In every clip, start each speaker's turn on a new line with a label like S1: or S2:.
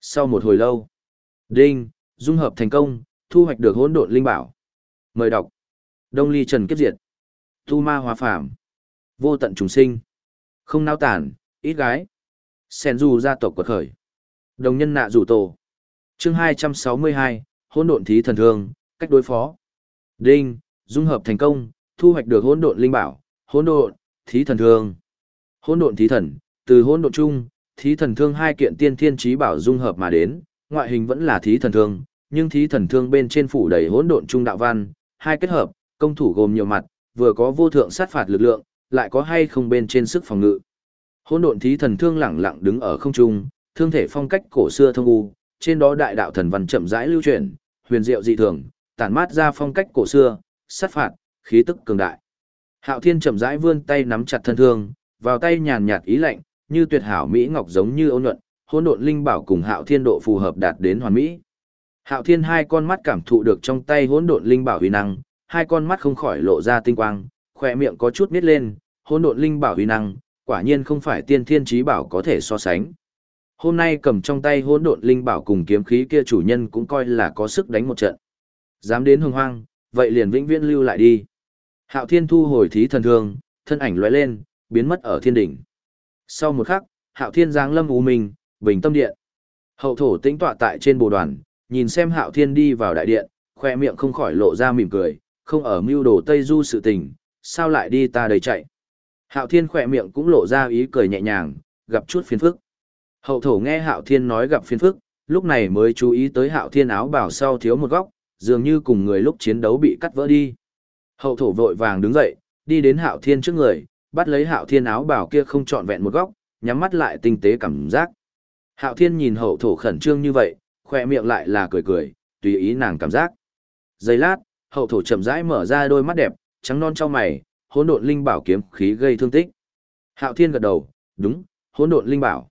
S1: Sau một hồi lâu, đinh, dung hợp thành công, thu hoạch được hỗn độn linh bảo. Mời đọc. Đông ly trần kiếp diệt. Tu ma hóa phàm. Vô tận trùng sinh. Không nao tản, ít gái. Sen du gia tộc quật khởi. Đồng nhân nạ rủ tổ. Chương 262, hỗn độn thí thần thương, cách đối phó. Đinh, dung hợp thành công, thu hoạch được hỗn độn linh bảo, hỗn độn, thí thần thương. Hỗn độn thí thần, từ hỗn độn chung, thí thần thương hai kiện tiên thiên trí bảo dung hợp mà đến, ngoại hình vẫn là thí thần thương, nhưng thí thần thương bên trên phủ đầy hỗn độn trung đạo văn, hai kết hợp, công thủ gồm nhiều mặt, vừa có vô thượng sát phạt lực lượng, lại có hay không bên trên sức phòng ngự. Hỗn độn thí thần thương lẳng lặng đứng ở không trung, thương thể phong cách cổ xưa thông u, trên đó đại đạo thần văn chậm rãi lưu truyền, huyền diệu dị thường, tản mát ra phong cách cổ xưa, sát phạt, khí tức cường đại. Hạo Thiên chậm rãi vươn tay nắm chặt thân thương, vào tay nhàn nhạt ý lạnh, như tuyệt hảo mỹ ngọc giống như ôn nhuận, hỗn độn linh bảo cùng Hạo Thiên độ phù hợp đạt đến hoàn mỹ. Hạo Thiên hai con mắt cảm thụ được trong tay hỗn độn linh bảo uy năng, hai con mắt không khỏi lộ ra tinh quang, khóe miệng có chút nhếch lên, hỗn độn linh bảo uy năng, quả nhiên không phải tiên thiên trí bảo có thể so sánh. Hôm nay cầm trong tay hỗn độn linh bảo cùng kiếm khí kia chủ nhân cũng coi là có sức đánh một trận. Dám đến hưng hoang, vậy liền vĩnh viễn lưu lại đi. Hạo Thiên thu hồi thí thần thương, thân ảnh lóe lên, biến mất ở thiên đỉnh. Sau một khắc, Hạo Thiên giáng lâm u minh, bình tâm điện. Hậu thổ tĩnh tọa tại trên bồ đoàn, nhìn xem Hạo Thiên đi vào đại điện, khoe miệng không khỏi lộ ra mỉm cười, không ở mưu đồ Tây Du sự tình, sao lại đi ta đầy chạy. Hạo Thiên khoe miệng cũng lộ ra ý cười nhẹ nhàng, gặp chút phiền phức. Hậu thổ nghe Hạo Thiên nói gặp phiền phức, lúc này mới chú ý tới Hạo Thiên áo bảo sau thiếu một góc, dường như cùng người lúc chiến đấu bị cắt vỡ đi. Hậu thổ vội vàng đứng dậy, đi đến Hạo Thiên trước người, bắt lấy Hạo Thiên áo bảo kia không trọn vẹn một góc, nhắm mắt lại tinh tế cảm giác. Hạo Thiên nhìn hậu thổ khẩn trương như vậy, khoe miệng lại là cười cười, tùy ý nàng cảm giác. Giây lát, hậu thổ chậm rãi mở ra đôi mắt đẹp, trắng non trong mày, hỗn độn linh bảo kiếm khí gây thương tích. Hạo Thiên gật đầu, đúng, hỗn độn linh bảo.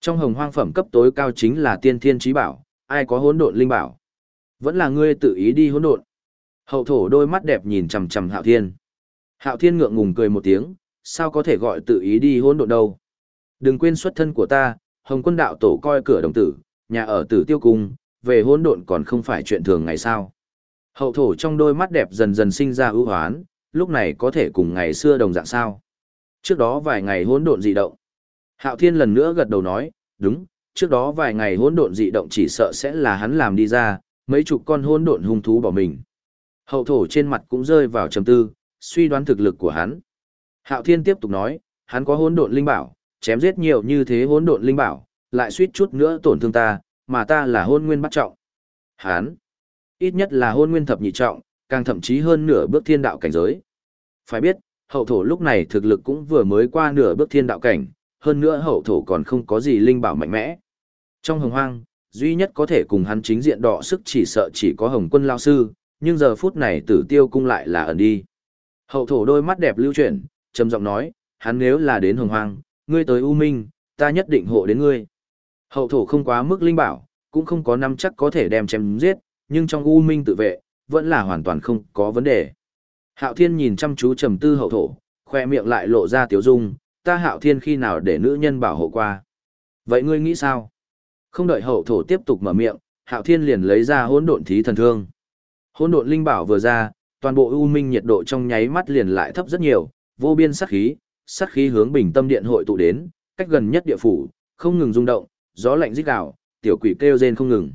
S1: Trong hồng hoang phẩm cấp tối cao chính là tiên thiên trí bảo, ai có hỗn độn linh bảo? Vẫn là ngươi tự ý đi hỗn độn. Hậu thổ đôi mắt đẹp nhìn chằm chằm Hạo Thiên. Hạo Thiên ngượng ngùng cười một tiếng, sao có thể gọi tự ý đi hỗn độn đâu? Đừng quên xuất thân của ta, Hồng Quân đạo tổ coi cửa đồng tử, nhà ở Tử Tiêu cung, về hỗn độn còn không phải chuyện thường ngày sao? Hậu thổ trong đôi mắt đẹp dần dần sinh ra ưu hoán, lúc này có thể cùng ngày xưa đồng dạng sao? Trước đó vài ngày hỗn độn dị động. Hạo Thiên lần nữa gật đầu nói, đúng, trước đó vài ngày hỗn độn dị động chỉ sợ sẽ là hắn làm đi ra, mấy chục con hỗn độn hung thú bỏ mình. Hậu thổ trên mặt cũng rơi vào trầm tư, suy đoán thực lực của hắn. Hạo Thiên tiếp tục nói, hắn có hỗn độn linh bảo, chém giết nhiều như thế hỗn độn linh bảo, lại suýt chút nữa tổn thương ta, mà ta là hôn nguyên bắt trọng. Hắn, ít nhất là hôn nguyên thập nhị trọng, càng thậm chí hơn nửa bước thiên đạo cảnh giới. Phải biết, hậu thổ lúc này thực lực cũng vừa mới qua nửa bước thiên đạo cảnh, hơn nữa hậu thổ còn không có gì linh bảo mạnh mẽ. Trong hồng hoang, duy nhất có thể cùng hắn chính diện đọ sức chỉ sợ chỉ có hồng quân lao sư, nhưng giờ phút này tử tiêu cung lại là ẩn đi. Hậu thổ đôi mắt đẹp lưu chuyển, trầm giọng nói, hắn nếu là đến hồng hoang, ngươi tới U Minh, ta nhất định hộ đến ngươi. Hậu thổ không quá mức linh bảo, cũng không có năm chắc có thể đem chém giết, nhưng trong U Minh tự vệ, vẫn là hoàn toàn không có vấn đề. Hạo Thiên nhìn chăm chú trầm tư hậu thổ, khoe miệng lại lộ ra tiếu dung, ta Hạo Thiên khi nào để nữ nhân bảo hộ qua. Vậy ngươi nghĩ sao? Không đợi hậu thổ tiếp tục mở miệng, Hạo Thiên liền lấy ra hỗn độn thí thần thương. Hỗn độn linh bảo vừa ra, toàn bộ U Minh nhiệt độ trong nháy mắt liền lại thấp rất nhiều, vô biên sát khí, sát khí hướng bình tâm điện hội tụ đến, cách gần nhất địa phủ, không ngừng rung động, gió lạnh rít gào, tiểu quỷ kêu rên không ngừng.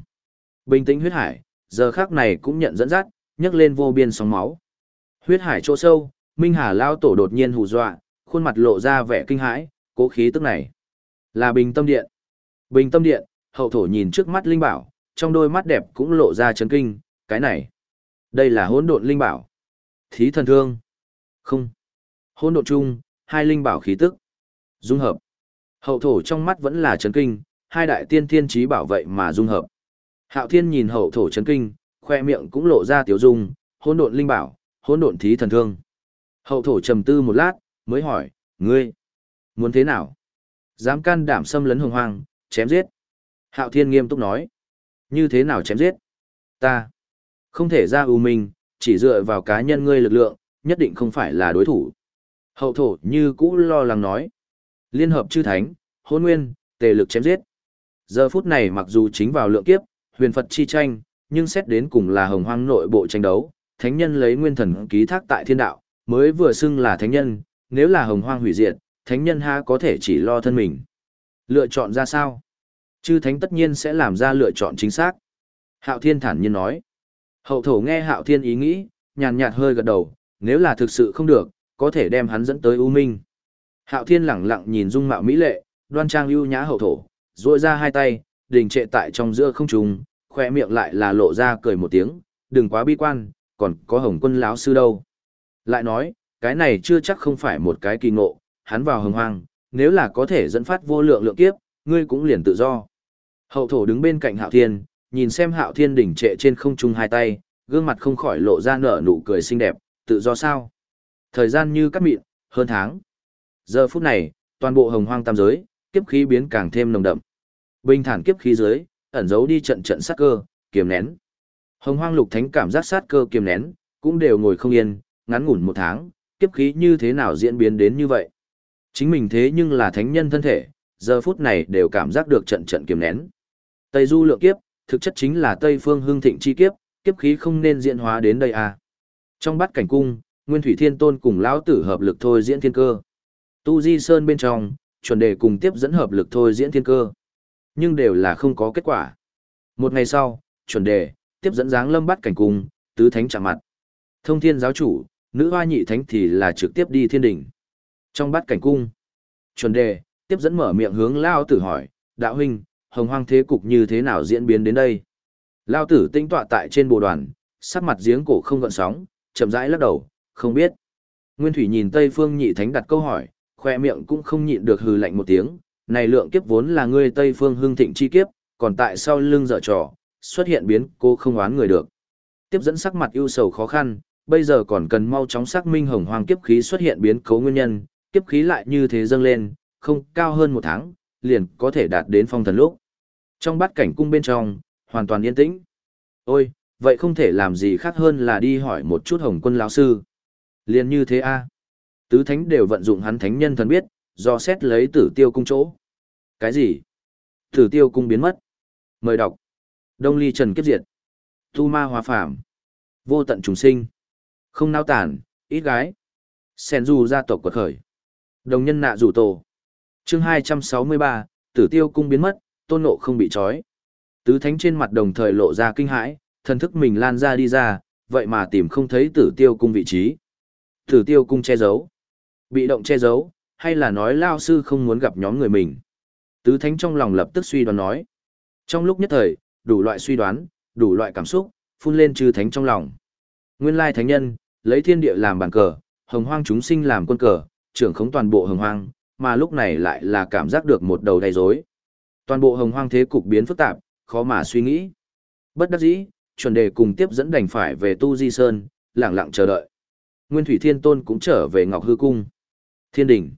S1: Bình tĩnh huyết hải, giờ khắc này cũng nhận dẫn dắt, nhấc lên vô biên sóng máu. Huyết hải chỗ sâu, Minh Hà lao tổ đột nhiên hù dọa, khuôn mặt lộ ra vẻ kinh hãi, cố khí tức này là Bình Tâm Điện. Bình Tâm Điện, hậu thổ nhìn trước mắt linh bảo, trong đôi mắt đẹp cũng lộ ra chấn kinh, cái này, đây là hỗn độn linh bảo. Thí thần thương. Không. Hỗn độn chung, hai linh bảo khí tức. Dung hợp. Hậu thổ trong mắt vẫn là chấn kinh, hai đại tiên thiên trí bảo vậy mà dung hợp. Hạo thiên nhìn hậu thổ chấn kinh, khoe miệng cũng lộ ra tiểu dung, hỗn độn linh bảo, hỗn độn thí thần thương. Hậu thổ trầm tư một lát, mới hỏi, ngươi, muốn thế nào? Dám can đảm xâm lấn hồng hoang, chém giết. Hạo thiên nghiêm túc nói, như thế nào chém giết? Ta, không thể ra ưu minh, chỉ dựa vào cá nhân ngươi lực lượng, nhất định không phải là đối thủ. Hậu thổ như cũ lo lắng nói. Liên hợp chư thánh, hôn nguyên, tề lực chém giết. Giờ phút này mặc dù chính vào lượng kiếp, huyền Phật chi tranh, nhưng xét đến cùng là hồng hoang nội bộ tranh đấu, thánh nhân lấy nguyên thần ký thác tại thiên đạo, mới vừa xưng là thánh nhân, nếu là hồng hoang hủy diệt, thánh nhân ha có thể chỉ lo thân mình. Lựa chọn ra sao? Chư thánh tất nhiên sẽ làm ra lựa chọn chính xác. Hạo Thiên thản nhiên nói. Hậu thổ nghe Hạo Thiên ý nghĩ, nhàn nhạt hơi gật đầu, nếu là thực sự không được, có thể đem hắn dẫn tới U Minh. Hạo Thiên lẳng lặng nhìn dung mạo mỹ lệ, đoan trang ưu nhã hậu thổ, duỗi ra hai tay, đình trệ tại trong giữa không trung, khoe miệng lại là lộ ra cười một tiếng, đừng quá bi quan, còn có hồng quân lão sư đâu. Lại nói, cái này chưa chắc không phải một cái kỳ ngộ, hắn vào hồng hoang, nếu là có thể dẫn phát vô lượng lượng kiếp, ngươi cũng liền tự do. Hậu thổ đứng bên cạnh hạo thiên, nhìn xem hạo thiên đỉnh trệ trên không trung hai tay, gương mặt không khỏi lộ ra nở nụ cười xinh đẹp, tự do sao? Thời gian như cắt mịn, hơn tháng. Giờ phút này, toàn bộ hồng hoang tam giới, kiếp khí biến càng thêm nồng đậm. Bình thản kiếp khí dưới ẩn giấu đi trận trận sát cơ, kiềm nén. Hồng hoang lục thánh cảm giác sát cơ kiềm nén, cũng đều ngồi không yên, ngắn ngủn một tháng, kiếp khí như thế nào diễn biến đến như vậy. Chính mình thế nhưng là thánh nhân thân thể, giờ phút này đều cảm giác được trận trận kiềm nén. Tây du lượng kiếp, thực chất chính là Tây phương hương thịnh chi kiếp, kiếp khí không nên diễn hóa đến đây à. Trong bát cảnh cung, Nguyên Thủy Thiên Tôn cùng lão tử hợp lực thôi diễn thiên cơ. Tu Di Sơn bên trong, chuẩn đề cùng tiếp dẫn hợp lực thôi diễn thiên cơ. Nhưng đều là không có kết quả. Một ngày sau, chuẩn đề, tiếp dẫn dáng lâm bắt cảnh cung, tứ thánh chạm mặt. Thông thiên giáo chủ, nữ hoa nhị thánh thì là trực tiếp đi thiên đỉnh. Trong bát cảnh cung, chuẩn đề, tiếp dẫn mở miệng hướng Lao tử hỏi, đạo huynh, hồng hoang thế cục như thế nào diễn biến đến đây? Lao tử tinh tọa tại trên bộ đoàn, sắc mặt giếng cổ không gợn sóng, chậm rãi lắc đầu, không biết. Nguyên Thủy nhìn Tây Phương Nhị Thánh đặt câu hỏi, khoe miệng cũng không nhịn được hừ lạnh một tiếng, này lượng kiếp vốn là ngươi Tây Phương hưng thịnh chi kiếp, còn tại sau lưng dở trò, xuất hiện biến cô không oán người được. Tiếp dẫn sắc mặt ưu sầu khó khăn, bây giờ còn cần mau chóng xác minh hồng hoàng kiếp khí xuất hiện biến cố nguyên nhân, kiếp khí lại như thế dâng lên, không cao hơn một tháng, liền có thể đạt đến phong thần lúc. Trong bát cảnh cung bên trong, hoàn toàn yên tĩnh. Ôi, vậy không thể làm gì khác hơn là đi hỏi một chút hồng quân lão sư. Liền như thế a Tứ thánh đều vận dụng hắn thánh nhân thần biết, do xét lấy tử tiêu cung chỗ. Cái gì? Tử tiêu cung biến mất. Mời đọc. Đông ly trần kiếp diệt. Tu ma hòa phạm. Vô tận trùng sinh. Không nao tản, ít gái. Sen du gia tộc quật khởi. Đồng nhân nạ rủ tổ. chương 263, tử tiêu cung biến mất, tôn nộ không bị trói. Tứ thánh trên mặt đồng thời lộ ra kinh hãi, thần thức mình lan ra đi ra, vậy mà tìm không thấy tử tiêu cung vị trí. Tử tiêu cung che giấu. Bị động che giấu, hay là nói lao sư không muốn gặp nhóm người mình. Tứ thánh trong lòng lập tức suy đoán nói. Trong lúc nhất thời, đủ loại suy đoán, đủ loại cảm xúc, phun lên chư thánh trong lòng. Nguyên lai thánh nhân, lấy thiên địa làm bàn cờ, hồng hoang chúng sinh làm quân cờ, trưởng khống toàn bộ hồng hoang, mà lúc này lại là cảm giác được một đầu đầy rối. Toàn bộ hồng hoang thế cục biến phức tạp, khó mà suy nghĩ. Bất đắc dĩ, chuẩn đề cùng tiếp dẫn đành phải về Tu Di Sơn, lặng lặng chờ đợi. Nguyên Thủy Thiên Tôn cũng trở về Ngọc Hư Cung. Thiên đỉnh.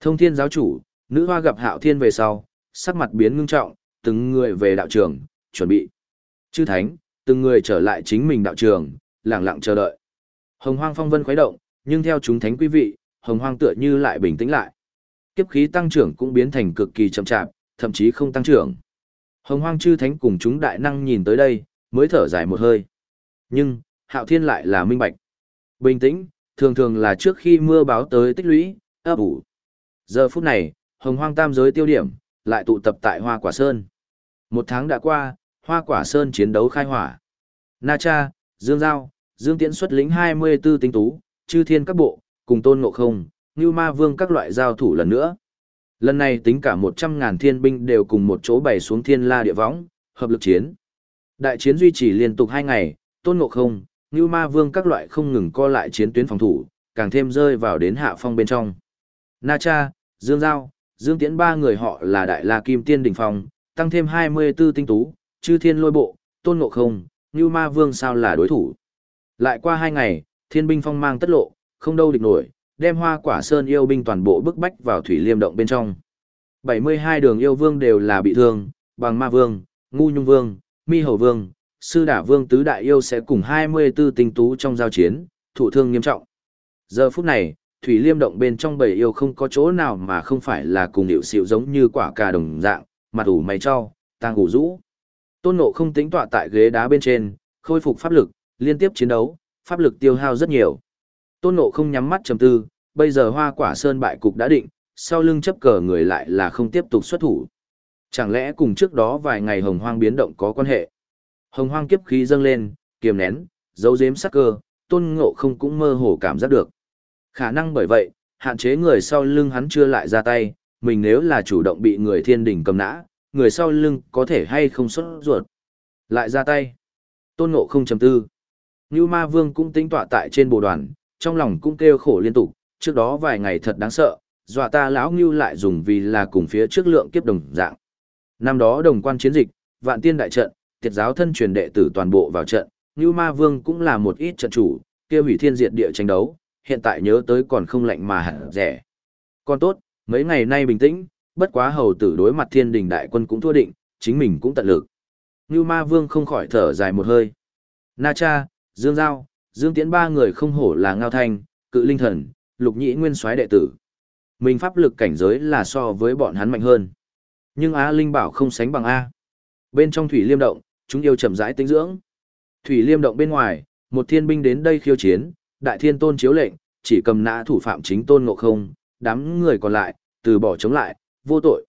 S1: Thông thiên giáo chủ, nữ hoa gặp hạo thiên về sau, sắc mặt biến ngưng trọng, từng người về đạo trường, chuẩn bị. Chư thánh, từng người trở lại chính mình đạo trường, lặng lặng chờ đợi. Hồng hoang phong vân khuấy động, nhưng theo chúng thánh quý vị, hồng hoang tựa như lại bình tĩnh lại. Kiếp khí tăng trưởng cũng biến thành cực kỳ chậm chạp, thậm chí không tăng trưởng. Hồng hoang chư thánh cùng chúng đại năng nhìn tới đây, mới thở dài một hơi. Nhưng, hạo thiên lại là minh bạch. Bình tĩnh, thường thường là trước khi mưa báo tới tích lũy, ấp ủ. Giờ phút này, hồng hoang tam giới tiêu điểm, lại tụ tập tại Hoa Quả Sơn. Một tháng đã qua, Hoa Quả Sơn chiến đấu khai hỏa. Na Cha, Dương Giao, Dương Tiễn xuất lĩnh 24 tinh tú, chư thiên các bộ, cùng tôn ngộ không, như ma vương các loại giao thủ lần nữa. Lần này tính cả 100.000 thiên binh đều cùng một chỗ bày xuống thiên la địa võng, hợp lực chiến. Đại chiến duy trì liên tục 2 ngày, tôn ngộ không, Ngưu ma vương các loại không ngừng co lại chiến tuyến phòng thủ, càng thêm rơi vào đến hạ phong bên trong. Na Cha, Dương Giao, Dương Tiễn ba người họ là Đại La Kim Tiên Đỉnh Phong, tăng thêm 24 tinh tú, chư thiên lôi bộ, tôn ngộ không, Ngưu ma vương sao là đối thủ. Lại qua hai ngày, thiên binh phong mang tất lộ, không đâu địch nổi, đem hoa quả sơn yêu binh toàn bộ bức bách vào thủy liêm động bên trong. 72 đường yêu vương đều là bị thương, bằng ma vương, ngu nhung vương, mi hầu vương, sư đả vương tứ đại yêu sẽ cùng 24 tinh tú trong giao chiến, thụ thương nghiêm trọng. Giờ phút này, thủy liêm động bên trong bầy yêu không có chỗ nào mà không phải là cùng điệu xịu giống như quả cà đồng dạng, mặt ủ mày cho, Tang ngủ rũ. Tôn nộ không tính tọa tại ghế đá bên trên, khôi phục pháp lực, liên tiếp chiến đấu, pháp lực tiêu hao rất nhiều. Tôn nộ không nhắm mắt trầm tư, bây giờ hoa quả sơn bại cục đã định, sau lưng chấp cờ người lại là không tiếp tục xuất thủ. Chẳng lẽ cùng trước đó vài ngày hồng hoang biến động có quan hệ? Hồng hoang kiếp khí dâng lên, kiềm nén, dấu dếm sắc cơ, tôn ngộ không cũng mơ hồ cảm giác được. Khả năng bởi vậy, hạn chế người sau lưng hắn chưa lại ra tay, mình nếu là chủ động bị người thiên đỉnh cầm nã, người sau lưng có thể hay không xuất ruột. Lại ra tay. Tôn ngộ không chầm tư. Như ma vương cũng tính tọa tại trên bồ đoàn, trong lòng cũng kêu khổ liên tục, trước đó vài ngày thật đáng sợ, dọa ta lão ngưu lại dùng vì là cùng phía trước lượng kiếp đồng dạng. Năm đó đồng quan chiến dịch, vạn tiên đại trận, tiệt giáo thân truyền đệ tử toàn bộ vào trận, Ngưu Ma Vương cũng là một ít trận chủ, kia hủy thiên diệt địa tranh đấu, hiện tại nhớ tới còn không lạnh mà hẳn rẻ. Còn tốt, mấy ngày nay bình tĩnh, bất quá hầu tử đối mặt thiên đình đại quân cũng thua định, chính mình cũng tận lực. Ngưu Ma Vương không khỏi thở dài một hơi. Na Cha, Dương Giao, Dương Tiễn ba người không hổ là ngao thanh, cự linh thần, lục nhĩ nguyên soái đệ tử. Mình pháp lực cảnh giới là so với bọn hắn mạnh hơn. Nhưng Á Linh bảo không sánh bằng A. Bên trong thủy liêm động, chúng yêu chậm rãi tinh dưỡng. Thủy liêm động bên ngoài, một thiên binh đến đây khiêu chiến, đại thiên tôn chiếu lệnh, chỉ cầm nã thủ phạm chính tôn ngộ không, đám người còn lại, từ bỏ chống lại, vô tội.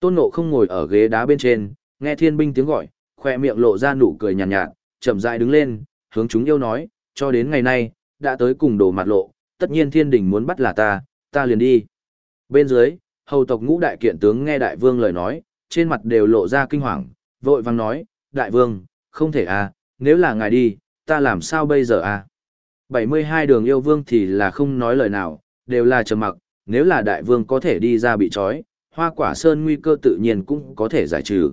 S1: Tôn ngộ không ngồi ở ghế đá bên trên, nghe thiên binh tiếng gọi, khoe miệng lộ ra nụ cười nhàn nhạt, nhạt, chậm rãi đứng lên, hướng chúng yêu nói, cho đến ngày nay, đã tới cùng đồ mặt lộ, tất nhiên thiên đình muốn bắt là ta, ta liền đi. Bên dưới, hầu tộc ngũ đại kiện tướng nghe đại vương lời nói, trên mặt đều lộ ra kinh hoàng, vội vàng nói, đại vương, không thể à, nếu là ngài đi, ta làm sao bây giờ à? 72 đường yêu vương thì là không nói lời nào, đều là trầm mặc, nếu là đại vương có thể đi ra bị trói, hoa quả sơn nguy cơ tự nhiên cũng có thể giải trừ.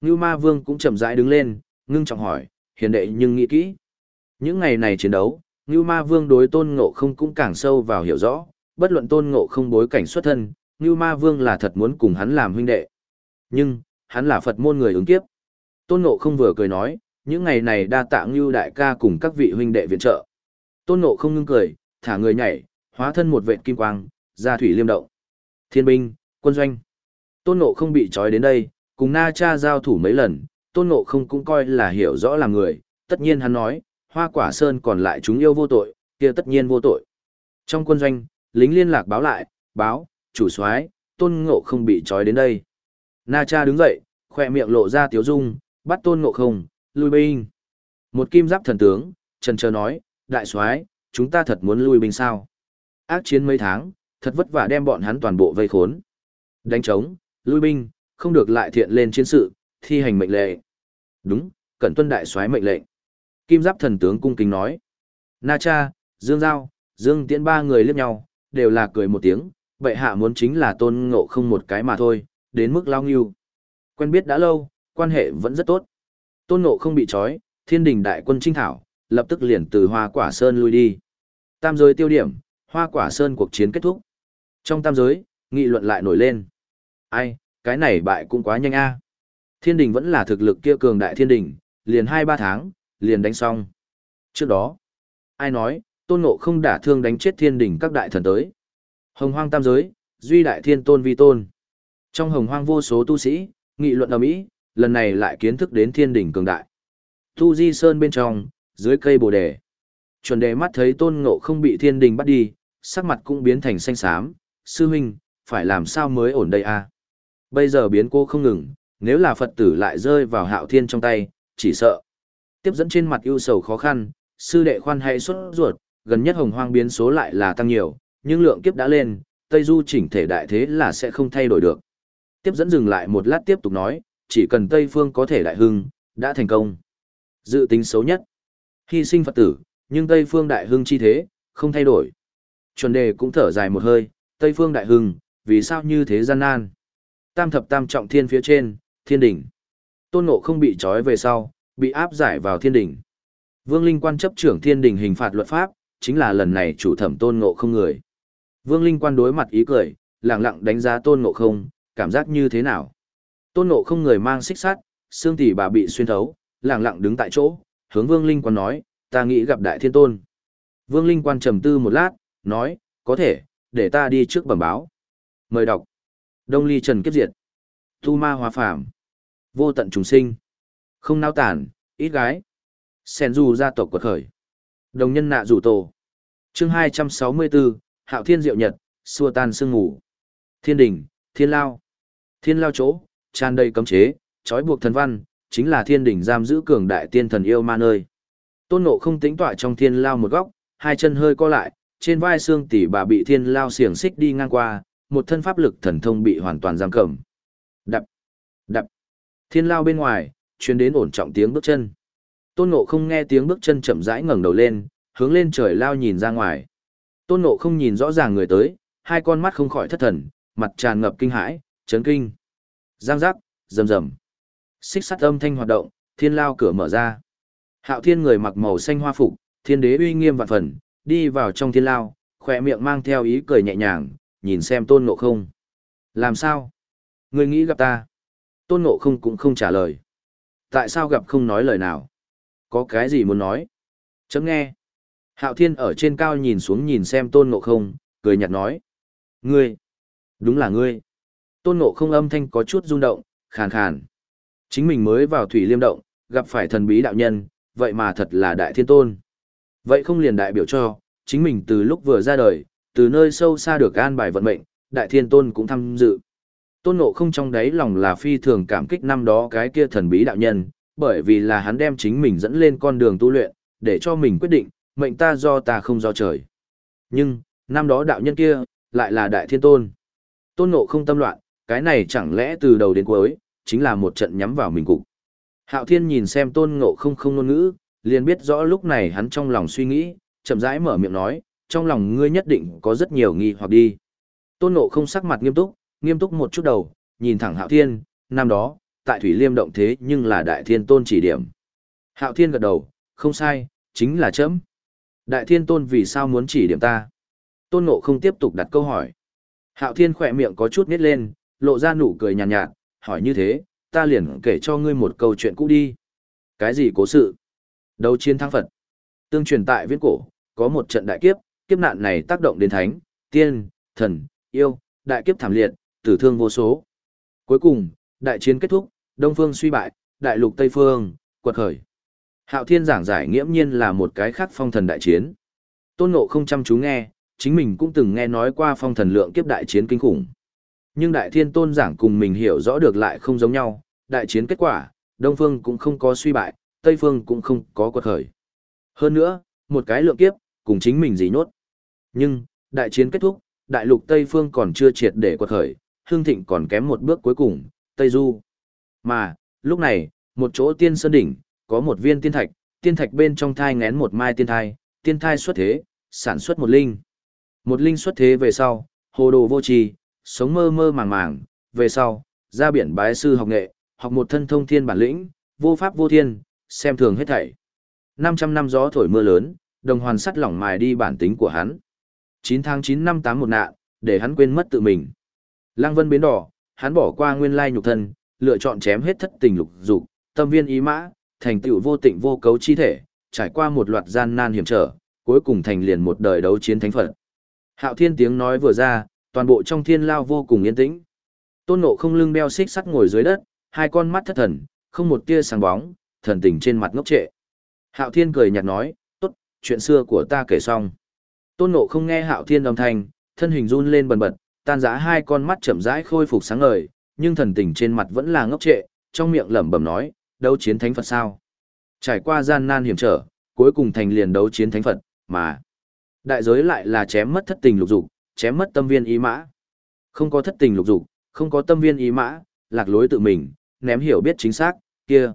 S1: Ngưu ma vương cũng chậm rãi đứng lên, ngưng trọng hỏi, hiền đệ nhưng nghĩ kỹ. Những ngày này chiến đấu, Ngưu ma vương đối tôn ngộ không cũng càng sâu vào hiểu rõ, bất luận tôn ngộ không bối cảnh xuất thân, Ngưu ma vương là thật muốn cùng hắn làm huynh đệ. Nhưng, hắn là Phật môn người ứng kiếp. Tôn ngộ không vừa cười nói, những ngày này đa tạ Ngưu đại ca cùng các vị huynh đệ viện trợ. Tôn ngộ không ngưng cười, thả người nhảy, hóa thân một vệt kim quang, ra thủy liêm động. Thiên binh, quân doanh. Tôn ngộ không bị trói đến đây, cùng Na Cha giao thủ mấy lần, tôn ngộ không cũng coi là hiểu rõ là người, tất nhiên hắn nói, hoa quả sơn còn lại chúng yêu vô tội, kia tất nhiên vô tội. Trong quân doanh, lính liên lạc báo lại, báo, chủ soái, tôn ngộ không bị trói đến đây. Na cha đứng dậy, khỏe miệng lộ ra tiếu dung, bắt tôn ngộ không, lui binh. Một kim giáp thần tướng, trần chờ nói, đại soái, chúng ta thật muốn lui binh sao? Ác chiến mấy tháng, thật vất vả đem bọn hắn toàn bộ vây khốn. Đánh trống, lui binh, không được lại thiện lên chiến sự, thi hành mệnh lệ. Đúng, cẩn tuân đại soái mệnh lệnh. Kim giáp thần tướng cung kính nói. Na cha, Dương Giao, Dương Tiễn ba người liếc nhau, đều là cười một tiếng, bệ hạ muốn chính là tôn ngộ không một cái mà thôi, đến mức lao nghiêu. Quen biết đã lâu, quan hệ vẫn rất tốt. Tôn ngộ không bị trói, thiên đình đại quân trinh thảo, lập tức liền từ hoa quả sơn lui đi. Tam giới tiêu điểm, hoa quả sơn cuộc chiến kết thúc. Trong tam giới, nghị luận lại nổi lên. Ai, cái này bại cũng quá nhanh a. Thiên đình vẫn là thực lực kia cường đại thiên đình, liền 2-3 tháng, liền đánh xong. Trước đó, ai nói, tôn ngộ không đả thương đánh chết thiên đình các đại thần tới. Hồng hoang tam giới, duy đại thiên tôn vi tôn. Trong hồng hoang vô số tu sĩ, nghị luận ở Mỹ, lần này lại kiến thức đến thiên đỉnh cường đại. Tu Di Sơn bên trong, dưới cây bồ đề. Chuẩn đề mắt thấy tôn ngộ không bị thiên đình bắt đi, sắc mặt cũng biến thành xanh xám. Sư huynh, phải làm sao mới ổn đây a? Bây giờ biến cô không ngừng, nếu là Phật tử lại rơi vào hạo thiên trong tay, chỉ sợ. Tiếp dẫn trên mặt ưu sầu khó khăn, sư đệ khoan hay xuất ruột, gần nhất hồng hoang biến số lại là tăng nhiều, nhưng lượng kiếp đã lên, Tây Du chỉnh thể đại thế là sẽ không thay đổi được. Tiếp dẫn dừng lại một lát tiếp tục nói, chỉ cần Tây Phương có thể đại hưng, đã thành công. Dự tính xấu nhất, hy sinh Phật tử, nhưng Tây Phương đại hưng chi thế, không thay đổi. Chuẩn đề cũng thở dài một hơi, Tây Phương đại hưng, vì sao như thế gian nan. Tam thập tam trọng thiên phía trên, thiên đỉnh. Tôn ngộ không bị trói về sau, bị áp giải vào thiên đỉnh. Vương Linh quan chấp trưởng thiên đỉnh hình phạt luật pháp, chính là lần này chủ thẩm tôn ngộ không người. Vương Linh quan đối mặt ý cười, lặng lặng đánh giá tôn ngộ không, cảm giác như thế nào. Tôn ngộ không người mang xích sắt, xương tỷ bà bị xuyên thấu, lặng lặng đứng tại chỗ, hướng Vương Linh quan nói, ta nghĩ gặp đại thiên tôn. Vương Linh quan trầm tư một lát, nói, có thể, để ta đi trước bẩm báo. Mời đọc. Đông ly trần kiếp diệt. Tu ma Hòa phàm. Vô tận trùng sinh. Không nao tản, ít gái. Sen du gia tộc quật khởi. Đồng nhân nạ rủ tổ. chương 264, Hạo Thiên Diệu Nhật, xua tan sương ngủ. Thiên đỉnh, thiên lao. Thiên lao chỗ, tràn đầy cấm chế, trói buộc thần văn, chính là thiên đỉnh giam giữ cường đại tiên thần yêu ma nơi. Tôn Ngộ không tính tọa trong thiên lao một góc, hai chân hơi co lại, trên vai xương tỷ bà bị thiên lao xiềng xích đi ngang qua, một thân pháp lực thần thông bị hoàn toàn giam cầm. Đập, đập. Thiên lao bên ngoài, truyền đến ổn trọng tiếng bước chân. Tôn Ngộ không nghe tiếng bước chân chậm rãi ngẩng đầu lên, hướng lên trời lao nhìn ra ngoài. Tôn Ngộ không nhìn rõ ràng người tới, hai con mắt không khỏi thất thần, mặt tràn ngập kinh hãi, chấn kinh. Giang giác, rầm rầm. Xích sắt âm thanh hoạt động, thiên lao cửa mở ra. Hạo thiên người mặc màu xanh hoa phục, thiên đế uy nghiêm vạn phần, đi vào trong thiên lao, khỏe miệng mang theo ý cười nhẹ nhàng, nhìn xem tôn ngộ không. Làm sao? Người nghĩ gặp ta? Tôn ngộ không cũng không trả lời. Tại sao gặp không nói lời nào? Có cái gì muốn nói? Chấm nghe. Hạo thiên ở trên cao nhìn xuống nhìn xem tôn ngộ không, cười nhạt nói. Ngươi! Đúng là ngươi! Tôn ngộ không âm thanh có chút rung động, khàn khàn. Chính mình mới vào thủy liêm động, gặp phải thần bí đạo nhân, vậy mà thật là đại thiên tôn. Vậy không liền đại biểu cho, chính mình từ lúc vừa ra đời, từ nơi sâu xa được an bài vận mệnh, đại thiên tôn cũng tham dự. Tôn ngộ không trong đáy lòng là phi thường cảm kích năm đó cái kia thần bí đạo nhân, bởi vì là hắn đem chính mình dẫn lên con đường tu luyện, để cho mình quyết định, mệnh ta do ta không do trời. Nhưng, năm đó đạo nhân kia, lại là đại thiên tôn. Tôn ngộ không tâm loạn, cái này chẳng lẽ từ đầu đến cuối, chính là một trận nhắm vào mình cục. Hạo thiên nhìn xem tôn ngộ không không ngôn ngữ, liền biết rõ lúc này hắn trong lòng suy nghĩ, chậm rãi mở miệng nói, trong lòng ngươi nhất định có rất nhiều nghi hoặc đi. Tôn ngộ không sắc mặt nghiêm túc, nghiêm túc một chút đầu, nhìn thẳng hạo thiên, năm đó, tại Thủy Liêm động thế nhưng là đại thiên tôn chỉ điểm. Hạo thiên gật đầu, không sai, chính là chấm. Đại thiên tôn vì sao muốn chỉ điểm ta? Tôn ngộ không tiếp tục đặt câu hỏi. Hạo thiên khỏe miệng có chút nít lên, lộ ra nụ cười nhàn nhạt, nhạt, hỏi như thế, ta liền kể cho ngươi một câu chuyện cũ đi. Cái gì cố sự? Đấu chiến thắng Phật. Tương truyền tại viễn cổ, có một trận đại kiếp, kiếp nạn này tác động đến thánh, tiên, thần, yêu, đại kiếp thảm liệt, tử thương vô số. Cuối cùng, đại chiến kết thúc, Đông Phương suy bại, đại lục Tây Phương, quật khởi. Hạo Thiên giảng giải nghiễm nhiên là một cái khác phong thần đại chiến. Tôn Ngộ không chăm chú nghe, chính mình cũng từng nghe nói qua phong thần lượng kiếp đại chiến kinh khủng. Nhưng Đại Thiên Tôn giảng cùng mình hiểu rõ được lại không giống nhau, đại chiến kết quả, Đông Phương cũng không có suy bại, Tây Phương cũng không có quật khởi. Hơn nữa, một cái lượng kiếp, cùng chính mình gì nhốt. Nhưng, đại chiến kết thúc, đại lục Tây Phương còn chưa triệt để quật khởi, hương thịnh còn kém một bước cuối cùng, Tây Du. Mà, lúc này, một chỗ tiên sơn đỉnh, có một viên tiên thạch, tiên thạch bên trong thai ngén một mai tiên thai, tiên thai xuất thế, sản xuất một linh. Một linh xuất thế về sau, hồ đồ vô trì, sống mơ mơ màng màng, về sau, ra biển bái sư học nghệ, học một thân thông thiên bản lĩnh, vô pháp vô thiên, xem thường hết thảy. 500 năm gió thổi mưa lớn, đồng hoàn sắt lỏng mài đi bản tính của hắn. 9 tháng 9 năm 8 một nạn, để hắn quên mất tự mình. Lăng Vân biến đỏ, hắn bỏ qua nguyên lai nhục thân, lựa chọn chém hết thất tình lục dục, tâm viên ý mã, thành tựu vô tịnh vô cấu chi thể, trải qua một loạt gian nan hiểm trở, cuối cùng thành liền một đời đấu chiến thánh phật. Hạo Thiên tiếng nói vừa ra, toàn bộ trong thiên lao vô cùng yên tĩnh. Tôn Ngộ không lưng đeo xích sắt ngồi dưới đất, hai con mắt thất thần, không một tia sáng bóng, thần tình trên mặt ngốc trệ. Hạo Thiên cười nhạt nói, tốt, chuyện xưa của ta kể xong. Tôn Ngộ không nghe Hạo Thiên âm thanh, thân hình run lên bần bật, tan rã hai con mắt chậm rãi khôi phục sáng ngời, nhưng thần tình trên mặt vẫn là ngốc trệ, trong miệng lẩm bẩm nói, đấu chiến thánh Phật sao? Trải qua gian nan hiểm trở, cuối cùng thành liền đấu chiến thánh Phật, mà đại giới lại là chém mất thất tình lục dục, chém mất tâm viên ý mã. Không có thất tình lục dục, không có tâm viên ý mã, lạc lối tự mình, ném hiểu biết chính xác, kia.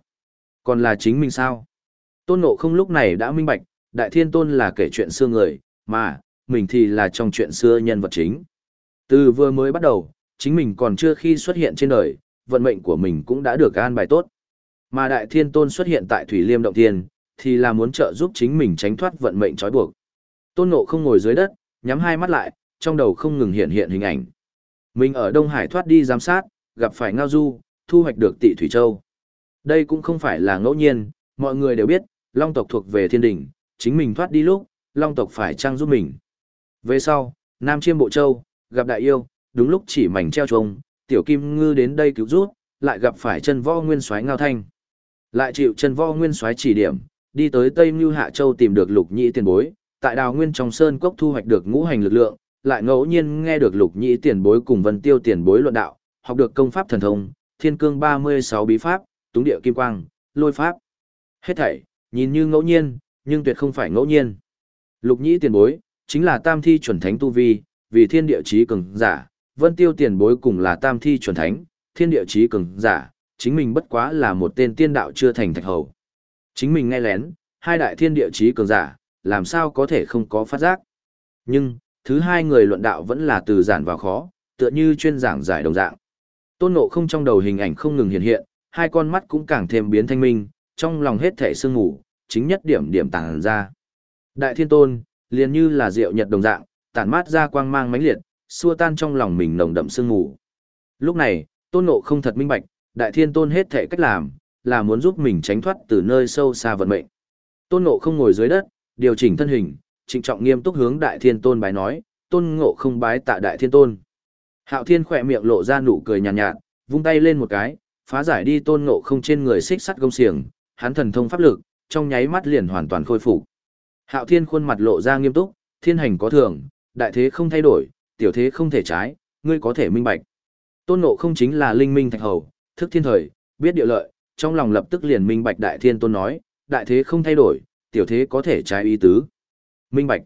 S1: Còn là chính mình sao? Tôn Ngộ không lúc này đã minh bạch, Đại Thiên Tôn là kể chuyện xưa người, mà, mình thì là trong chuyện xưa nhân vật chính. Từ vừa mới bắt đầu, chính mình còn chưa khi xuất hiện trên đời, vận mệnh của mình cũng đã được an bài tốt. Mà Đại Thiên Tôn xuất hiện tại Thủy Liêm Động Thiên, thì là muốn trợ giúp chính mình tránh thoát vận mệnh trói buộc. Tôn Ngộ không ngồi dưới đất, nhắm hai mắt lại, trong đầu không ngừng hiện hiện hình ảnh. Mình ở Đông Hải thoát đi giám sát, gặp phải Ngao Du, thu hoạch được Tị Thủy Châu. Đây cũng không phải là ngẫu nhiên, mọi người đều biết, Long tộc thuộc về thiên đỉnh, chính mình thoát đi lúc, Long tộc phải trang giúp mình. Về sau, Nam Chiêm Bộ Châu, gặp đại yêu, đúng lúc chỉ mảnh treo trông, tiểu kim ngư đến đây cứu rút, lại gặp phải chân võ nguyên soái ngao thanh. Lại chịu chân võ nguyên soái chỉ điểm, đi tới Tây Mưu Hạ Châu tìm được lục nhị tiền bối, tại đào nguyên trong sơn cốc thu hoạch được ngũ hành lực lượng, lại ngẫu nhiên nghe được lục nhĩ tiền bối cùng vân tiêu tiền bối luận đạo, học được công pháp thần thông, thiên cương 36 bí pháp, túng địa kim quang, lôi pháp. Hết thảy, nhìn như ngẫu nhiên, nhưng tuyệt không phải ngẫu nhiên. Lục nhĩ tiền bối, chính là tam thi chuẩn thánh tu vi, vì thiên địa chí cường giả, vân tiêu tiền bối cùng là tam thi chuẩn thánh, thiên địa chí cường giả, chính mình bất quá là một tên tiên đạo chưa thành thạch hầu. Chính mình nghe lén, hai đại thiên địa chí cường giả, làm sao có thể không có phát giác. Nhưng, thứ hai người luận đạo vẫn là từ giản vào khó, tựa như chuyên giảng giải đồng dạng. Tôn ngộ không trong đầu hình ảnh không ngừng hiện hiện, hai con mắt cũng càng thêm biến thanh minh, trong lòng hết thể sương ngủ, chính nhất điểm điểm tàng ra. Đại thiên tôn, liền như là rượu nhật đồng dạng, tản mát ra quang mang mãnh liệt, xua tan trong lòng mình nồng đậm sương ngủ. Lúc này, tôn ngộ không thật minh bạch, đại thiên tôn hết thể cách làm, là muốn giúp mình tránh thoát từ nơi sâu xa vận mệnh. Tôn ngộ không ngồi dưới đất, điều chỉnh thân hình, trịnh trọng nghiêm túc hướng đại thiên tôn bái nói, tôn ngộ không bái tạ đại thiên tôn. Hạo thiên khỏe miệng lộ ra nụ cười nhàn nhạt, nhạt, vung tay lên một cái, phá giải đi tôn ngộ không trên người xích sắt gông xiềng, hắn thần thông pháp lực, trong nháy mắt liền hoàn toàn khôi phục. Hạo thiên khuôn mặt lộ ra nghiêm túc, thiên hành có thường, đại thế không thay đổi, tiểu thế không thể trái, ngươi có thể minh bạch. Tôn ngộ không chính là linh minh thạch hầu, thức thiên thời, biết địa lợi, trong lòng lập tức liền minh bạch đại thiên tôn nói, đại thế không thay đổi, tiểu thế có thể trái ý tứ. Minh bạch.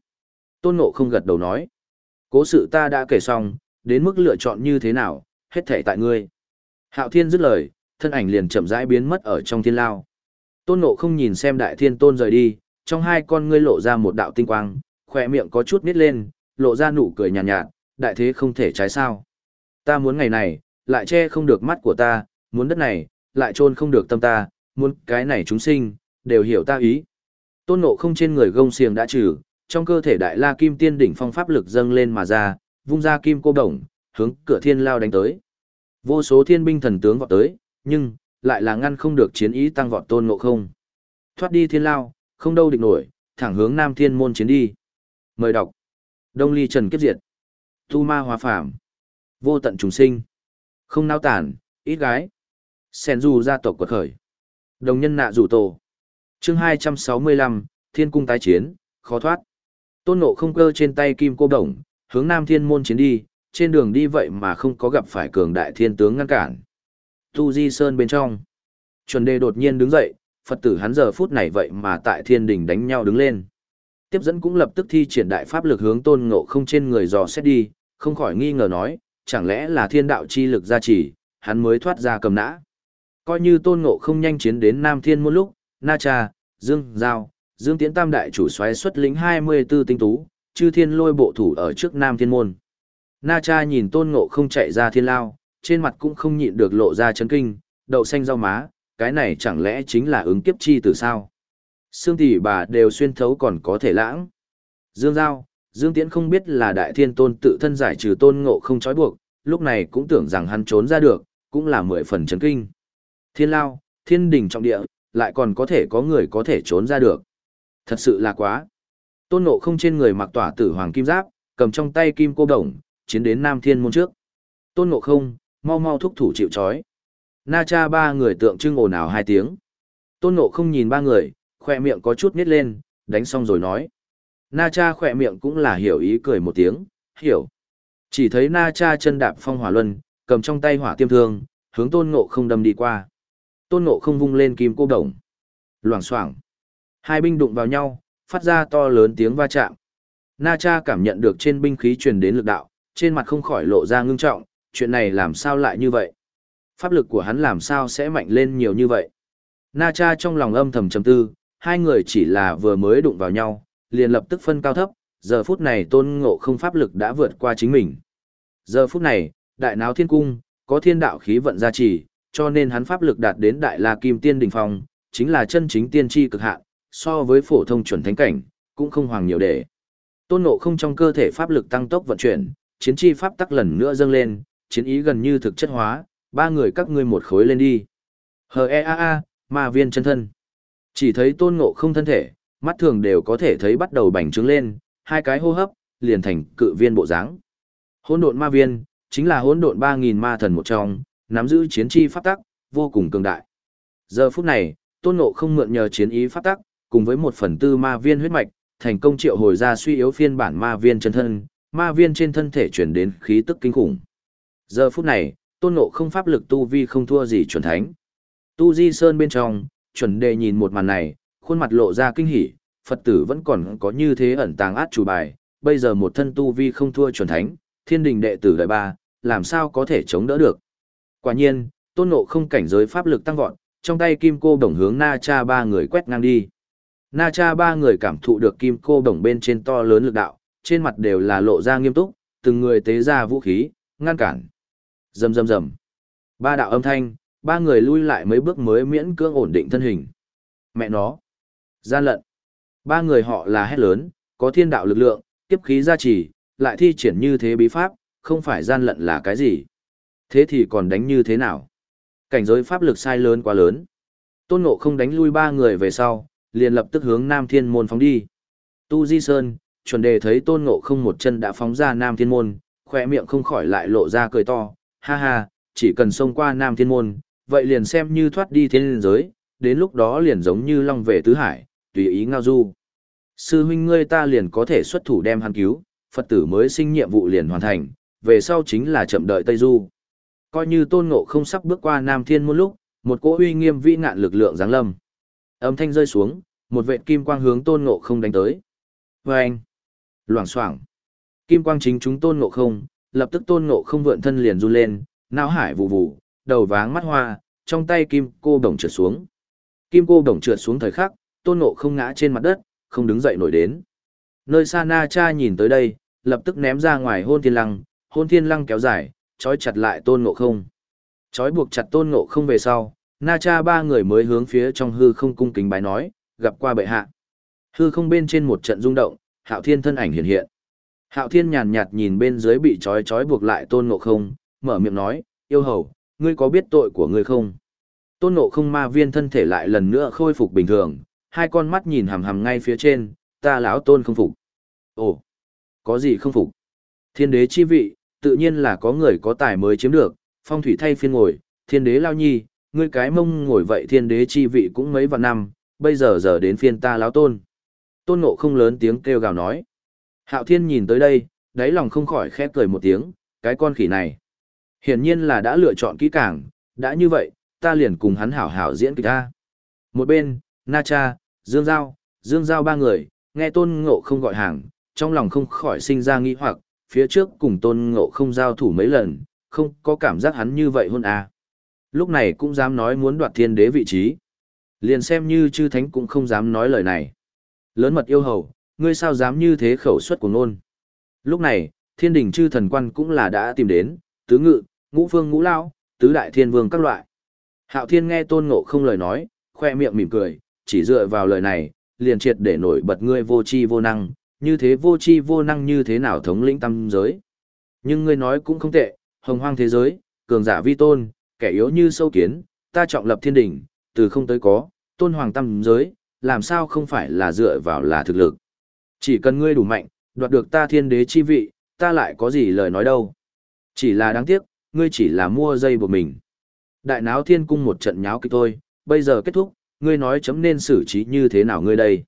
S1: Tôn ngộ không gật đầu nói. Cố sự ta đã kể xong, đến mức lựa chọn như thế nào, hết thể tại ngươi. Hạo thiên dứt lời, thân ảnh liền chậm rãi biến mất ở trong thiên lao. Tôn ngộ không nhìn xem đại thiên tôn rời đi, trong hai con ngươi lộ ra một đạo tinh quang, khỏe miệng có chút nít lên, lộ ra nụ cười nhàn nhạt, nhạt, đại thế không thể trái sao. Ta muốn ngày này, lại che không được mắt của ta, muốn đất này, lại trôn không được tâm ta, muốn cái này chúng sinh, đều hiểu ta ý. Tôn ngộ không trên người gông xiềng đã trừ, trong cơ thể đại la kim tiên đỉnh phong pháp lực dâng lên mà ra, vung ra kim cô đồng, hướng cửa thiên lao đánh tới. Vô số thiên binh thần tướng vọt tới, nhưng, lại là ngăn không được chiến ý tăng vọt tôn ngộ không. Thoát đi thiên lao, không đâu địch nổi, thẳng hướng nam thiên môn chiến đi. Mời đọc. Đông ly trần kiếp diệt. Tu ma hòa phàm. Vô tận trùng sinh. Không nao tản, ít gái. Sen du gia tộc quật khởi. Đồng nhân nạ rủ tổ. chương 265, thiên cung tái chiến, khó thoát. Tôn Ngộ không cơ trên tay kim cô đồng, hướng nam thiên môn chiến đi, trên đường đi vậy mà không có gặp phải cường đại thiên tướng ngăn cản. Tu Di Sơn bên trong. Chuẩn đề đột nhiên đứng dậy, Phật tử hắn giờ phút này vậy mà tại thiên đình đánh nhau đứng lên. Tiếp dẫn cũng lập tức thi triển đại pháp lực hướng tôn ngộ không trên người dò xét đi, không khỏi nghi ngờ nói, chẳng lẽ là thiên đạo chi lực gia trì, hắn mới thoát ra cầm nã. Coi như tôn ngộ không nhanh chiến đến Nam Thiên một lúc, Na Cha, Dương, Giao, Dương Tiễn Tam Đại chủ xoáy xuất lính 24 tinh tú, chư thiên lôi bộ thủ ở trước Nam Thiên Môn. Na Cha nhìn tôn ngộ không chạy ra thiên lao, trên mặt cũng không nhịn được lộ ra chấn kinh, đậu xanh rau má, cái này chẳng lẽ chính là ứng kiếp chi từ sao? Sương tỷ bà đều xuyên thấu còn có thể lãng. Dương Giao, Dương Tiễn không biết là đại thiên tôn tự thân giải trừ tôn ngộ không trói buộc, lúc này cũng tưởng rằng hắn trốn ra được, cũng là mười phần chấn kinh. Thiên lao, thiên đình trọng địa, lại còn có thể có người có thể trốn ra được. Thật sự là quá. Tôn ngộ không trên người mặc tỏa tử hoàng kim giáp, cầm trong tay kim cô đồng, chiến đến nam thiên môn trước. Tôn ngộ không, mau mau thúc thủ chịu trói. Na cha ba người tượng trưng ồn ào hai tiếng. Tôn ngộ không nhìn ba người, khoe miệng có chút nít lên, đánh xong rồi nói. Na cha khoe miệng cũng là hiểu ý cười một tiếng, hiểu. Chỉ thấy Na cha chân đạp phong hỏa luân, cầm trong tay hỏa tiêm thương, hướng tôn ngộ không đâm đi qua. Tôn ngộ không vung lên kim cô đồng. Loảng xoảng. Hai binh đụng vào nhau, phát ra to lớn tiếng va chạm. Na cha cảm nhận được trên binh khí truyền đến lực đạo, trên mặt không khỏi lộ ra ngưng trọng, chuyện này làm sao lại như vậy? Pháp lực của hắn làm sao sẽ mạnh lên nhiều như vậy? Na cha trong lòng âm thầm trầm tư, hai người chỉ là vừa mới đụng vào nhau, liền lập tức phân cao thấp, giờ phút này tôn ngộ không pháp lực đã vượt qua chính mình. Giờ phút này, đại náo thiên cung, có thiên đạo khí vận gia trì, cho nên hắn pháp lực đạt đến đại la kim tiên đỉnh phong, chính là chân chính tiên tri cực hạn, so với phổ thông chuẩn thánh cảnh, cũng không hoàng nhiều để. Tôn ngộ không trong cơ thể pháp lực tăng tốc vận chuyển, chiến chi pháp tắc lần nữa dâng lên, chiến ý gần như thực chất hóa, ba người các ngươi một khối lên đi. Hờ e a a, ma viên chân thân. Chỉ thấy tôn ngộ không thân thể, mắt thường đều có thể thấy bắt đầu bành trướng lên, hai cái hô hấp, liền thành cự viên bộ dáng. Hỗn độn ma viên, chính là hỗn độn 3000 ma thần một trong, nắm giữ chiến chi pháp tắc, vô cùng cường đại. Giờ phút này, Tôn Ngộ không mượn nhờ chiến ý pháp tắc, cùng với một phần tư ma viên huyết mạch, thành công triệu hồi ra suy yếu phiên bản ma viên chân thân, ma viên trên thân thể chuyển đến khí tức kinh khủng. Giờ phút này, Tôn Ngộ không pháp lực tu vi không thua gì chuẩn thánh. Tu Di Sơn bên trong, chuẩn đề nhìn một màn này, khuôn mặt lộ ra kinh hỉ, Phật tử vẫn còn có như thế ẩn tàng át chủ bài, bây giờ một thân tu vi không thua chuẩn thánh, thiên đình đệ tử đại ba, làm sao có thể chống đỡ được. Quả nhiên, tôn ngộ không cảnh giới pháp lực tăng vọt, trong tay kim cô đồng hướng na cha ba người quét ngang đi. Na cha ba người cảm thụ được kim cô đồng bên trên to lớn lực đạo, trên mặt đều là lộ ra nghiêm túc, từng người tế ra vũ khí, ngăn cản. Rầm rầm rầm. Ba đạo âm thanh, ba người lui lại mấy bước mới miễn cưỡng ổn định thân hình. Mẹ nó. Gian lận. Ba người họ là hét lớn, có thiên đạo lực lượng, tiếp khí gia trì, lại thi triển như thế bí pháp, không phải gian lận là cái gì. Thế thì còn đánh như thế nào? Cảnh giới pháp lực sai lớn quá lớn. Tôn Ngộ không đánh lui ba người về sau, liền lập tức hướng Nam Thiên Môn phóng đi. Tu Di Sơn, chuẩn đề thấy Tôn Ngộ không một chân đã phóng ra Nam Thiên Môn, khỏe miệng không khỏi lại lộ ra cười to, ha ha, chỉ cần xông qua Nam Thiên Môn, vậy liền xem như thoát đi thiên giới, đến lúc đó liền giống như long về tứ hải, tùy ý ngao du. Sư huynh ngươi ta liền có thể xuất thủ đem hắn cứu, Phật tử mới sinh nhiệm vụ liền hoàn thành, về sau chính là chậm đợi Tây Du. Coi như tôn ngộ không sắp bước qua Nam Thiên Môn lúc, một cỗ uy nghiêm vĩ ngạn lực lượng giáng lâm. Âm thanh rơi xuống, một vệt kim quang hướng tôn ngộ không đánh tới. Và anh, loảng xoảng, kim quang chính chúng tôn ngộ không, lập tức tôn ngộ không vượn thân liền run lên, não hải vụ vụ, đầu váng mắt hoa, trong tay kim cô đồng trượt xuống. Kim cô đồng trượt xuống thời khắc, tôn ngộ không ngã trên mặt đất, không đứng dậy nổi đến. Nơi xa na cha nhìn tới đây, lập tức ném ra ngoài hôn thiên lăng, hôn thiên lăng kéo dài, trói chặt lại tôn ngộ không. Trói buộc chặt tôn ngộ không về sau, na cha ba người mới hướng phía trong hư không cung kính bái nói, gặp qua bệ hạ. Hư không bên trên một trận rung động, hạo thiên thân ảnh hiện hiện. Hạo thiên nhàn nhạt nhìn bên dưới bị trói trói buộc lại tôn ngộ không, mở miệng nói, yêu hầu, ngươi có biết tội của ngươi không? Tôn ngộ không ma viên thân thể lại lần nữa khôi phục bình thường, hai con mắt nhìn hằm hằm ngay phía trên, ta lão tôn không phục. Ồ, có gì không phục? Thiên đế chi vị, tự nhiên là có người có tài mới chiếm được, phong thủy thay phiên ngồi, thiên đế lao nhi, ngươi cái mông ngồi vậy thiên đế chi vị cũng mấy vạn năm, bây giờ giờ đến phiên ta lão tôn. Tôn ngộ không lớn tiếng kêu gào nói. Hạo thiên nhìn tới đây, đáy lòng không khỏi khép cười một tiếng, cái con khỉ này. Hiển nhiên là đã lựa chọn kỹ càng, đã như vậy, ta liền cùng hắn hảo hảo diễn kịch ta. Một bên, Na Cha, Dương Giao, Dương Giao ba người, nghe tôn ngộ không gọi hàng, trong lòng không khỏi sinh ra nghi hoặc, phía trước cùng tôn ngộ không giao thủ mấy lần, không có cảm giác hắn như vậy hôn à. Lúc này cũng dám nói muốn đoạt thiên đế vị trí. Liền xem như chư thánh cũng không dám nói lời này. Lớn mật yêu hầu, ngươi sao dám như thế khẩu suất của ngôn. Lúc này, thiên đình chư thần quan cũng là đã tìm đến, tứ ngự, ngũ phương ngũ lao, tứ đại thiên vương các loại. Hạo thiên nghe tôn ngộ không lời nói, khoe miệng mỉm cười, chỉ dựa vào lời này, liền triệt để nổi bật ngươi vô chi vô năng, như thế vô chi vô năng như thế nào thống lĩnh tâm giới. Nhưng ngươi nói cũng không tệ, hồng hoang thế giới, cường giả vi tôn, kẻ yếu như sâu kiến, ta trọng lập thiên đỉnh, từ không tới có, tôn hoàng tâm giới, làm sao không phải là dựa vào là thực lực. Chỉ cần ngươi đủ mạnh, đoạt được ta thiên đế chi vị, ta lại có gì lời nói đâu. Chỉ là đáng tiếc, ngươi chỉ là mua dây buộc mình. Đại náo thiên cung một trận nháo kịch thôi, bây giờ kết thúc, ngươi nói chấm nên xử trí như thế nào ngươi đây?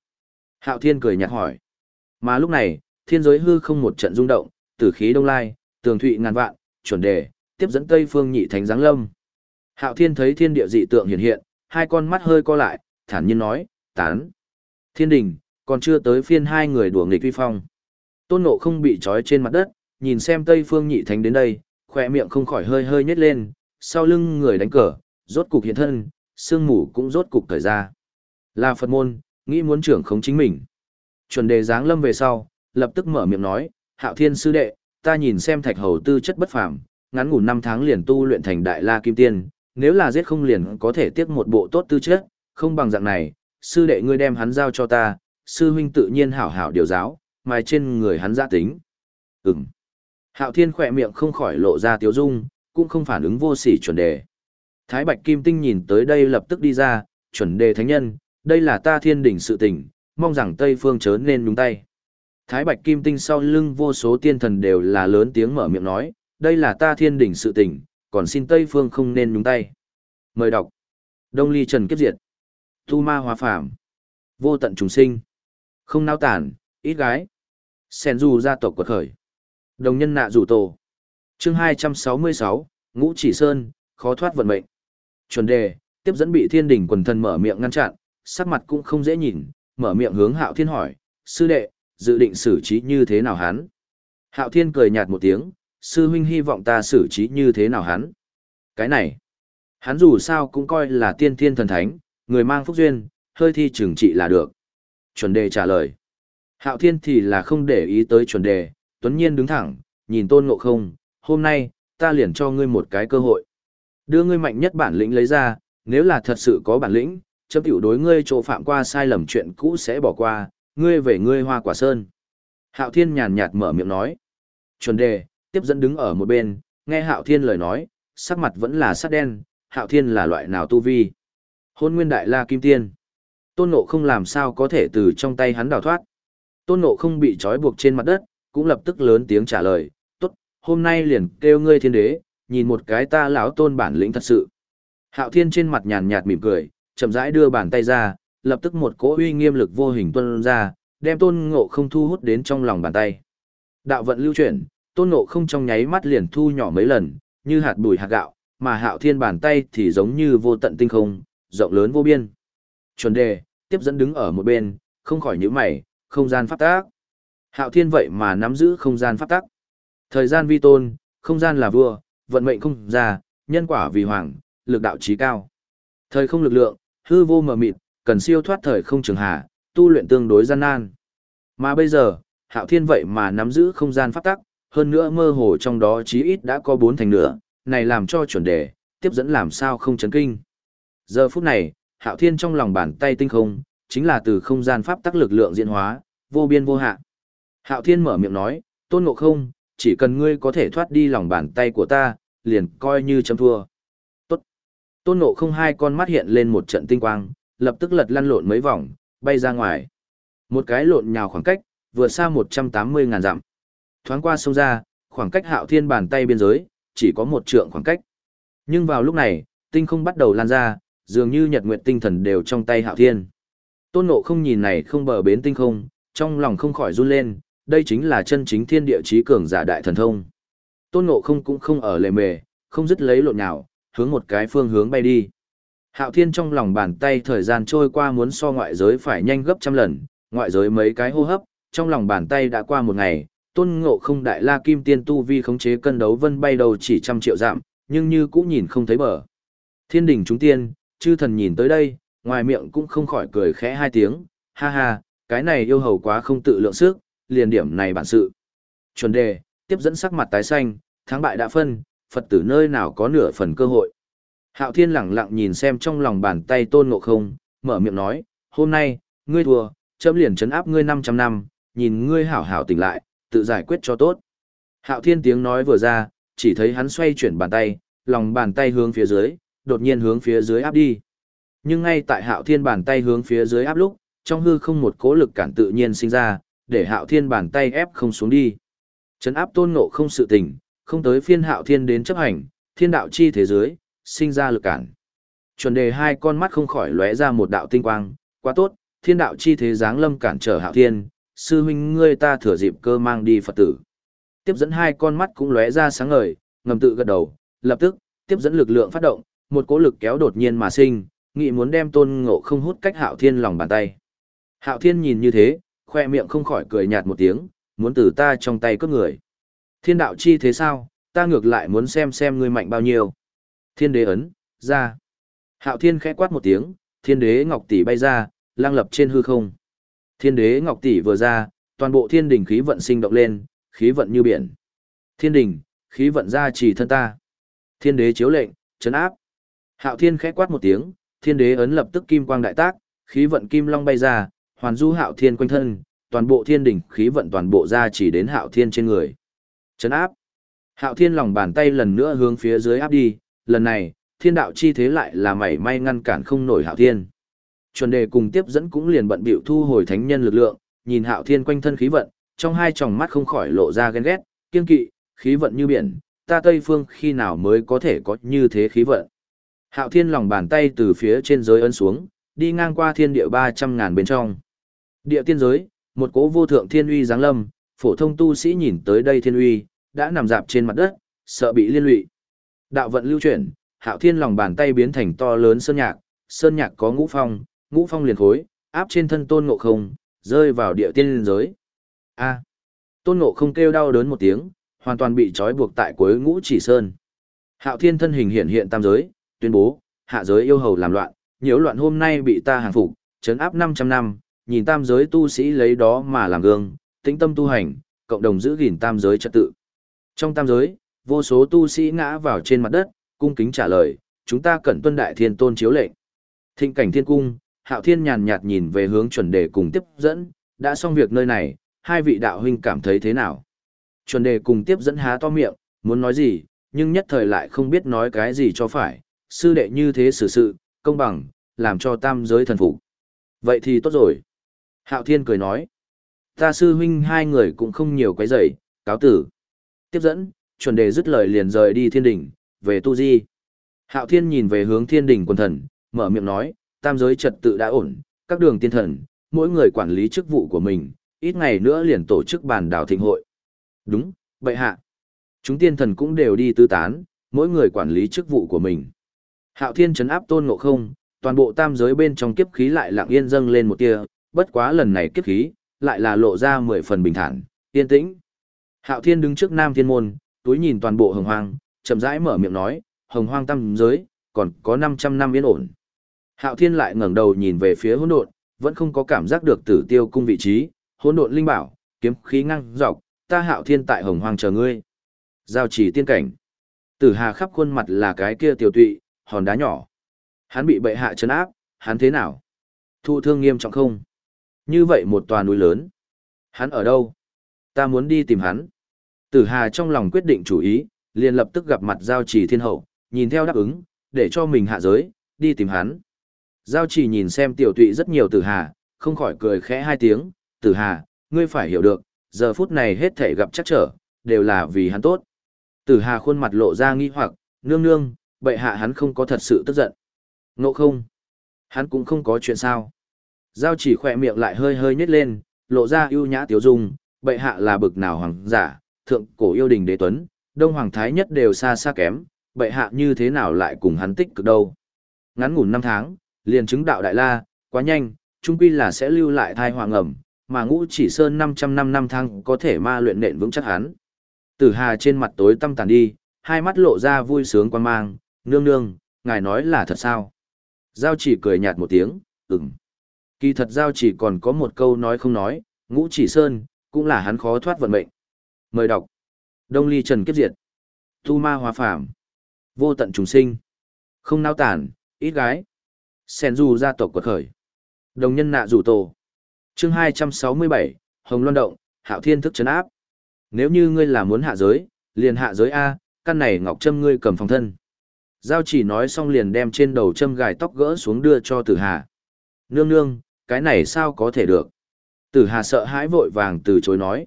S1: Hạo thiên cười nhạt hỏi. Mà lúc này, thiên giới hư không một trận rung động, tử khí đông lai, tường thụy ngàn vạn, chuẩn đề, tiếp dẫn Tây Phương nhị thánh giáng lâm. Hạo Thiên thấy thiên địa dị tượng hiện hiện, hai con mắt hơi co lại, thản nhiên nói, tán. Thiên đình, còn chưa tới phiên hai người đùa nghịch vi phong. Tôn Ngộ không bị trói trên mặt đất, nhìn xem Tây Phương nhị thánh đến đây, khỏe miệng không khỏi hơi hơi nhếch lên, sau lưng người đánh cờ, rốt cục hiện thân, sương mù cũng rốt cục thời ra. Là Phật môn, nghĩ muốn trưởng khống chính mình. Chuẩn đề giáng lâm về sau, lập tức mở miệng nói, hạo thiên sư đệ, ta nhìn xem thạch hầu tư chất bất phàm, ngắn ngủ năm tháng liền tu luyện thành đại la kim tiên, nếu là giết không liền có thể tiếc một bộ tốt tư chất, không bằng dạng này, sư đệ ngươi đem hắn giao cho ta, sư huynh tự nhiên hảo hảo điều giáo, mai trên người hắn gia tính. Ừm. Hạo thiên khỏe miệng không khỏi lộ ra tiếu dung, cũng không phản ứng vô sỉ chuẩn đề. Thái Bạch Kim Tinh nhìn tới đây lập tức đi ra, chuẩn đề thánh nhân, đây là ta thiên đỉnh sự tình, mong rằng Tây Phương chớ nên nhúng tay. Thái Bạch Kim Tinh sau lưng vô số tiên thần đều là lớn tiếng mở miệng nói, đây là ta thiên đỉnh sự tình, còn xin Tây Phương không nên nhúng tay. Mời đọc. Đông Ly Trần Kiếp Diệt. Tu Ma Hóa Phàm. Vô tận trùng sinh. Không nao tản, ít gái. Sen dù gia tộc quật khởi. Đồng nhân nạ rủ tổ. Chương 266, Ngũ Chỉ Sơn, khó thoát vận mệnh. Chuẩn đề, tiếp dẫn bị thiên đình quần thần mở miệng ngăn chặn, sắc mặt cũng không dễ nhìn, mở miệng hướng hạo thiên hỏi, sư đệ, dự định xử trí như thế nào hắn? Hạo thiên cười nhạt một tiếng, sư huynh hy vọng ta xử trí như thế nào hắn? Cái này, hắn dù sao cũng coi là tiên thiên thần thánh, người mang phúc duyên, hơi thi trừng trị là được. Chuẩn đề trả lời. Hạo thiên thì là không để ý tới chuẩn đề, tuấn nhiên đứng thẳng, nhìn tôn ngộ không, hôm nay, ta liền cho ngươi một cái cơ hội. Đưa ngươi mạnh nhất bản lĩnh lấy ra, nếu là thật sự có bản lĩnh, chấm tiểu đối ngươi chỗ phạm qua sai lầm chuyện cũ sẽ bỏ qua, ngươi về ngươi hoa quả sơn. Hạo Thiên nhàn nhạt mở miệng nói. Chuẩn đề, tiếp dẫn đứng ở một bên, nghe Hạo Thiên lời nói, sắc mặt vẫn là sắc đen, Hạo Thiên là loại nào tu vi. Hôn nguyên đại la kim tiên. Tôn Ngộ không làm sao có thể từ trong tay hắn đào thoát. Tôn Ngộ không bị trói buộc trên mặt đất, cũng lập tức lớn tiếng trả lời, tốt, hôm nay liền kêu ngươi thiên đế, nhìn một cái ta lão tôn bản lĩnh thật sự. Hạo Thiên trên mặt nhàn nhạt mỉm cười, chậm rãi đưa bàn tay ra, lập tức một cỗ uy nghiêm lực vô hình tuôn ra, đem Tôn Ngộ không thu hút đến trong lòng bàn tay. Đạo vận lưu chuyển, Tôn Ngộ không trong nháy mắt liền thu nhỏ mấy lần, như hạt bụi hạt gạo, mà Hạo Thiên bàn tay thì giống như vô tận tinh không, rộng lớn vô biên. Chuẩn đề, tiếp dẫn đứng ở một bên, không khỏi nhíu mày, không gian pháp tác. Hạo Thiên vậy mà nắm giữ không gian pháp tắc. Thời gian vi tôn, không gian là vua, vận mệnh không ra, nhân quả vì hoàng, lực đạo trí cao. Thời không lực lượng, hư vô mờ mịt, cần siêu thoát thời không trường hà, tu luyện tương đối gian nan. Mà bây giờ, Hạo Thiên vậy mà nắm giữ không gian pháp tắc, hơn nữa mơ hồ trong đó chí ít đã có bốn thành nửa, này làm cho chuẩn đề, tiếp dẫn làm sao không chấn kinh. Giờ phút này, Hạo Thiên trong lòng bàn tay tinh không, chính là từ không gian pháp tắc lực lượng diễn hóa, vô biên vô hạn. Hạo Thiên mở miệng nói, Tôn Ngộ Không, chỉ cần ngươi có thể thoát đi lòng bàn tay của ta, liền coi như chấm thua. tốt Tôn Ngộ không hai con mắt hiện lên một trận tinh quang, lập tức lật lăn lộn mấy vòng, bay ra ngoài. Một cái lộn nhào khoảng cách, vừa xa 180 ngàn dặm. Thoáng qua sông ra, khoảng cách hạo thiên bàn tay biên giới, chỉ có một trượng khoảng cách. Nhưng vào lúc này, tinh không bắt đầu lan ra, dường như nhật nguyện tinh thần đều trong tay hạo thiên. Tôn Ngộ không nhìn này không bờ bến tinh không, trong lòng không khỏi run lên, đây chính là chân chính thiên địa trí cường giả đại thần thông. Tôn Ngộ không cũng không ở lề mề, không dứt lấy lộn nhào, hướng một cái phương hướng bay đi. Hạo Thiên trong lòng bàn tay thời gian trôi qua muốn so ngoại giới phải nhanh gấp trăm lần, ngoại giới mấy cái hô hấp, trong lòng bàn tay đã qua một ngày, tôn ngộ không đại la kim tiên tu vi khống chế cân đấu vân bay đầu chỉ trăm triệu giảm nhưng như cũng nhìn không thấy bờ. Thiên đình chúng tiên, chư thần nhìn tới đây, ngoài miệng cũng không khỏi cười khẽ hai tiếng, ha ha, cái này yêu hầu quá không tự lượng sức, liền điểm này bản sự. Chuẩn đề, tiếp dẫn sắc mặt tái xanh, thắng bại đã phân, Phật tử nơi nào có nửa phần cơ hội. Hạo Thiên lẳng lặng nhìn xem trong lòng bàn tay tôn ngộ không, mở miệng nói, hôm nay, ngươi thua, chấm liền chấn áp ngươi 500 năm, nhìn ngươi hảo hảo tỉnh lại, tự giải quyết cho tốt. Hạo Thiên tiếng nói vừa ra, chỉ thấy hắn xoay chuyển bàn tay, lòng bàn tay hướng phía dưới, đột nhiên hướng phía dưới áp đi. Nhưng ngay tại Hạo Thiên bàn tay hướng phía dưới áp lúc, trong hư không một cố lực cản tự nhiên sinh ra, để Hạo Thiên bàn tay ép không xuống đi. Chấn áp tôn ngộ không sự tình, không tới phiên hạo thiên đến chấp hành, thiên đạo chi thế giới, sinh ra lực cản. Chuẩn đề hai con mắt không khỏi lóe ra một đạo tinh quang, quá tốt, thiên đạo chi thế giáng lâm cản trở hạo thiên, sư huynh ngươi ta thừa dịp cơ mang đi Phật tử. Tiếp dẫn hai con mắt cũng lóe ra sáng ngời, ngầm tự gật đầu, lập tức, tiếp dẫn lực lượng phát động, một cỗ lực kéo đột nhiên mà sinh, nghị muốn đem tôn ngộ không hút cách hạo thiên lòng bàn tay. Hạo thiên nhìn như thế, khoe miệng không khỏi cười nhạt một tiếng, muốn từ ta trong tay cướp người. Thiên đạo chi thế sao, ta ngược lại muốn xem xem ngươi mạnh bao nhiêu. Thiên đế ấn, ra. Hạo thiên khẽ quát một tiếng, thiên đế ngọc tỷ bay ra, lang lập trên hư không. Thiên đế ngọc tỷ vừa ra, toàn bộ thiên đình khí vận sinh động lên, khí vận như biển. Thiên đình khí vận ra chỉ thân ta. Thiên đế chiếu lệnh, chấn áp. Hạo thiên khẽ quát một tiếng, thiên đế ấn lập tức kim quang đại tác, khí vận kim long bay ra, hoàn du hạo thiên quanh thân, toàn bộ thiên đỉnh khí vận toàn bộ ra chỉ đến hạo thiên trên người. Chấn áp. Hạo thiên lòng bàn tay lần nữa hướng phía dưới áp đi, lần này, thiên đạo chi thế lại là mảy may ngăn cản không nổi hạo thiên. Chuẩn đề cùng tiếp dẫn cũng liền bận bịu thu hồi thánh nhân lực lượng, nhìn hạo thiên quanh thân khí vận, trong hai tròng mắt không khỏi lộ ra ghen ghét, kiên kỵ, khí vận như biển, ta Tây Phương khi nào mới có thể có như thế khí vận. Hạo Thiên lòng bàn tay từ phía trên giới ấn xuống, đi ngang qua thiên địa 300 ngàn bên trong. Địa tiên giới, một cố vô thượng thiên uy giáng lâm, phổ thông tu sĩ nhìn tới đây thiên uy, đã nằm dạp trên mặt đất, sợ bị liên lụy. Đạo vận lưu chuyển, Hạo Thiên lòng bàn tay biến thành to lớn sơn nhạc, sơn nhạc có ngũ phong, ngũ phong liền khối, áp trên thân tôn ngộ không, rơi vào địa tiên liên giới. A. tôn ngộ không kêu đau đớn một tiếng, hoàn toàn bị trói buộc tại cuối ngũ chỉ sơn. Hạo Thiên thân hình hiện hiện tam giới, tuyên bố, hạ giới yêu hầu làm loạn, nhiễu loạn hôm nay bị ta hàng phục, chấn áp 500 năm, nhìn tam giới tu sĩ lấy đó mà làm gương, tĩnh tâm tu hành, cộng đồng giữ gìn tam giới trật tự. Trong tam giới, vô số tu sĩ ngã vào trên mặt đất, cung kính trả lời, chúng ta cần tuân đại thiên tôn chiếu lệnh. Thịnh cảnh thiên cung, hạo thiên nhàn nhạt nhìn về hướng chuẩn đề cùng tiếp dẫn, đã xong việc nơi này, hai vị đạo huynh cảm thấy thế nào? Chuẩn đề cùng tiếp dẫn há to miệng, muốn nói gì, nhưng nhất thời lại không biết nói cái gì cho phải, sư đệ như thế xử sự, công bằng, làm cho tam giới thần phục. Vậy thì tốt rồi. Hạo Thiên cười nói, ta sư huynh hai người cũng không nhiều quấy rầy, cáo tử. Tiếp dẫn, chuẩn đề dứt lời liền rời đi thiên đỉnh, về tu di. Hạo Thiên nhìn về hướng thiên đỉnh quần thần, mở miệng nói, tam giới trật tự đã ổn, các đường tiên thần, mỗi người quản lý chức vụ của mình, ít ngày nữa liền tổ chức bàn đảo thịnh hội. Đúng, vậy hạ. Chúng tiên thần cũng đều đi tư tán, mỗi người quản lý chức vụ của mình. Hạo Thiên trấn áp tôn ngộ không, toàn bộ tam giới bên trong kiếp khí lại lặng yên dâng lên một tia, bất quá lần này kiếp khí, lại là lộ ra mười phần bình thản, yên tĩnh. Hạo Thiên đứng trước Nam Thiên Môn, túi nhìn toàn bộ hồng hoang, chậm rãi mở miệng nói, hồng hoang tam giới, còn có 500 năm yên ổn. Hạo Thiên lại ngẩng đầu nhìn về phía hỗn độn, vẫn không có cảm giác được tử tiêu cung vị trí, hỗn độn linh bảo, kiếm khí ngang dọc, ta Hạo Thiên tại hồng hoang chờ ngươi. Giao chỉ tiên cảnh. Tử Hà khắp khuôn mặt là cái kia tiểu tụy, hòn đá nhỏ. Hắn bị bệ hạ trấn áp, hắn thế nào? Thụ thương nghiêm trọng không? Như vậy một tòa núi lớn. Hắn ở đâu? Ta muốn đi tìm hắn. Tử Hà trong lòng quyết định chủ ý, liền lập tức gặp mặt Giao Chỉ Thiên Hậu, nhìn theo đáp ứng, để cho mình hạ giới, đi tìm hắn. Giao Chỉ nhìn xem tiểu tụy rất nhiều Tử Hà, không khỏi cười khẽ hai tiếng, Tử Hà, ngươi phải hiểu được, giờ phút này hết thể gặp chắc trở, đều là vì hắn tốt. Tử Hà khuôn mặt lộ ra nghi hoặc, nương nương, bệ hạ hắn không có thật sự tức giận. Ngộ không? Hắn cũng không có chuyện sao. Giao chỉ khỏe miệng lại hơi hơi nhếch lên, lộ ra ưu nhã tiểu dung, bệ hạ là bực nào hoàng giả, thượng cổ yêu đình đế tuấn, đông hoàng thái nhất đều xa xa kém, bệ hạ như thế nào lại cùng hắn tích cực đâu. Ngắn ngủn năm tháng, liền chứng đạo đại la, quá nhanh, chung quy là sẽ lưu lại thai hoàng ẩm, mà ngũ chỉ sơn 500 năm năm thăng có thể ma luyện nện vững chắc hắn. Tử Hà trên mặt tối tăm tàn đi, hai mắt lộ ra vui sướng quan mang, nương nương, ngài nói là thật sao? Giao chỉ cười nhạt một tiếng, ừm. Kỳ thật Giao chỉ còn có một câu nói không nói, ngũ chỉ sơn, cũng là hắn khó thoát vận mệnh. Mời đọc. Đông ly trần kiếp diệt. Tu ma hòa phàm. Vô tận trùng sinh. Không nao tản, ít gái. Sen du gia tộc quật khởi. Đồng nhân nạ rủ tổ. chương 267, Hồng Loan Động, Hạo Thiên thức chấn áp. Nếu như ngươi là muốn hạ giới, liền hạ giới A, căn này ngọc trâm ngươi cầm phòng thân. Giao chỉ nói xong liền đem trên đầu châm gài tóc gỡ xuống đưa cho tử hà. Nương nương, cái này sao có thể được? Tử hà sợ hãi vội vàng từ chối nói.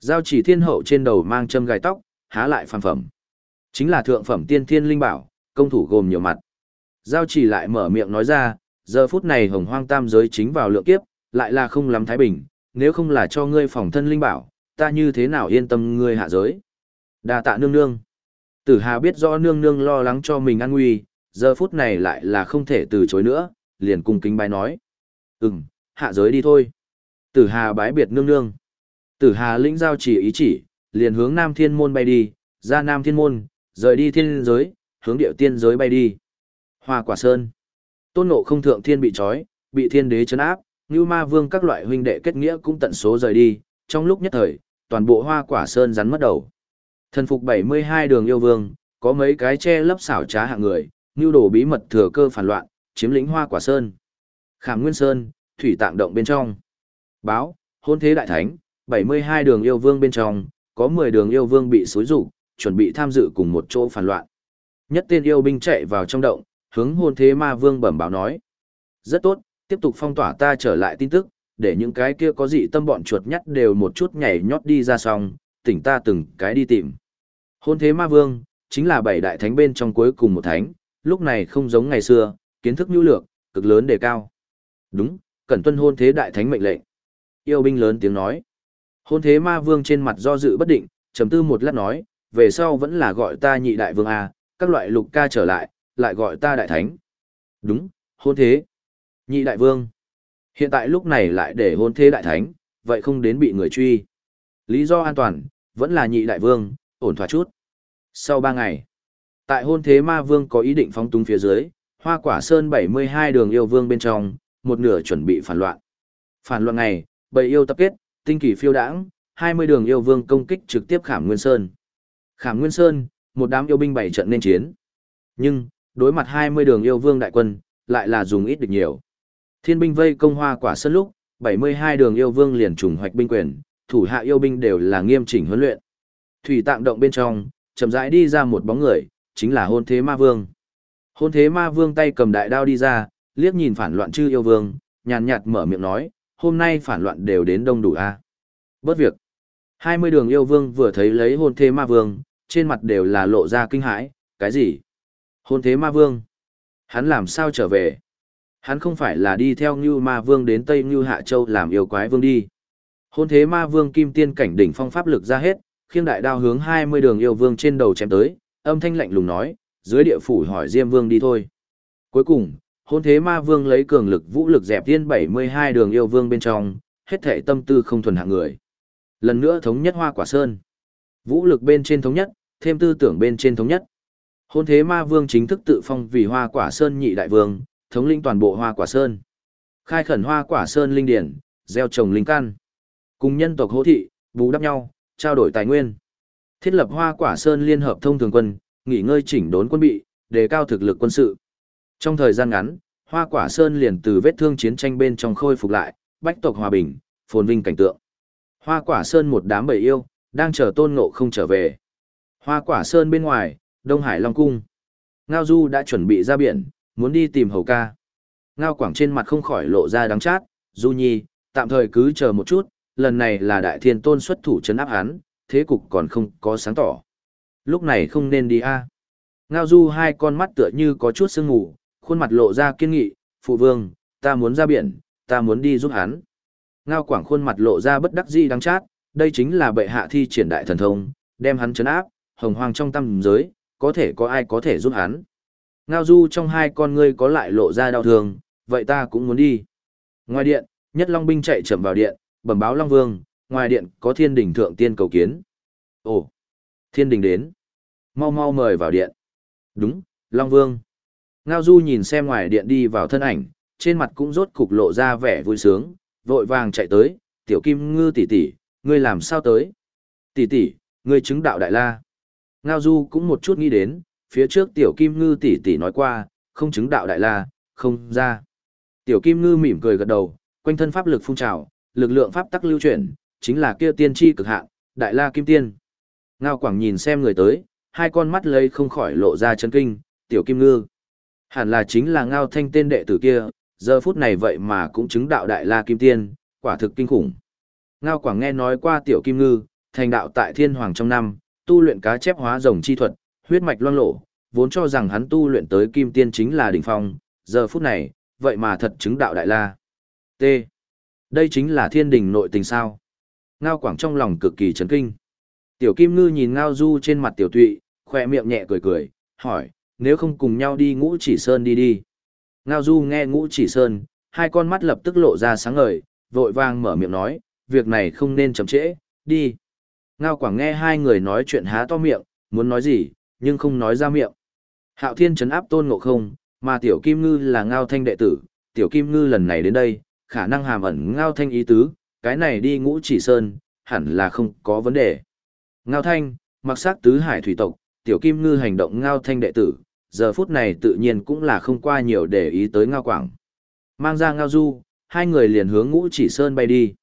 S1: Giao chỉ thiên hậu trên đầu mang châm gài tóc, há lại phàm phẩm. Chính là thượng phẩm tiên thiên linh bảo, công thủ gồm nhiều mặt. Giao chỉ lại mở miệng nói ra, giờ phút này hồng hoang tam giới chính vào lượng kiếp, lại là không lắm thái bình, nếu không là cho ngươi phòng thân linh bảo, ta như thế nào yên tâm ngươi hạ giới. đa tạ nương nương. Tử Hà biết rõ nương nương lo lắng cho mình an nguy, giờ phút này lại là không thể từ chối nữa, liền cung kính bái nói. Ừm, hạ giới đi thôi. Tử Hà bái biệt nương nương. Tử Hà lĩnh giao chỉ ý chỉ, liền hướng Nam Thiên Môn bay đi, ra Nam Thiên Môn, rời đi thiên giới, hướng điệu tiên giới bay đi. Hoa quả sơn. Tôn nộ không thượng thiên bị trói, bị thiên đế chấn áp, như ma vương các loại huynh đệ kết nghĩa cũng tận số rời đi, trong lúc nhất thời, toàn bộ hoa quả sơn rắn mất đầu. Thần phục 72 đường yêu vương, có mấy cái che lấp xảo trá hạng người, như đồ bí mật thừa cơ phản loạn, chiếm lĩnh hoa quả sơn. Khảm Nguyên Sơn, thủy tạng động bên trong. Báo, hôn thế đại thánh, 72 đường yêu vương bên trong, có 10 đường yêu vương bị xối rủ, chuẩn bị tham dự cùng một chỗ phản loạn. Nhất tên yêu binh chạy vào trong động, hướng hôn thế ma vương bẩm báo nói. Rất tốt, tiếp tục phong tỏa ta trở lại tin tức, để những cái kia có dị tâm bọn chuột nhắt đều một chút nhảy nhót đi ra xong, tỉnh ta từng cái đi tìm. Hôn thế ma vương, chính là bảy đại thánh bên trong cuối cùng một thánh, lúc này không giống ngày xưa, kiến thức nhu lược, cực lớn đề cao. Đúng, cần tuân hôn thế đại thánh mệnh lệnh. Yêu binh lớn tiếng nói. Hôn thế ma vương trên mặt do dự bất định, trầm tư một lát nói, về sau vẫn là gọi ta nhị đại vương A, các loại lục ca trở lại, lại gọi ta đại thánh. Đúng, hôn thế. Nhị đại vương. Hiện tại lúc này lại để hôn thế đại thánh, vậy không đến bị người truy. Lý do an toàn, vẫn là nhị đại vương, ổn thỏa chút. Sau ba ngày, tại hôn thế ma vương có ý định phóng túng phía dưới, hoa quả sơn 72 đường yêu vương bên trong, một nửa chuẩn bị phản loạn. Phản loạn này, bầy yêu tập kết, tinh kỳ phiêu đãng, 20 đường yêu vương công kích trực tiếp Khảm Nguyên Sơn. Khảm Nguyên Sơn, một đám yêu binh bảy trận nên chiến. Nhưng, đối mặt 20 đường yêu vương đại quân, lại là dùng ít được nhiều. Thiên binh vây công hoa quả sơn lúc, 72 đường yêu vương liền trùng hoạch binh quyền, thủ hạ yêu binh đều là nghiêm chỉnh huấn luyện. Thủy tạng động bên trong, chậm rãi đi ra một bóng người, chính là hôn thế ma vương. Hôn thế ma vương tay cầm đại đao đi ra, liếc nhìn phản loạn chư yêu vương, nhàn nhạt mở miệng nói, hôm nay phản loạn đều đến đông đủ a. À? Bớt việc. 20 đường yêu vương vừa thấy lấy hôn thế ma vương, trên mặt đều là lộ ra kinh hãi, cái gì? Hôn thế ma vương? Hắn làm sao trở về? Hắn không phải là đi theo Ngưu Ma Vương đến Tây Ngưu Hạ Châu làm yêu quái vương đi. Hôn thế ma vương kim tiên cảnh đỉnh phong pháp lực ra hết, khiêng đại đao hướng 20 đường yêu vương trên đầu chém tới, âm thanh lạnh lùng nói, dưới địa phủ hỏi Diêm Vương đi thôi. Cuối cùng, hôn thế ma vương lấy cường lực vũ lực dẹp tiên 72 đường yêu vương bên trong, hết thể tâm tư không thuần hạng người. Lần nữa thống nhất hoa quả sơn. Vũ lực bên trên thống nhất, thêm tư tưởng bên trên thống nhất. Hôn thế ma vương chính thức tự phong vì hoa quả sơn nhị đại vương, thống lĩnh toàn bộ hoa quả sơn. Khai khẩn hoa quả sơn linh điển, gieo trồng linh căn. Cùng nhân tộc hỗ thị, bù đắp nhau, trao đổi tài nguyên. Thiết lập hoa quả sơn liên hợp thông thường quân, nghỉ ngơi chỉnh đốn quân bị, đề cao thực lực quân sự. Trong thời gian ngắn, hoa quả sơn liền từ vết thương chiến tranh bên trong khôi phục lại, bách tộc hòa bình, phồn vinh cảnh tượng. Hoa quả sơn một đám bầy yêu, đang chờ tôn ngộ không trở về. Hoa quả sơn bên ngoài, Đông Hải Long Cung. Ngao Du đã chuẩn bị ra biển, muốn đi tìm hầu ca. Ngao Quảng trên mặt không khỏi lộ ra đắng chát, Du Nhi, tạm thời cứ chờ một chút, lần này là đại thiên tôn xuất thủ chấn áp hắn, thế cục còn không có sáng tỏ. Lúc này không nên đi a. Ngao Du hai con mắt tựa như có chút sương ngủ, khuôn mặt lộ ra kiên nghị, phụ vương, ta muốn ra biển, ta muốn đi giúp hắn. Ngao Quảng khuôn mặt lộ ra bất đắc dĩ đắng chát, đây chính là bệ hạ thi triển đại thần thông, đem hắn chấn áp, hồng hoang trong tâm giới, có thể có ai có thể giúp hắn. Ngao du trong hai con ngươi có lại lộ ra đau thương, vậy ta cũng muốn đi. Ngoài điện, nhất long binh chạy chậm vào điện, bẩm báo long vương, ngoài điện có thiên đình thượng tiên cầu kiến. Ồ, thiên đình đến. Mau mau mời vào điện. Đúng, long vương. Ngao du nhìn xem ngoài điện đi vào thân ảnh, trên mặt cũng rốt cục lộ ra vẻ vui sướng, vội vàng chạy tới, tiểu kim ngư tỷ tỷ, ngươi làm sao tới? Tỷ tỷ, ngươi chứng đạo đại la. Ngao du cũng một chút nghĩ đến, phía trước tiểu kim ngư tỷ tỷ nói qua, không chứng đạo đại la, không ra. Tiểu kim ngư mỉm cười gật đầu, quanh thân pháp lực phun trào, lực lượng pháp tắc lưu chuyển, chính là kia tiên tri cực hạn, đại la kim tiên. Ngao quảng nhìn xem người tới, hai con mắt lấy không khỏi lộ ra chấn kinh, tiểu kim ngư. Hẳn là chính là ngao thanh tên đệ tử kia, giờ phút này vậy mà cũng chứng đạo đại la kim tiên, quả thực kinh khủng. Ngao quảng nghe nói qua tiểu kim ngư, thành đạo tại thiên hoàng trong năm, tu luyện cá chép hóa rồng chi thuật, huyết mạch loang lộ, vốn cho rằng hắn tu luyện tới kim tiên chính là đỉnh phong, giờ phút này, vậy mà thật chứng đạo đại la. T. Đây chính là thiên đình nội tình sao. Ngao Quảng trong lòng cực kỳ chấn kinh. Tiểu Kim Ngư nhìn Ngao Du trên mặt tiểu tụy, khoe miệng nhẹ cười cười, hỏi, nếu không cùng nhau đi ngũ chỉ sơn đi đi. Ngao Du nghe ngũ chỉ sơn, hai con mắt lập tức lộ ra sáng ngời, vội vang mở miệng nói, việc này không nên chậm trễ, đi. Ngao Quảng nghe hai người nói chuyện há to miệng, muốn nói gì, nhưng không nói ra miệng. Hạo Thiên trấn áp tôn ngộ không, mà Tiểu Kim Ngư là Ngao Thanh đệ tử, Tiểu Kim Ngư lần này đến đây, khả năng hàm ẩn Ngao Thanh ý tứ, cái này đi ngũ chỉ sơn, hẳn là không có vấn đề. Ngao Thanh, mặc sắc tứ hải thủy tộc, Tiểu Kim Ngư hành động Ngao Thanh đệ tử, giờ phút này tự nhiên cũng là không qua nhiều để ý tới Ngao Quảng. Mang ra Ngao Du, hai người liền hướng ngũ chỉ sơn bay đi.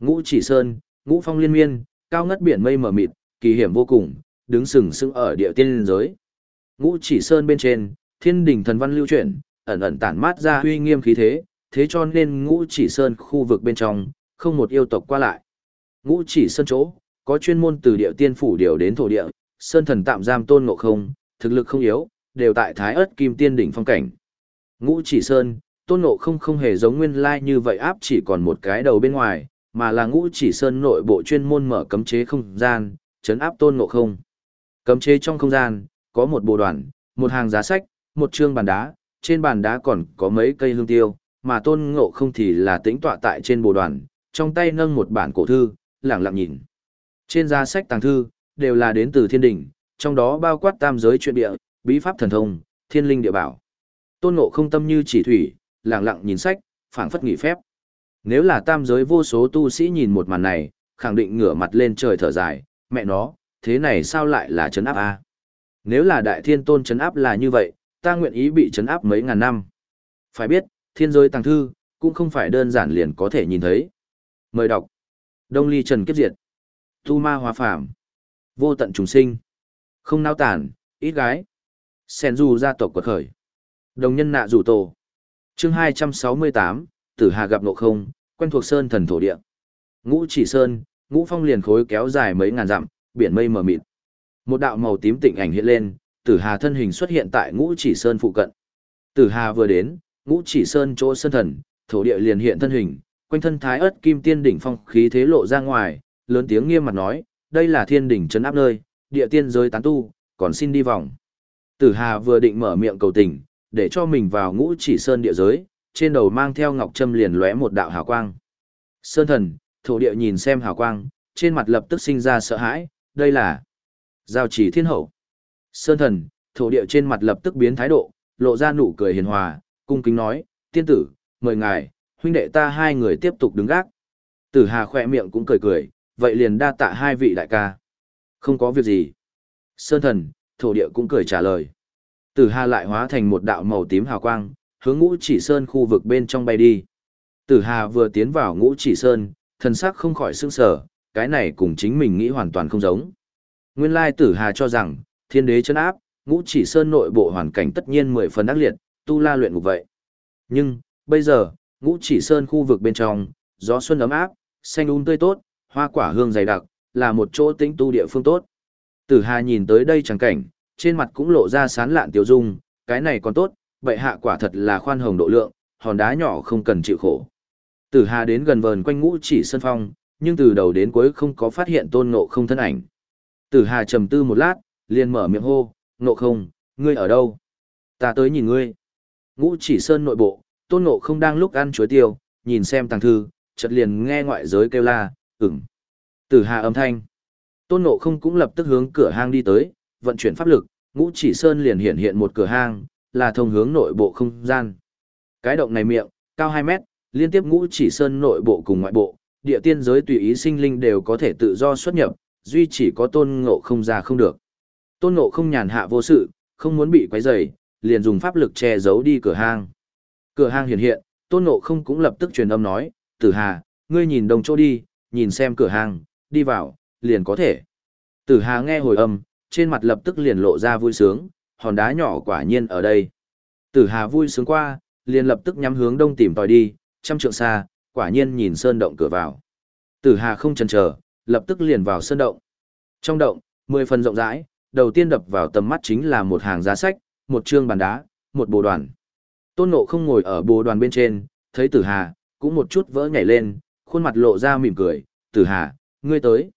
S1: Ngũ chỉ sơn, ngũ phong liên miên, cao ngất biển mây mờ mịt, kỳ hiểm vô cùng, đứng sừng sững ở địa tiên giới. Ngũ chỉ sơn bên trên, thiên đình thần văn lưu chuyển, ẩn ẩn tản mát ra uy nghiêm khí thế, thế cho nên ngũ chỉ sơn khu vực bên trong, không một yêu tộc qua lại. Ngũ chỉ sơn chỗ, có chuyên môn từ địa tiên phủ điều đến thổ địa, Sơn thần tạm giam tôn ngộ không, thực lực không yếu, đều tại thái ớt kim tiên đỉnh phong cảnh. Ngũ chỉ sơn, tôn ngộ không không hề giống nguyên lai như vậy áp chỉ còn một cái đầu bên ngoài, mà là ngũ chỉ sơn nội bộ chuyên môn mở cấm chế không gian, chấn áp tôn ngộ không. Cấm chế trong không gian, có một bộ đoàn, một hàng giá sách, một trương bàn đá, trên bàn đá còn có mấy cây hương tiêu, mà tôn ngộ không thì là tĩnh tọa tại trên bộ đoàn, trong tay nâng một bản cổ thư, lặng lặng nhìn. Trên giá sách tàng thư, đều là đến từ thiên đỉnh, trong đó bao quát tam giới chuyện địa, bí pháp thần thông, thiên linh địa bảo. Tôn ngộ không tâm như chỉ thủy, lặng lặng nhìn sách, phảng phất nghỉ phép. Nếu là tam giới vô số tu sĩ nhìn một màn này, khẳng định ngửa mặt lên trời thở dài, mẹ nó, thế này sao lại là chấn áp a? Nếu là đại thiên tôn chấn áp là như vậy, ta nguyện ý bị chấn áp mấy ngàn năm. Phải biết, thiên giới tàng thư, cũng không phải đơn giản liền có thể nhìn thấy. Mời đọc. Đông ly trần kiếp diệt. Tu ma hòa phàm. Vô tận trùng sinh. Không nao tản, ít gái. Sen du gia tộc quật khởi. Đồng nhân nạ rủ tổ. chương 268, tử hà gặp nộ không, quen thuộc sơn thần thổ địa. Ngũ chỉ sơn, ngũ phong liền khối kéo dài mấy ngàn dặm, biển mây mờ mịt. Một đạo màu tím tịnh ảnh hiện lên, tử hà thân hình xuất hiện tại ngũ chỉ sơn phụ cận. Tử hà vừa đến, ngũ chỉ sơn chỗ sơn thần, thổ địa liền hiện thân hình, quanh thân thái ớt kim tiên đỉnh phong khí thế lộ ra ngoài, lớn tiếng nghiêm mặt nói, đây là thiên đỉnh trấn áp nơi, địa tiên giới tán tu, còn xin đi vòng. Tử Hà vừa định mở miệng cầu tình, để cho mình vào ngũ chỉ sơn địa giới, trên đầu mang theo ngọc trâm liền lóe một đạo hào quang. Sơn thần, thổ địa nhìn xem hào quang, trên mặt lập tức sinh ra sợ hãi, đây là giao chỉ thiên hậu. Sơn thần, thổ địa trên mặt lập tức biến thái độ, lộ ra nụ cười hiền hòa, cung kính nói, tiên tử, mời ngài, huynh đệ ta hai người tiếp tục đứng gác. Tử Hà khỏe miệng cũng cười cười, vậy liền đa tạ hai vị đại ca. Không có việc gì. Sơn thần, thổ địa cũng cười trả lời. Tử Hà lại hóa thành một đạo màu tím hào quang, hướng ngũ chỉ sơn khu vực bên trong bay đi. Tử Hà vừa tiến vào ngũ chỉ sơn, thần sắc không khỏi sương sở, cái này cùng chính mình nghĩ hoàn toàn không giống. Nguyên lai Tử Hà cho rằng, thiên đế chân áp, ngũ chỉ sơn nội bộ hoàn cảnh tất nhiên mười phần ác liệt, tu la luyện ngục vậy. Nhưng, bây giờ, ngũ chỉ sơn khu vực bên trong, gió xuân ấm áp, xanh um tươi tốt, hoa quả hương dày đặc, là một chỗ tĩnh tu địa phương tốt. Tử Hà nhìn tới đây chẳng cảnh, trên mặt cũng lộ ra sán lạn tiêu dung, cái này còn tốt, vậy hạ quả thật là khoan hồng độ lượng, hòn đá nhỏ không cần chịu khổ. Tử Hà đến gần vờn quanh ngũ chỉ sân phong, nhưng từ đầu đến cuối không có phát hiện tôn ngộ không thân ảnh. Tử Hà trầm tư một lát, liền mở miệng hô, ngộ không, ngươi ở đâu? Ta tới nhìn ngươi. Ngũ chỉ sơn nội bộ, tôn ngộ không đang lúc ăn chuối tiêu, nhìn xem tàng thư, chợt liền nghe ngoại giới kêu la, ửng. Tử Hà âm thanh. Tôn Ngộ không cũng lập tức hướng cửa hang đi tới, vận chuyển pháp lực, ngũ chỉ sơn liền hiện hiện một cửa hang, là thông hướng nội bộ không gian. Cái động này miệng, cao 2 mét, liên tiếp ngũ chỉ sơn nội bộ cùng ngoại bộ, địa tiên giới tùy ý sinh linh đều có thể tự do xuất nhập, duy chỉ có tôn ngộ không ra không được. Tôn ngộ không nhàn hạ vô sự, không muốn bị quấy rầy, liền dùng pháp lực che giấu đi cửa hang. Cửa hang hiện hiện, tôn ngộ không cũng lập tức truyền âm nói, tử hà, ngươi nhìn đồng chỗ đi, nhìn xem cửa hang, đi vào, liền có thể. Tử Hà nghe hồi âm, trên mặt lập tức liền lộ ra vui sướng, hòn đá nhỏ quả nhiên ở đây. Tử Hà vui sướng qua, liền lập tức nhắm hướng đông tìm tòi đi, trăm trượng xa, quả nhiên nhìn sơn động cửa vào. Tử Hà không chần chờ, lập tức liền vào sơn động. Trong động, mười phần rộng rãi, đầu tiên đập vào tầm mắt chính là một hàng giá sách, một trương bàn đá, một bồ đoàn. Tôn Ngộ không ngồi ở bồ đoàn bên trên, thấy Tử Hà, cũng một chút vỡ nhảy lên, khuôn mặt lộ ra mỉm cười, Tử Hà, ngươi tới.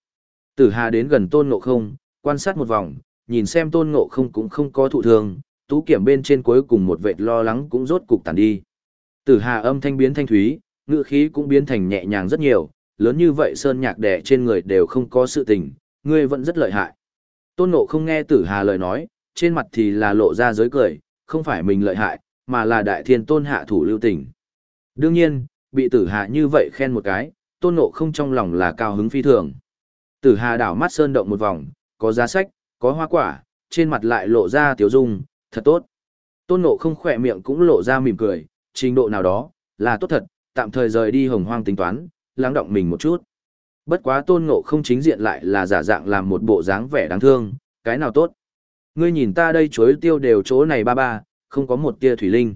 S1: Tử Hà đến gần Tôn Ngộ Không, quan sát một vòng, nhìn xem Tôn Ngộ Không cũng không có thụ thương, tú kiểm bên trên cuối cùng một vệt lo lắng cũng rốt cục tàn đi. Tử Hà âm thanh biến thanh thúy, ngữ khí cũng biến thành nhẹ nhàng rất nhiều, lớn như vậy sơn nhạc đẻ trên người đều không có sự tình, ngươi vẫn rất lợi hại. Tôn Ngộ không nghe Tử Hà lời nói, trên mặt thì là lộ ra giới cười, không phải mình lợi hại, mà là đại thiên tôn hạ thủ lưu tình. Đương nhiên, bị Tử Hà như vậy khen một cái, Tôn Ngộ không trong lòng là cao hứng phi thường. Tử Hà đảo mắt sơn động một vòng, có giá sách, có hoa quả, trên mặt lại lộ ra tiếu dung, thật tốt. Tôn Ngộ không khỏe miệng cũng lộ ra mỉm cười, trình độ nào đó, là tốt thật, tạm thời rời đi hồng hoang tính toán, lắng động mình một chút. Bất quá Tôn Ngộ không chính diện lại là giả dạng làm một bộ dáng vẻ đáng thương, cái nào tốt. Ngươi nhìn ta đây chuối tiêu đều chỗ này ba ba, không có một tia thủy linh.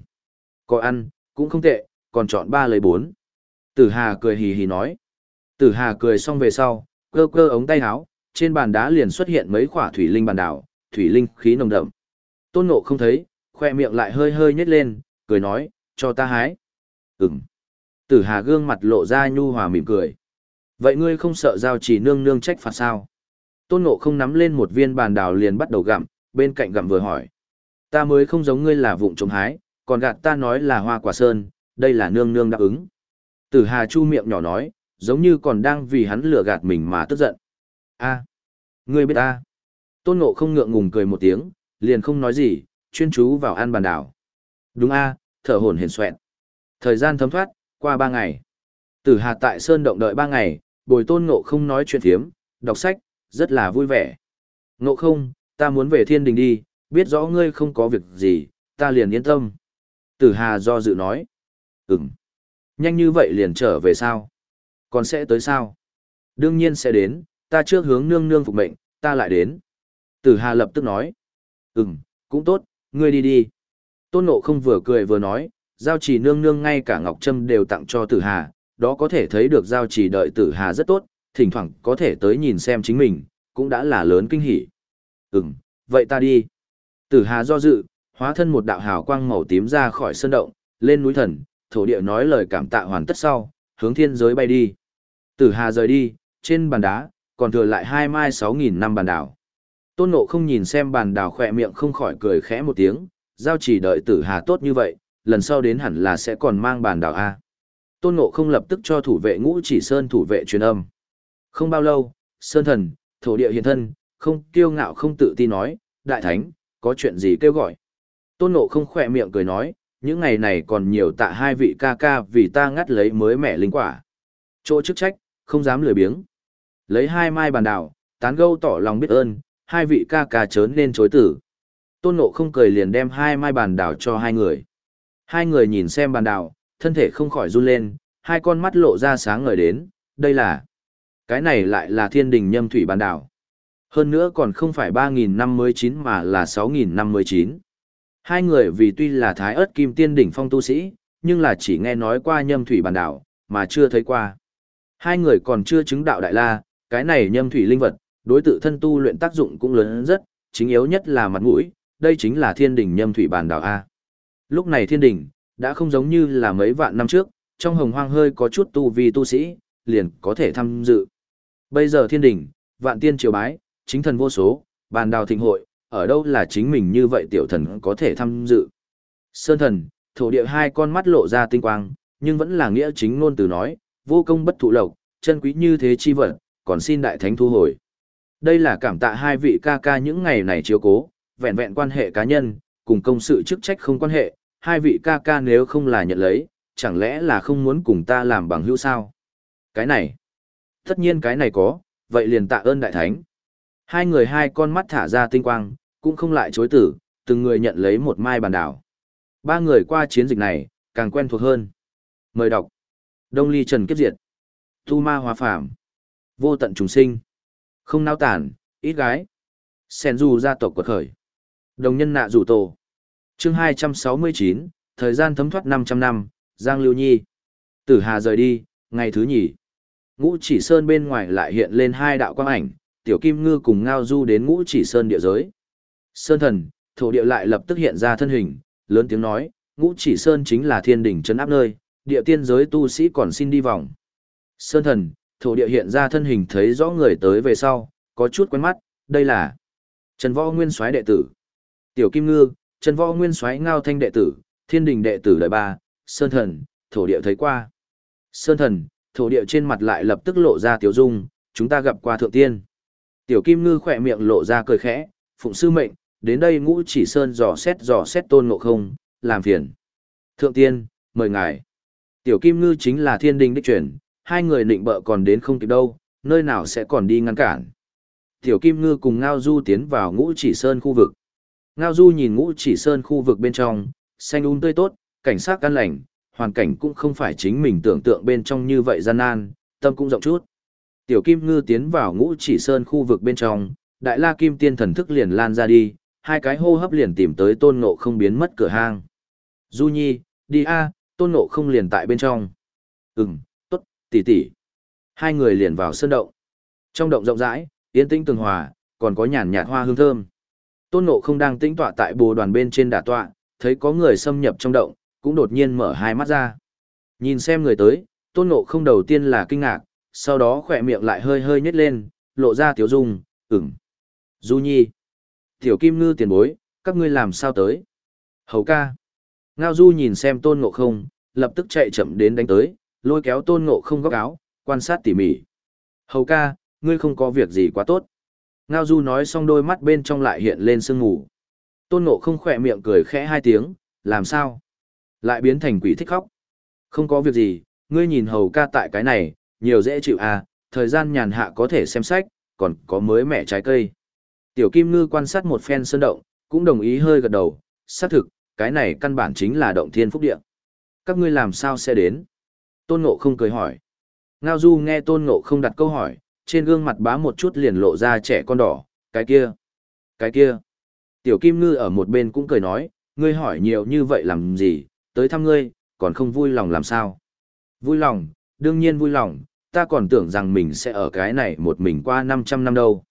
S1: Có ăn, cũng không tệ, còn chọn ba lấy bốn. Tử Hà cười hì hì nói. Tử Hà cười xong về sau, cơ cơ ống tay áo, trên bàn đá liền xuất hiện mấy quả thủy linh bàn đảo, thủy linh khí nồng đậm. Tôn Ngộ không thấy, khoe miệng lại hơi hơi nhếch lên, cười nói, cho ta hái. Ừm. Tử Hà gương mặt lộ ra nhu hòa mỉm cười. Vậy ngươi không sợ giao chỉ nương nương trách phạt sao? Tôn Ngộ không nắm lên một viên bàn đào liền bắt đầu gặm, bên cạnh gặm vừa hỏi. Ta mới không giống ngươi là vụng trộm hái, còn gạt ta nói là hoa quả sơn, đây là nương nương đáp ứng. Tử Hà chu miệng nhỏ nói, giống như còn đang vì hắn lừa gạt mình mà tức giận a ngươi biết ta. Tôn Ngộ không ngượng ngùng cười một tiếng, liền không nói gì, chuyên chú vào ăn bàn đảo. Đúng a thở hổn hển xoẹn. Thời gian thấm thoát, qua ba ngày. Tử Hà tại Sơn Động đợi ba ngày, bồi tôn ngộ không nói chuyện thiếm, đọc sách, rất là vui vẻ. Ngộ không, ta muốn về thiên đình đi, biết rõ ngươi không có việc gì, ta liền yên tâm. Tử Hà do dự nói. Ừm. Nhanh như vậy liền trở về sao? Còn sẽ tới sao? Đương nhiên sẽ đến, ta trước hướng nương nương phục mệnh, ta lại đến. Tử Hà lập tức nói. Ừm, cũng tốt, ngươi đi đi. Tôn Ngộ không vừa cười vừa nói, giao chỉ nương nương ngay cả Ngọc Trâm đều tặng cho Tử Hà, đó có thể thấy được giao chỉ đợi Tử Hà rất tốt, thỉnh thoảng có thể tới nhìn xem chính mình, cũng đã là lớn kinh hỉ. Ừm, vậy ta đi. Tử Hà do dự, hóa thân một đạo hào quang màu tím ra khỏi sơn động, lên núi thần, thổ địa nói lời cảm tạ hoàn tất sau, hướng thiên giới bay đi. Tử Hà rời đi, trên bàn đá, còn thừa lại hai mai sáu nghìn năm bàn đảo. Tôn Ngộ không nhìn xem bàn đảo khỏe miệng không khỏi cười khẽ một tiếng, giao chỉ đợi tử hà tốt như vậy, lần sau đến hẳn là sẽ còn mang bàn đảo A. Tôn Ngộ không lập tức cho thủ vệ ngũ chỉ sơn thủ vệ truyền âm. Không bao lâu, sơn thần, thổ địa hiện thân, không kiêu ngạo không tự tin nói, đại thánh, có chuyện gì kêu gọi. Tôn Ngộ không khỏe miệng cười nói, những ngày này còn nhiều tạ hai vị ca ca vì ta ngắt lấy mới mẻ linh quả. Chỗ chức trách, không dám lười biếng. Lấy hai mai bàn đảo, tán gâu tỏ lòng biết ơn, hai vị ca ca chớn nên chối tử. Tôn nộ không cười liền đem hai mai bàn đảo cho hai người. Hai người nhìn xem bàn đảo, thân thể không khỏi run lên, hai con mắt lộ ra sáng ngời đến, đây là... Cái này lại là thiên đình nhâm thủy bàn đảo. Hơn nữa còn không phải 3.059 mà là 6.059. Hai người vì tuy là thái ớt kim tiên đỉnh phong tu sĩ, nhưng là chỉ nghe nói qua nhâm thủy bàn đảo, mà chưa thấy qua. Hai người còn chưa chứng đạo đại la, cái này nhâm thủy linh vật, đối tự thân tu luyện tác dụng cũng lớn rất, chính yếu nhất là mặt mũi, đây chính là thiên đỉnh nhâm thủy bàn đảo A. Lúc này thiên đỉnh, đã không giống như là mấy vạn năm trước, trong hồng hoang hơi có chút tu vi tu sĩ, liền có thể tham dự. Bây giờ thiên đỉnh, vạn tiên triều bái, chính thần vô số, bàn đào thịnh hội, ở đâu là chính mình như vậy tiểu thần có thể tham dự. Sơn thần, thổ địa hai con mắt lộ ra tinh quang, nhưng vẫn là nghĩa chính ngôn từ nói, vô công bất thụ lộc, chân quý như thế chi vật, còn xin đại thánh thu hồi. Đây là cảm tạ hai vị ca ca những ngày này chiếu cố, vẹn vẹn quan hệ cá nhân, cùng công sự chức trách không quan hệ, hai vị ca ca nếu không là nhận lấy, chẳng lẽ là không muốn cùng ta làm bằng hữu sao? Cái này, tất nhiên cái này có, vậy liền tạ ơn đại thánh. Hai người hai con mắt thả ra tinh quang, cũng không lại chối tử, từng người nhận lấy một mai bàn đảo. Ba người qua chiến dịch này, càng quen thuộc hơn. Mời đọc. Đông ly trần kiếp diệt. Tu ma hòa phàm. Vô tận trùng sinh. Không nao tản, ít gái. Sen du gia tộc quật khởi. Đồng nhân nạ rủ tổ. chương 269, thời gian thấm thoát 500 năm, Giang Lưu Nhi. Tử Hà rời đi, ngày thứ nhì. Ngũ chỉ sơn bên ngoài lại hiện lên hai đạo quang ảnh, tiểu kim ngư cùng ngao du đến ngũ chỉ sơn địa giới. Sơn thần, thổ địa lại lập tức hiện ra thân hình, lớn tiếng nói, ngũ chỉ sơn chính là thiên đỉnh trấn áp nơi, địa tiên giới tu sĩ còn xin đi vòng. Sơn thần, thổ địa hiện ra thân hình thấy rõ người tới về sau, có chút quen mắt, đây là Trần Võ Nguyên Soái đệ tử. Tiểu Kim Ngư, Trần Võ Nguyên Soái Ngao Thanh đệ tử, Thiên Đình đệ tử đời ba, Sơn thần, thổ địa thấy qua. Sơn thần, thổ địa trên mặt lại lập tức lộ ra tiểu dung, chúng ta gặp qua thượng tiên. Tiểu Kim Ngư khỏe miệng lộ ra cười khẽ, phụng sư mệnh, đến đây ngũ chỉ sơn dò xét dò xét tôn ngộ không, làm phiền. Thượng tiên, mời ngài. Tiểu Kim Ngư chính là thiên đình đích truyền, hai người nịnh bợ còn đến không kịp đâu, nơi nào sẽ còn đi ngăn cản. Tiểu Kim Ngư cùng Ngao Du tiến vào ngũ chỉ sơn khu vực. Ngao Du nhìn ngũ chỉ sơn khu vực bên trong, xanh um tươi tốt, cảnh sát căn lành, hoàn cảnh cũng không phải chính mình tưởng tượng bên trong như vậy gian nan, tâm cũng rộng chút. Tiểu Kim Ngư tiến vào ngũ chỉ sơn khu vực bên trong, đại la kim tiên thần thức liền lan ra đi, hai cái hô hấp liền tìm tới tôn ngộ không biến mất cửa hang. Du Nhi, đi a, tôn ngộ không liền tại bên trong. Ừm, tỷ tỷ. Hai người liền vào sân động. Trong động rộng rãi, yên tĩnh tường hòa, còn có nhàn nhạt hoa hương thơm. Tôn Ngộ không đang tĩnh tọa tại bồ đoàn bên trên đà tọa, thấy có người xâm nhập trong động, cũng đột nhiên mở hai mắt ra. Nhìn xem người tới, Tôn Ngộ không đầu tiên là kinh ngạc, sau đó khỏe miệng lại hơi hơi nhếch lên, lộ ra tiểu dung, ửng. Du Nhi. Tiểu Kim Ngư tiền bối, các ngươi làm sao tới? Hầu ca. Ngao Du nhìn xem Tôn Ngộ không, lập tức chạy chậm đến đánh tới, lôi kéo Tôn Ngộ không góc áo, quan sát tỉ mỉ. Hầu ca, ngươi không có việc gì quá tốt. Ngao Du nói xong đôi mắt bên trong lại hiện lên sương ngủ. Tôn Ngộ không khỏe miệng cười khẽ hai tiếng, làm sao? Lại biến thành quỷ thích khóc. Không có việc gì, ngươi nhìn hầu ca tại cái này, nhiều dễ chịu à, thời gian nhàn hạ có thể xem sách, còn có mới mẻ trái cây. Tiểu Kim Ngư quan sát một phen sơn động, cũng đồng ý hơi gật đầu, xác thực, cái này căn bản chính là động thiên phúc địa. Các ngươi làm sao sẽ đến? Tôn Ngộ không cười hỏi. Ngao Du nghe Tôn Ngộ không đặt câu hỏi, trên gương mặt bá một chút liền lộ ra trẻ con đỏ, cái kia, cái kia. Tiểu Kim Ngư ở một bên cũng cười nói, ngươi hỏi nhiều như vậy làm gì, tới thăm ngươi, còn không vui lòng làm sao? Vui lòng, đương nhiên vui lòng, ta còn tưởng rằng mình sẽ ở cái này một mình qua 500 năm đâu.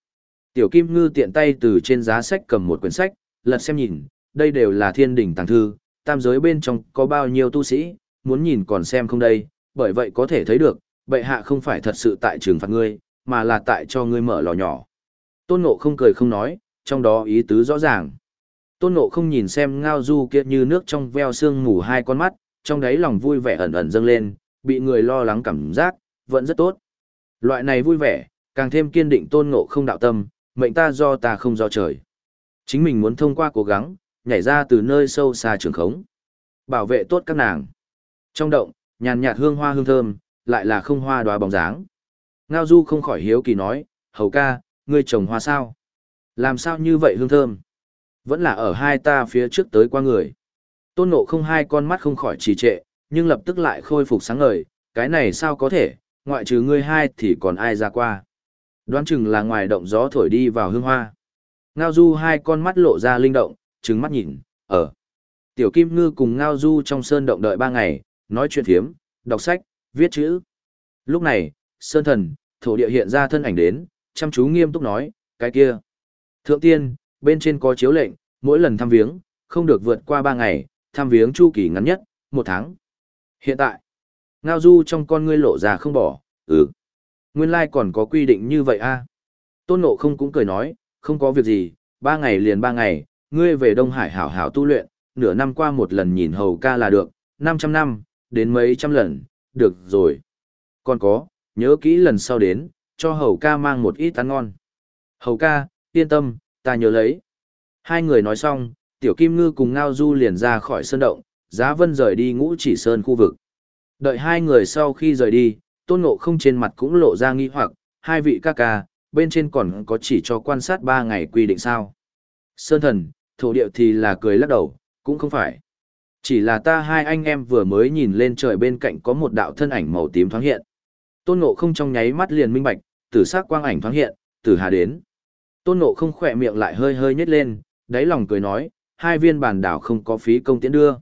S1: Tiểu Kim Ngư tiện tay từ trên giá sách cầm một quyển sách, lật xem nhìn, đây đều là thiên đỉnh tàng thư, tam giới bên trong có bao nhiêu tu sĩ, muốn nhìn còn xem không đây, bởi vậy có thể thấy được, bệ hạ không phải thật sự tại trường phạt ngươi, mà là tại cho ngươi mở lò nhỏ. Tôn Ngộ không cười không nói, trong đó ý tứ rõ ràng. Tôn Ngộ không nhìn xem ngao du kia như nước trong veo sương ngủ hai con mắt, trong đấy lòng vui vẻ ẩn ẩn dâng lên, bị người lo lắng cảm giác, vẫn rất tốt. Loại này vui vẻ, càng thêm kiên định Tôn Ngộ không đạo tâm, mệnh ta do ta không do trời. Chính mình muốn thông qua cố gắng, nhảy ra từ nơi sâu xa trường khống. Bảo vệ tốt các nàng. Trong động, nhàn nhạt hương hoa hương thơm, lại là không hoa đóa bóng dáng. Ngao Du không khỏi hiếu kỳ nói, hầu ca, ngươi trồng hoa sao? Làm sao như vậy hương thơm? Vẫn là ở hai ta phía trước tới qua người. Tôn nộ không hai con mắt không khỏi trì trệ, nhưng lập tức lại khôi phục sáng ngời, cái này sao có thể, ngoại trừ ngươi hai thì còn ai ra qua. Đoán chừng là ngoài động gió thổi đi vào hương hoa. Ngao Du hai con mắt lộ ra linh động, trừng mắt nhìn, ở. Tiểu Kim Ngư cùng Ngao Du trong sơn động đợi ba ngày, nói chuyện phiếm, đọc sách, viết chữ. Lúc này, Sơn Thần, thổ địa hiện ra thân ảnh đến, chăm chú nghiêm túc nói, cái kia. Thượng tiên, bên trên có chiếu lệnh, mỗi lần thăm viếng, không được vượt qua ba ngày, thăm viếng chu kỳ ngắn nhất, một tháng. Hiện tại, Ngao Du trong con ngươi lộ ra không bỏ, ừ. Nguyên lai còn có quy định như vậy a à? Tôn Ngộ không cũng cười nói, không có việc gì, ba ngày liền ba ngày, ngươi về Đông Hải hảo hảo tu luyện, nửa năm qua một lần nhìn hầu ca là được, năm trăm năm, đến mấy trăm lần, được rồi. Còn có, nhớ kỹ lần sau đến, cho hầu ca mang một ít ăn ngon. Hầu ca, yên tâm, ta nhớ lấy. Hai người nói xong, tiểu kim ngư cùng ngao du liền ra khỏi sơn động, giá vân rời đi ngũ chỉ sơn khu vực. Đợi hai người sau khi rời đi, tôn ngộ không trên mặt cũng lộ ra nghi hoặc, hai vị ca ca, bên trên còn có chỉ cho quan sát ba ngày quy định sao. Sơn thần, thổ điệu thì là cười lắc đầu, cũng không phải. Chỉ là ta hai anh em vừa mới nhìn lên trời bên cạnh có một đạo thân ảnh màu tím thoáng hiện. Tôn Ngộ không trong nháy mắt liền minh bạch, tử sắc quang ảnh thoáng hiện, tử hà đến. Tôn Ngộ không khỏe miệng lại hơi hơi nhếch lên, đáy lòng cười nói, hai viên bản đảo không có phí công tiễn đưa.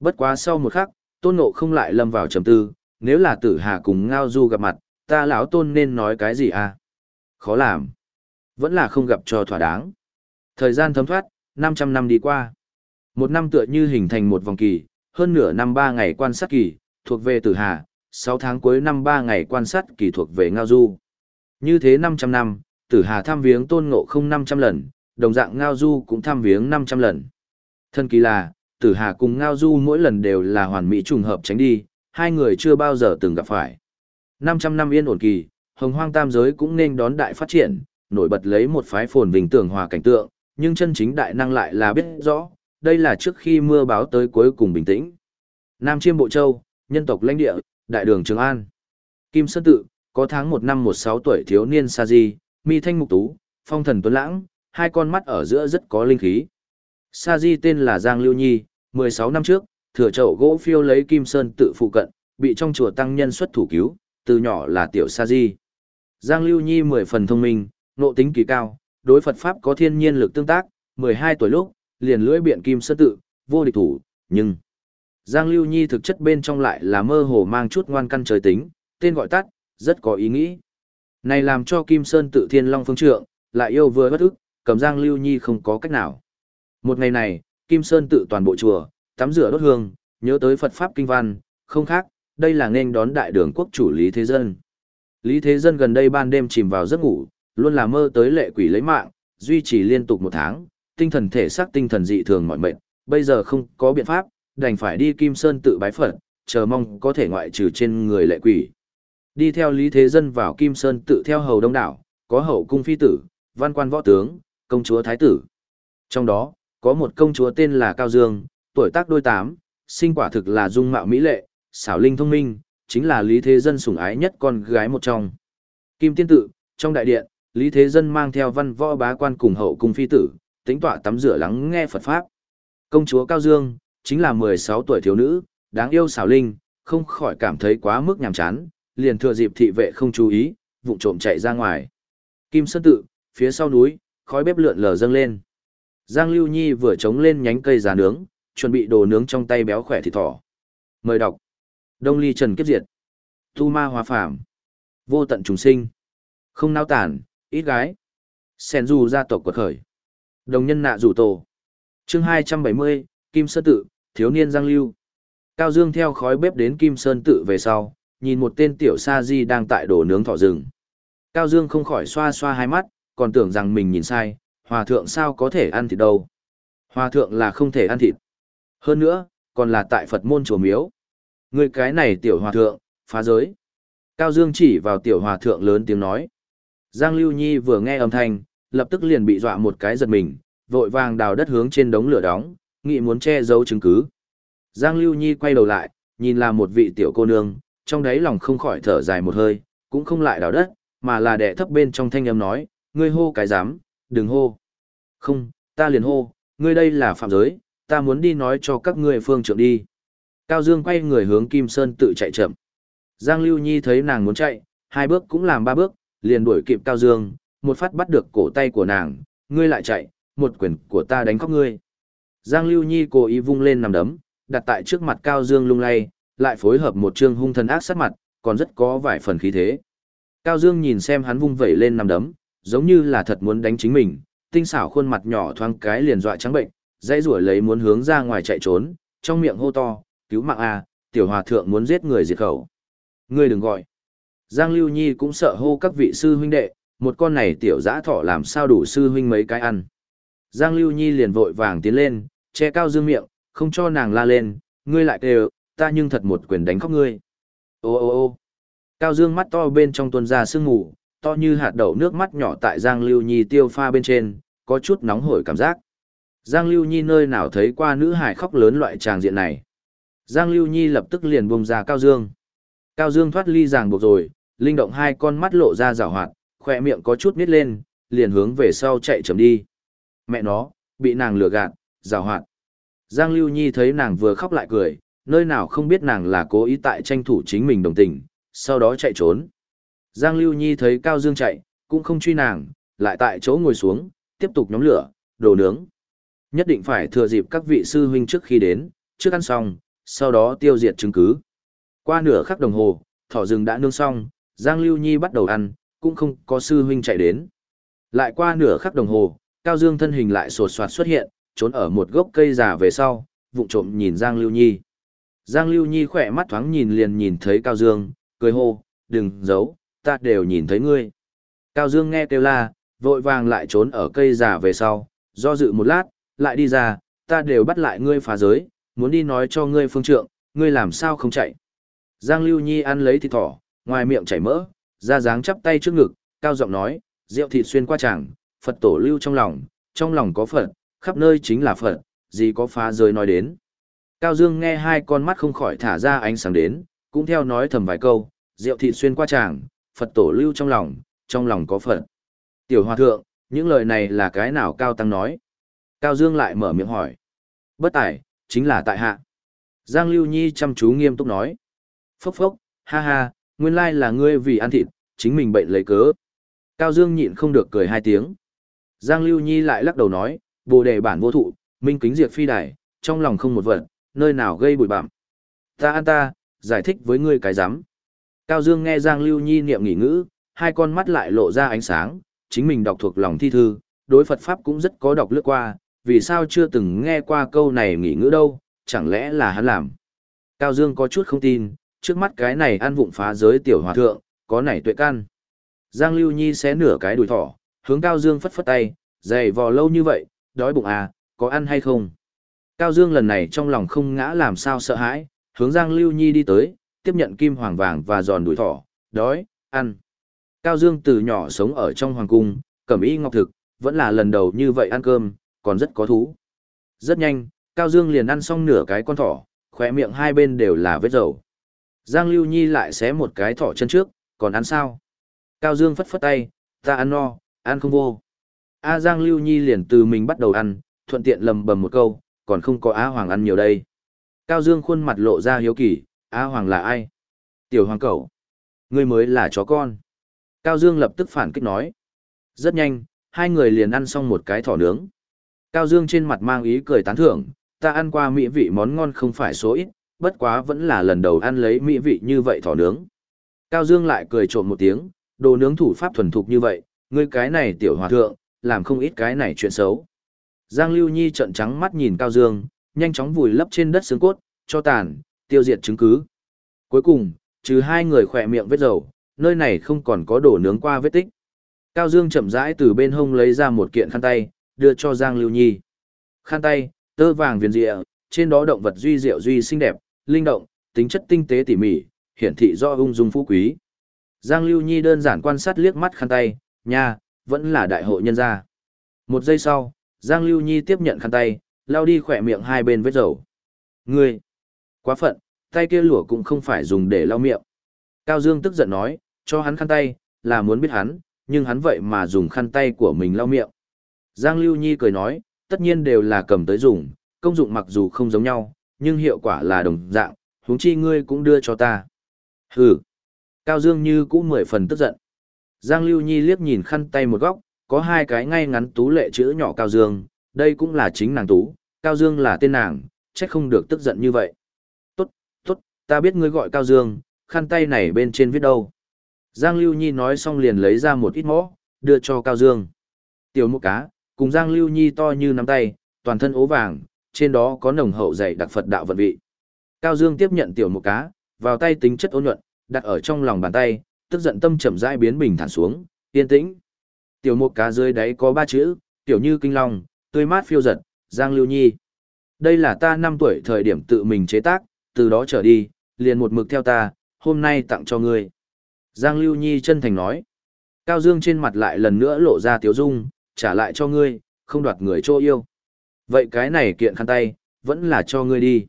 S1: Bất quá sau một khắc, Tôn Ngộ không lại lâm vào trầm tư, nếu là tử hà cùng ngao du gặp mặt, ta lão tôn nên nói cái gì à? Khó làm. Vẫn là không gặp cho thỏa đáng. Thời gian thấm thoát, 500 năm đi qua. Một năm tựa như hình thành một vòng kỳ, hơn nửa năm ba ngày quan sát kỳ, thuộc về tử hà, sáu tháng cuối năm ba ngày quan sát kỳ thuộc về Ngao Du. Như thế 500 năm, tử hà thăm viếng tôn ngộ không 500 lần, đồng dạng Ngao Du cũng thăm viếng 500 lần. Thân kỳ là, tử hà cùng Ngao Du mỗi lần đều là hoàn mỹ trùng hợp tránh đi, hai người chưa bao giờ từng gặp phải. 500 năm yên ổn kỳ, hồng hoang tam giới cũng nên đón đại phát triển, nổi bật lấy một phái phồn vinh tưởng hòa cảnh tượng, nhưng chân chính đại năng lại là biết rõ, đây là trước khi mưa báo tới cuối cùng bình tĩnh. Nam Chiêm Bộ Châu, nhân tộc lãnh địa, đại đường Trường An. Kim Sơn Tự, có tháng 1 năm 16 tuổi thiếu niên Sa Di, mi thanh mục tú, phong thần tuấn lãng, hai con mắt ở giữa rất có linh khí. Sa Di tên là Giang Lưu Nhi, 16 năm trước, thừa chậu gỗ phiêu lấy Kim Sơn Tự phụ cận, bị trong chùa tăng nhân xuất thủ cứu, từ nhỏ là tiểu Sa Di. Giang Lưu Nhi 10 phần thông minh, nộ tính kỳ cao, đối Phật Pháp có thiên nhiên lực tương tác, 12 tuổi lúc, liền lưỡi biện Kim Sơn Tự, vô địch thủ, nhưng Giang Lưu Nhi thực chất bên trong lại là mơ hồ mang chút ngoan căn trời tính, tên gọi tắt, rất có ý nghĩ. Này làm cho Kim Sơn tự thiên long phương trượng, lại yêu vừa bất ức, cầm Giang Lưu Nhi không có cách nào. Một ngày này, Kim Sơn tự toàn bộ chùa, tắm rửa đốt hương, nhớ tới Phật Pháp Kinh Văn, không khác, đây là nên đón đại đường quốc chủ Lý Thế Dân. Lý Thế Dân gần đây ban đêm chìm vào giấc ngủ, luôn là mơ tới lệ quỷ lấy mạng, duy trì liên tục một tháng, tinh thần thể xác tinh thần dị thường mọi mệnh, bây giờ không có biện pháp, đành phải đi Kim Sơn tự bái Phật, chờ mong có thể ngoại trừ trên người lệ quỷ. Đi theo Lý Thế Dân vào Kim Sơn tự theo hầu đông đảo, có hậu cung phi tử, văn quan võ tướng, công chúa thái tử. Trong đó, có một công chúa tên là Cao Dương, tuổi tác đôi tám, sinh quả thực là dung mạo mỹ lệ, xảo linh thông minh, chính là Lý Thế Dân sủng ái nhất con gái một trong. Kim Tiên Tự, trong đại điện, Lý Thế Dân mang theo văn võ bá quan cùng hậu cung phi tử, tính tọa tắm rửa lắng nghe Phật Pháp. Công chúa Cao Dương, chính là 16 tuổi thiếu nữ, đáng yêu xảo linh, không khỏi cảm thấy quá mức nhàm chán, liền thừa dịp thị vệ không chú ý, vụng trộm chạy ra ngoài. Kim Sơn Tự, phía sau núi, khói bếp lượn lờ dâng lên. Giang Lưu Nhi vừa chống lên nhánh cây già nướng, chuẩn bị đồ nướng trong tay béo khỏe thịt thỏ. Mời đọc. Đông Ly Trần Kiếp Diệt. Tu Ma Hóa Phàm. Vô tận trùng sinh. Không nao tản, ít gái. Sen dù gia tộc quật khởi. Đồng nhân nạ rủ tổ. chương 270, Kim Sơn Tự, thiếu niên Giang Lưu. Cao Dương theo khói bếp đến Kim Sơn Tự về sau, nhìn một tên tiểu sa di đang tại đổ nướng thỏ rừng. Cao Dương không khỏi xoa xoa hai mắt, còn tưởng rằng mình nhìn sai, hòa thượng sao có thể ăn thịt đâu. Hòa thượng là không thể ăn thịt. Hơn nữa, còn là tại Phật môn chùa miếu. Người cái này tiểu hòa thượng, phá giới. Cao Dương chỉ vào tiểu hòa thượng lớn tiếng nói. Giang Lưu Nhi vừa nghe âm thanh, lập tức liền bị dọa một cái giật mình, vội vàng đào đất hướng trên đống lửa đóng, nghĩ muốn che giấu chứng cứ. Giang Lưu Nhi quay đầu lại, nhìn là một vị tiểu cô nương, trong đáy lòng không khỏi thở dài một hơi, cũng không lại đào đất, mà là đẻ thấp bên trong thanh âm nói, ngươi hô cái dám, đừng hô. Không, ta liền hô, ngươi đây là phạm giới, ta muốn đi nói cho các ngươi phương trưởng đi. Cao Dương quay người hướng Kim Sơn tự chạy chậm. Giang Lưu Nhi thấy nàng muốn chạy, hai bước cũng làm ba bước, liền đuổi kịp Cao Dương, một phát bắt được cổ tay của nàng, ngươi lại chạy, một quyền của ta đánh khóc ngươi. Giang Lưu Nhi cố ý vung lên nằm đấm, đặt tại trước mặt Cao Dương lung lay, lại phối hợp một trương hung thần ác sát mặt, còn rất có vài phần khí thế. Cao Dương nhìn xem hắn vung vẩy lên nằm đấm, giống như là thật muốn đánh chính mình, tinh xảo khuôn mặt nhỏ thoáng cái liền dọa trắng bệnh, dãy rủa lấy muốn hướng ra ngoài chạy trốn, trong miệng hô to, cứu mạng a, tiểu hòa thượng muốn giết người diệt khẩu. Ngươi đừng gọi. Giang Lưu Nhi cũng sợ hô các vị sư huynh đệ, một con này tiểu dã thỏ làm sao đủ sư huynh mấy cái ăn. Giang Lưu Nhi liền vội vàng tiến lên, che cao dương miệng, không cho nàng la lên, ngươi lại kêu, ta nhưng thật một quyền đánh khóc ngươi. Ô ô ô cao dương mắt to bên trong tuần ra sương ngủ, to như hạt đậu nước mắt nhỏ tại Giang Lưu Nhi tiêu pha bên trên, có chút nóng hổi cảm giác. Giang Lưu Nhi nơi nào thấy qua nữ hải khóc lớn loại tràng diện này. Giang Lưu Nhi lập tức liền buông ra Cao Dương. Cao Dương thoát ly ràng buộc rồi, linh động hai con mắt lộ ra rào hoạt, khoe miệng có chút nít lên, liền hướng về sau chạy chậm đi. Mẹ nó, bị nàng lừa gạt, rào hoạt. Giang Lưu Nhi thấy nàng vừa khóc lại cười, nơi nào không biết nàng là cố ý tại tranh thủ chính mình đồng tình, sau đó chạy trốn. Giang Lưu Nhi thấy Cao Dương chạy, cũng không truy nàng, lại tại chỗ ngồi xuống, tiếp tục nhóm lửa, đồ nướng. Nhất định phải thừa dịp các vị sư huynh trước khi đến, trước ăn xong, sau đó tiêu diệt chứng cứ. Qua nửa khắc đồng hồ, thỏ rừng đã nướng xong, Giang Lưu Nhi bắt đầu ăn, cũng không có sư huynh chạy đến. Lại qua nửa khắc đồng hồ, Cao Dương thân hình lại sột soạt xuất hiện, trốn ở một gốc cây già về sau, vụng trộm nhìn Giang Lưu Nhi. Giang Lưu Nhi khỏe mắt thoáng nhìn liền nhìn thấy Cao Dương, cười hô, đừng giấu, ta đều nhìn thấy ngươi. Cao Dương nghe kêu la, vội vàng lại trốn ở cây già về sau, do dự một lát, lại đi ra, ta đều bắt lại ngươi phá giới, muốn đi nói cho ngươi phương trượng, ngươi làm sao không chạy. Giang Lưu Nhi ăn lấy thịt thỏ, ngoài miệng chảy mỡ, ra dáng chắp tay trước ngực, cao giọng nói, rượu thịt xuyên qua chẳng, Phật tổ lưu trong lòng, trong lòng có Phật, khắp nơi chính là Phật, gì có phá rơi nói đến. Cao Dương nghe hai con mắt không khỏi thả ra ánh sáng đến, cũng theo nói thầm vài câu, rượu thịt xuyên qua chẳng, Phật tổ lưu trong lòng, trong lòng có Phật. Tiểu Hòa Thượng, những lời này là cái nào Cao Tăng nói? Cao Dương lại mở miệng hỏi. Bất tải, chính là tại hạ. Giang Lưu Nhi chăm chú nghiêm túc nói. Phốc phốc, ha ha, nguyên lai là ngươi vì ăn thịt, chính mình bệnh lấy cớ. Cao Dương nhịn không được cười hai tiếng. Giang Lưu Nhi lại lắc đầu nói, bồ đề bản vô thụ, minh kính diệt phi đài, trong lòng không một vật, nơi nào gây bụi bặm. Ta ăn ta, giải thích với ngươi cái rắm Cao Dương nghe Giang Lưu Nhi niệm nghỉ ngữ, hai con mắt lại lộ ra ánh sáng, chính mình đọc thuộc lòng thi thư, đối Phật Pháp cũng rất có đọc lướt qua, vì sao chưa từng nghe qua câu này nghỉ ngữ đâu, chẳng lẽ là hắn làm. Cao Dương có chút không tin, trước mắt cái này ăn vụng phá giới tiểu hòa thượng, có nảy tuệ căn. Giang Lưu Nhi xé nửa cái đùi thỏ, hướng Cao Dương phất phất tay, dày vò lâu như vậy, đói bụng à, có ăn hay không? Cao Dương lần này trong lòng không ngã làm sao sợ hãi, hướng Giang Lưu Nhi đi tới, tiếp nhận kim hoàng vàng và giòn đùi thỏ, đói, ăn. Cao Dương từ nhỏ sống ở trong hoàng cung, cẩm y ngọc thực, vẫn là lần đầu như vậy ăn cơm, còn rất có thú. Rất nhanh, Cao Dương liền ăn xong nửa cái con thỏ, khỏe miệng hai bên đều là vết dầu. Giang Lưu Nhi lại xé một cái thỏ chân trước, còn ăn sao? Cao Dương phất phất tay, ta ăn no, ăn không vô. A Giang Lưu Nhi liền từ mình bắt đầu ăn, thuận tiện lầm bầm một câu, còn không có Á Hoàng ăn nhiều đây. Cao Dương khuôn mặt lộ ra hiếu kỳ, Á Hoàng là ai? Tiểu Hoàng Cẩu. Ngươi mới là chó con. Cao Dương lập tức phản kích nói. Rất nhanh, hai người liền ăn xong một cái thỏ nướng. Cao Dương trên mặt mang ý cười tán thưởng, ta ăn qua mỹ vị món ngon không phải số ít, bất quá vẫn là lần đầu ăn lấy mỹ vị như vậy thỏ nướng. Cao Dương lại cười trộm một tiếng, đồ nướng thủ pháp thuần thục như vậy, ngươi cái này tiểu hòa thượng, làm không ít cái này chuyện xấu. Giang Lưu Nhi trợn trắng mắt nhìn Cao Dương, nhanh chóng vùi lấp trên đất xương cốt, cho tàn, tiêu diệt chứng cứ. Cuối cùng, trừ hai người khỏe miệng vết dầu, nơi này không còn có đồ nướng qua vết tích. Cao Dương chậm rãi từ bên hông lấy ra một kiện khăn tay, đưa cho Giang Lưu Nhi. Khăn tay, tơ vàng viền rịa, trên đó động vật duy diệu duy xinh đẹp, linh động, tính chất tinh tế tỉ mỉ, hiển thị do ung dung phú quý. Giang Lưu Nhi đơn giản quan sát liếc mắt khăn tay, nha, vẫn là đại hộ nhân gia. Một giây sau, Giang Lưu Nhi tiếp nhận khăn tay, lao đi khỏe miệng hai bên vết dầu. Ngươi, quá phận, tay kia lụa cũng không phải dùng để lau miệng. Cao Dương tức giận nói, cho hắn khăn tay, là muốn biết hắn, nhưng hắn vậy mà dùng khăn tay của mình lau miệng. Giang Lưu Nhi cười nói, tất nhiên đều là cầm tới dùng, công dụng mặc dù không giống nhau, nhưng hiệu quả là đồng dạng, huống chi ngươi cũng đưa cho ta. Hừ. Cao Dương như cũng mười phần tức giận. Giang Lưu Nhi liếc nhìn khăn tay một góc, có hai cái ngay ngắn tú lệ chữ nhỏ Cao Dương, đây cũng là chính nàng tú, Cao Dương là tên nàng, trách không được tức giận như vậy. Tốt, tốt, ta biết ngươi gọi Cao Dương, khăn tay này bên trên viết đâu. Giang Lưu Nhi nói xong liền lấy ra một ít mõ, đưa cho Cao Dương. Tiểu mục cá, cùng Giang Lưu Nhi to như nắm tay, toàn thân ố vàng, trên đó có nồng hậu dày đặc Phật đạo vận vị. Cao Dương tiếp nhận tiểu một cá, vào tay tính chất ôn nhuận, đặt ở trong lòng bàn tay, tức giận tâm chậm rãi biến bình thản xuống, yên tĩnh. Tiểu một cá dưới đáy có ba chữ, tiểu như kinh long, tươi mát phiêu giật, Giang Lưu Nhi. Đây là ta năm tuổi thời điểm tự mình chế tác, từ đó trở đi, liền một mực theo ta, hôm nay tặng cho ngươi. Giang Lưu Nhi chân thành nói. Cao Dương trên mặt lại lần nữa lộ ra tiếu dung, trả lại cho ngươi, không đoạt người chỗ yêu. Vậy cái này kiện khăn tay, vẫn là cho ngươi đi.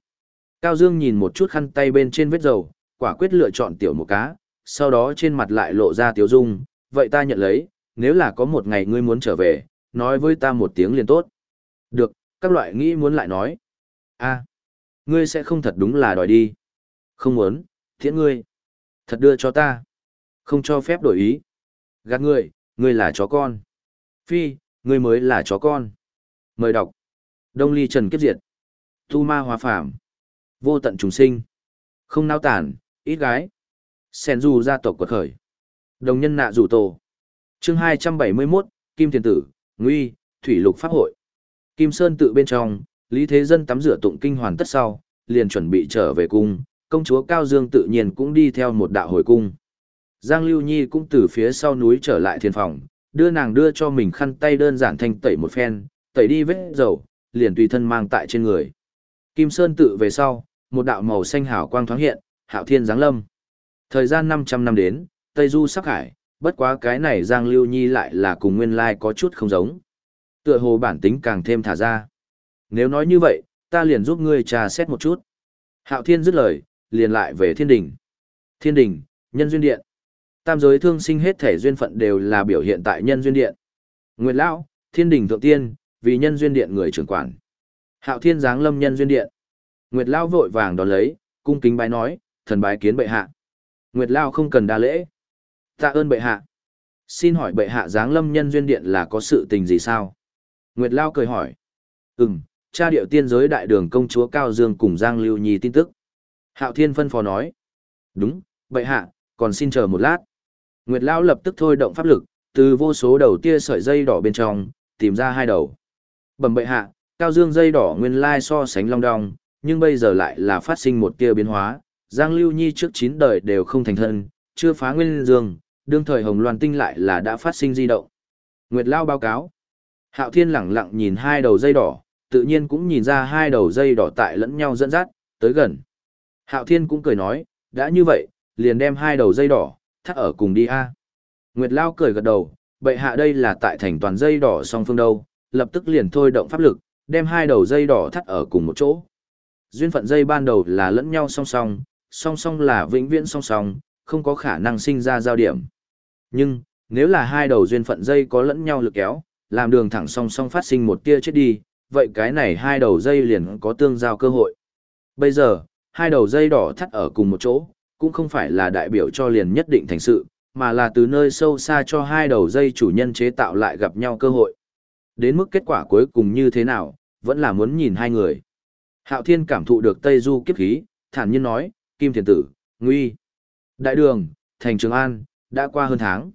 S1: Cao Dương nhìn một chút khăn tay bên trên vết dầu, quả quyết lựa chọn tiểu một cá, sau đó trên mặt lại lộ ra tiếu dung, vậy ta nhận lấy, nếu là có một ngày ngươi muốn trở về, nói với ta một tiếng liền tốt. Được, các loại nghĩ muốn lại nói. a ngươi sẽ không thật đúng là đòi đi. Không muốn, thiện ngươi. Thật đưa cho ta. Không cho phép đổi ý. Gạt ngươi, ngươi là chó con. Phi, ngươi mới là chó con. Mời đọc. Đông ly trần kiếp diệt. Tu ma hòa phàm. Vô tận trùng sinh. Không nao tản, ít gái. Sen du gia tộc quật khởi. Đồng nhân nạ rủ tổ. chương 271, Kim Thiền Tử, Nguy, Thủy Lục Pháp Hội. Kim Sơn tự bên trong, Lý Thế Dân tắm rửa tụng kinh hoàn tất sau, liền chuẩn bị trở về cung, công chúa Cao Dương tự nhiên cũng đi theo một đạo hồi cung. Giang Lưu Nhi cũng từ phía sau núi trở lại thiền phòng, đưa nàng đưa cho mình khăn tay đơn giản thanh tẩy một phen, tẩy đi vết dầu, liền tùy thân mang tại trên người. Kim Sơn tự về sau, một đạo màu xanh hào quang thoáng hiện, hạo thiên giáng lâm. Thời gian 500 năm đến, Tây Du sắc hải, bất quá cái này Giang Lưu Nhi lại là cùng nguyên lai có chút không giống. Tựa hồ bản tính càng thêm thả ra. Nếu nói như vậy, ta liền giúp ngươi trà xét một chút. Hạo thiên dứt lời, liền lại về thiên đình. Thiên đình, nhân duyên điện. Tam giới thương sinh hết thể duyên phận đều là biểu hiện tại nhân duyên điện. Nguyệt Lão, thiên đình thượng tiên, vì nhân duyên điện người trưởng quản. Hạo thiên giáng lâm nhân duyên điện. Nguyệt Lão vội vàng đón lấy, cung kính bái nói, thần bái kiến bệ hạ. Nguyệt Lão không cần đa lễ. Tạ ơn bệ hạ. Xin hỏi bệ hạ giáng lâm nhân duyên điện là có sự tình gì sao? Nguyệt Lão cười hỏi. Ừm, cha điệu tiên giới đại đường công chúa Cao Dương cùng Giang Lưu Nhi tin tức. Hạo Thiên phân phó nói. Đúng, bệ hạ, còn xin chờ một lát. Nguyệt Lão lập tức thôi động pháp lực, từ vô số đầu tia sợi dây đỏ bên trong, tìm ra hai đầu. Bẩm bệ hạ, cao dương dây đỏ nguyên lai so sánh long đong, nhưng bây giờ lại là phát sinh một tia biến hóa. Giang Lưu Nhi trước chín đời đều không thành thân, chưa phá nguyên dương, đương thời Hồng Loan Tinh lại là đã phát sinh di động. Nguyệt Lao báo cáo. Hạo Thiên lẳng lặng nhìn hai đầu dây đỏ, tự nhiên cũng nhìn ra hai đầu dây đỏ tại lẫn nhau dẫn dắt, tới gần. Hạo Thiên cũng cười nói, đã như vậy, liền đem hai đầu dây đỏ, thắt ở cùng đi a. Nguyệt Lao cười gật đầu, bệ hạ đây là tại thành toàn dây đỏ song phương đâu, lập tức liền thôi động pháp lực, đem hai đầu dây đỏ thắt ở cùng một chỗ. Duyên phận dây ban đầu là lẫn nhau song song, song song là vĩnh viễn song song, không có khả năng sinh ra giao điểm. Nhưng, nếu là hai đầu duyên phận dây có lẫn nhau lực kéo, làm đường thẳng song song phát sinh một tia chết đi, vậy cái này hai đầu dây liền có tương giao cơ hội. Bây giờ, hai đầu dây đỏ thắt ở cùng một chỗ, cũng không phải là đại biểu cho liền nhất định thành sự, mà là từ nơi sâu xa cho hai đầu dây chủ nhân chế tạo lại gặp nhau cơ hội. Đến mức kết quả cuối cùng như thế nào, vẫn là muốn nhìn hai người. Hạo Thiên cảm thụ được Tây Du kiếp khí, thản nhiên nói, Kim Thiền Tử, Nguy. Đại đường, thành Trường An, đã qua hơn tháng.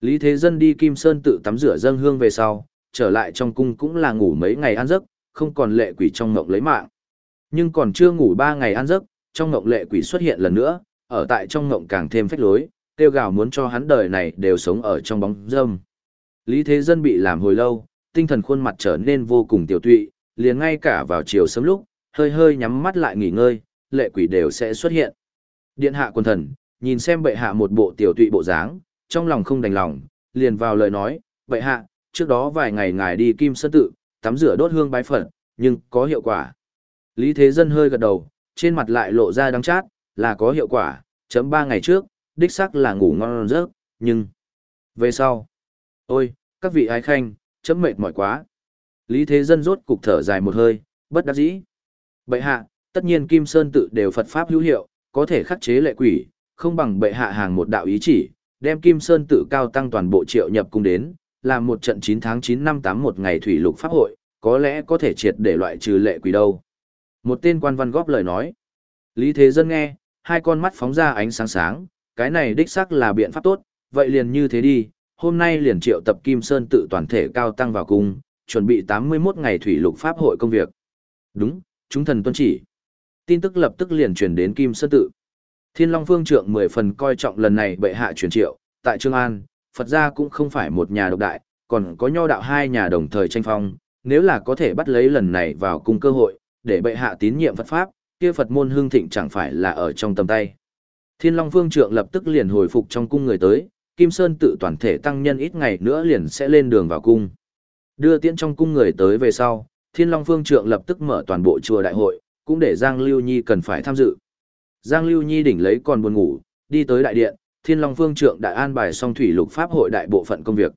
S1: Lý Thế Dân đi Kim Sơn tự tắm rửa dâng hương về sau, trở lại trong cung cũng là ngủ mấy ngày ăn giấc, không còn lệ quỷ trong ngộng lấy mạng. Nhưng còn chưa ngủ ba ngày ăn giấc, trong ngộng lệ quỷ xuất hiện lần nữa, ở tại trong ngộng càng thêm phách lối, tiêu gào muốn cho hắn đời này đều sống ở trong bóng dâm. Lý Thế Dân bị làm hồi lâu, tinh thần khuôn mặt trở nên vô cùng tiểu tụy, liền ngay cả vào chiều sớm lúc, hơi hơi nhắm mắt lại nghỉ ngơi, lệ quỷ đều sẽ xuất hiện. Điện hạ quân thần, nhìn xem bệ hạ một bộ tiểu tụy bộ dáng, trong lòng không đành lòng, liền vào lời nói, bệ hạ, trước đó vài ngày ngài đi Kim Sơn Tự, tắm rửa đốt hương bái phật, nhưng có hiệu quả. Lý Thế Dân hơi gật đầu, trên mặt lại lộ ra đắng chát, là có hiệu quả, chấm ba ngày trước, đích xác là ngủ ngon giấc, nhưng... Về sau... Ôi, các vị ái khanh, chấm mệt mỏi quá. Lý Thế Dân rốt cục thở dài một hơi, bất đắc dĩ. Bệ hạ, tất nhiên Kim Sơn tự đều Phật Pháp hữu hiệu, có thể khắc chế lệ quỷ, không bằng bệ hạ hàng một đạo ý chỉ, đem Kim Sơn tự cao tăng toàn bộ triệu nhập cung đến, làm một trận 9 tháng 9 năm 8 một ngày thủy lục pháp hội, có lẽ có thể triệt để loại trừ lệ quỷ đâu. Một tên quan văn góp lời nói. Lý Thế Dân nghe, hai con mắt phóng ra ánh sáng sáng, cái này đích xác là biện pháp tốt, vậy liền như thế đi, hôm nay liền triệu tập Kim Sơn tự toàn thể cao tăng vào cung, chuẩn bị 81 ngày thủy lục pháp hội công việc. Đúng, chúng thần tuân chỉ. Tin tức lập tức liền truyền đến Kim Sơn tự. Thiên Long Phương Trượng mười phần coi trọng lần này bệ hạ truyền triệu, tại Trương An, Phật gia cũng không phải một nhà độc đại, còn có nho đạo hai nhà đồng thời tranh phong, nếu là có thể bắt lấy lần này vào cung cơ hội, để bệ hạ tín nhiệm Phật Pháp, kia Phật môn hương thịnh chẳng phải là ở trong tầm tay. Thiên Long Phương Trượng lập tức liền hồi phục trong cung người tới, Kim Sơn tự toàn thể tăng nhân ít ngày nữa liền sẽ lên đường vào cung. Đưa tiễn trong cung người tới về sau, Thiên Long Phương Trượng lập tức mở toàn bộ chùa đại hội, cũng để Giang Lưu Nhi cần phải tham dự. Giang Lưu Nhi đỉnh lấy còn buồn ngủ, đi tới đại điện, Thiên Long Phương Trượng đã an bài xong thủy lục pháp hội đại bộ phận công việc.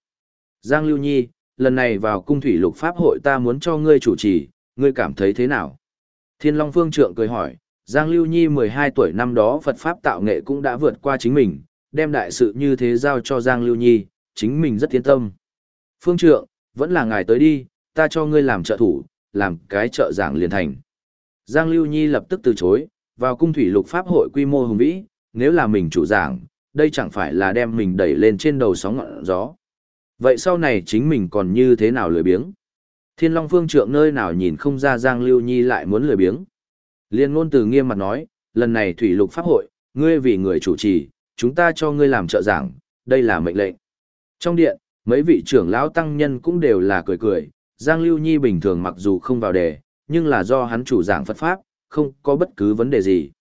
S1: Giang Lưu Nhi, lần này vào cung thủy lục pháp hội ta muốn cho ngươi chủ trì, ngươi cảm thấy thế nào? Thiên Long Phương Trượng cười hỏi, Giang Lưu Nhi 12 tuổi năm đó Phật Pháp tạo nghệ cũng đã vượt qua chính mình, đem đại sự như thế giao cho Giang Lưu Nhi, chính mình rất tiến tâm. Phương Trượng, vẫn là ngài tới đi, ta cho ngươi làm trợ thủ, làm cái trợ giảng liền thành. Giang Lưu Nhi lập tức từ chối, vào cung thủy lục pháp hội quy mô hùng vĩ, nếu là mình chủ giảng, đây chẳng phải là đem mình đẩy lên trên đầu sóng ngọn gió. Vậy sau này chính mình còn như thế nào lười biếng? Thiên Long Phương Trượng nơi nào nhìn không ra Giang Lưu Nhi lại muốn lười biếng. Liên ngôn từ nghiêm mặt nói, lần này thủy lục pháp hội, ngươi vì người chủ trì, chúng ta cho ngươi làm trợ giảng, đây là mệnh lệnh. Trong điện, mấy vị trưởng lão tăng nhân cũng đều là cười cười, Giang Lưu Nhi bình thường mặc dù không vào đề, nhưng là do hắn chủ giảng Phật Pháp, không có bất cứ vấn đề gì.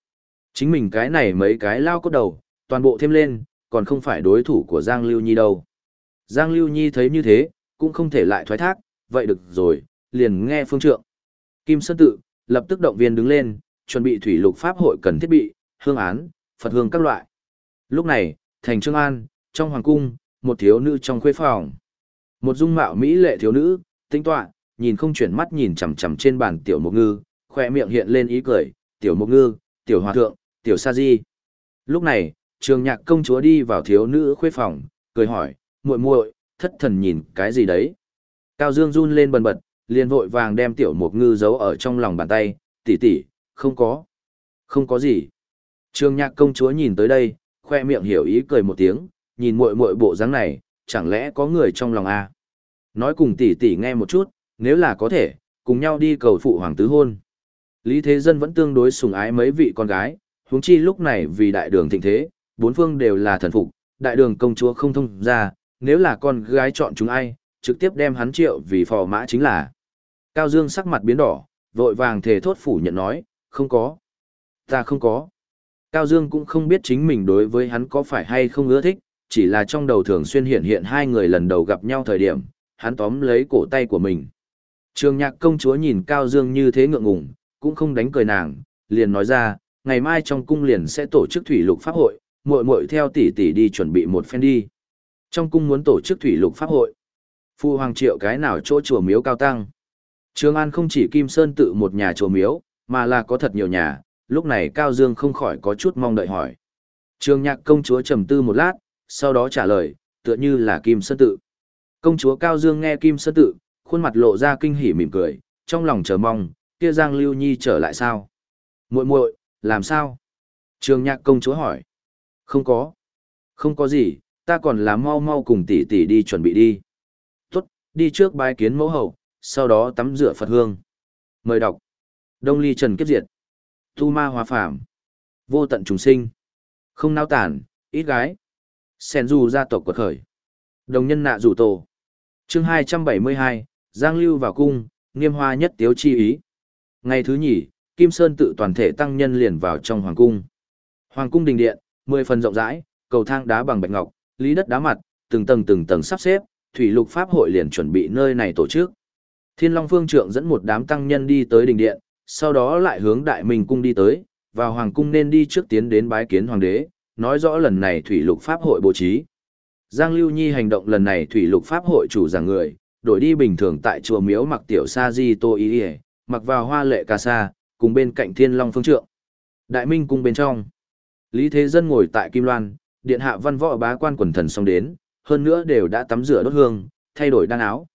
S1: Chính mình cái này mấy cái lao cốt đầu, toàn bộ thêm lên, còn không phải đối thủ của Giang Lưu Nhi đâu. Giang Lưu Nhi thấy như thế, cũng không thể lại thoái thác, vậy được rồi, liền nghe phương trượng. Kim Sơn Tự, lập tức động viên đứng lên, chuẩn bị thủy lục pháp hội cần thiết bị, hương án, Phật hương các loại. Lúc này, thành Trương An, trong hoàng cung, một thiếu nữ trong khuê phòng. Một dung mạo mỹ lệ thiếu nữ, tinh tọa, nhìn không chuyển mắt nhìn chằm chằm trên bàn tiểu mục ngư, khoe miệng hiện lên ý cười, tiểu mục ngư, tiểu hòa thượng, tiểu sa di. Lúc này, trường nhạc công chúa đi vào thiếu nữ khuê phòng, cười hỏi, muội muội, thất thần nhìn cái gì đấy? Cao Dương run lên bần bật, liền vội vàng đem tiểu mục ngư giấu ở trong lòng bàn tay, tỷ tỷ, không có. Không có gì. Trường nhạc công chúa nhìn tới đây, khoe miệng hiểu ý cười một tiếng, nhìn muội muội bộ dáng này, chẳng lẽ có người trong lòng a? Nói cùng tỷ tỷ nghe một chút, nếu là có thể, cùng nhau đi cầu phụ hoàng tứ hôn. Lý Thế Dân vẫn tương đối sủng ái mấy vị con gái, huống chi lúc này vì đại đường thịnh thế, bốn phương đều là thần phục, đại đường công chúa không thông ra, nếu là con gái chọn chúng ai, trực tiếp đem hắn triệu vì phò mã chính là. Cao Dương sắc mặt biến đỏ, vội vàng thề thốt phủ nhận nói, không có. Ta không có. Cao Dương cũng không biết chính mình đối với hắn có phải hay không ưa thích, chỉ là trong đầu thường xuyên hiện hiện hai người lần đầu gặp nhau thời điểm, hắn tóm lấy cổ tay của mình. Trường nhạc công chúa nhìn Cao Dương như thế ngượng ngùng, cũng không đánh cười nàng, liền nói ra, ngày mai trong cung liền sẽ tổ chức thủy lục pháp hội, muội muội theo tỷ tỷ đi chuẩn bị một phen đi. Trong cung muốn tổ chức thủy lục pháp hội. Phu hoàng triệu cái nào chỗ chùa miếu cao tăng. Trường An không chỉ Kim Sơn tự một nhà chùa miếu, mà là có thật nhiều nhà, lúc này Cao Dương không khỏi có chút mong đợi hỏi. Trường nhạc công chúa trầm tư một lát, sau đó trả lời, tựa như là Kim Sơn tự. Công chúa Cao Dương nghe Kim Sơn tự, khuôn mặt lộ ra kinh hỉ mỉm cười, trong lòng chờ mong, kia Giang Lưu Nhi trở lại sao? Muội muội, làm sao? Trường nhạc công chúa hỏi. Không có. Không có gì, ta còn là mau mau cùng tỷ tỷ đi chuẩn bị đi. Tốt, đi trước bái kiến mẫu hậu, sau đó tắm rửa Phật hương. Mời đọc. Đông ly trần kiếp diệt. Tu ma hòa phàm, Vô tận trùng sinh. Không nao tản, ít gái. Sen du gia tộc quật khởi. Đồng nhân nạ rủ tổ. chương 272, Giang Lưu vào cung, nghiêm hoa nhất tiếu chi ý. Ngày thứ nhì, Kim Sơn tự toàn thể tăng nhân liền vào trong hoàng cung. Hoàng cung đình điện, mười phần rộng rãi, cầu thang đá bằng bạch ngọc, lý đất đá mặt, từng tầng từng tầng sắp xếp, thủy lục pháp hội liền chuẩn bị nơi này tổ chức. Thiên Long Phương Trượng dẫn một đám tăng nhân đi tới đình điện, sau đó lại hướng Đại Minh Cung đi tới, vào Hoàng Cung nên đi trước tiến đến bái kiến Hoàng đế, nói rõ lần này Thủy Lục Pháp hội bố trí. Giang Lưu Nhi hành động lần này Thủy Lục Pháp hội chủ giảng người, đổi đi bình thường tại chùa miếu mặc tiểu sa di tô ý ỉa mặc vào hoa lệ ca sa cùng bên cạnh thiên long phương trượng đại minh cung bên trong lý thế dân ngồi tại kim loan điện hạ văn võ bá quan quần thần xong đến hơn nữa đều đã tắm rửa đốt hương thay đổi đan áo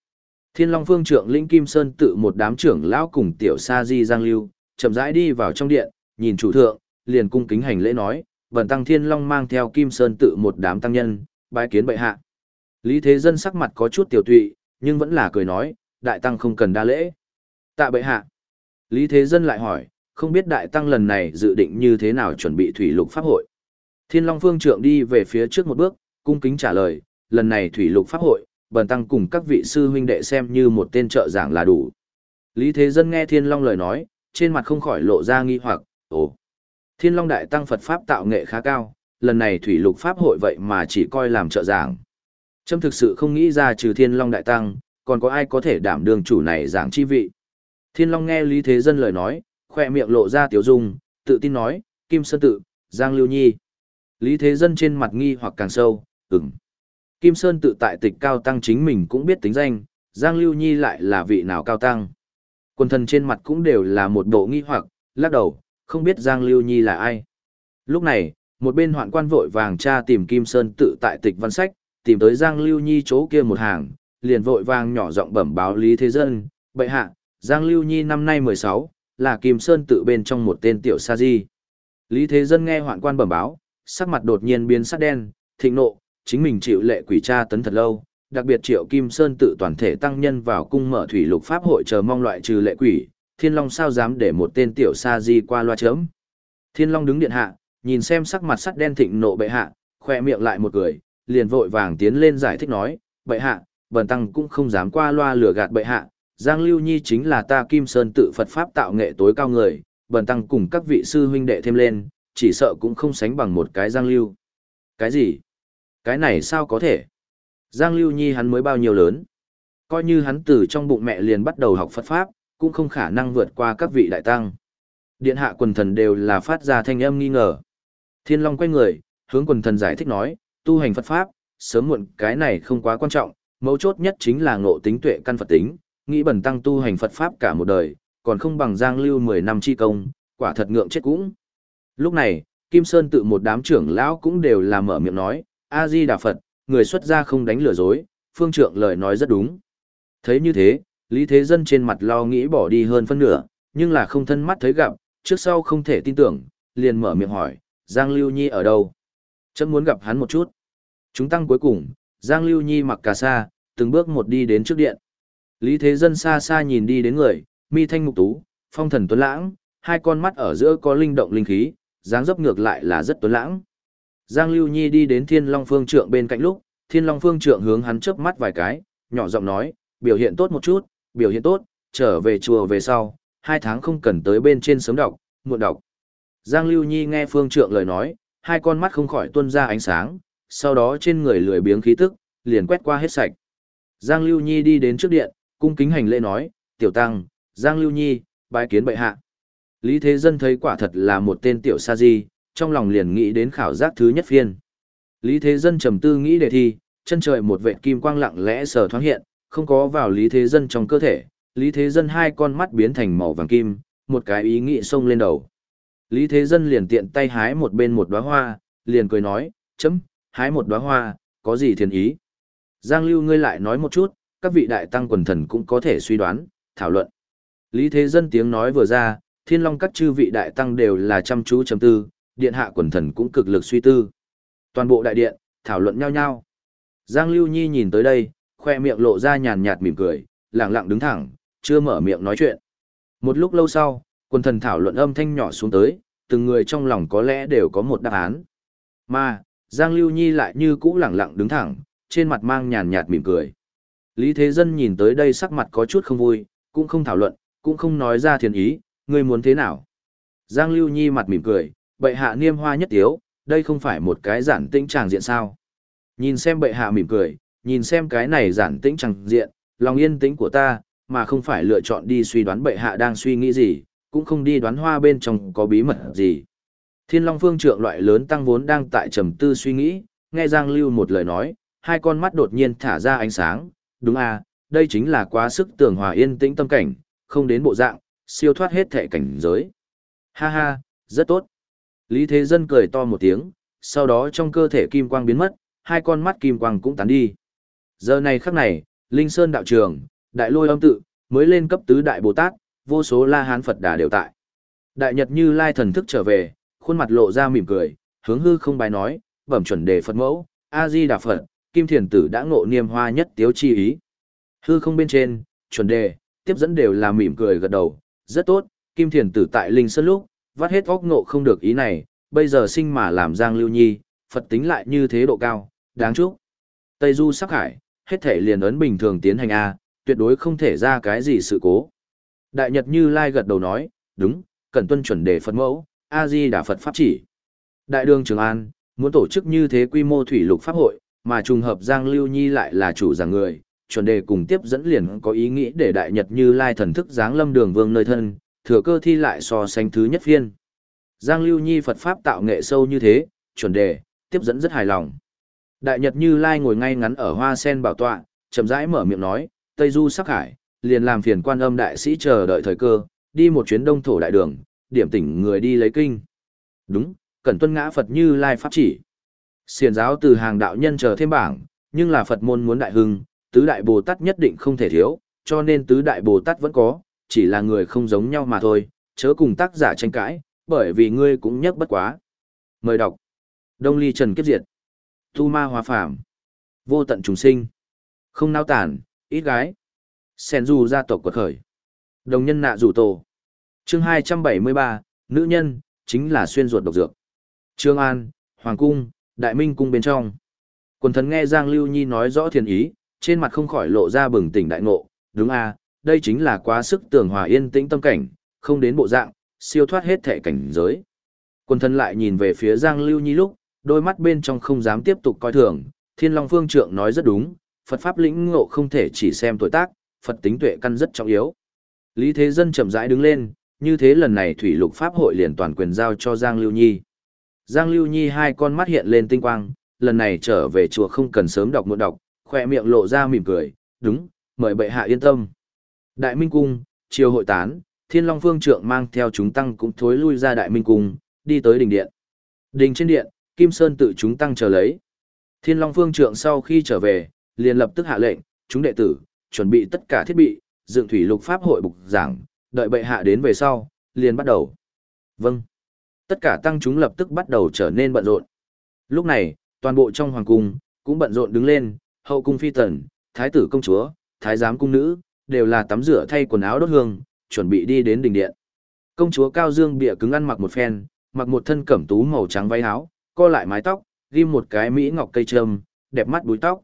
S1: Thiên Long Phương trưởng Linh Kim Sơn tự một đám trưởng lão cùng tiểu sa di giang lưu, chậm rãi đi vào trong điện, nhìn chủ thượng, liền cung kính hành lễ nói, Bần tăng Thiên Long mang theo Kim Sơn tự một đám tăng nhân, bái kiến bệ hạ." Lý Thế Dân sắc mặt có chút tiểu tụy, nhưng vẫn là cười nói, "Đại tăng không cần đa lễ." Tạ bệ hạ. Lý Thế Dân lại hỏi, không biết đại tăng lần này dự định như thế nào chuẩn bị thủy lục pháp hội. Thiên Long Phương trưởng đi về phía trước một bước, cung kính trả lời, lần này thủy lục pháp hội, bần tăng cùng các vị sư huynh đệ xem như một tên trợ giảng là đủ. Lý Thế Dân nghe Thiên Long lời nói, trên mặt không khỏi lộ ra nghi hoặc, ồ, Thiên Long Đại Tăng Phật Pháp tạo nghệ khá cao, lần này thủy lục Pháp hội vậy mà chỉ coi làm trợ giảng. Trâm thực sự không nghĩ ra trừ Thiên Long Đại Tăng, còn có ai có thể đảm đường chủ này giảng chi vị. Thiên Long nghe Lý Thế Dân lời nói, khoe miệng lộ ra tiểu dung, tự tin nói, Kim Sơn Tự, Giang Lưu Nhi. Lý Thế Dân trên mặt nghi hoặc càng sâu, ừm. Kim Sơn tự tại tịch cao tăng chính mình cũng biết tính danh, Giang Lưu Nhi lại là vị nào cao tăng. Quần thần trên mặt cũng đều là một bộ nghi hoặc, lắc đầu, không biết Giang Lưu Nhi là ai. Lúc này, một bên hoạn quan vội vàng tra tìm Kim Sơn tự tại tịch văn sách, tìm tới Giang Lưu Nhi chỗ kia một hàng, liền vội vàng nhỏ giọng bẩm báo Lý Thế Dân, bệ hạ, Giang Lưu Nhi năm nay 16, là Kim Sơn tự bên trong một tên tiểu sa di. Lý Thế Dân nghe hoạn quan bẩm báo, sắc mặt đột nhiên biến sắc đen, thịnh nộ, chính mình chịu lệ quỷ tra tấn thật lâu, đặc biệt Triệu Kim Sơn tự toàn thể tăng nhân vào cung mở thủy lục pháp hội chờ mong loại trừ lệ quỷ, Thiên Long sao dám để một tên tiểu sa di qua loa chấm. Thiên Long đứng điện hạ, nhìn xem sắc mặt sắt đen thịnh nộ bệ hạ, khoe miệng lại một cười, liền vội vàng tiến lên giải thích nói, bệ hạ, bần tăng cũng không dám qua loa lừa gạt bệ hạ, Giang Lưu Nhi chính là ta Kim Sơn tự Phật Pháp tạo nghệ tối cao người, bần tăng cùng các vị sư huynh đệ thêm lên, chỉ sợ cũng không sánh bằng một cái Giang Lưu. Cái gì? Cái này sao có thể? Giang Lưu Nhi hắn mới bao nhiêu lớn? Coi như hắn từ trong bụng mẹ liền bắt đầu học Phật Pháp, cũng không khả năng vượt qua các vị đại tăng. Điện hạ quần thần đều là phát ra thanh âm nghi ngờ. Thiên Long quay người, hướng quần thần giải thích nói, tu hành Phật Pháp, sớm muộn cái này không quá quan trọng, mấu chốt nhất chính là ngộ tính tuệ căn Phật tính, nghĩ bẩn tăng tu hành Phật Pháp cả một đời, còn không bằng Giang Lưu 10 năm chi công, quả thật ngượng chết cũng. Lúc này, Kim Sơn tự một đám trưởng lão cũng đều là mở miệng nói, a di đà phật người xuất gia không đánh lừa dối phương trượng lời nói rất đúng thấy như thế lý thế dân trên mặt lo nghĩ bỏ đi hơn phân nửa nhưng là không thân mắt thấy gặp trước sau không thể tin tưởng liền mở miệng hỏi giang lưu nhi ở đâu chấm muốn gặp hắn một chút Chúng tăng cuối cùng, Giang Lưu Nhi mặc cà sa, từng bước một đi đến trước điện. Lý Thế Dân xa xa nhìn đi đến người, mi thanh mục tú, phong thần tuấn lãng, hai con mắt ở giữa có linh động linh khí, dáng dấp ngược lại là rất tuấn lãng. Giang Lưu Nhi đi đến Thiên Long Phương Trượng bên cạnh lúc, Thiên Long Phương Trượng hướng hắn chớp mắt vài cái, nhỏ giọng nói, biểu hiện tốt một chút, biểu hiện tốt, trở về chùa về sau, hai tháng không cần tới bên trên sớm đọc, muộn đọc. Giang Lưu Nhi nghe Phương Trượng lời nói, hai con mắt không khỏi tuôn ra ánh sáng, sau đó trên người lười biếng khí tức, liền quét qua hết sạch. Giang Lưu Nhi đi đến trước điện, cung kính hành lễ nói, tiểu tăng, Giang Lưu Nhi, bái kiến bệ hạ. Lý Thế Dân thấy quả thật là một tên tiểu sa di, trong lòng liền nghĩ đến khảo giác thứ nhất phiên. Lý Thế Dân trầm tư nghĩ đề thi, chân trời một vệt kim quang lặng lẽ sờ thoáng hiện, không có vào Lý Thế Dân trong cơ thể, Lý Thế Dân hai con mắt biến thành màu vàng kim, một cái ý nghĩ xông lên đầu. Lý Thế Dân liền tiện tay hái một bên một đóa hoa, liền cười nói, chấm, hái một đóa hoa, có gì thiền ý. Giang Lưu ngươi lại nói một chút, các vị đại tăng quần thần cũng có thể suy đoán, thảo luận. Lý Thế Dân tiếng nói vừa ra, thiên long các chư vị đại tăng đều là chăm chú chấm tư, điện hạ quần thần cũng cực lực suy tư. Toàn bộ đại điện, thảo luận nhau nhau. Giang Lưu Nhi nhìn tới đây, khoe miệng lộ ra nhàn nhạt mỉm cười, lặng lặng đứng thẳng, chưa mở miệng nói chuyện. Một lúc lâu sau, quần thần thảo luận âm thanh nhỏ xuống tới, từng người trong lòng có lẽ đều có một đáp án. Mà, Giang Lưu Nhi lại như cũ lặng lặng đứng thẳng, trên mặt mang nhàn nhạt mỉm cười. Lý Thế Dân nhìn tới đây sắc mặt có chút không vui, cũng không thảo luận, cũng không nói ra thiền ý, ngươi muốn thế nào. Giang Lưu Nhi mặt mỉm cười, bệ hạ niêm hoa nhất tiếu, đây không phải một cái giản tĩnh tràng diện sao. Nhìn xem bệ hạ mỉm cười, nhìn xem cái này giản tĩnh tràng diện, lòng yên tĩnh của ta, mà không phải lựa chọn đi suy đoán bệ hạ đang suy nghĩ gì, cũng không đi đoán hoa bên trong có bí mật gì. Thiên Long Phương trượng loại lớn tăng vốn đang tại trầm tư suy nghĩ, nghe Giang Lưu một lời nói, hai con mắt đột nhiên thả ra ánh sáng, đúng à, đây chính là quá sức tưởng hòa yên tĩnh tâm cảnh, không đến bộ dạng, siêu thoát hết thể cảnh giới. Ha ha, rất tốt. Lý Thế Dân cười to một tiếng, sau đó trong cơ thể kim quang biến mất, hai con mắt kim quang cũng tán đi. Giờ này khắc này, Linh Sơn đạo trường, đại lôi âm tự, mới lên cấp tứ đại Bồ Tát, vô số la hán Phật đà đều tại. Đại Nhật như lai thần thức trở về, khuôn mặt lộ ra mỉm cười, hướng hư không bài nói, bẩm chuẩn đề Phật mẫu, A-di Đà Phật, Kim Thiền Tử đã ngộ niêm hoa nhất tiếu chi ý. Hư không bên trên, chuẩn đề, tiếp dẫn đều là mỉm cười gật đầu, rất tốt, Kim Thiền Tử tại Linh Sơn lúc, vắt hết óc ngộ không được ý này, bây giờ sinh mà làm Giang Lưu Nhi, Phật tính lại như thế độ cao, đáng chúc. Tây Du sắc hải, hết thể liền ấn bình thường tiến hành A, tuyệt đối không thể ra cái gì sự cố. Đại Nhật Như Lai gật đầu nói, đúng, cần tuân chuẩn đề Phật mẫu, A-di Đà Phật Pháp chỉ. Đại đường Trường An, muốn tổ chức như thế quy mô thủy lục pháp hội, mà trùng hợp Giang Lưu Nhi lại là chủ giảng người, chuẩn đề cùng tiếp dẫn liền có ý nghĩ để Đại Nhật Như Lai thần thức giáng lâm đường vương nơi thân, thừa cơ thi lại so sánh thứ nhất phiên. Giang Lưu Nhi Phật Pháp tạo nghệ sâu như thế, chuẩn đề, tiếp dẫn rất hài lòng. Đại Nhật Như Lai ngồi ngay ngắn ở hoa sen bảo tọa, chậm rãi mở miệng nói, Tây Du sắc hải, liền làm phiền quan âm đại sĩ chờ đợi thời cơ, đi một chuyến đông thổ đại đường, điểm tỉnh người đi lấy kinh. Đúng, cần tuân ngã Phật Như Lai Pháp chỉ. Xiền giáo từ hàng đạo nhân chờ thêm bảng, nhưng là Phật môn muốn đại hưng, tứ đại Bồ Tát nhất định không thể thiếu, cho nên tứ đại Bồ Tát vẫn có, chỉ là người không giống nhau mà thôi, chớ cùng tác giả tranh cãi, bởi vì ngươi cũng nhắc bất quá. Mời đọc. Đông Ly Trần Kiếp Diệt. Tu Ma Hòa Phạm. Vô tận trùng sinh. Không nao tản, ít gái. Sen dù gia tộc quật khởi. Đồng nhân nạ rủ tổ. chương 273, nữ nhân, chính là xuyên ruột độc dược. Trương An, Hoàng Cung, Đại Minh Cung bên trong. Quần thần nghe Giang Lưu Nhi nói rõ thiền ý, trên mặt không khỏi lộ ra bừng tỉnh đại ngộ. Đúng à, đây chính là quá sức tường hòa yên tĩnh tâm cảnh, không đến bộ dạng, siêu thoát hết thể cảnh giới. Quân thân lại nhìn về phía Giang Lưu Nhi lúc, đôi mắt bên trong không dám tiếp tục coi thường, Thiên Long Phương Trượng nói rất đúng, Phật Pháp lĩnh ngộ không thể chỉ xem tuổi tác, Phật tính tuệ căn rất trọng yếu. Lý Thế Dân chậm rãi đứng lên, như thế lần này Thủy Lục Pháp hội liền toàn quyền giao cho Giang Lưu Nhi. Giang Lưu Nhi hai con mắt hiện lên tinh quang, lần này trở về chùa không cần sớm đọc một đọc, khỏe miệng lộ ra mỉm cười, đúng, mời bệ hạ yên tâm. Đại Minh Cung, chiều hội tán, Thiên Long Phương Trượng mang theo chúng tăng cũng thối lui ra Đại Minh Cung, đi tới đỉnh điện. Đình trên điện, Kim Sơn tự chúng tăng chờ lấy. Thiên Long Phương Trượng sau khi trở về, liền lập tức hạ lệnh, chúng đệ tử, chuẩn bị tất cả thiết bị, dựng thủy lục pháp hội bục giảng, đợi bệ hạ đến về sau, liền bắt đầu. Vâng. Tất cả tăng chúng lập tức bắt đầu trở nên bận rộn. Lúc này, toàn bộ trong hoàng cung, cũng bận rộn đứng lên, hậu cung phi tần, thái tử công chúa, thái giám cung nữ, đều là tắm rửa thay quần áo đốt hương, chuẩn bị đi đến đình điện. Công chúa Cao Dương bịa cứng ăn mặc một phen, mặc một thân cẩm tú màu trắng váy áo, co lại mái tóc, ghim một cái mỹ ngọc cây trâm, đẹp mắt búi tóc.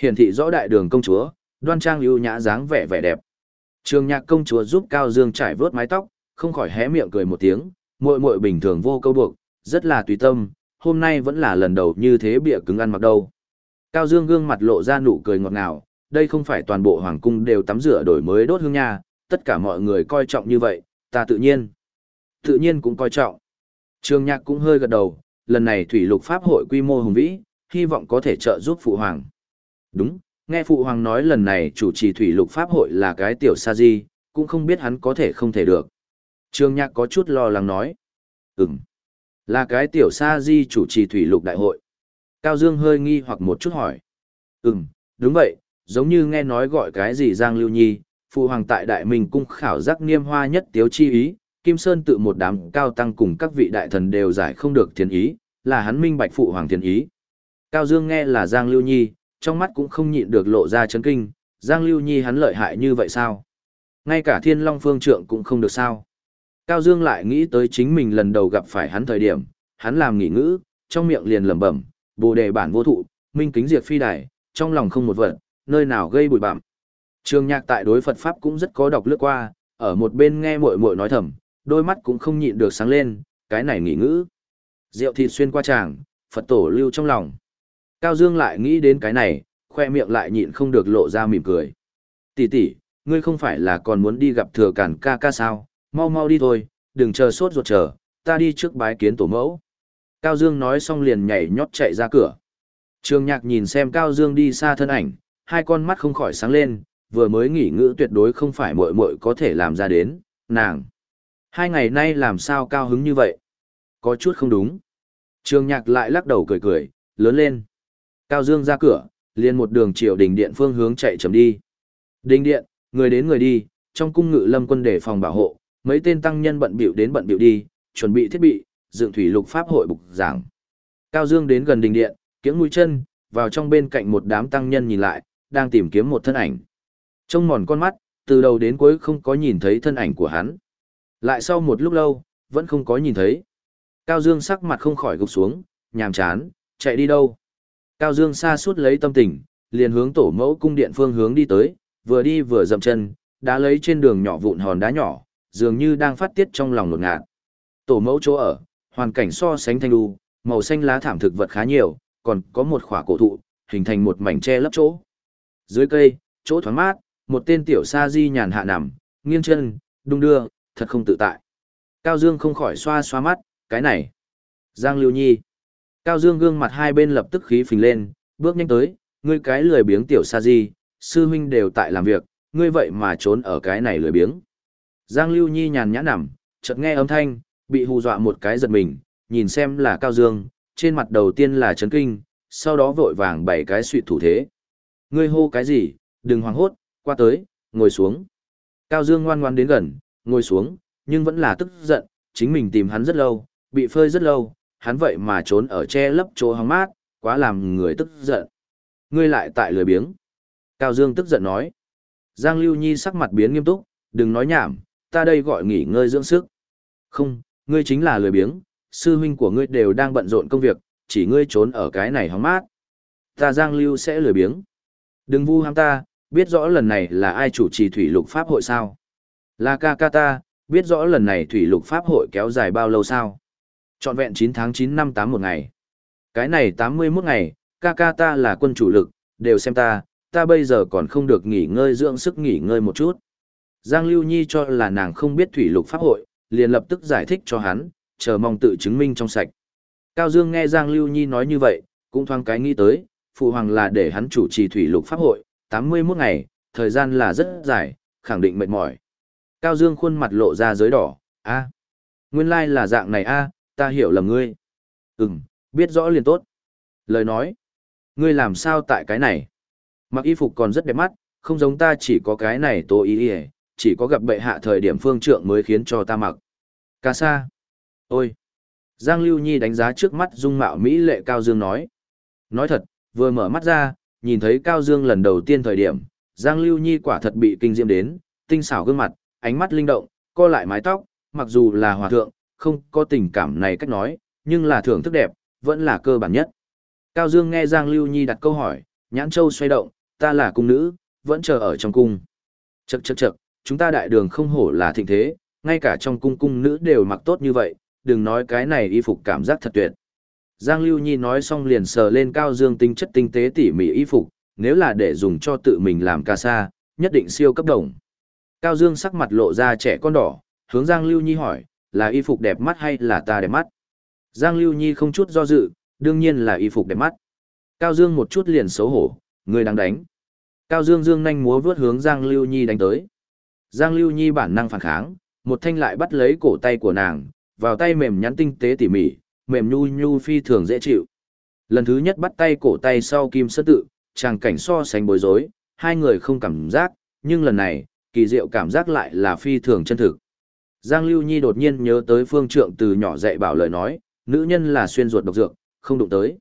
S1: Hiển thị rõ đại đường công chúa, đoan trang ưu nhã dáng vẻ vẻ đẹp. Trường Nhạc công chúa giúp Cao Dương trải vớt mái tóc, không khỏi hé miệng cười một tiếng, muội muội bình thường vô câu buộc, rất là tùy tâm, hôm nay vẫn là lần đầu như thế bịa cứng ăn mặc đâu. Cao Dương gương mặt lộ ra nụ cười ngọt ngào, đây không phải toàn bộ hoàng cung đều tắm rửa đổi mới đốt hương nha, tất cả mọi người coi trọng như vậy, ta tự nhiên. Tự nhiên cũng coi trọng. Trường nhạc cũng hơi gật đầu, lần này thủy lục pháp hội quy mô hùng vĩ, hy vọng có thể trợ giúp phụ hoàng. Đúng, nghe phụ hoàng nói lần này chủ trì thủy lục pháp hội là cái tiểu sa di, cũng không biết hắn có thể không thể được. Trường nhạc có chút lo lắng nói. Ừm, là cái tiểu sa di chủ trì thủy lục đại hội. Cao Dương hơi nghi hoặc một chút hỏi. Ừm, đúng vậy, giống như nghe nói gọi cái gì Giang Lưu Nhi, phụ hoàng tại Đại Minh cung khảo giác niêm hoa nhất tiếu chi ý, Kim Sơn tự một đám cao tăng cùng các vị đại thần đều giải không được thiên ý, là hắn minh bạch phụ hoàng thiên ý. Cao Dương nghe là Giang Lưu Nhi, trong mắt cũng không nhịn được lộ ra chấn kinh, Giang Lưu Nhi hắn lợi hại như vậy sao? Ngay cả Thiên Long Phương Trượng cũng không được sao? Cao Dương lại nghĩ tới chính mình lần đầu gặp phải hắn thời điểm, hắn làm nghỉ ngữ, trong miệng liền lẩm bẩm, bồ đề bản vô thụ, minh kính diệt phi đài, trong lòng không một vật, nơi nào gây bụi bặm. Trường nhạc tại đối Phật Pháp cũng rất có đọc lướt qua, ở một bên nghe muội muội nói thầm, đôi mắt cũng không nhịn được sáng lên, cái này nghỉ ngữ. Rượu thịt xuyên qua tràng, Phật tổ lưu trong lòng. Cao Dương lại nghĩ đến cái này, khoe miệng lại nhịn không được lộ ra mỉm cười. Tỷ tỷ, ngươi không phải là còn muốn đi gặp thừa cản ca ca sao, mau mau đi thôi, đừng chờ sốt ruột chờ, ta đi trước bái kiến tổ mẫu. Cao Dương nói xong liền nhảy nhót chạy ra cửa. Trường nhạc nhìn xem Cao Dương đi xa thân ảnh, hai con mắt không khỏi sáng lên, vừa mới nghỉ ngữ tuyệt đối không phải muội muội có thể làm ra đến, nàng. Hai ngày nay làm sao cao hứng như vậy? Có chút không đúng. Trường nhạc lại lắc đầu cười cười, lớn lên. Cao Dương ra cửa, liền một đường triệu đình điện phương hướng chạy chấm đi. Đình điện, người đến người đi, trong cung ngự lâm quân để phòng bảo hộ, mấy tên tăng nhân bận biểu đến bận biểu đi, chuẩn bị thiết bị, dựng thủy lục pháp hội bục giảng. Cao Dương đến gần đình điện, kiếng mũi chân, vào trong bên cạnh một đám tăng nhân nhìn lại, đang tìm kiếm một thân ảnh. trong mòn con mắt, từ đầu đến cuối không có nhìn thấy thân ảnh của hắn. Lại sau một lúc lâu, vẫn không có nhìn thấy. Cao Dương sắc mặt không khỏi gục xuống, nhàm chán, chạy đi đâu. Cao Dương xa suốt lấy tâm tình, liền hướng tổ mẫu cung điện phương hướng đi tới, vừa đi vừa dậm chân, đã lấy trên đường nhỏ vụn hòn đá nhỏ, dường như đang phát tiết trong lòng nột ngạt. Tổ mẫu chỗ ở, hoàn cảnh so sánh thanh đu, màu xanh lá thảm thực vật khá nhiều, còn có một khỏa cổ thụ, hình thành một mảnh tre lấp chỗ. Dưới cây, chỗ thoáng mát, một tên tiểu sa di nhàn hạ nằm, nghiêng chân, đung đưa, thật không tự tại. Cao Dương không khỏi xoa xoa mắt, cái này. Giang Lưu Nhi. Cao Dương gương mặt hai bên lập tức khí phình lên, bước nhanh tới, ngươi cái lười biếng tiểu sa di, sư huynh đều tại làm việc, ngươi vậy mà trốn ở cái này lười biếng. Giang Lưu Nhi nhàn nhã nằm, chợt nghe âm thanh, bị hù dọa một cái giật mình, nhìn xem là Cao Dương, trên mặt đầu tiên là chấn kinh, sau đó vội vàng bảy cái suy thủ thế. Ngươi hô cái gì, đừng hoảng hốt, qua tới, ngồi xuống. Cao Dương ngoan ngoan đến gần, ngồi xuống, nhưng vẫn là tức giận, chính mình tìm hắn rất lâu, bị phơi rất lâu, hắn vậy mà trốn ở che lấp chỗ hóng mát, quá làm người tức giận. Ngươi lại tại lười biếng. Cao Dương tức giận nói. Giang Lưu Nhi sắc mặt biến nghiêm túc, đừng nói nhảm, ta đây gọi nghỉ ngơi dưỡng sức. Không, ngươi chính là lười biếng, sư huynh của ngươi đều đang bận rộn công việc, chỉ ngươi trốn ở cái này hóng mát. Ta Giang Lưu sẽ lười biếng. Đừng vu ham ta, biết rõ lần này là ai chủ trì thủy lục pháp hội sao? Là ca ca ta, biết rõ lần này thủy lục pháp hội kéo dài bao lâu sao? Chọn vẹn 9 tháng 9 năm 8 một ngày. Cái này 81 ngày, ca ca ta là quân chủ lực, đều xem ta, ta bây giờ còn không được nghỉ ngơi dưỡng sức nghỉ ngơi một chút. Giang Lưu Nhi cho là nàng không biết thủy lục pháp hội, liền lập tức giải thích cho hắn, chờ mong tự chứng minh trong sạch. Cao Dương nghe Giang Lưu Nhi nói như vậy, cũng thoáng cái nghĩ tới, phụ hoàng là để hắn chủ trì thủy lục pháp hội, 81 ngày, thời gian là rất dài, khẳng định mệt mỏi. Cao Dương khuôn mặt lộ ra giới đỏ, a, nguyên lai là dạng này a, ta hiểu lầm ngươi. Ừm, biết rõ liền tốt. Lời nói, ngươi làm sao tại cái này? Mặc y phục còn rất đẹp mắt, không giống ta chỉ có cái này tố ý ý, chỉ có gặp bệ hạ thời điểm phương trượng mới khiến cho ta mặc. Ca sa. Ôi! Giang Lưu Nhi đánh giá trước mắt dung mạo Mỹ lệ Cao Dương nói. Nói thật, vừa mở mắt ra, nhìn thấy Cao Dương lần đầu tiên thời điểm, Giang Lưu Nhi quả thật bị kinh diễm đến, tinh xảo gương mặt, ánh mắt linh động, co lại mái tóc, mặc dù là hòa thượng, không có tình cảm này cách nói, nhưng là thưởng thức đẹp, vẫn là cơ bản nhất. Cao Dương nghe Giang Lưu Nhi đặt câu hỏi, nhãn châu xoay động, ta là cung nữ, vẫn chờ ở trong cung. Chậc chậc chậc, chúng ta đại đường không hổ là thịnh thế, ngay cả trong cung cung nữ đều mặc tốt như vậy, đừng nói cái này y phục cảm giác thật tuyệt. Giang Lưu Nhi nói xong liền sờ lên Cao Dương tinh chất tinh tế tỉ mỉ y phục, nếu là để dùng cho tự mình làm ca sa, nhất định siêu cấp đồng. Cao Dương sắc mặt lộ ra trẻ con đỏ, hướng Giang Lưu Nhi hỏi, là y phục đẹp mắt hay là ta đẹp mắt? Giang Lưu Nhi không chút do dự, đương nhiên là y phục đẹp mắt. Cao Dương một chút liền xấu hổ, người đang đánh. Cao Dương dương nhanh múa vướt hướng Giang Lưu Nhi đánh tới. Giang Lưu Nhi bản năng phản kháng, một thanh lại bắt lấy cổ tay của nàng, vào tay mềm nhắn tinh tế tỉ mỉ, mềm nhu nhu phi thường dễ chịu. Lần thứ nhất bắt tay cổ tay sau kim sơ tự, chàng cảnh so sánh bối rối, hai người không cảm giác, nhưng lần này, kỳ diệu cảm giác lại là phi thường chân thực. Giang Lưu Nhi đột nhiên nhớ tới phương trượng từ nhỏ dạy bảo lời nói, nữ nhân là xuyên ruột độc dược, không đụng tới.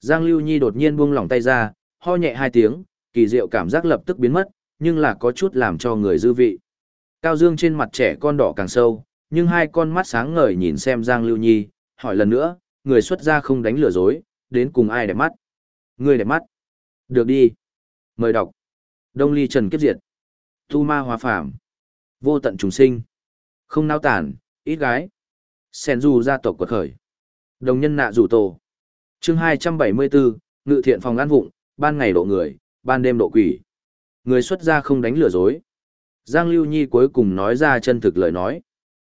S1: Giang Lưu Nhi đột nhiên buông lỏng tay ra, ho nhẹ hai tiếng, kỳ diệu cảm giác lập tức biến mất, nhưng là có chút làm cho người dư vị. Cao Dương trên mặt trẻ con đỏ càng sâu, nhưng hai con mắt sáng ngời nhìn xem Giang Lưu Nhi, hỏi lần nữa, người xuất gia không đánh lừa dối, đến cùng ai đẹp mắt? Người đẹp mắt. Được đi. Mời đọc. Đông ly trần kiếp diệt. Tu ma hòa phạm. Vô tận trùng sinh. Không nao tản, ít gái. Sen du gia tộc quật khởi. Đồng nhân nạ rủ tổ. chương 274, ngự thiện phòng an vụng, ban ngày độ người, ban đêm độ quỷ. Người xuất gia không đánh lừa dối. Giang Lưu Nhi cuối cùng nói ra chân thực lời nói.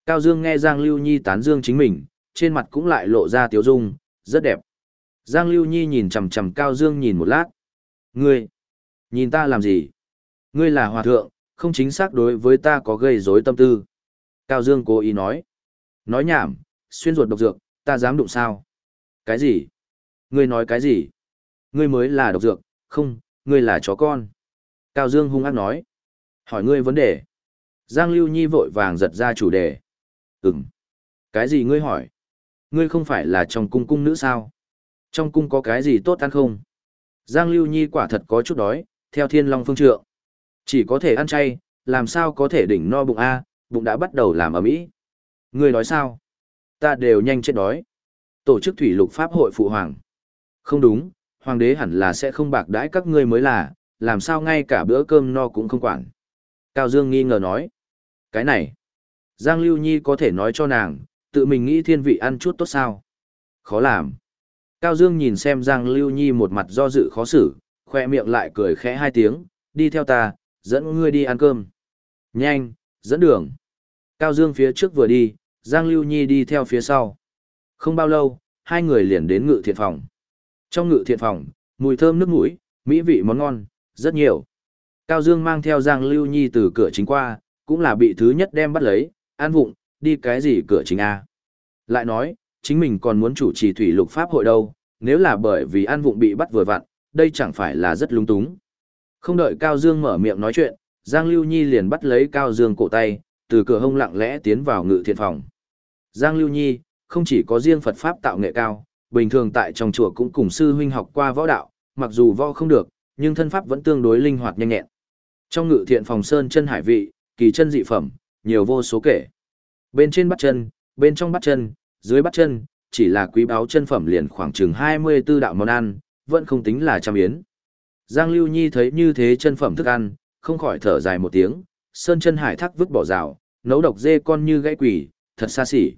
S1: Cao Dương nghe Giang Lưu Nhi tán dương chính mình, trên mặt cũng lại lộ ra tiếu dung, rất đẹp. Giang Lưu Nhi nhìn chằm chằm Cao Dương nhìn một lát. Ngươi, nhìn ta làm gì? Ngươi là hòa thượng, không chính xác đối với ta có gây rối tâm tư. Cao Dương cố ý nói. Nói nhảm, xuyên ruột độc dược, ta dám đụng sao? Cái gì? Ngươi nói cái gì? Ngươi mới là độc dược, không, ngươi là chó con. Cao Dương hung ác nói. Hỏi ngươi vấn đề. Giang Lưu Nhi vội vàng giật ra chủ đề. Ừm. Cái gì ngươi hỏi? Ngươi không phải là trong cung cung nữ sao? Trong cung có cái gì tốt ăn không? Giang Lưu Nhi quả thật có chút đói, theo thiên long phương trượng. Chỉ có thể ăn chay, làm sao có thể đỉnh no bụng A, bụng đã bắt đầu làm ở mỹ. Ngươi nói sao? Ta đều nhanh chết đói. Tổ chức thủy lục pháp hội phụ hoàng. Không đúng, hoàng đế hẳn là sẽ không bạc đãi các ngươi mới là, làm sao ngay cả bữa cơm no cũng không quản. Cao Dương nghi ngờ nói. Cái này, Giang Lưu Nhi có thể nói cho nàng, tự mình nghĩ thiên vị ăn chút tốt sao. Khó làm. Cao Dương nhìn xem Giang Lưu Nhi một mặt do dự khó xử, khoe miệng lại cười khẽ hai tiếng, đi theo ta, dẫn ngươi đi ăn cơm. Nhanh, dẫn đường. Cao Dương phía trước vừa đi, Giang Lưu Nhi đi theo phía sau. Không bao lâu, hai người liền đến ngự thiện phòng. Trong ngự thiện phòng, mùi thơm nước mũi, mỹ vị món ngon, rất nhiều. Cao Dương mang theo Giang Lưu Nhi từ cửa chính qua, cũng là bị thứ nhất đem bắt lấy, an vụng, đi cái gì cửa chính A. Lại nói, chính mình còn muốn chủ trì thủy lục pháp hội đâu, nếu là bởi vì an vụng bị bắt vừa vặn, đây chẳng phải là rất lung túng. Không đợi Cao Dương mở miệng nói chuyện, Giang Lưu Nhi liền bắt lấy Cao Dương cổ tay, từ cửa hông lặng lẽ tiến vào ngự thiện phòng. Giang Lưu Nhi, không chỉ có riêng Phật Pháp tạo nghệ cao, bình thường tại trong chùa cũng cùng sư huynh học qua võ đạo, mặc dù võ không được, nhưng thân pháp vẫn tương đối linh hoạt nhanh nhẹn. Trong ngự thiện phòng sơn chân hải vị, kỳ chân dị phẩm, nhiều vô số kể. Bên trên bắt chân, bên trong bắt chân, dưới bắt chân, chỉ là quý báo chân phẩm liền khoảng chừng 24 đạo món ăn, vẫn không tính là trăm yến. Giang Lưu Nhi thấy như thế chân phẩm thức ăn, không khỏi thở dài một tiếng, sơn chân hải thác vứt bỏ rào, nấu độc dê con như gãy quỷ, thật xa xỉ.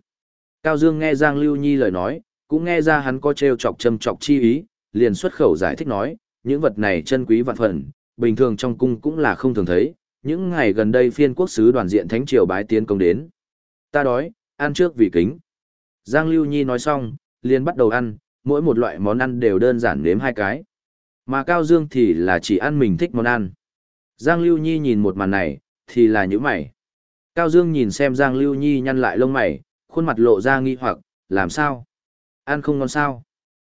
S1: Cao Dương nghe Giang Lưu Nhi lời nói, cũng nghe ra hắn có trêu chọc châm chọc chi ý, liền xuất khẩu giải thích nói, những vật này chân quý vạn phần, bình thường trong cung cũng là không thường thấy, những ngày gần đây phiên quốc sứ đoàn diện thánh triều bái tiến công đến. Ta đói, ăn trước vì kính. Giang Lưu Nhi nói xong, liền bắt đầu ăn, mỗi một loại món ăn đều đơn giản nếm hai cái. Mà Cao Dương thì là chỉ ăn mình thích món ăn. Giang Lưu Nhi nhìn một màn này, thì là những mày. Cao Dương nhìn xem Giang Lưu Nhi nhăn lại lông mày, khuôn mặt lộ ra nghi hoặc, làm sao? Ăn không ngon sao?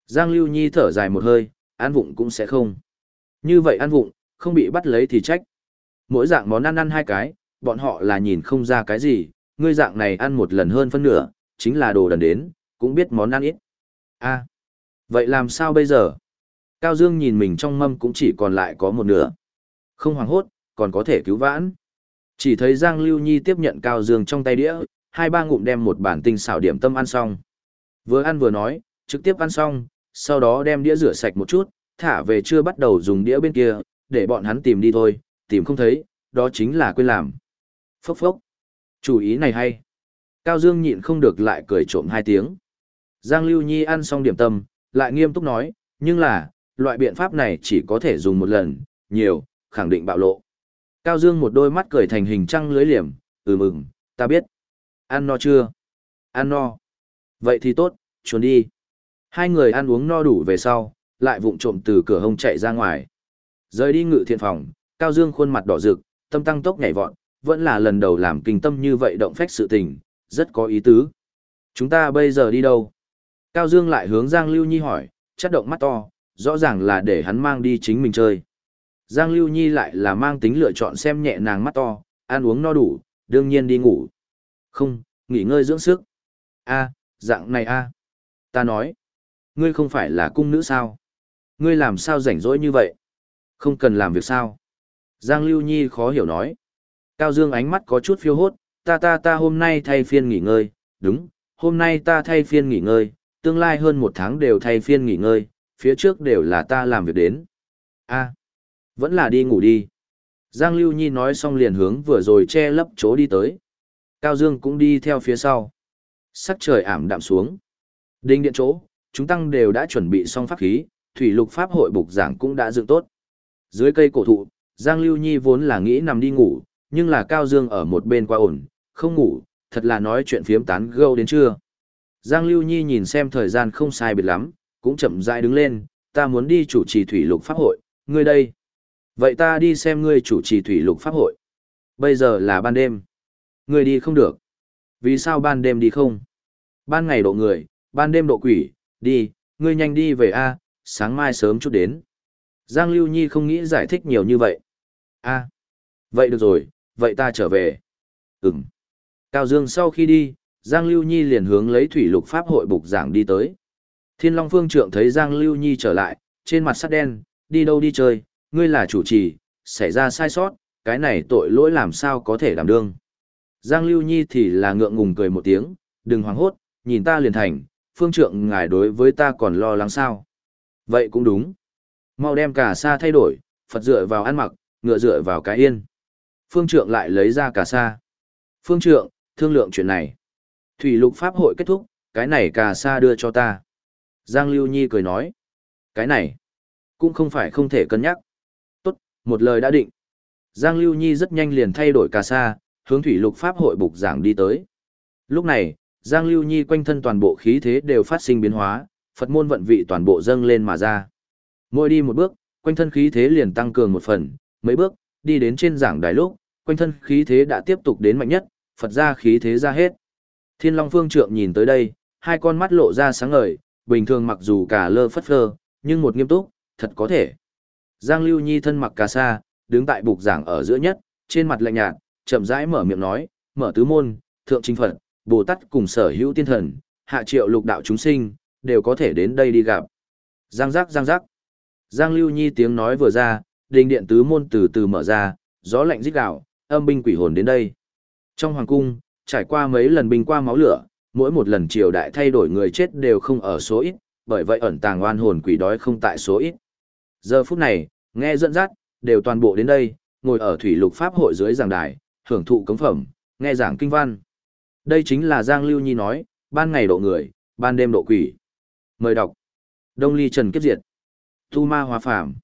S1: Giang Lưu Nhi thở dài một hơi, ăn vụng cũng sẽ không. Như vậy ăn vụng, không bị bắt lấy thì trách. Mỗi dạng món ăn ăn hai cái, bọn họ là nhìn không ra cái gì, ngươi dạng này ăn một lần hơn phân nửa, chính là đồ đần đến, cũng biết món ăn ít. a vậy làm sao bây giờ? Cao Dương nhìn mình trong mâm cũng chỉ còn lại có một nửa. Không hoảng hốt, còn có thể cứu vãn. Chỉ thấy Giang Lưu Nhi tiếp nhận Cao Dương trong tay đĩa, hai ba ngụm đem một bản tinh xảo điểm tâm ăn xong. Vừa ăn vừa nói, trực tiếp ăn xong, sau đó đem đĩa rửa sạch một chút, thả về chưa bắt đầu dùng đĩa bên kia, để bọn hắn tìm đi thôi, tìm không thấy, đó chính là quên làm. Phốc phốc. Chủ ý này hay. Cao Dương nhịn không được lại cười trộm hai tiếng. Giang Lưu Nhi ăn xong điểm tâm, lại nghiêm túc nói, nhưng là, loại biện pháp này chỉ có thể dùng một lần, nhiều, khẳng định bạo lộ. Cao Dương một đôi mắt cười thành hình trăng lưới liềm, ừ mừng, ta biết. Ăn no chưa? Ăn no. Vậy thì tốt, chuồn đi. Hai người ăn uống no đủ về sau, lại vụng trộm từ cửa hông chạy ra ngoài. Rời đi ngự thiện phòng, Cao Dương khuôn mặt đỏ rực, tâm tăng tốc nhảy vọt, vẫn là lần đầu làm kinh tâm như vậy động phách sự tình, rất có ý tứ. Chúng ta bây giờ đi đâu? Cao Dương lại hướng Giang Lưu Nhi hỏi, chất động mắt to, rõ ràng là để hắn mang đi chính mình chơi. Giang Lưu Nhi lại là mang tính lựa chọn xem nhẹ nàng mắt to, ăn uống no đủ, đương nhiên đi ngủ. Không, nghỉ ngơi dưỡng sức. a dạng này a Ta nói, ngươi không phải là cung nữ sao? Ngươi làm sao rảnh rỗi như vậy? Không cần làm việc sao? Giang Lưu Nhi khó hiểu nói. Cao Dương ánh mắt có chút phiêu hốt, ta ta ta hôm nay thay phiên nghỉ ngơi, đúng, hôm nay ta thay phiên nghỉ ngơi, tương lai hơn một tháng đều thay phiên nghỉ ngơi, phía trước đều là ta làm việc đến. a vẫn là đi ngủ đi. Giang Lưu Nhi nói xong liền hướng vừa rồi che lấp chỗ đi tới. Cao Dương cũng đi theo phía sau. Sắc trời ảm đạm xuống. Đinh điện chỗ, chúng tăng đều đã chuẩn bị xong pháp khí, thủy lục pháp hội bục giảng cũng đã dựng tốt. Dưới cây cổ thụ, Giang Lưu Nhi vốn là nghĩ nằm đi ngủ, nhưng là Cao Dương ở một bên qua ổn, không ngủ, thật là nói chuyện phiếm tán gâu đến trưa. Giang Lưu Nhi nhìn xem thời gian không sai biệt lắm, cũng chậm rãi đứng lên, ta muốn đi chủ trì thủy lục pháp hội, ngươi đây. Vậy ta đi xem ngươi chủ trì thủy lục pháp hội. Bây giờ là ban đêm. Ngươi đi không được. Vì sao ban đêm đi không? Ban ngày độ người, ban đêm độ quỷ, đi, ngươi nhanh đi về a, sáng mai sớm chút đến. Giang Lưu Nhi không nghĩ giải thích nhiều như vậy. a vậy được rồi, vậy ta trở về. Ừm. Cao Dương sau khi đi, Giang Lưu Nhi liền hướng lấy thủy lục pháp hội bục giảng đi tới. Thiên Long Phương Trượng thấy Giang Lưu Nhi trở lại, trên mặt sắt đen, đi đâu đi chơi, ngươi là chủ trì, xảy ra sai sót, cái này tội lỗi làm sao có thể đảm đương. Giang Lưu Nhi thì là ngượng ngùng cười một tiếng, đừng hoảng hốt, nhìn ta liền thành, Phương Trượng ngài đối với ta còn lo lắng sao. Vậy cũng đúng. Mau đem cả sa thay đổi, Phật dựa vào ăn mặc, ngựa dựa vào cái yên. Phương Trượng lại lấy ra cà sa. Phương Trượng, thương lượng chuyện này. Thủy lục pháp hội kết thúc, cái này cà sa đưa cho ta. Giang Lưu Nhi cười nói. Cái này, cũng không phải không thể cân nhắc. Tốt, một lời đã định. Giang Lưu Nhi rất nhanh liền thay đổi cà sa, hướng thủy lục pháp hội bục giảng đi tới. Lúc này, Giang Lưu Nhi quanh thân toàn bộ khí thế đều phát sinh biến hóa, Phật môn vận vị toàn bộ dâng lên mà ra. Mỗi đi một bước, quanh thân khí thế liền tăng cường một phần, mấy bước, đi đến trên giảng đài lúc, quanh thân khí thế đã tiếp tục đến mạnh nhất, Phật ra khí thế ra hết. Thiên Long Phương Trượng nhìn tới đây, hai con mắt lộ ra sáng ngời, bình thường mặc dù cả lơ phất phơ, nhưng một nghiêm túc, thật có thể. Giang Lưu Nhi thân mặc cà sa, đứng tại bục giảng ở giữa nhất, trên mặt lạnh nhạt, chậm rãi mở miệng nói, mở tứ môn, thượng chính Phật, Bồ Tát cùng sở hữu tiên thần, hạ triệu lục đạo chúng sinh, đều có thể đến đây đi gặp. Giang giác giang giác. Giang Lưu Nhi tiếng nói vừa ra, đình điện tứ môn từ từ mở ra, gió lạnh rít gạo, âm binh quỷ hồn đến đây. Trong hoàng cung, trải qua mấy lần binh qua máu lửa, mỗi một lần triều đại thay đổi người chết đều không ở số ít, bởi vậy ẩn tàng oan hồn quỷ đói không tại số ít. Giờ phút này, nghe dẫn dắt, đều toàn bộ đến đây, ngồi ở thủy lục pháp hội dưới giảng đài, hưởng thụ cống phẩm, nghe giảng kinh văn. Đây chính là Giang Lưu Nhi nói, ban ngày độ người, ban đêm độ quỷ. Mời đọc. Đông ly trần kiếp diệt. Tu ma Hòa phàm.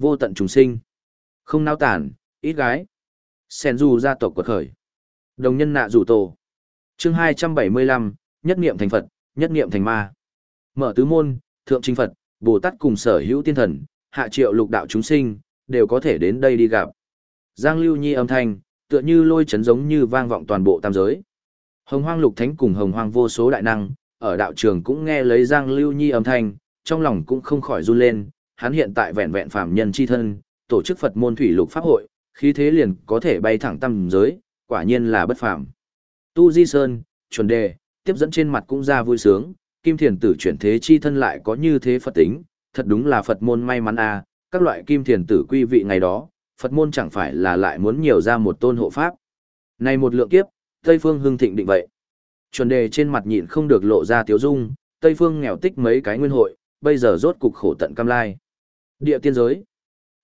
S1: Vô tận trùng sinh. Không nao tản, ít gái. Sen du gia tộc quật khởi. Đồng nhân nạ rủ tổ. chương 275, nhất niệm thành Phật, nhất niệm thành ma. Mở tứ môn, thượng trinh Phật, Bồ Tát cùng sở hữu tiên thần, hạ triệu lục đạo chúng sinh, đều có thể đến đây đi gặp. Giang Lưu Nhi âm thanh, tựa như lôi chấn giống như vang vọng toàn bộ tam giới. Hồng Hoang Lục Thánh cùng Hồng Hoang vô số đại năng, ở đạo trường cũng nghe lấy Giang Lưu Nhi âm thanh, trong lòng cũng không khỏi run lên, hắn hiện tại vẹn vẹn phàm nhân chi thân, tổ chức Phật môn thủy lục pháp hội, khí thế liền có thể bay thẳng tâm giới, quả nhiên là bất phàm. Tu Di Sơn, chuẩn đề, tiếp dẫn trên mặt cũng ra vui sướng, Kim Thiền tử chuyển thế chi thân lại có như thế Phật tính, thật đúng là Phật môn may mắn a, các loại kim thiền tử quy vị ngày đó, Phật môn chẳng phải là lại muốn nhiều ra một tôn hộ pháp. Này một lượng kiếp, Tây Phương hưng thịnh định vậy. Chuẩn đề trên mặt nhịn không được lộ ra tiếu dung, Tây Phương nghèo tích mấy cái nguyên hội, bây giờ rốt cục khổ tận cam lai. Địa tiên giới.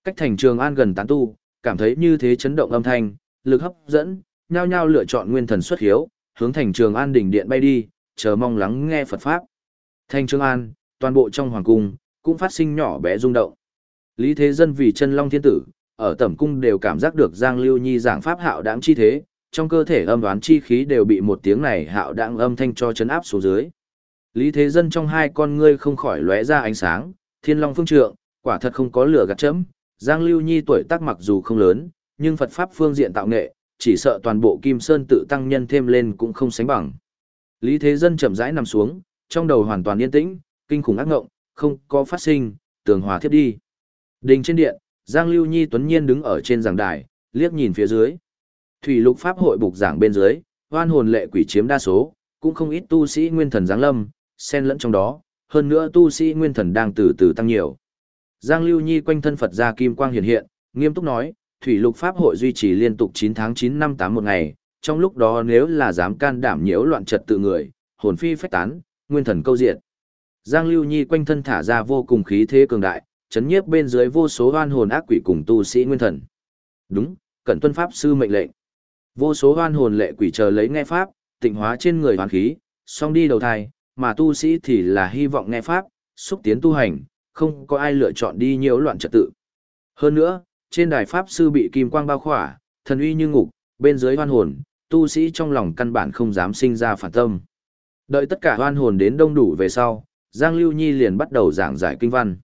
S1: Cách thành trường an gần tán tu, cảm thấy như thế chấn động âm thanh, lực hấp dẫn, nhao nhao lựa chọn nguyên thần xuất hiếu, hướng thành trường an đỉnh điện bay đi, chờ mong lắng nghe Phật Pháp. Thành trường an, toàn bộ trong hoàng cung, cũng phát sinh nhỏ bé rung động. Lý Thế Dân vì chân long thiên tử, ở tẩm cung đều cảm giác được Giang Lưu Nhi giảng Pháp hạo đáng chi thế, trong cơ thể âm đoán chi khí đều bị một tiếng này hạo đáng âm thanh cho chấn áp xuống dưới. Lý Thế Dân trong hai con ngươi không khỏi lóe ra ánh sáng, thiên long phương trượng, quả thật không có lửa gạt chấm. Giang Lưu Nhi tuổi tác mặc dù không lớn, nhưng Phật Pháp phương diện tạo nghệ, chỉ sợ toàn bộ Kim Sơn tự tăng nhân thêm lên cũng không sánh bằng. Lý Thế Dân chậm rãi nằm xuống, trong đầu hoàn toàn yên tĩnh, kinh khủng ác ngộng, không có phát sinh, tường hòa thiếp đi. Đình trên điện, Giang Lưu Nhi tuấn nhiên đứng ở trên giảng đài, liếc nhìn phía dưới. Thủy lục pháp hội bục giảng bên dưới, hoan hồn lệ quỷ chiếm đa số, cũng không ít tu sĩ nguyên thần giáng lâm, xen lẫn trong đó, hơn nữa tu sĩ nguyên thần đang từ từ tăng nhiều. Giang Lưu Nhi quanh thân Phật gia kim quang hiện hiện, nghiêm túc nói, thủy lục pháp hội duy trì liên tục 9 tháng 9 năm 8 một ngày, trong lúc đó nếu là dám can đảm nhiễu loạn trật tự người, hồn phi phách tán, nguyên thần câu diệt. Giang Lưu Nhi quanh thân thả ra vô cùng khí thế cường đại, chấn nhiếp bên dưới vô số oan hồn ác quỷ cùng tu sĩ nguyên thần. Đúng, cẩn tuân pháp sư mệnh lệnh. Vô số oan hồn lệ quỷ chờ lấy nghe pháp, tịnh hóa trên người hoàn khí, song đi đầu thai, mà tu sĩ thì là hy vọng nghe pháp, xúc tiến tu hành, không có ai lựa chọn đi nhiễu loạn trật tự. Hơn nữa, trên đài pháp sư bị kim quang bao khỏa, thần uy như ngục, bên dưới hoan hồn, tu sĩ trong lòng căn bản không dám sinh ra phản tâm. Đợi tất cả hoan hồn đến đông đủ về sau, Giang Lưu Nhi liền bắt đầu giảng giải kinh văn.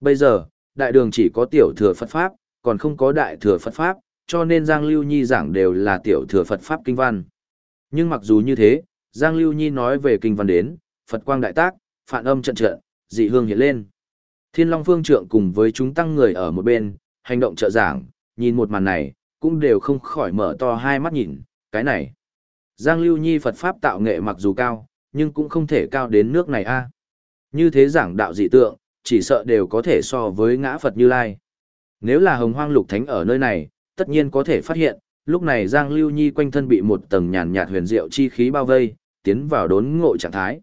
S1: Bây giờ, đại đường chỉ có tiểu thừa Phật Pháp, còn không có đại thừa Phật Pháp, cho nên Giang Lưu Nhi giảng đều là tiểu thừa Phật Pháp kinh văn. Nhưng mặc dù như thế, Giang Lưu Nhi nói về kinh văn đến, Phật quang đại tác, phản âm trận trận, dị hương hiện lên. Thiên Long Phương Trượng cùng với chúng tăng người ở một bên, hành động trợ giảng, nhìn một màn này, cũng đều không khỏi mở to hai mắt nhìn, cái này. Giang Lưu Nhi Phật Pháp tạo nghệ mặc dù cao, nhưng cũng không thể cao đến nước này a. Như thế giảng đạo dị tượng, chỉ sợ đều có thể so với ngã Phật Như Lai. Nếu là hồng hoang lục thánh ở nơi này, tất nhiên có thể phát hiện, lúc này Giang Lưu Nhi quanh thân bị một tầng nhàn nhạt huyền diệu chi khí bao vây, tiến vào đốn ngộ trạng thái.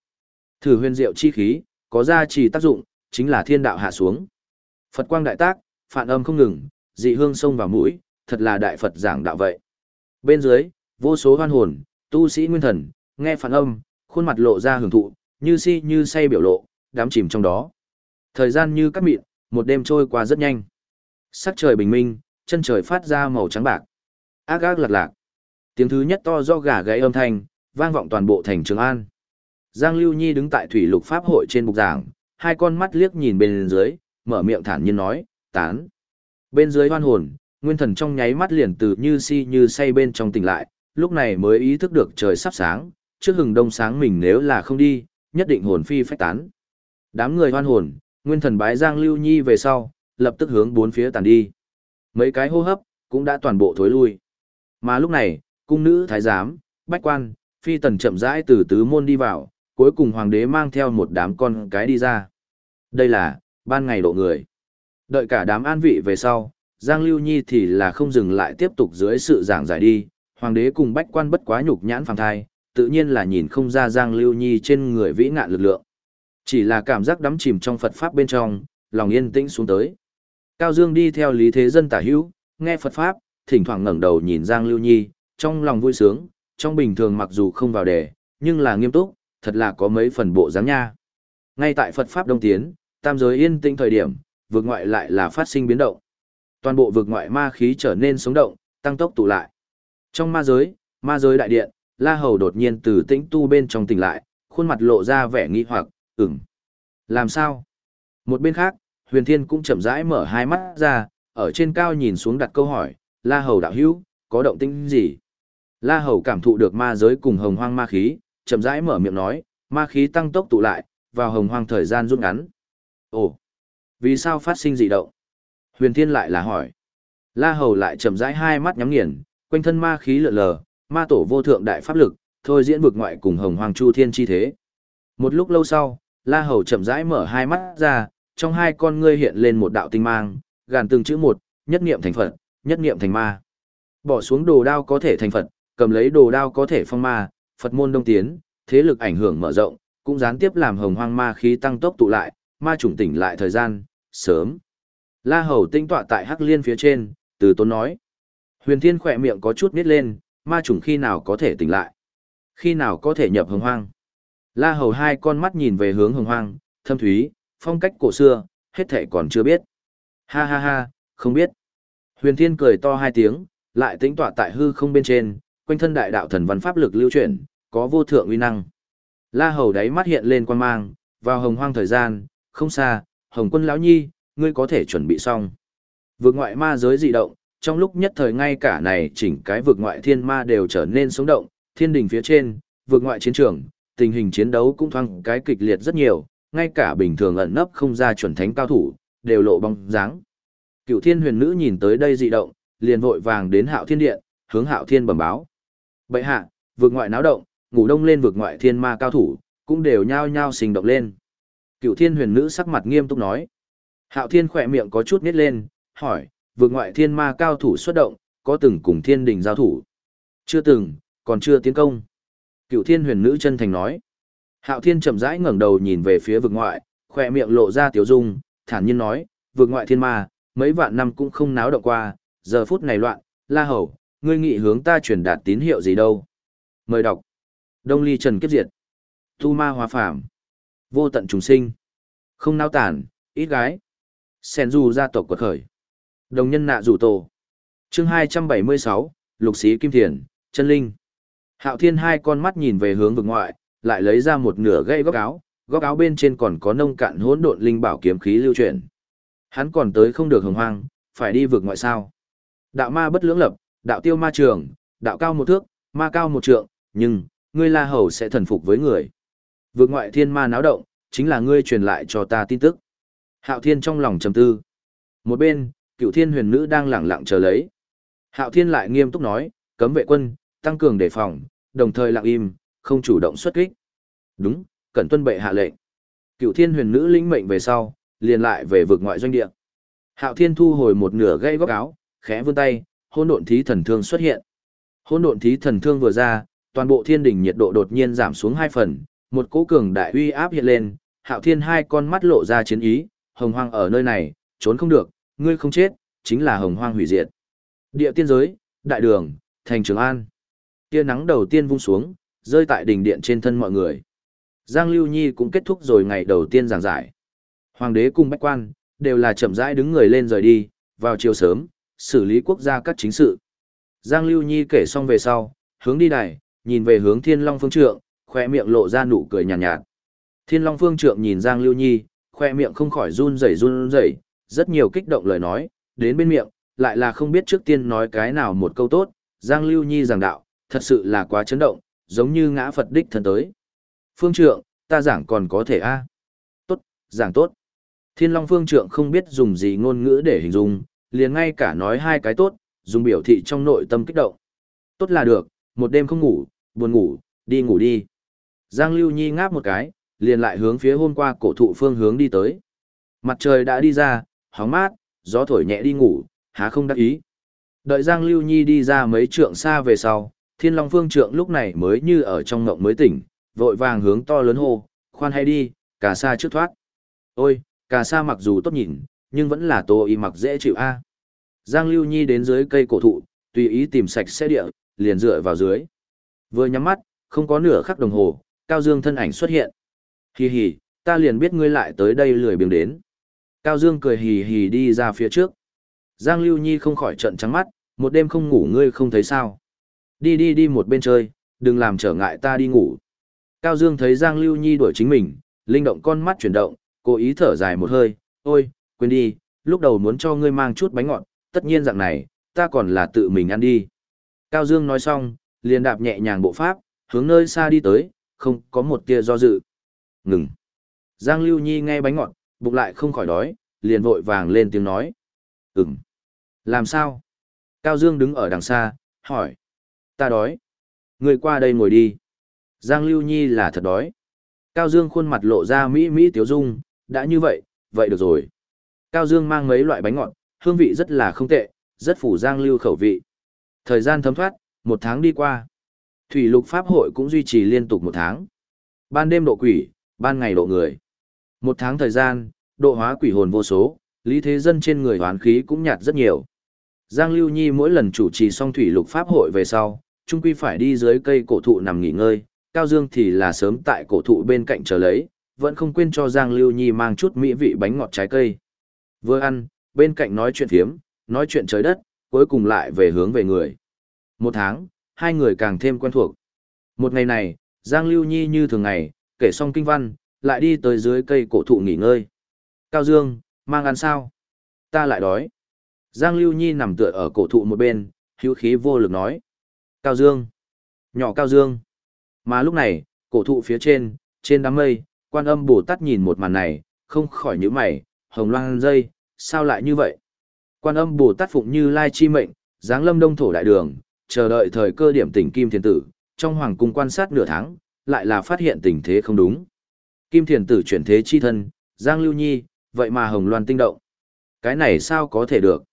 S1: Thử huyền diệu chi khí, có ra chỉ tác dụng, chính là thiên đạo hạ xuống. Phật quang đại tác, phản âm không ngừng, dị hương sông vào mũi, thật là đại Phật giảng đạo vậy. Bên dưới, vô số hoan hồn, tu sĩ nguyên thần, nghe phản âm, khuôn mặt lộ ra hưởng thụ, như si như say biểu lộ, đám chìm trong đó. Thời gian như cắt mịn, một đêm trôi qua rất nhanh. Sắc trời bình minh, chân trời phát ra màu trắng bạc. Ác ác lạc lạc. Tiếng thứ nhất to do gà gáy âm thanh, vang vọng toàn bộ thành Trường An. Giang Lưu Nhi đứng tại thủy lục pháp hội trên bục giảng, hai con mắt liếc nhìn bên dưới, mở miệng thản nhiên nói, tán. Bên dưới hoan hồn, nguyên thần trong nháy mắt liền từ như si như say bên trong tỉnh lại, lúc này mới ý thức được trời sắp sáng, trước hừng đông sáng mình nếu là không đi, nhất định hồn phi phách tán. Đám người hoan hồn, nguyên thần bái Giang Lưu Nhi về sau, lập tức hướng bốn phía tàn đi. Mấy cái hô hấp, cũng đã toàn bộ thối lui. Mà lúc này, cung nữ thái giám, bách quan, phi tần chậm rãi từ tứ môn đi vào, cuối cùng hoàng đế mang theo một đám con cái đi ra. Đây là, ban ngày độ người. Đợi cả đám an vị về sau, Giang Lưu Nhi thì là không dừng lại tiếp tục dưới sự giảng giải đi, hoàng đế cùng bách quan bất quá nhục nhãn phàng thai, tự nhiên là nhìn không ra Giang Lưu Nhi trên người vĩ ngạn lực lượng. Chỉ là cảm giác đắm chìm trong Phật Pháp bên trong, lòng yên tĩnh xuống tới. Cao Dương đi theo Lý Thế Dân tả hữu, nghe Phật Pháp, thỉnh thoảng ngẩng đầu nhìn Giang Lưu Nhi, trong lòng vui sướng, trong bình thường mặc dù không vào đề, nhưng là nghiêm túc, thật là có mấy phần bộ dáng nha. Ngay tại Phật Pháp Đông Tiến, tam giới yên tĩnh thời điểm, vực ngoại lại là phát sinh biến động. Toàn bộ vực ngoại ma khí trở nên sống động, tăng tốc tụ lại. Trong ma giới, ma giới đại điện, La Hầu đột nhiên từ tĩnh tu bên trong tỉnh lại, khuôn mặt lộ ra vẻ nghi hoặc, ửng. Làm sao? Một bên khác, Huyền Thiên cũng chậm rãi mở hai mắt ra, ở trên cao nhìn xuống đặt câu hỏi, La Hầu đạo hữu, có động tĩnh gì? La Hầu cảm thụ được ma giới cùng hồng hoang ma khí, chậm rãi mở miệng nói, ma khí tăng tốc tụ lại, vào hồng hoang thời gian rút ngắn. Ồ, vì sao phát sinh dị động? Huyền Thiên lại là hỏi. La Hầu lại chậm rãi hai mắt nhắm nghiền, quanh thân ma khí lượn lờ, ma tổ vô thượng đại pháp lực, thôi diễn vực ngoại cùng hồng hoàng chu thiên chi thế. Một lúc lâu sau, La Hầu chậm rãi mở hai mắt ra, trong hai con ngươi hiện lên một đạo tinh mang, gàn từng chữ một, nhất niệm thành Phật, nhất niệm thành ma. Bỏ xuống đồ đao có thể thành Phật, cầm lấy đồ đao có thể phong ma, Phật môn đông tiến, thế lực ảnh hưởng mở rộng, cũng gián tiếp làm hồng hoang ma khí tăng tốc tụ lại, ma chủng tỉnh lại thời gian, sớm. La Hầu tinh tọa tại Hắc Liên phía trên, từ tốn nói. Huyền Thiên khỏe miệng có chút nít lên, ma chủng khi nào có thể tỉnh lại? Khi nào có thể nhập hồng hoang? La Hầu hai con mắt nhìn về hướng hồng hoang, thâm thúy, phong cách cổ xưa, hết thể còn chưa biết. Ha ha ha, không biết. Huyền Thiên cười to hai tiếng, lại tính tọa tại hư không bên trên, quanh thân đại đạo thần văn pháp lực lưu chuyển, có vô thượng uy năng. La Hầu đáy mắt hiện lên quan mang, vào hồng hoang thời gian, không xa, Hồng Quân lão nhi, ngươi có thể chuẩn bị xong. Vượt ngoại ma giới dị động, trong lúc nhất thời ngay cả này chỉnh cái vượt ngoại thiên ma đều trở nên sống động, thiên đình phía trên, vượt ngoại chiến trường, tình hình chiến đấu cũng thoáng cái kịch liệt rất nhiều, ngay cả bình thường ẩn nấp không ra chuẩn thánh cao thủ, đều lộ bóng dáng. Cựu thiên huyền nữ nhìn tới đây dị động, liền vội vàng đến hạo thiên điện, hướng hạo thiên bẩm báo. Bậy hạ, vượt ngoại náo động, ngủ đông lên vượt ngoại thiên ma cao thủ, cũng đều nhao nhao sinh động lên. Cựu thiên huyền nữ sắc mặt nghiêm túc nói. Hạo thiên khỏe miệng có chút nít lên, hỏi, vượt ngoại thiên ma cao thủ xuất động, có từng cùng thiên đình giao thủ? Chưa từng, còn chưa tiến công. Cựu thiên huyền nữ chân thành nói. Hạo thiên chậm rãi ngẩng đầu nhìn về phía vực ngoại, khỏe miệng lộ ra tiểu dung, thản nhiên nói, vực ngoại thiên ma, mấy vạn năm cũng không náo động qua, giờ phút này loạn, la hầu, ngươi nghị hướng ta truyền đạt tín hiệu gì đâu. Mời đọc. Đông ly trần kiếp diệt. Tu ma hòa phàm. Vô tận trùng sinh. Không nao tản, ít gái. Sen du gia tộc quật khởi. Đồng nhân nạ rủ tổ. chương 276, lục sĩ kim thiền, chân linh. Hạo thiên hai con mắt nhìn về hướng vực ngoại, lại lấy ra một nửa gây góc áo, góc áo bên trên còn có nông cạn hỗn độn linh bảo kiếm khí lưu chuyển. Hắn còn tới không được hồng hoang, phải đi vực ngoại sao. Đạo ma bất lưỡng lập, đạo tiêu ma trường, đạo cao một thước, ma cao một trượng, nhưng, ngươi la hầu sẽ thần phục với người. Vượt ngoại thiên ma náo động, chính là ngươi truyền lại cho ta tin tức. Hạo thiên trong lòng trầm tư. Một bên, cựu thiên huyền nữ đang lẳng lặng chờ lấy. Hạo thiên lại nghiêm túc nói, cấm vệ quân, tăng cường đề phòng, đồng thời lặng im, không chủ động xuất kích. Đúng, cần tuân bệ hạ lệnh. Cựu thiên huyền nữ lĩnh mệnh về sau, liền lại về vực ngoại doanh địa. Hạo thiên thu hồi một nửa gây góc áo, khẽ vươn tay, hôn độn thí thần thương xuất hiện. Hôn độn thí thần thương vừa ra, toàn bộ thiên đỉnh nhiệt độ đột nhiên giảm xuống hai phần, một cỗ cường đại uy áp hiện lên, Hạo Thiên hai con mắt lộ ra chiến ý, hồng hoang ở nơi này, trốn không được, ngươi không chết, chính là hồng hoang hủy diệt. Địa tiên giới, đại đường, thành Trường An. Tia nắng đầu tiên vung xuống, rơi tại đỉnh điện trên thân mọi người. Giang Lưu Nhi cũng kết thúc rồi ngày đầu tiên giảng giải. Hoàng đế cùng bách quan, đều là chậm rãi đứng người lên rời đi, vào chiều sớm, xử lý quốc gia các chính sự. Giang Lưu Nhi kể xong về sau, hướng đi đài, nhìn về hướng Thiên Long Phương Trượng, khoe miệng lộ ra nụ cười nhàn nhạt, nhạt. Thiên Long Phương Trượng nhìn Giang Lưu Nhi, khoe miệng không khỏi run rẩy run rẩy, rất nhiều kích động lời nói, đến bên miệng, lại là không biết trước tiên nói cái nào một câu tốt, Giang Lưu Nhi giảng đạo, thật sự là quá chấn động, giống như ngã Phật đích thân tới. Phương Trượng, ta giảng còn có thể a à? Tốt, giảng tốt. Thiên Long Phương Trượng không biết dùng gì ngôn ngữ để hình dung, liền ngay cả nói hai cái tốt, dùng biểu thị trong nội tâm kích động. Tốt là được, một đêm không ngủ, buồn ngủ, đi ngủ đi. Giang Lưu Nhi ngáp một cái, liền lại hướng phía hôm qua cổ thụ phương hướng đi tới. Mặt trời đã đi ra, hóng mát, gió thổi nhẹ đi ngủ, há không đắc ý. Đợi Giang Lưu Nhi đi ra mấy trượng xa về sau, Thiên Long Phương Trượng lúc này mới như ở trong ngộng mới tỉnh, vội vàng hướng to lớn hô, khoan hay đi, cả xa trước thoát. Ôi, cả xa mặc dù tốt nhìn, nhưng vẫn là tô y mặc dễ chịu a. Giang Lưu Nhi đến dưới cây cổ thụ, tùy ý tìm sạch xe địa, liền dựa vào dưới. Vừa nhắm mắt, không có nửa khắc đồng hồ, Cao Dương thân ảnh xuất hiện. Hì hì, ta liền biết ngươi lại tới đây lười biếng đến. Cao Dương cười hì hì đi ra phía trước. Giang Lưu Nhi không khỏi trận trắng mắt, một đêm không ngủ ngươi không thấy sao. Đi đi đi một bên chơi, đừng làm trở ngại ta đi ngủ. Cao Dương thấy Giang Lưu Nhi đuổi chính mình, linh động con mắt chuyển động, cố ý thở dài một hơi, ôi, quên đi, lúc đầu muốn cho ngươi mang chút bánh ngọt, tất nhiên dạng này, ta còn là tự mình ăn đi. Cao Dương nói xong, liền đạp nhẹ nhàng bộ pháp, hướng nơi xa đi tới, không có một tia do dự. Ngừng. Giang Lưu Nhi nghe bánh ngọt, bụng lại không khỏi đói, liền vội vàng lên tiếng nói. Ừm. Làm sao? Cao Dương đứng ở đằng xa, hỏi. Ta đói. Người qua đây ngồi đi. Giang Lưu Nhi là thật đói. Cao Dương khuôn mặt lộ ra mỹ mỹ tiếu dung, đã như vậy, vậy được rồi. Cao Dương mang mấy loại bánh ngọt, hương vị rất là không tệ, rất phủ giang lưu khẩu vị. Thời gian thấm thoát, một tháng đi qua. Thủy lục pháp hội cũng duy trì liên tục một tháng. Ban đêm độ quỷ, ban ngày độ người. Một tháng thời gian, độ hóa quỷ hồn vô số, lý thế dân trên người hoán khí cũng nhạt rất nhiều. Giang Lưu Nhi mỗi lần chủ trì xong thủy lục pháp hội về sau, trung quy phải đi dưới cây cổ thụ nằm nghỉ ngơi, Cao Dương thì là sớm tại cổ thụ bên cạnh chờ lấy, vẫn không quên cho Giang Lưu Nhi mang chút mỹ vị bánh ngọt trái cây. Vừa ăn, bên cạnh nói chuyện thiếm, nói chuyện trời đất, cuối cùng lại về hướng về người. Một tháng, hai người càng thêm quen thuộc. Một ngày này, Giang Lưu Nhi như thường ngày, kể xong kinh văn, lại đi tới dưới cây cổ thụ nghỉ ngơi. Cao Dương, mang ăn sao? Ta lại đói. Giang Lưu Nhi nằm tựa ở cổ thụ một bên, hữu khí vô lực nói. Cao Dương. Nhỏ Cao Dương. Mà lúc này, cổ thụ phía trên, trên đám mây, quan âm Bồ Tát nhìn một màn này, không khỏi nhíu mày, hồng loan dây, sao lại như vậy? Quan âm Bồ Tát phụng như lai chi mệnh, dáng lâm đông thổ đại đường, chờ đợi thời cơ điểm tỉnh Kim Thiền Tử, trong hoàng cung quan sát nửa tháng, lại là phát hiện tình thế không đúng. Kim Thiền Tử chuyển thế chi thân, Giang Lưu Nhi, vậy mà hồng loan tinh động. Cái này sao có thể được?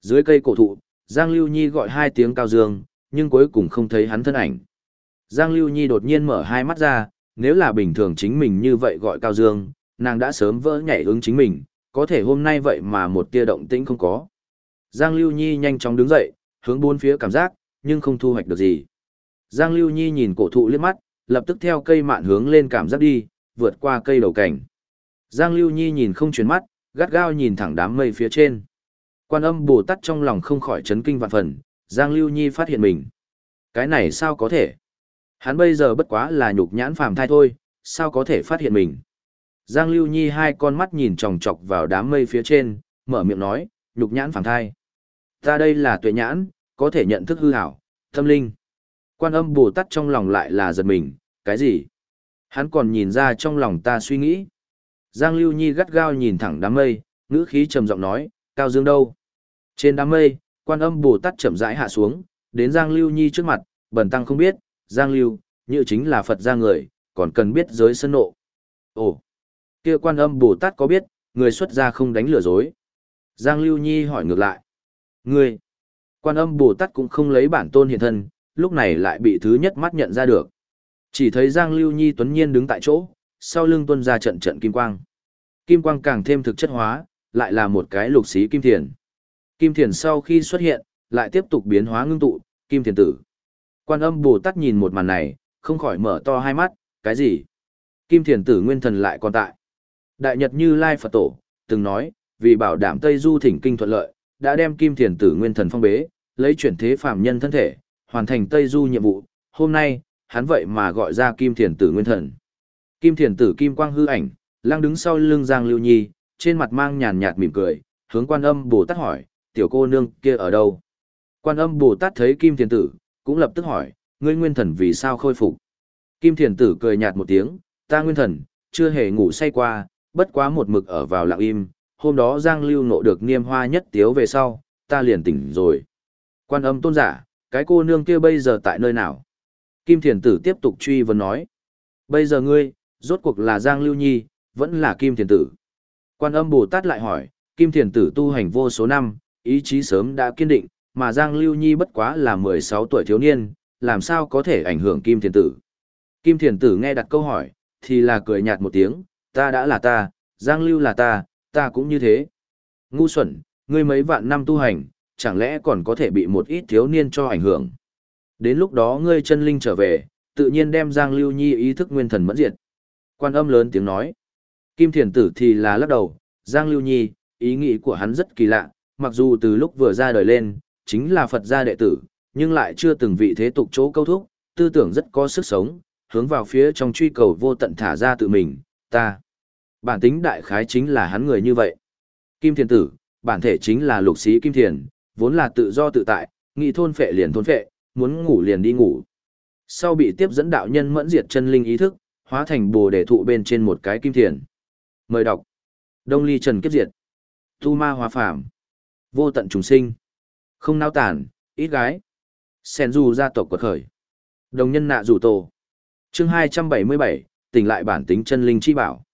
S1: Dưới cây cổ thụ, Giang Lưu Nhi gọi hai tiếng cao dương, nhưng cuối cùng không thấy hắn thân ảnh. Giang Lưu Nhi đột nhiên mở hai mắt ra, nếu là bình thường chính mình như vậy gọi cao dương, nàng đã sớm vỡ nhảy ứng chính mình, có thể hôm nay vậy mà một tia động tĩnh không có. Giang Lưu Nhi nhanh chóng đứng dậy, hướng bốn phía cảm giác, nhưng không thu hoạch được gì. Giang Lưu Nhi nhìn cổ thụ liếc mắt, lập tức theo cây mạn hướng lên cảm giác đi, vượt qua cây đầu cảnh. Giang Lưu Nhi nhìn không chuyển mắt, gắt gao nhìn thẳng đám mây phía trên. Quan âm Bồ Tát trong lòng không khỏi chấn kinh vạn phần, Giang Lưu Nhi phát hiện mình. Cái này sao có thể? Hắn bây giờ bất quá là nhục nhãn phàm thai thôi, sao có thể phát hiện mình? Giang Lưu Nhi hai con mắt nhìn chòng chọc vào đám mây phía trên, mở miệng nói, nhục nhãn phàm thai. Ta đây là tuệ nhãn, có thể nhận thức hư hảo, tâm linh. Quan âm Bồ Tát trong lòng lại là giật mình, cái gì? Hắn còn nhìn ra trong lòng ta suy nghĩ. Giang Lưu Nhi gắt gao nhìn thẳng đám mây, ngữ khí trầm giọng nói, Cao Dương đâu? Trên đám mây, quan âm Bồ Tát chậm rãi hạ xuống, đến Giang Lưu Nhi trước mặt, bần tăng không biết, Giang Lưu, như chính là Phật gia người, còn cần biết giới sân nộ. Ồ, kia quan âm Bồ Tát có biết, người xuất gia không đánh lừa dối. Giang Lưu Nhi hỏi ngược lại. Ngươi, quan âm Bồ Tát cũng không lấy bản tôn hiện thân, lúc này lại bị thứ nhất mắt nhận ra được. Chỉ thấy Giang Lưu Nhi tuấn nhiên đứng tại chỗ, sau lưng tuân ra trận trận kim quang. Kim quang càng thêm thực chất hóa, lại là một cái lục xí kim thiền. Kim thiền sau khi xuất hiện, lại tiếp tục biến hóa ngưng tụ, kim thiền tử. Quan âm Bồ Tát nhìn một màn này, không khỏi mở to hai mắt, cái gì? Kim thiền tử nguyên thần lại còn tại. Đại Nhật Như Lai Phật Tổ, từng nói, vì bảo đảm Tây Du thỉnh kinh thuận lợi, đã đem kim thiền tử nguyên thần phong bế, lấy chuyển thế phàm nhân thân thể, hoàn thành Tây Du nhiệm vụ. Hôm nay, hắn vậy mà gọi ra kim thiền tử nguyên thần. Kim thiền tử kim quang hư ảnh, lăng đứng sau lưng Giang Lưu Nhi, trên mặt mang nhàn nhạt mỉm cười, hướng quan âm Bồ Tát hỏi, tiểu cô nương kia ở đâu? Quan âm Bồ Tát thấy kim thiền tử, cũng lập tức hỏi, ngươi nguyên thần vì sao khôi phục? Kim thiền tử cười nhạt một tiếng, ta nguyên thần, chưa hề ngủ say qua, bất quá một mực ở vào lặng im, hôm đó Giang Lưu nộ được niêm hoa nhất tiếu về sau, ta liền tỉnh rồi. Quan âm tôn giả, cái cô nương kia bây giờ tại nơi nào? Kim thiền tử tiếp tục truy vấn nói. Bây giờ ngươi, rốt cuộc là Giang Lưu Nhi, vẫn là Kim Thiền Tử. Quan âm Bồ Tát lại hỏi, Kim Thiền Tử tu hành vô số năm, ý chí sớm đã kiên định, mà Giang Lưu Nhi bất quá là 16 tuổi thiếu niên, làm sao có thể ảnh hưởng Kim Thiền Tử. Kim Thiền Tử nghe đặt câu hỏi, thì là cười nhạt một tiếng, ta đã là ta, Giang Lưu là ta, ta cũng như thế. Ngu xuẩn, ngươi mấy vạn năm tu hành, chẳng lẽ còn có thể bị một ít thiếu niên cho ảnh hưởng. Đến lúc đó ngươi chân linh trở về, tự nhiên đem Giang Lưu Nhi ý thức nguyên thần mẫn diệt. Quan âm lớn tiếng nói. Kim Thiền Tử thì là lắc đầu, Giang Lưu Nhi, ý nghĩ của hắn rất kỳ lạ, mặc dù từ lúc vừa ra đời lên, chính là Phật gia đệ tử, nhưng lại chưa từng vị thế tục chỗ câu thúc, tư tưởng rất có sức sống, hướng vào phía trong truy cầu vô tận thả ra tự mình, ta. Bản tính đại khái chính là hắn người như vậy. Kim Thiền Tử, bản thể chính là lục sĩ Kim Thiền, vốn là tự do tự tại, nghị thôn phệ liền thôn phệ, muốn ngủ liền đi ngủ. Sau bị tiếp dẫn đạo nhân mẫn diệt chân linh ý thức, hóa thành bồ đề thụ bên trên một cái kim thiền. Mời đọc. Đông ly trần kiếp diệt. Tu ma hòa phàm. Vô tận trùng sinh. Không nao tản, ít gái. Sen du gia tộc quật khởi. Đồng nhân nạ rủ tổ. chương hai trăm bảy mươi bảy tỉnh lại bản tính chân linh chi bảo.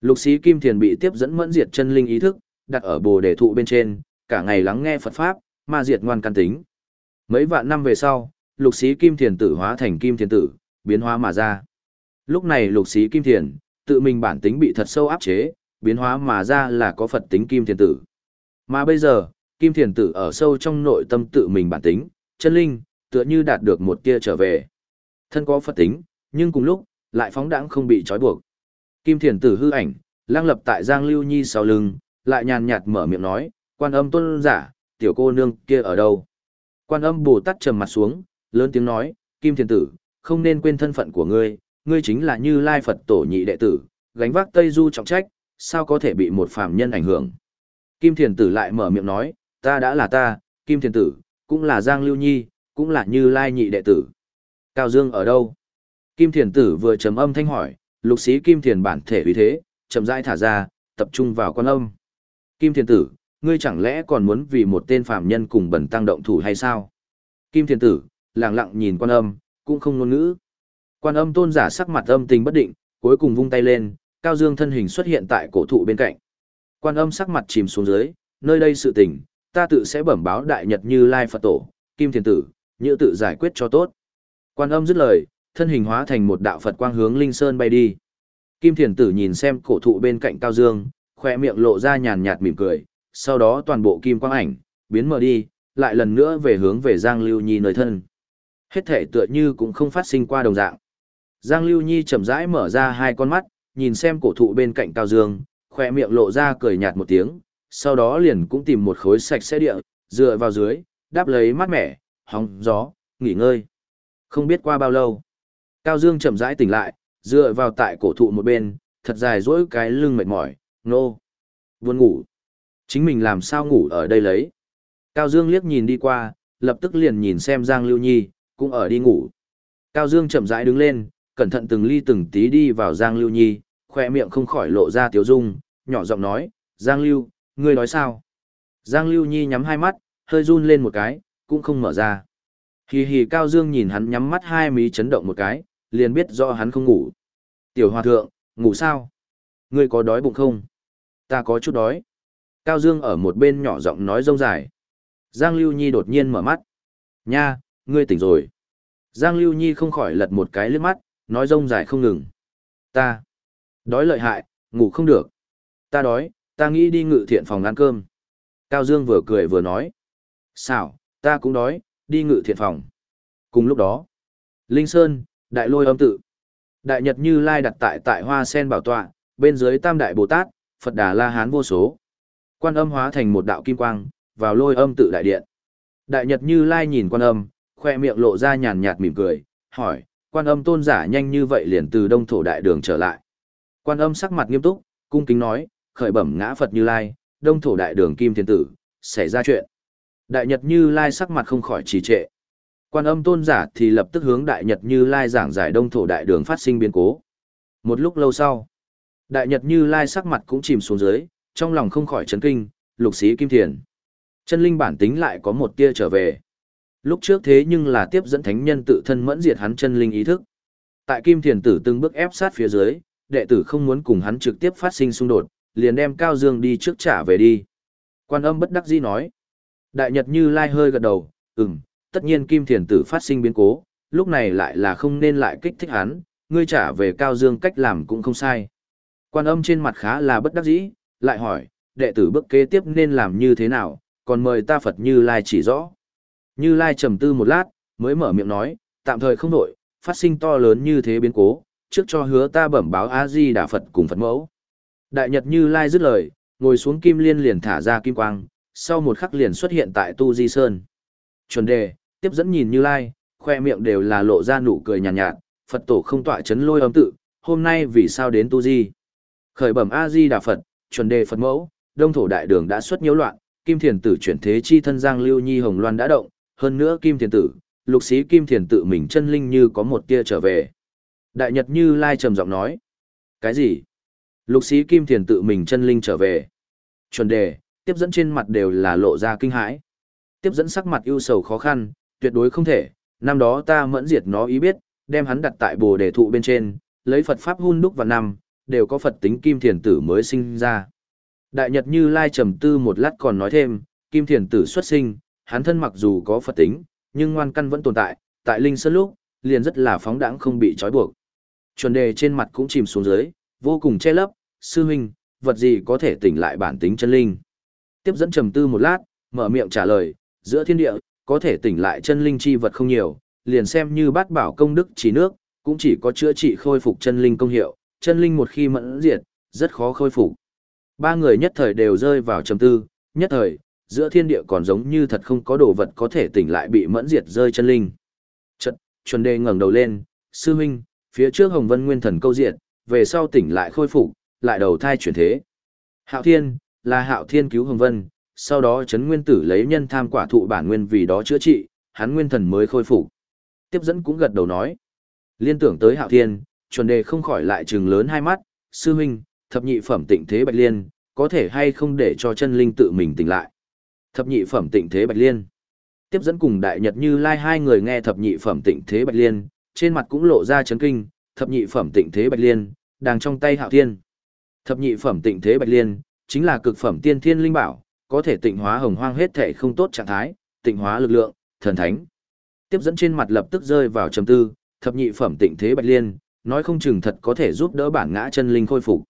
S1: Lục sĩ kim thiền bị tiếp dẫn mẫn diệt chân linh ý thức, đặt ở bồ đề thụ bên trên, cả ngày lắng nghe Phật Pháp, ma diệt ngoan căn tính. Mấy vạn năm về sau, lục sĩ kim thiền tử hóa thành kim thiền tử, biến hóa mà ra. Lúc này lục sĩ kim thiền, tự mình bản tính bị thật sâu áp chế, biến hóa mà ra là có Phật tính kim thiền tử. Mà bây giờ, kim thiền tử ở sâu trong nội tâm tự mình bản tính, chân linh, tựa như đạt được một tia trở về. Thân có Phật tính, nhưng cùng lúc, lại phóng đãng không bị trói buộc. Kim thiền tử hư ảnh, lang lập tại Giang Lưu Nhi sau lưng, lại nhàn nhạt mở miệng nói, quan âm tôn giả, tiểu cô nương kia ở đâu? Quan âm Bồ Tát trầm mặt xuống, lớn tiếng nói, Kim Thiền Tử, không nên quên thân phận của ngươi, ngươi chính là như Lai Phật tổ nhị đệ tử, gánh vác Tây Du trọng trách, sao có thể bị một phàm nhân ảnh hưởng? Kim Thiền Tử lại mở miệng nói, ta đã là ta, Kim Thiền Tử, cũng là Giang Lưu Nhi, cũng là như Lai nhị đệ tử. Cao Dương ở đâu? Kim Thiền Tử vừa trầm âm thanh hỏi, lục sĩ Kim Thiền bản thể uy thế, chậm rãi thả ra, tập trung vào quan âm. Kim Thiền Tử, ngươi chẳng lẽ còn muốn vì một tên phàm nhân cùng bẩn tăng động thủ hay sao? Kim Thiền Tử, lặng lặng nhìn quan âm, cũng không ngôn ngữ. Quan âm tôn giả sắc mặt âm tình bất định, cuối cùng vung tay lên, cao dương thân hình xuất hiện tại cổ thụ bên cạnh. Quan âm sắc mặt chìm xuống dưới, nơi đây sự tình, ta tự sẽ bẩm báo đại nhật như lai Phật tổ, Kim Thiền Tử, như tự giải quyết cho tốt. Quan âm dứt lời, thân hình hóa thành một đạo Phật quang hướng Linh Sơn bay đi. Kim Thiền Tử nhìn xem cổ thụ bên cạnh Cao Dương, khoe miệng lộ ra nhàn nhạt mỉm cười, sau đó toàn bộ kim quang ảnh, biến mờ đi, lại lần nữa về hướng về Giang Lưu Nhi nơi thân. Hết thể tựa như cũng không phát sinh qua đồng dạng. Giang Lưu Nhi chậm rãi mở ra hai con mắt, nhìn xem cổ thụ bên cạnh Cao Dương, khoe miệng lộ ra cười nhạt một tiếng, sau đó liền cũng tìm một khối sạch sẽ địa, dựa vào dưới, đáp lấy mát mẻ, hóng gió, nghỉ ngơi. Không biết qua bao lâu, Cao Dương chậm rãi tỉnh lại, dựa vào tại cổ thụ một bên, thật dài dỗi cái lưng mệt mỏi, nô. Buồn ngủ. Chính mình làm sao ngủ ở đây lấy. Cao Dương liếc nhìn đi qua, lập tức liền nhìn xem Giang Lưu Nhi, cũng ở đi ngủ. Cao Dương chậm rãi đứng lên, cẩn thận từng ly từng tí đi vào Giang Lưu Nhi, khoe miệng không khỏi lộ ra tiếu dung, nhỏ giọng nói, Giang Lưu, ngươi nói sao? Giang Lưu Nhi nhắm hai mắt, hơi run lên một cái, cũng không mở ra. Hì hì Cao Dương nhìn hắn nhắm mắt hai mí chấn động một cái, liền biết rõ hắn không ngủ. Tiểu hòa thượng, ngủ sao? Ngươi có đói bụng không? Ta có chút đói. Cao Dương ở một bên nhỏ giọng nói rông dài. Giang Lưu Nhi đột nhiên mở mắt. Nha, ngươi tỉnh rồi. Giang Lưu Nhi không khỏi lật một cái lướt mắt, nói rông dài không ngừng. Ta. Đói lợi hại, ngủ không được. Ta đói, ta nghĩ đi ngự thiện phòng ăn cơm. Cao Dương vừa cười vừa nói. Xảo, ta cũng đói, đi ngự thiện phòng. Cùng lúc đó, Linh Sơn, Đại Lôi âm tự. Đại Nhật Như Lai đặt tại tại Hoa Sen bảo tọa, bên dưới Tam Đại Bồ Tát, Phật Đà La Hán vô số. Quan âm hóa thành một đạo kim quang, vào lôi âm tự đại điện. Đại Nhật Như Lai nhìn quan âm, khoe miệng lộ ra nhàn nhạt mỉm cười, hỏi, quan âm tôn giả nhanh như vậy liền từ đông thổ đại đường trở lại. Quan âm sắc mặt nghiêm túc, cung kính nói, khởi bẩm ngã Phật Như Lai, đông thổ đại đường kim thiên tử, xảy ra chuyện. Đại Nhật Như Lai sắc mặt không khỏi trì trệ. Quan âm tôn giả thì lập tức hướng Đại Nhật Như Lai giảng giải đông thổ đại đường phát sinh biến cố. Một lúc lâu sau, Đại Nhật Như Lai sắc mặt cũng chìm xuống dưới, trong lòng không khỏi chấn kinh, lục sĩ kim thiền. Chân linh bản tính lại có một tia trở về. Lúc trước thế nhưng là tiếp dẫn thánh nhân tự thân mẫn diệt hắn chân linh ý thức. Tại kim thiền tử từng bước ép sát phía dưới, đệ tử không muốn cùng hắn trực tiếp phát sinh xung đột, liền đem Cao Dương đi trước trả về đi. Quan âm bất đắc dĩ nói. Đại Nhật Như Lai hơi gật đầu, ừm, tất nhiên kim thiền tử phát sinh biến cố, lúc này lại là không nên lại kích thích hắn, ngươi trả về Cao Dương cách làm cũng không sai. Quan âm trên mặt khá là bất đắc dĩ, lại hỏi, đệ tử bước kế tiếp nên làm như thế nào, còn mời ta Phật Như Lai chỉ rõ. Như Lai trầm tư một lát, mới mở miệng nói, tạm thời không đổi, phát sinh to lớn như thế biến cố, trước cho hứa ta bẩm báo A-di Đà Phật cùng Phật mẫu. Đại Nhật Như Lai dứt lời, ngồi xuống kim liên liền thả ra kim quang, sau một khắc liền xuất hiện tại Tu Di Sơn. Chuẩn đề, tiếp dẫn nhìn Như Lai, khoe miệng đều là lộ ra nụ cười nhàn nhạt, nhạt, Phật tổ không tọa chấn lôi âm tự, hôm nay vì sao đến Tu Di. Khởi bẩm A-di Đà Phật, chuẩn đề Phật mẫu, đông thổ đại đường đã xuất nhiễu loạn, kim thiền tử chuyển thế chi thân giang lưu nhi hồng loan đã động, hơn nữa kim thiền tử, lục sĩ kim thiền tự mình chân linh như có một tia trở về. Đại Nhật Như Lai trầm giọng nói. Cái gì? Lục sĩ kim thiền tự mình chân linh trở về. Chuẩn đề, tiếp dẫn trên mặt đều là lộ ra kinh hãi. Tiếp dẫn sắc mặt ưu sầu khó khăn, tuyệt đối không thể, năm đó ta mẫn diệt nó ý biết, đem hắn đặt tại bồ đề thụ bên trên, lấy Phật Pháp hun đúc vào năm, đều có Phật tính kim thiền tử mới sinh ra. Đại Nhật Như Lai trầm tư một lát còn nói thêm, kim thiền tử xuất sinh, hắn thân mặc dù có Phật tính, nhưng ngoan căn vẫn tồn tại, tại Linh Sơn lúc, liền rất là phóng đãng không bị trói buộc. Chuẩn đề trên mặt cũng chìm xuống dưới, vô cùng che lấp, sư huynh, vật gì có thể tỉnh lại bản tính chân linh. Tiếp dẫn trầm tư một lát, mở miệng trả lời, giữa thiên địa, có thể tỉnh lại chân linh chi vật không nhiều, liền xem như bát bảo công đức chỉ nước, cũng chỉ có chữa trị khôi phục chân linh công hiệu, chân linh một khi mẫn diệt, rất khó khôi phục. Ba người nhất thời đều rơi vào trầm tư, nhất thời, giữa thiên địa còn giống như thật không có đồ vật có thể tỉnh lại bị mẫn diệt rơi chân linh. Chật, chuẩn đề ngẩng đầu lên, sư huynh, phía trước Hồng Vân Nguyên Thần câu diệt, về sau tỉnh lại khôi phục, lại đầu thai chuyển thế. Hạo Thiên, là Hạo Thiên cứu Hồng Vân, sau đó chấn nguyên tử lấy nhân tham quả thụ bản nguyên vì đó chữa trị, hắn nguyên thần mới khôi phục. Tiếp dẫn cũng gật đầu nói. Liên tưởng tới Hạo Thiên, chuẩn đề không khỏi lại trừng lớn hai mắt, sư huynh, thập nhị phẩm tịnh thế bạch liên, có thể hay không để cho chân linh tự mình tỉnh lại. Thập nhị phẩm tịnh thế bạch liên. Tiếp dẫn cùng đại nhật như lai hai người nghe thập nhị phẩm tịnh thế bạch liên, trên mặt cũng lộ ra chấn kinh, thập nhị phẩm tịnh thế bạch liên, đang trong tay hạo thiên. Thập nhị phẩm tịnh thế bạch liên, chính là cực phẩm tiên thiên linh bảo, có thể tịnh hóa hồng hoang hết thể không tốt trạng thái, tịnh hóa lực lượng, thần thánh. Tiếp dẫn trên mặt lập tức rơi vào trầm tư, thập nhị phẩm tịnh thế bạch liên, nói không chừng thật có thể giúp đỡ bản ngã chân linh khôi phục.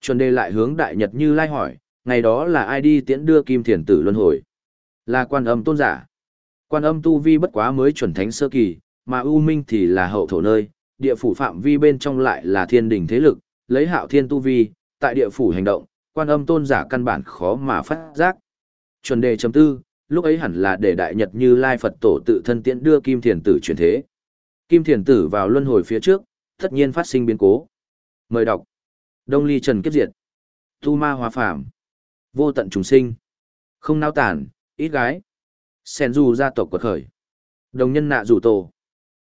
S1: Chuẩn đề lại hướng đại nhật như lai hỏi, ngày đó là ai đi tiễn đưa kim thiền tử luân hồi? Là quan âm tôn giả. Quan âm tu vi bất quá mới chuẩn thánh sơ kỳ, mà U Minh thì là hậu thổ nơi, địa phủ phạm vi bên trong lại là thiên đình thế lực, lấy hạo thiên tu vi, tại địa phủ hành động, quan âm tôn giả căn bản khó mà phát giác. Chuẩn đề chấm tư, lúc ấy hẳn là để đại nhật như lai Phật tổ tự thân tiễn đưa kim thiền tử chuyển thế. Kim thiền tử vào luân hồi phía trước, tất nhiên phát sinh biến cố. Mời đọc. Đông ly trần kiếp diệt. Tu ma hòa phạm. Vô tận trùng sinh. Không nao tản, ít gái. Sen du gia tộc quật khởi. Đồng nhân nạ rủ tổ.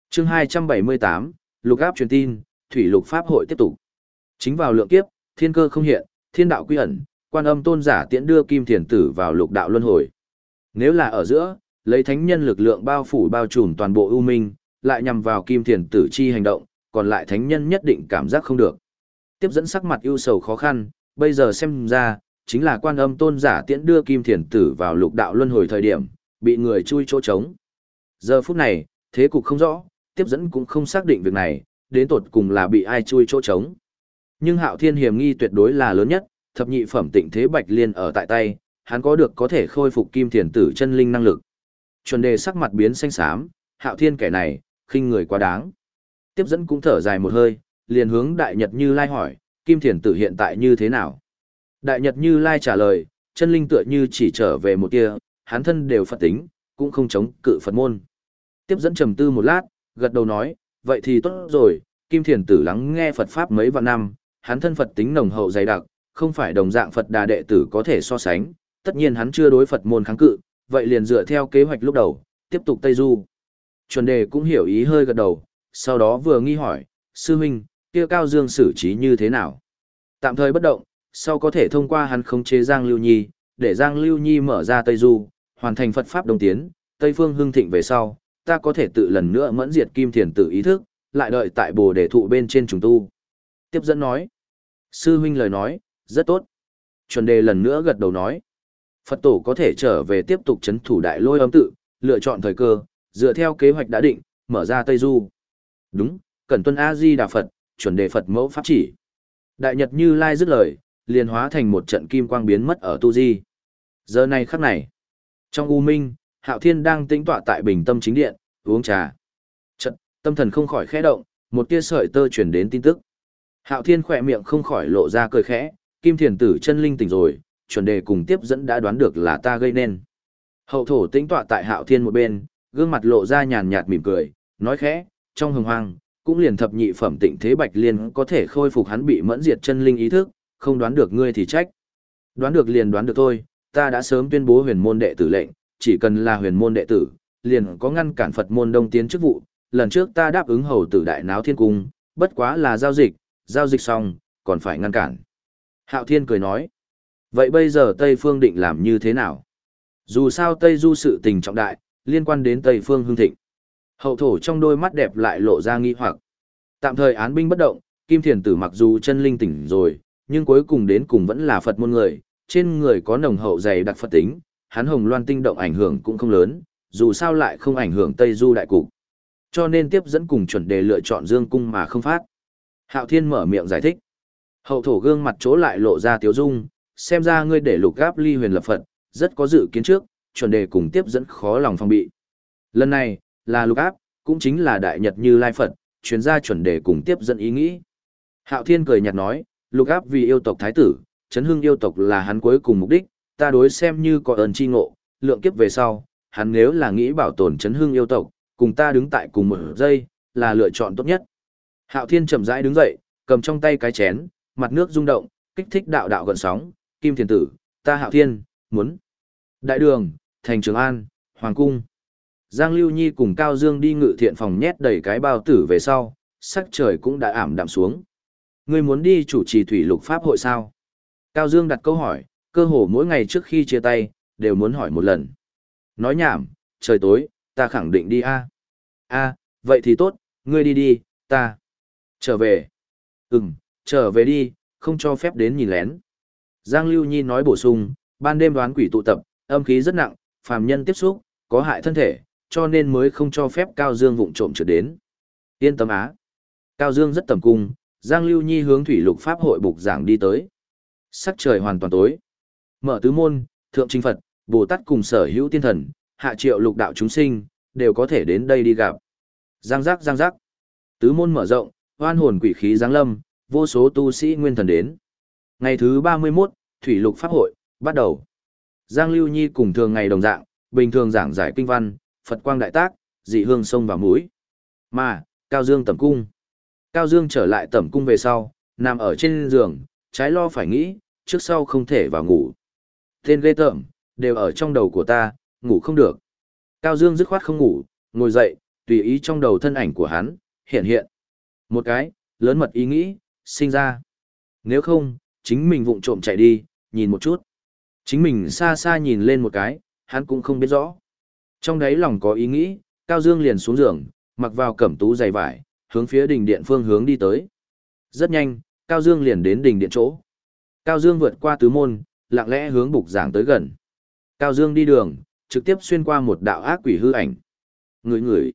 S1: chương 278, lục áp truyền tin, thủy lục pháp hội tiếp tục. Chính vào lượng kiếp, thiên cơ không hiện, thiên đạo quy ẩn, quan âm tôn giả tiễn đưa kim thiền tử vào lục đạo luân hồi. Nếu là ở giữa, lấy thánh nhân lực lượng bao phủ bao trùm toàn bộ ưu minh, lại nhằm vào kim thiền tử chi hành động, còn lại thánh nhân nhất định cảm giác không được. Tiếp dẫn sắc mặt ưu sầu khó khăn, bây giờ xem ra, chính là quan âm tôn giả tiễn đưa kim thiền tử vào lục đạo luân hồi thời điểm, bị người chui chỗ trống. Giờ phút này, thế cục không rõ, tiếp dẫn cũng không xác định việc này, đến tột cùng là bị ai chui chỗ trống. Nhưng hạo thiên hiểm nghi tuyệt đối là lớn nhất, thập nhị phẩm tịnh thế bạch liên ở tại tay, hắn có được có thể khôi phục kim thiền tử chân linh năng lực. Chuẩn đề sắc mặt biến xanh xám, hạo thiên kẻ này, khinh người quá đáng. Tiếp dẫn cũng thở dài một hơi, liền hướng đại nhật như lai hỏi, kim thiền tử hiện tại như thế nào? Đại nhật như lai trả lời, chân linh tựa như chỉ trở về một tia, hắn thân đều Phật tính, cũng không chống cự Phật môn. Tiếp dẫn trầm tư một lát, gật đầu nói, vậy thì tốt rồi, kim thiền tử lắng nghe Phật Pháp mấy vạn năm, hắn thân Phật tính nồng hậu dày đặc, không phải đồng dạng Phật đà đệ tử có thể so sánh, tất nhiên hắn chưa đối Phật môn kháng cự, vậy liền dựa theo kế hoạch lúc đầu, tiếp tục Tây Du. Chuẩn đề cũng hiểu ý hơi gật đầu, sau đó vừa nghi hỏi, sư huynh, kia Cao Dương xử trí như thế nào? Tạm thời bất động, sau có thể thông qua hắn khống chế Giang Lưu Nhi, để Giang Lưu Nhi mở ra Tây Du, hoàn thành Phật Pháp đồng tiến, Tây Phương hưng thịnh về sau, ta có thể tự lần nữa mẫn diệt kim thiền tử ý thức, lại đợi tại bồ đề thụ bên trên trùng tu. Tiếp dẫn nói, sư huynh lời nói, rất tốt. Chuẩn đề lần nữa gật đầu nói, Phật tổ có thể trở về tiếp tục chấn thủ đại lôi âm tự, lựa chọn thời cơ, dựa theo kế hoạch đã định, mở ra Tây Du. Đúng, cần tuân A-di Đà Phật, chuẩn đề Phật mẫu pháp chỉ. Đại Nhật Như Lai dứt lời, liền hóa thành một trận kim quang biến mất ở Tu Di. Giờ này khắc này, trong U Minh, Hạo Thiên đang tĩnh tọa tại bình tâm chính điện, uống trà. Trận, tâm thần không khỏi khẽ động, một tia sợi tơ truyền đến tin tức. Hạo Thiên khỏe miệng không khỏi lộ ra cười khẽ, Kim Thiền Tử chân linh tỉnh rồi, chuẩn đề cùng tiếp dẫn đã đoán được là ta gây nên. Hậu thổ tĩnh tọa tại Hạo Thiên một bên, gương mặt lộ ra nhàn nhạt mỉm cười, nói khẽ, trong hồng hoang, cũng liền thập nhị phẩm tịnh thế bạch liên có thể khôi phục hắn bị mẫn diệt chân linh ý thức, không đoán được ngươi thì trách. Đoán được liền đoán được thôi, ta đã sớm tuyên bố huyền môn đệ tử lệnh, chỉ cần là huyền môn đệ tử, liền có ngăn cản Phật môn đông tiến chức vụ. Lần trước ta đáp ứng hầu tử đại náo thiên cung, bất quá là giao dịch, giao dịch xong, còn phải ngăn cản. Hạo Thiên cười nói, vậy bây giờ Tây Phương định làm như thế nào? Dù sao Tây Du sự tình trọng đại, liên quan đến Tây Phương hưng thịnh. Hậu thổ trong đôi mắt đẹp lại lộ ra nghi hoặc. Tạm thời án binh bất động, Kim Thiền Tử mặc dù chân linh tỉnh rồi, nhưng cuối cùng đến cùng vẫn là Phật môn người, trên người có nồng hậu dày đặc Phật tính, hắn hồng loan tinh động ảnh hưởng cũng không lớn, dù sao lại không ảnh hưởng Tây Du đại cục. Cho nên tiếp dẫn cùng chuẩn đề lựa chọn Dương cung mà không phát. Hạo Thiên mở miệng giải thích. Hậu thổ gương mặt chỗ lại lộ ra tiếu dung, xem ra ngươi để lục gáp ly huyền lập Phật, rất có dự kiến trước, chuẩn đề cùng tiếp dẫn khó lòng phòng bị. Lần này, là lục áp, cũng chính là đại nhật như lai Phật, chuyên gia chuẩn đề cùng tiếp dẫn ý nghĩ. Hạo Thiên cười nhạt nói, lục áp vì yêu tộc thái tử, chấn hưng yêu tộc là hắn cuối cùng mục đích, ta đối xem như có ơn chi ngộ, lượng kiếp về sau, hắn nếu là nghĩ bảo tồn chấn hưng yêu tộc, cùng ta đứng tại cùng một giây, là lựa chọn tốt nhất. Hạo Thiên chậm rãi đứng dậy, cầm trong tay cái chén, mặt nước rung động, kích thích đạo đạo gần sóng, kim thiền tử, ta Hạo Thiên, muốn. Đại đường, thành Trường An, Hoàng Cung. Giang Lưu Nhi cùng Cao Dương đi ngự thiện phòng nhét đầy cái bao tử về sau, sắc trời cũng đã ảm đạm xuống. Ngươi muốn đi chủ trì thủy lục pháp hội sao? Cao Dương đặt câu hỏi, cơ hồ mỗi ngày trước khi chia tay, đều muốn hỏi một lần. Nói nhảm, trời tối, ta khẳng định đi a. A, vậy thì tốt, ngươi đi đi, ta. Trở về. Ừm, trở về đi, không cho phép đến nhìn lén. Giang Lưu Nhi nói bổ sung, ban đêm đoán quỷ tụ tập, âm khí rất nặng, phàm nhân tiếp xúc, có hại thân thể, cho nên mới không cho phép Cao Dương vụng trộm trở đến. Yên tâm á. Cao Dương rất tầm cung, Giang Lưu Nhi hướng thủy lục pháp hội bục giảng đi tới. Sắc trời hoàn toàn tối. Mở tứ môn, thượng Trinh Phật, Bồ Tát cùng sở hữu tiên thần, hạ triệu lục đạo chúng sinh, đều có thể đến đây đi gặp. Giang giác giang giác. Tứ môn mở rộng, hoan hồn quỷ khí giáng lâm, vô số tu sĩ nguyên thần đến. Ngày thứ 31, Thủy lục pháp hội, bắt đầu. Giang Lưu Nhi cùng thường ngày đồng dạng, bình thường giảng giải kinh văn, Phật quang đại tác, dị hương sông vào mũi. Mà, Cao Dương tẩm cung. Cao Dương trở lại tẩm cung về sau, nằm ở trên giường, trái lo phải nghĩ, trước sau không thể vào ngủ. Tên ghê tởm, đều ở trong đầu của ta, ngủ không được. Cao Dương dứt khoát không ngủ, ngồi dậy, tùy ý trong đầu thân ảnh của hắn, hiện hiện. Một cái, lớn mật ý nghĩ, sinh ra. Nếu không, chính mình vụng trộm chạy đi, nhìn một chút. Chính mình xa xa nhìn lên một cái, hắn cũng không biết rõ. Trong đấy lòng có ý nghĩ, Cao Dương liền xuống giường, mặc vào cẩm tú dày vải, hướng phía đỉnh điện phương hướng đi tới. Rất nhanh, Cao Dương liền đến đỉnh điện chỗ. Cao Dương vượt qua tứ môn, lặng lẽ hướng bục giảng tới gần. Cao Dương đi đường, trực tiếp xuyên qua một đạo ác quỷ hư ảnh. Người người.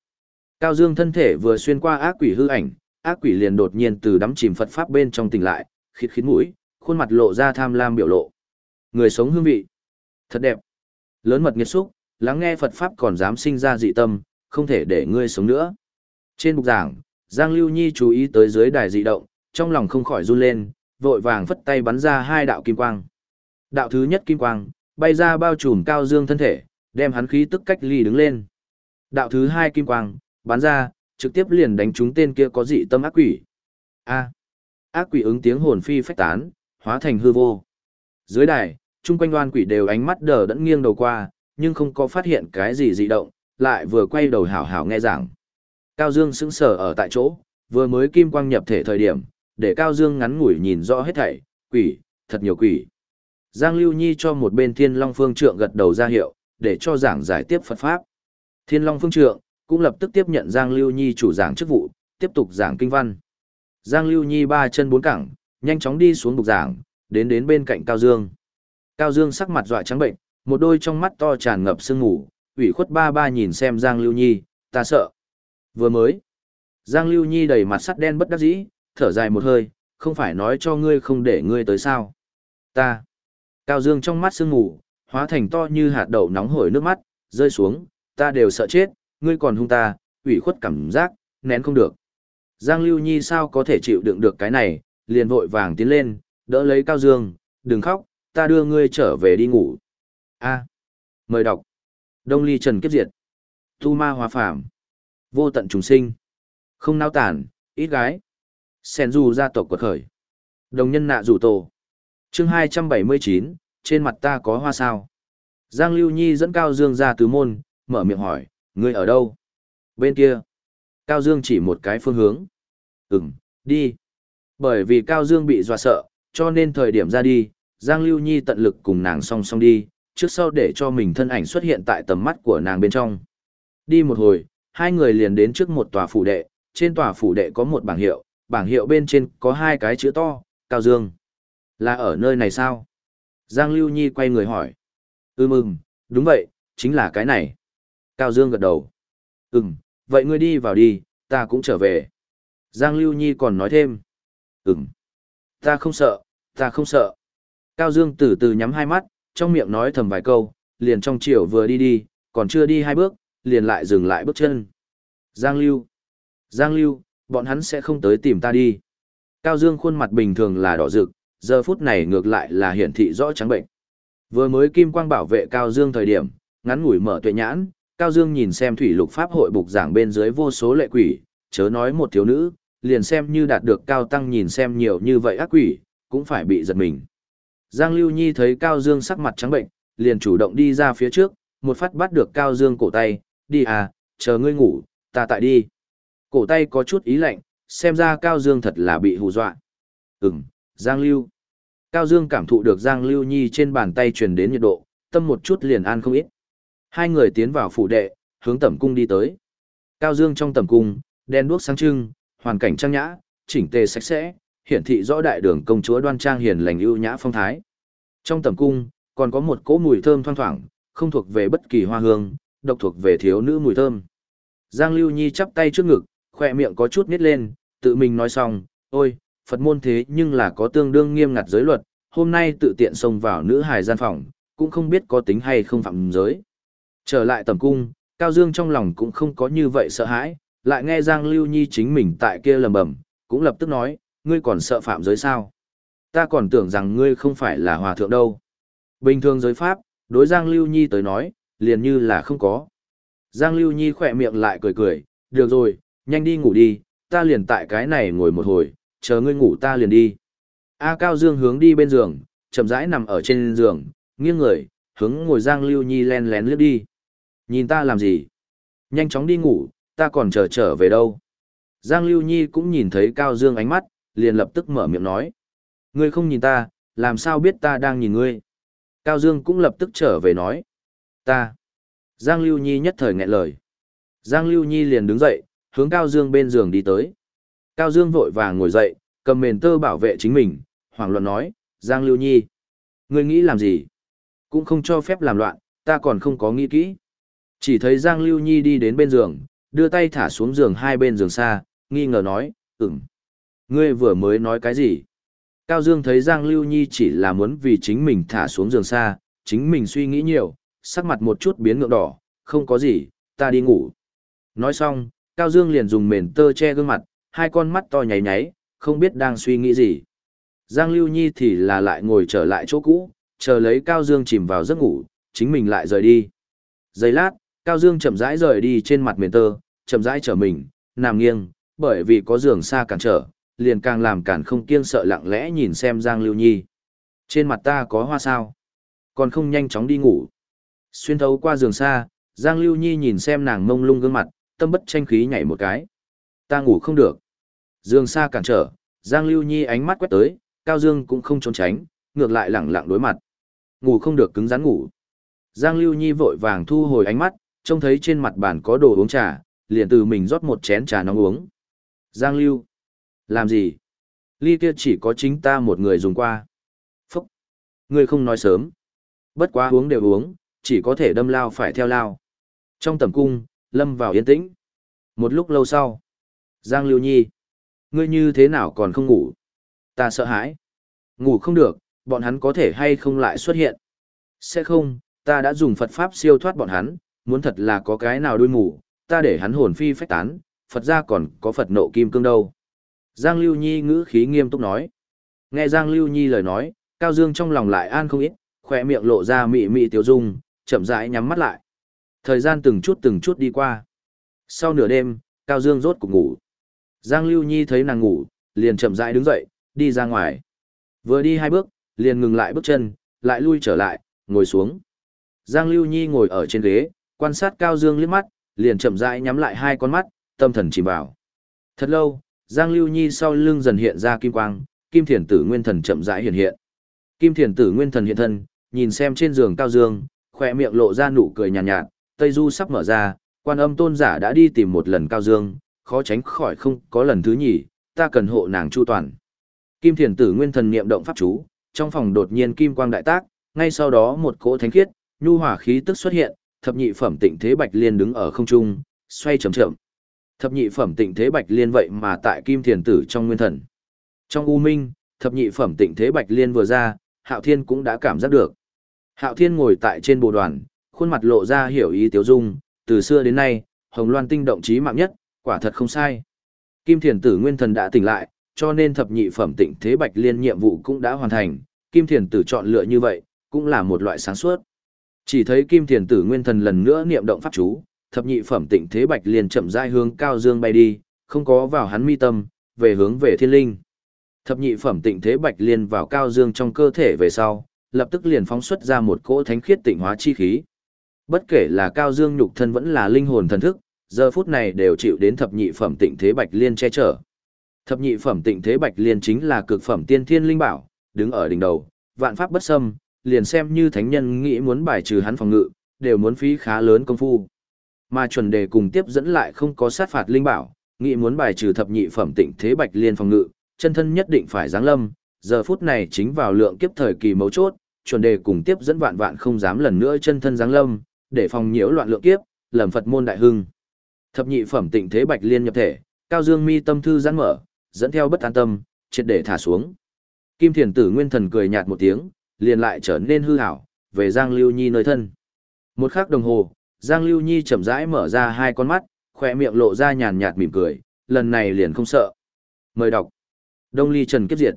S1: Cao Dương thân thể vừa xuyên qua ác quỷ hư ảnh, ác quỷ liền đột nhiên từ đắm chìm Phật pháp bên trong tỉnh lại, khít khít mũi, khuôn mặt lộ ra tham lam biểu lộ. Người sống hương vị. Thật đẹp. Lớn mật nghiệt xúc, lắng nghe Phật pháp còn dám sinh ra dị tâm, không thể để ngươi sống nữa. Trên bục giảng, Giang Lưu Nhi chú ý tới dưới đài dị động, trong lòng không khỏi run lên, vội vàng phất tay bắn ra hai đạo kim quang. Đạo thứ nhất kim quang, bay ra bao trùm cao dương thân thể, đem hắn khí tức cách ly đứng lên. Đạo thứ hai kim quang, bắn ra, trực tiếp liền đánh trúng tên kia có dị tâm ác quỷ. A. ác quỷ ứng tiếng hồn phi phách tán, hóa thành hư vô. Dưới đài, chung quanh đoan quỷ đều ánh mắt đờ đẫn nghiêng đầu qua, nhưng không có phát hiện cái gì dị động, lại vừa quay đầu hảo hảo nghe giảng. Cao Dương sững sờ ở tại chỗ, vừa mới kim quang nhập thể thời điểm, để Cao Dương ngắn ngủi nhìn rõ hết thảy, quỷ, thật nhiều quỷ. Giang Lưu Nhi cho một bên Thiên Long Phương Trượng gật đầu ra hiệu, để cho giảng giải tiếp Phật Pháp. Thiên Long Phương Trượng cũng lập tức tiếp nhận Giang Lưu Nhi chủ giảng chức vụ, tiếp tục giảng kinh văn. Giang Lưu Nhi ba chân bốn cẳng, nhanh chóng đi xuống bục giảng, đến đến bên cạnh Cao Dương. Cao Dương sắc mặt dọa trắng bệnh, một đôi trong mắt to tràn ngập sương ngủ, ủy khuất ba ba nhìn xem Giang Lưu Nhi, ta sợ. Vừa mới, Giang Lưu Nhi đầy mặt sắt đen bất đắc dĩ, thở dài một hơi, không phải nói cho ngươi không để ngươi tới sao. Ta. Cao Dương trong mắt sương ngủ, hóa thành to như hạt đậu nóng hổi nước mắt, rơi xuống, ta đều sợ chết, ngươi còn hung ta, ủy khuất cảm giác, nén không được. Giang Lưu Nhi sao có thể chịu đựng được cái này, liền vội vàng tiến lên, đỡ lấy Cao Dương, đừng khóc, ta đưa ngươi trở về đi ngủ. A. Mời đọc. Đông Ly Trần Kiếp Diệt. Tu Ma Hóa Phạm. Vô tận trùng sinh. Không nao tản, ít gái. Sen du gia tộc quật khởi. Đồng nhân nạ rủ tổ. chương 279, trên mặt ta có hoa sao. Giang Lưu Nhi dẫn Cao Dương ra tứ môn, mở miệng hỏi, ngươi ở đâu? Bên kia. Cao Dương chỉ một cái phương hướng. Ừm, đi. Bởi vì Cao Dương bị dọa sợ, cho nên thời điểm ra đi, Giang Lưu Nhi tận lực cùng nàng song song đi, trước sau để cho mình thân ảnh xuất hiện tại tầm mắt của nàng bên trong. Đi một hồi, hai người liền đến trước một tòa phủ đệ, trên tòa phủ đệ có một bảng hiệu, bảng hiệu bên trên có hai cái chữ to, Cao Dương. Là ở nơi này sao? Giang Lưu Nhi quay người hỏi. Ừm ừm, đúng vậy, chính là cái này. Cao Dương gật đầu. Ừm, vậy ngươi đi vào đi, ta cũng trở về. Giang Lưu Nhi còn nói thêm. Ừm, ta không sợ, ta không sợ. Cao Dương từ từ nhắm hai mắt, trong miệng nói thầm vài câu, liền trong chiều vừa đi đi, còn chưa đi hai bước, liền lại dừng lại bước chân. Giang Lưu, Giang Lưu, bọn hắn sẽ không tới tìm ta đi. Cao Dương khuôn mặt bình thường là đỏ rực, giờ phút này ngược lại là hiển thị rõ trắng bệnh. Vừa mới kim quang bảo vệ Cao Dương thời điểm, ngắn ngủi mở tuệ nhãn, Cao Dương nhìn xem thủy lục pháp hội bục giảng bên dưới vô số lệ quỷ, chớ nói một thiếu nữ, liền xem như đạt được Cao Tăng nhìn xem nhiều như vậy ác quỷ, cũng phải bị giật mình. Giang Lưu Nhi thấy Cao Dương sắc mặt trắng bệnh, liền chủ động đi ra phía trước, một phát bắt được Cao Dương cổ tay, đi à, chờ ngươi ngủ, ta tại đi. Cổ tay có chút ý lạnh, xem ra Cao Dương thật là bị hù dọa. Ừm, Giang Lưu. Cao Dương cảm thụ được Giang Lưu Nhi trên bàn tay truyền đến nhiệt độ, tâm một chút liền an không ít. Hai người tiến vào phủ đệ, hướng tẩm cung đi tới. Cao Dương trong tẩm cung, đen đuốc sáng trưng, hoàn cảnh trang nhã, chỉnh tề sạch sẽ, hiển thị rõ đại đường công chúa đoan trang hiền lành ưu nhã phong thái. Trong tầm cung, còn có một cỗ mùi thơm thoang thoảng, không thuộc về bất kỳ hoa hương, độc thuộc về thiếu nữ mùi thơm. Giang Lưu Nhi chắp tay trước ngực, khỏe miệng có chút nít lên, tự mình nói xong, ôi, Phật môn thế nhưng là có tương đương nghiêm ngặt giới luật, hôm nay tự tiện xông vào nữ hài gian phòng, cũng không biết có tính hay không phạm giới. Trở lại tầm cung, Cao Dương trong lòng cũng không có như vậy sợ hãi, lại nghe Giang Lưu Nhi chính mình tại kia lầm bầm, cũng lập tức nói, ngươi còn sợ phạm giới sao? Ta còn tưởng rằng ngươi không phải là hòa thượng đâu. Bình thường giới pháp, đối Giang Lưu Nhi tới nói, liền như là không có. Giang Lưu Nhi khỏe miệng lại cười cười, được rồi, nhanh đi ngủ đi, ta liền tại cái này ngồi một hồi, chờ ngươi ngủ ta liền đi. A Cao Dương hướng đi bên giường, chậm rãi nằm ở trên giường, nghiêng người, hướng ngồi Giang Lưu Nhi len lén lướt đi. Nhìn ta làm gì? Nhanh chóng đi ngủ, ta còn chờ trở về đâu. Giang Lưu Nhi cũng nhìn thấy Cao Dương ánh mắt, liền lập tức mở miệng nói. Ngươi không nhìn ta, làm sao biết ta đang nhìn ngươi? Cao Dương cũng lập tức trở về nói. Ta. Giang Lưu Nhi nhất thời nghẹn lời. Giang Lưu Nhi liền đứng dậy, hướng Cao Dương bên giường đi tới. Cao Dương vội vàng ngồi dậy, cầm mền tơ bảo vệ chính mình, hoảng loạn nói, Giang Lưu Nhi. Ngươi nghĩ làm gì? Cũng không cho phép làm loạn, ta còn không có nghĩ kỹ. Chỉ thấy Giang Lưu Nhi đi đến bên giường, đưa tay thả xuống giường hai bên giường xa, nghi ngờ nói, ừm. Ngươi vừa mới nói cái gì? Cao Dương thấy Giang Lưu Nhi chỉ là muốn vì chính mình thả xuống giường xa, chính mình suy nghĩ nhiều, sắc mặt một chút biến ngượng đỏ, không có gì, ta đi ngủ. Nói xong, Cao Dương liền dùng mền tơ che gương mặt, hai con mắt to nháy nháy, không biết đang suy nghĩ gì. Giang Lưu Nhi thì là lại ngồi trở lại chỗ cũ, chờ lấy Cao Dương chìm vào giấc ngủ, chính mình lại rời đi. Giây lát, Cao Dương chậm rãi rời đi trên mặt mền tơ, chậm rãi trở mình, nằm nghiêng, bởi vì có giường xa cản trở, liền càng làm cản không kiêng sợ lặng lẽ nhìn xem Giang Lưu Nhi. Trên mặt ta có hoa sao? Còn không nhanh chóng đi ngủ. Xuyên thấu qua giường xa, Giang Lưu Nhi nhìn xem nàng mông lung gương mặt, tâm bất tranh khí nhảy một cái. Ta ngủ không được. Dương xa cản trở, Giang Lưu Nhi ánh mắt quét tới, Cao Dương cũng không trốn tránh, ngược lại lẳng lặng đối mặt. Ngủ không được cứng rắn ngủ. Giang Lưu Nhi vội vàng thu hồi ánh mắt, trông thấy trên mặt bàn có đồ uống trà, liền từ mình rót một chén trà nóng uống. Giang Lưu. Làm gì? Ly kia chỉ có chính ta một người dùng qua. Phúc. Ngươi không nói sớm. Bất quá uống đều uống, chỉ có thể đâm lao phải theo lao. Trong tầm cung, lâm vào yên tĩnh. Một lúc lâu sau. Giang Lưu Nhi. Ngươi như thế nào còn không ngủ? Ta sợ hãi. Ngủ không được, bọn hắn có thể hay không lại xuất hiện. Sẽ không, ta đã dùng Phật Pháp siêu thoát bọn hắn, muốn thật là có cái nào đuôi ngủ, ta để hắn hồn phi phách tán, Phật ra còn có Phật nộ kim cương đâu. Giang Lưu Nhi ngữ khí nghiêm túc nói. Nghe Giang Lưu Nhi lời nói, Cao Dương trong lòng lại an không ít, khỏe miệng lộ ra mị mị tiêu dung, chậm rãi nhắm mắt lại. Thời gian từng chút từng chút đi qua. Sau nửa đêm, Cao Dương rốt cục ngủ. Giang Lưu Nhi thấy nàng ngủ, liền chậm rãi đứng dậy, đi ra ngoài. Vừa đi hai bước, liền ngừng lại bước chân, lại lui trở lại, ngồi xuống. Giang Lưu Nhi ngồi ở trên ghế, quan sát Cao Dương liếc mắt, liền chậm rãi nhắm lại hai con mắt, tâm thần chìm vào. Thật lâu, Giang Lưu Nhi sau lưng dần hiện ra kim quang, Kim Thiền Tử Nguyên Thần chậm rãi hiện hiện. Kim Thiền Tử Nguyên Thần hiện thân, nhìn xem trên giường Cao Dương, khỏe miệng lộ ra nụ cười nhàn nhạt, nhạt, Tây Du sắp mở ra, quan âm tôn giả đã đi tìm một lần Cao Dương, khó tránh khỏi không có lần thứ nhì, ta cần hộ nàng chu toàn. Kim thiền tử nguyên thần niệm động pháp chú, trong phòng đột nhiên kim quang đại tác, ngay sau đó một cỗ thánh khiết, nhu hỏa khí tức xuất hiện, thập nhị phẩm tịnh thế bạch liên đứng ở không trung, xoay chậm chậm. Thập nhị phẩm tịnh thế bạch liên vậy mà tại kim thiền tử trong nguyên thần. Trong u minh, thập nhị phẩm tịnh thế bạch liên vừa ra, Hạo Thiên cũng đã cảm giác được. Hạo Thiên ngồi tại trên bồ đoàn, khuôn mặt lộ ra hiểu ý tiếu dung, từ xưa đến nay, Hồng Loan tinh động trí mạng nhất, quả thật không sai. Kim Thiền Tử Nguyên Thần đã tỉnh lại, cho nên thập nhị phẩm tịnh thế bạch liên nhiệm vụ cũng đã hoàn thành, Kim Thiền Tử chọn lựa như vậy, cũng là một loại sáng suốt. Chỉ thấy Kim Thiền Tử Nguyên Thần lần nữa niệm động pháp chú, thập nhị phẩm tịnh thế bạch liên chậm rãi hướng cao dương bay đi, không có vào hắn mi tâm, về hướng về thiên linh. Thập nhị phẩm tịnh thế bạch liên vào cao dương trong cơ thể về sau, lập tức liền phóng xuất ra một cỗ thánh khiết tịnh hóa chi khí. Bất kể là cao dương nhục thân vẫn là linh hồn thần thức, giờ phút này đều chịu đến thập nhị phẩm tịnh thế bạch liên che chở. Thập nhị phẩm tịnh thế bạch liên chính là cực phẩm tiên thiên linh bảo, đứng ở đỉnh đầu, vạn pháp bất xâm, liền xem như thánh nhân nghĩ muốn bài trừ hắn phòng ngự, đều muốn phí khá lớn công phu. Mà chuẩn đề cùng tiếp dẫn lại không có sát phạt linh bảo, nghĩ muốn bài trừ thập nhị phẩm tịnh thế bạch liên phòng ngự, chân thân nhất định phải giáng lâm, giờ phút này chính vào lượng kiếp thời kỳ mấu chốt, chuẩn đề cùng tiếp dẫn vạn vạn không dám lần nữa chân thân giáng lâm, để phòng nhiễu loạn lượng kiếp, lầm Phật môn đại hưng. Thập nhị phẩm tịnh thế bạch liên nhập thể, cao dương mi tâm thư giãn mở, dẫn theo bất an tâm, triệt để thả xuống. Kim Thiền Tử Nguyên Thần cười nhạt một tiếng, liền lại trở nên hư hảo, về Giang Lưu Nhi nơi thân. Một khắc đồng hồ, Giang Lưu Nhi chậm rãi mở ra hai con mắt, khỏe miệng lộ ra nhàn nhạt mỉm cười, lần này liền không sợ. Mời đọc. Đông Ly Trần Kiếp Diệt.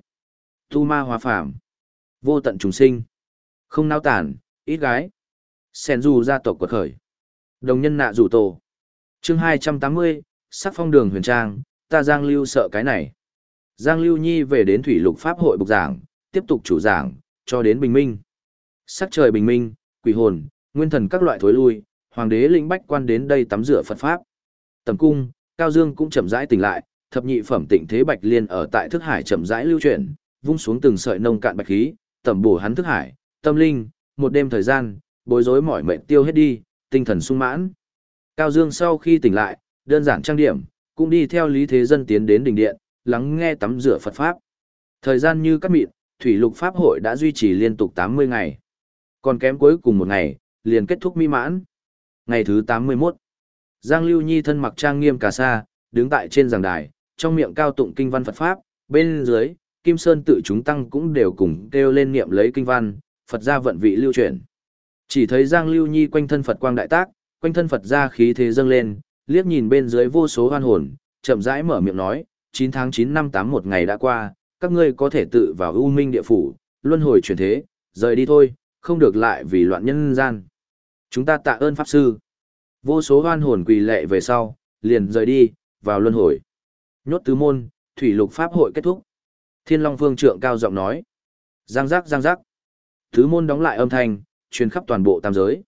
S1: Tu Ma Hòa Phạm. Vô tận trùng sinh. Không nao tản, ít gái. Sen du gia tộc quật khởi. Đồng nhân nạ rủ tổ. chương 280, sắc phong đường huyền trang, ta Giang Lưu sợ cái này. Giang Lưu Nhi về đến Thủy Lục Pháp hội bục giảng, tiếp tục chủ giảng, cho đến bình minh. Sắc trời bình minh, quỷ hồn, nguyên thần các loại thối lui, hoàng đế lĩnh bách quan đến đây tắm rửa Phật Pháp. Tầm cung, Cao Dương cũng chậm rãi tỉnh lại, thập nhị phẩm tịnh thế bạch liên ở tại thức hải chậm rãi lưu chuyển, vung xuống từng sợi nông cạn bạch khí, tẩm bổ hắn thức hải, tâm linh, một đêm thời gian, bối rối mỏi mệt tiêu hết đi, tinh thần sung mãn. Cao Dương sau khi tỉnh lại, đơn giản trang điểm, cũng đi theo Lý Thế Dân tiến đến đình điện, lắng nghe tắm rửa Phật Pháp. Thời gian như cắt mịn, Thủy Lục Pháp hội đã duy trì liên tục 80 ngày. Còn kém cuối cùng một ngày, liền kết thúc mỹ mãn. Ngày thứ 81. Giang Lưu Nhi thân mặc trang nghiêm cà sa, đứng tại trên giảng đài, trong miệng cao tụng kinh văn Phật Pháp, bên dưới, Kim Sơn tự chúng tăng cũng đều cùng kêu lên niệm lấy kinh văn, Phật gia vận vị lưu chuyển. Chỉ thấy Giang Lưu Nhi quanh thân Phật quang đại tác, quanh thân Phật gia khí thế dâng lên, liếc nhìn bên dưới vô số hoan hồn, chậm rãi mở miệng nói, 9 tháng 9 năm 8 một ngày đã qua, các ngươi có thể tự vào U Minh địa phủ, luân hồi chuyển thế, rời đi thôi, không được lại vì loạn nhân gian. Chúng ta tạ ơn Pháp Sư. Vô số hoan hồn quỳ lệ về sau, liền rời đi, vào luân hồi. Nhốt tứ môn, thủy lục Pháp hội kết thúc. Thiên Long Vương trượng cao giọng nói. Giang giác giang giác. Tứ môn đóng lại âm thanh, truyền khắp toàn bộ tam giới.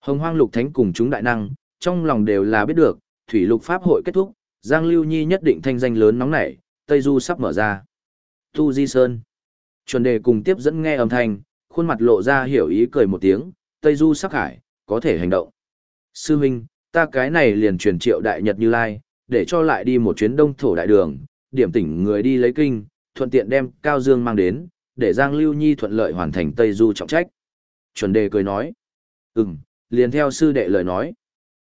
S1: Hồng hoang lục thánh cùng chúng đại năng, trong lòng đều là biết được, thủy lục Pháp hội kết thúc, Giang Lưu Nhi nhất định thanh danh lớn nóng nảy, Tây Du sắp mở ra. Tu Di Sơn. Chuẩn đề cùng tiếp dẫn nghe âm thanh, khuôn mặt lộ ra hiểu ý cười một tiếng, Tây Du sắc hải, có thể hành động. Sư huynh, ta cái này liền truyền triệu đại nhật như lai, để cho lại đi một chuyến đông thổ đại đường, điểm tỉnh người đi lấy kinh, thuận tiện đem Cao Dương mang đến, để Giang Lưu Nhi thuận lợi hoàn thành Tây Du trọng trách. Chuẩn đề cười nói, ừm, liền theo sư đệ lời nói.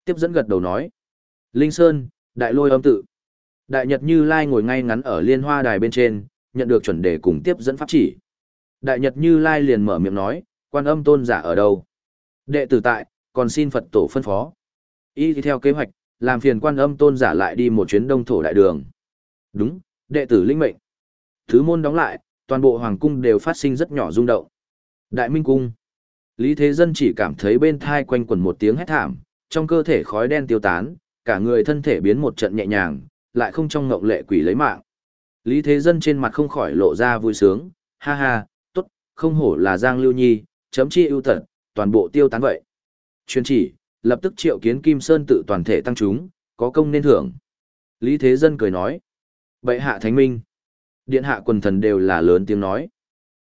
S1: Tiếp dẫn gật đầu nói, Linh Sơn, đại lôi âm tự. Đại Nhật Như Lai ngồi ngay ngắn ở liên hoa đài bên trên, nhận được chuẩn đề cùng tiếp dẫn pháp chỉ. Đại Nhật Như Lai liền mở miệng nói, quan âm tôn giả ở đâu? Đệ tử tại, còn xin Phật tổ phân phó. Y theo kế hoạch, làm phiền quan âm tôn giả lại đi một chuyến đông thổ đại đường. Đúng, đệ tử linh mệnh. Thứ môn đóng lại, toàn bộ hoàng cung đều phát sinh rất nhỏ rung động. Đại Minh cung. Lý Thế Dân chỉ cảm thấy bên thai quanh quẩn một tiếng hét thảm, trong cơ thể khói đen tiêu tán, cả người thân thể biến một trận nhẹ nhàng, lại không trong ngộng lệ quỷ lấy mạng. Lý Thế Dân trên mặt không khỏi lộ ra vui sướng, ha ha, tốt, không hổ là Giang Lưu Nhi, chấm chi ưu tật, toàn bộ tiêu tán vậy. Chuyên chỉ, lập tức triệu kiến Kim Sơn tự toàn thể tăng chúng, có công nên thưởng. Lý Thế Dân cười nói, bệ hạ thánh minh, điện hạ quần thần đều là lớn tiếng nói.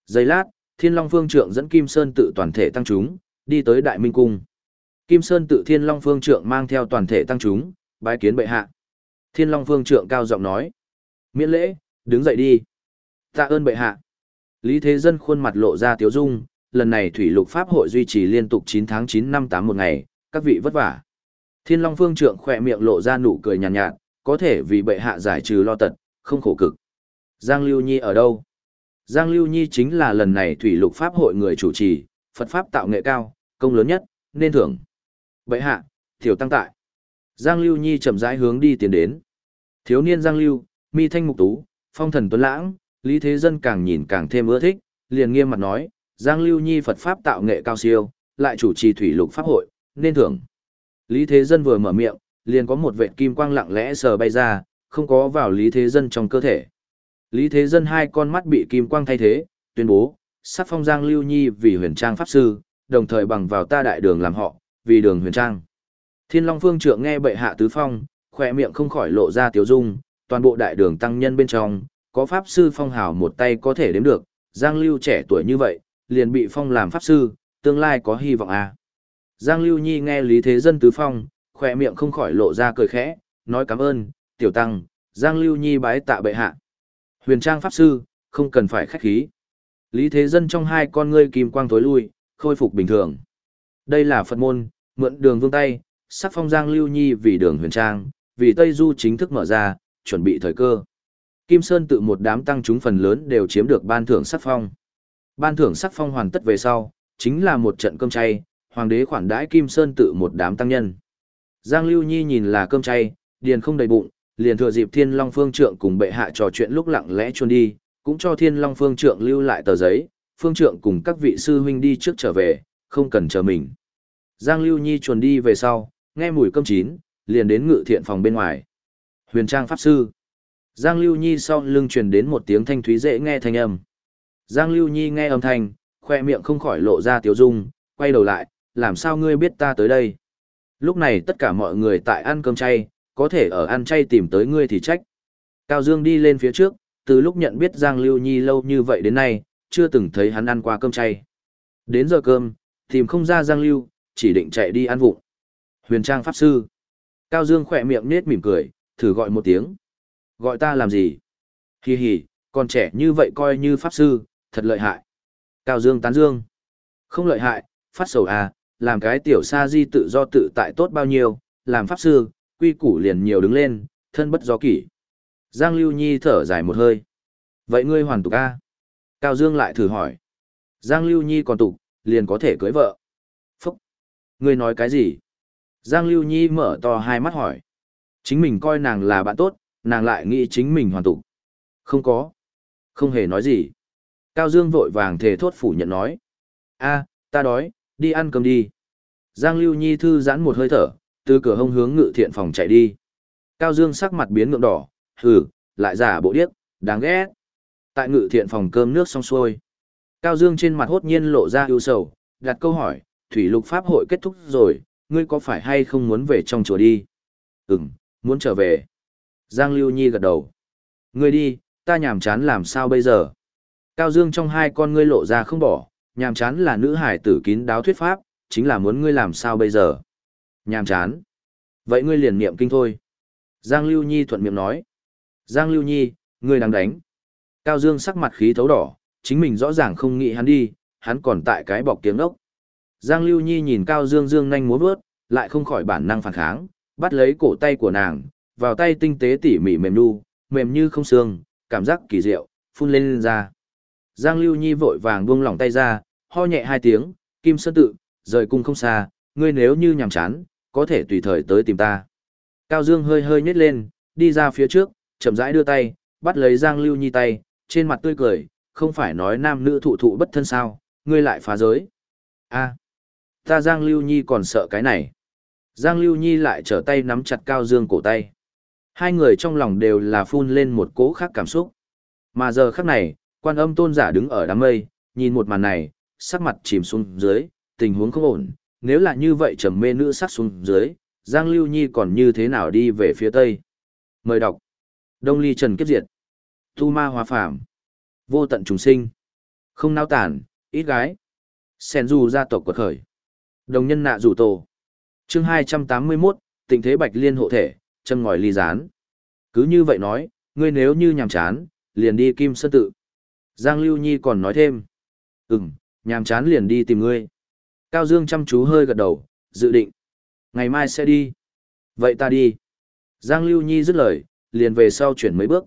S1: Giây lát, Thiên Long Phương Trượng dẫn Kim Sơn tự toàn thể tăng chúng, đi tới Đại Minh Cung. Kim Sơn tự Thiên Long Phương Trượng mang theo toàn thể tăng chúng, bái kiến bệ hạ. Thiên Long Phương Trượng cao giọng nói, Miễn lễ, đứng dậy đi. Tạ ơn bệ hạ. Lý Thế Dân khuôn mặt lộ ra tiếu dung, lần này thủy lục pháp hội duy trì liên tục 9 tháng 9 năm 8 một ngày, các vị vất vả. Thiên Long Phương trượng khỏe miệng lộ ra nụ cười nhàn nhạt, nhạt, có thể vì bệ hạ giải trừ lo tật, không khổ cực. Giang Lưu Nhi ở đâu? Giang Lưu Nhi chính là lần này thủy lục pháp hội người chủ trì, Phật pháp tạo nghệ cao, công lớn nhất, nên thưởng. Bệ hạ, tiểu tăng tại. Giang Lưu Nhi chậm rãi hướng đi tiến đến. Thiếu niên Giang Lưu, mi thanh mục tú, phong thần tuấn lãng, Lý Thế Dân càng nhìn càng thêm ưa thích, liền nghiêm mặt nói, Giang Lưu Nhi Phật Pháp tạo nghệ cao siêu, lại chủ trì thủy lục pháp hội, nên thưởng. Lý Thế Dân vừa mở miệng, liền có một vệt kim quang lặng lẽ sờ bay ra, không có vào Lý Thế Dân trong cơ thể. Lý Thế Dân hai con mắt bị kim quang thay thế, tuyên bố, sắp phong Giang Lưu Nhi vì huyền trang pháp sư, đồng thời bằng vào ta đại đường làm họ, vì đường huyền trang. Thiên Long Phương Trượng nghe bệ hạ tứ phong, khỏe miệng không khỏi lộ ra tiếu dung, toàn bộ đại đường tăng nhân bên trong, có pháp sư phong hào một tay có thể đếm được, Giang Lưu trẻ tuổi như vậy, liền bị phong làm pháp sư, tương lai có hy vọng à. Giang Lưu Nhi nghe Lý Thế Dân tứ phong, khỏe miệng không khỏi lộ ra cười khẽ, nói cảm ơn, tiểu tăng, Giang Lưu Nhi bái tạ bệ hạ. Huyền trang pháp sư, không cần phải khách khí. Lý Thế Dân trong hai con ngươi kim quang tối lui, khôi phục bình thường. Đây là Phật môn, mượn đường vương tay, sắc phong Giang Lưu Nhi vì đường huyền trang, vì Tây Du chính thức mở ra, chuẩn bị thời cơ. Kim Sơn tự một đám tăng chúng phần lớn đều chiếm được ban thưởng sắc phong. Ban thưởng sắc phong hoàn tất về sau, chính là một trận cơm chay, hoàng đế khoản đãi Kim Sơn tự một đám tăng nhân. Giang Lưu Nhi nhìn là cơm chay, điền không đầy bụng, liền thừa dịp Thiên Long Phương Trượng cùng bệ hạ trò chuyện lúc lặng lẽ chuồn đi, cũng cho Thiên Long Phương Trượng lưu lại tờ giấy, Phương Trượng cùng các vị sư huynh đi trước trở về, không cần chờ mình. Giang Lưu Nhi chuồn đi về sau, nghe mùi cơm chín, liền đến ngự thiện phòng bên ngoài. Huyền Trang Pháp Sư Giang Lưu Nhi sau lưng truyền đến một tiếng thanh thúy dễ nghe thanh âm. Giang Lưu Nhi nghe âm thanh, khoe miệng không khỏi lộ ra tiếu dung, quay đầu lại, làm sao ngươi biết ta tới đây? Lúc này tất cả mọi người tại ăn cơm chay, có thể ở ăn chay tìm tới ngươi thì trách. Cao Dương đi lên phía trước, từ lúc nhận biết Giang Lưu Nhi lâu như vậy đến nay, chưa từng thấy hắn ăn qua cơm chay. Đến giờ cơm, tìm không ra Giang Lưu, chỉ định chạy đi ăn vụng. Huyền Trang Pháp Sư. Cao Dương khỏe miệng nết mỉm cười, thử gọi một tiếng. Gọi ta làm gì? Hi hi, còn trẻ như vậy coi như Pháp Sư, thật lợi hại. Cao Dương tán dương. Không lợi hại, phát sầu à, làm cái tiểu sa di tự do tự tại tốt bao nhiêu, làm Pháp Sư, quy củ liền nhiều đứng lên, thân bất do kỷ. Giang Lưu Nhi thở dài một hơi. Vậy ngươi hoàn tục a? Cao Dương lại thử hỏi. Giang Lưu Nhi còn tục, liền có thể cưới vợ. Phúc! Ngươi nói cái gì? Giang Lưu Nhi mở to hai mắt hỏi. Chính mình coi nàng là bạn tốt, nàng lại nghĩ chính mình hoàn tục. Không có. Không hề nói gì. Cao Dương vội vàng thề thốt phủ nhận nói. a ta đói, đi ăn cơm đi. Giang Lưu Nhi thư giãn một hơi thở, từ cửa hông hướng ngự thiện phòng chạy đi. Cao Dương sắc mặt biến ngượng đỏ, hừ, lại giả bộ điếc, đáng ghét. Tại ngự thiện phòng cơm nước xong xuôi. Cao Dương trên mặt hốt nhiên lộ ra ưu sầu, đặt câu hỏi, thủy lục pháp hội kết thúc rồi, ngươi có phải hay không muốn về trong chùa đi? Ừm, muốn trở về. Giang Lưu Nhi gật đầu. Ngươi đi, ta nhàm chán làm sao bây giờ? Cao Dương trong hai con ngươi lộ ra không bỏ, nhàm chán là nữ hải tử kín đáo thuyết pháp, chính là muốn ngươi làm sao bây giờ? Nhàm chán. Vậy ngươi liền niệm kinh thôi. Giang Lưu Nhi thuận miệng nói. Giang Lưu Nhi, ngươi đang đánh. Cao Dương sắc mặt khí thấu đỏ, chính mình rõ ràng không nghĩ hắn đi, hắn còn tại cái bọc tiếng ốc. Giang Lưu Nhi nhìn Cao Dương Dương nhanh múa vớt, lại không khỏi bản năng phản kháng, bắt lấy cổ tay của nàng, vào tay tinh tế tỉ mỉ mềm nu, mềm như không xương, cảm giác kỳ diệu, phun lên lên ra. Giang Lưu Nhi vội vàng buông lỏng tay ra, ho nhẹ hai tiếng, Kim Sơn tự, rời cung không xa, ngươi nếu như nhàm chán, có thể tùy thời tới tìm ta. Cao Dương hơi hơi nhếch lên, đi ra phía trước, chậm rãi đưa tay, bắt lấy Giang Lưu Nhi tay, trên mặt tươi cười, không phải nói nam nữ thụ thụ bất thân sao, ngươi lại phá giới. a ta Giang Lưu Nhi còn sợ cái này. Giang Lưu Nhi lại trở tay nắm chặt Cao Dương cổ tay. Hai người trong lòng đều là phun lên một cỗ khác cảm xúc. Mà giờ khắc này, quan âm tôn giả đứng ở đám mây, nhìn một màn này, sắc mặt chìm xuống dưới, tình huống không ổn. Nếu là như vậy trầm mê nữ sắc xuống dưới, Giang Lưu Nhi còn như thế nào đi về phía Tây? Mời đọc. Đông Ly Trần Kiếp Diệt. Tu Ma Hòa Phạm. Vô tận trùng sinh. Không nao tản, ít gái. Sen dù gia tộc quật khởi. Đồng nhân nạ rủ tổ. chương 281, tình thế bạch liên hộ thể, chân ngòi ly gián. Cứ như vậy nói, ngươi nếu như nhàm chán, liền đi Kim Sơn Tự. Giang Lưu Nhi còn nói thêm. Ừm, nhàm chán liền đi tìm ngươi. Cao Dương chăm chú hơi gật đầu, dự định. Ngày mai sẽ đi. Vậy ta đi. Giang Lưu Nhi dứt lời, liền về sau chuyển mấy bước.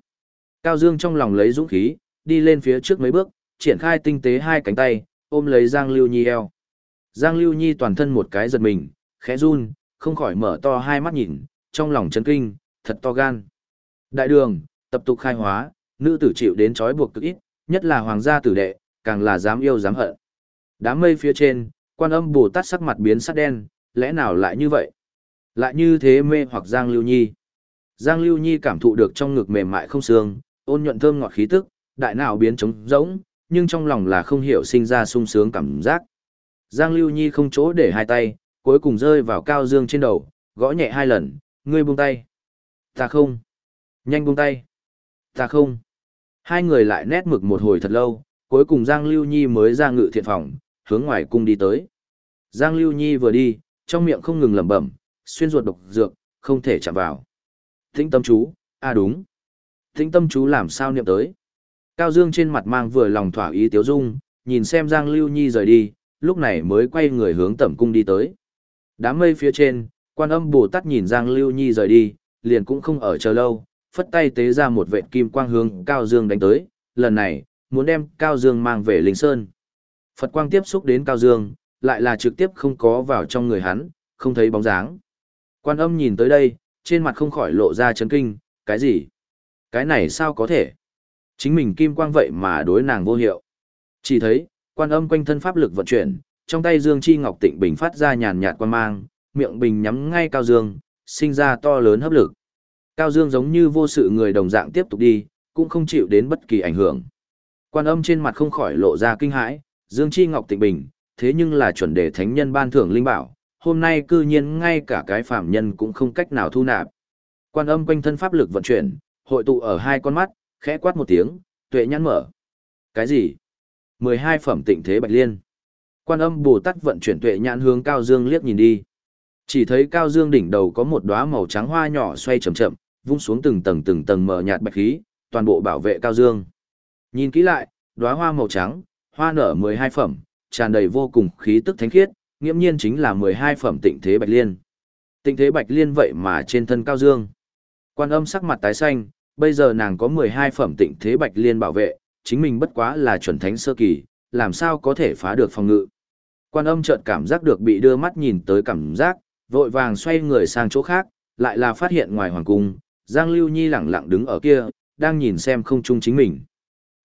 S1: Cao Dương trong lòng lấy dũng khí, đi lên phía trước mấy bước, triển khai tinh tế hai cánh tay, ôm lấy Giang Lưu Nhi eo. Giang Lưu Nhi toàn thân một cái giật mình, khẽ run, không khỏi mở to hai mắt nhìn, trong lòng chấn kinh, thật to gan. Đại đường, tập tục khai hóa, nữ tử chịu đến trói buộc cực ít, nhất là hoàng gia tử đệ, càng là dám yêu dám hận. Đám mây phía trên, quan âm Bồ Tát sắc mặt biến sắc đen, lẽ nào lại như vậy? Lại như thế mê hoặc Giang Lưu Nhi. Giang Lưu Nhi cảm thụ được trong ngực mềm mại không xương, ôn nhuận thơm ngọt khí tức, đại não biến trống rỗng, nhưng trong lòng là không hiểu sinh ra sung sướng cảm giác. Giang Lưu Nhi không chỗ để hai tay, cuối cùng rơi vào Cao Dương trên đầu, gõ nhẹ hai lần, ngươi buông tay. Ta không. Nhanh buông tay. Ta không. Hai người lại nét mực một hồi thật lâu, cuối cùng Giang Lưu Nhi mới ra ngự thiện phòng, hướng ngoài cung đi tới. Giang Lưu Nhi vừa đi, trong miệng không ngừng lẩm bẩm, xuyên ruột độc dược, không thể chạm vào. Tĩnh tâm chú, à đúng. Tĩnh tâm chú làm sao niệm tới. Cao Dương trên mặt mang vừa lòng thỏa ý tiếu dung, nhìn xem Giang Lưu Nhi rời đi, lúc này mới quay người hướng tẩm cung đi tới. Đám mây phía trên, quan âm Bồ Tát nhìn Giang Lưu Nhi rời đi, liền cũng không ở chờ lâu, phất tay tế ra một vệt kim quang hướng Cao Dương đánh tới, lần này, muốn đem Cao Dương mang về Linh Sơn. Phật quang tiếp xúc đến Cao Dương, lại là trực tiếp không có vào trong người hắn, không thấy bóng dáng. Quan âm nhìn tới đây, trên mặt không khỏi lộ ra chấn kinh, cái gì? Cái này sao có thể? Chính mình kim quang vậy mà đối nàng vô hiệu. Chỉ thấy, quan âm quanh thân pháp lực vận chuyển, trong tay Dương Chi Ngọc Tịnh Bình phát ra nhàn nhạt quan mang, miệng bình nhắm ngay Cao Dương, sinh ra to lớn hấp lực. Cao Dương giống như vô sự người đồng dạng tiếp tục đi, cũng không chịu đến bất kỳ ảnh hưởng. Quan âm trên mặt không khỏi lộ ra kinh hãi, Dương Chi Ngọc Tịnh Bình, thế nhưng là chuẩn đề thánh nhân ban thưởng linh bảo, hôm nay cư nhiên ngay cả cái phạm nhân cũng không cách nào thu nạp. Quan âm quanh thân pháp lực vận chuyển, hội tụ ở hai con mắt, khẽ quát một tiếng, tuệ nhãn mở. Cái gì? 12 phẩm tịnh thế bạch liên. Quan âm Bồ Tát vận chuyển tuệ nhãn hướng Cao Dương liếc nhìn đi. Chỉ thấy Cao Dương đỉnh đầu có một đóa màu trắng hoa nhỏ xoay chậm chậm, vung xuống từng tầng từng tầng mờ nhạt bạch khí, toàn bộ bảo vệ Cao Dương. Nhìn kỹ lại, đóa hoa màu trắng, hoa nở 12 phẩm, tràn đầy vô cùng khí tức thánh khiết, nghiêm nhiên chính là 12 phẩm tịnh thế bạch liên. Tịnh thế bạch liên vậy mà trên thân Cao Dương. Quan âm sắc mặt tái xanh, bây giờ nàng có 12 phẩm tịnh thế bạch liên bảo vệ, chính mình bất quá là chuẩn thánh sơ kỳ, làm sao có thể phá được phòng ngự. Quan âm chợt cảm giác được bị đưa mắt nhìn tới cảm giác, vội vàng xoay người sang chỗ khác, lại là phát hiện ngoài hoàng cung, Giang Lưu Nhi lẳng lặng đứng ở kia, đang nhìn xem không chung chính mình.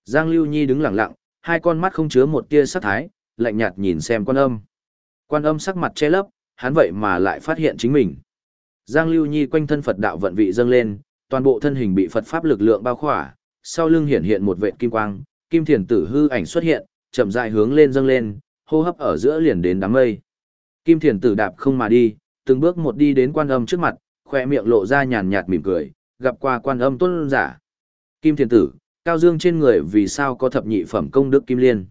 S1: Giang Lưu Nhi đứng lặng lặng, hai con mắt không chứa một tia sát thái, lạnh nhạt nhìn xem quan âm. Quan âm sắc mặt che lấp, hắn vậy mà lại phát hiện chính mình. Giang Lưu Nhi quanh thân Phật đạo vận vị dâng lên, toàn bộ thân hình bị Phật pháp lực lượng bao khỏa, sau lưng hiện hiện một vệt kim quang, kim thiền tử hư ảnh xuất hiện, chậm rãi hướng lên dâng lên, hô hấp ở giữa liền đến đám mây. Kim thiền tử đạp không mà đi, từng bước một đi đến quan âm trước mặt, khoe miệng lộ ra nhàn nhạt mỉm cười, gặp qua quan âm tuân giả. Kim thiền tử, cao dương trên người vì sao có thập nhị phẩm công đức kim liên?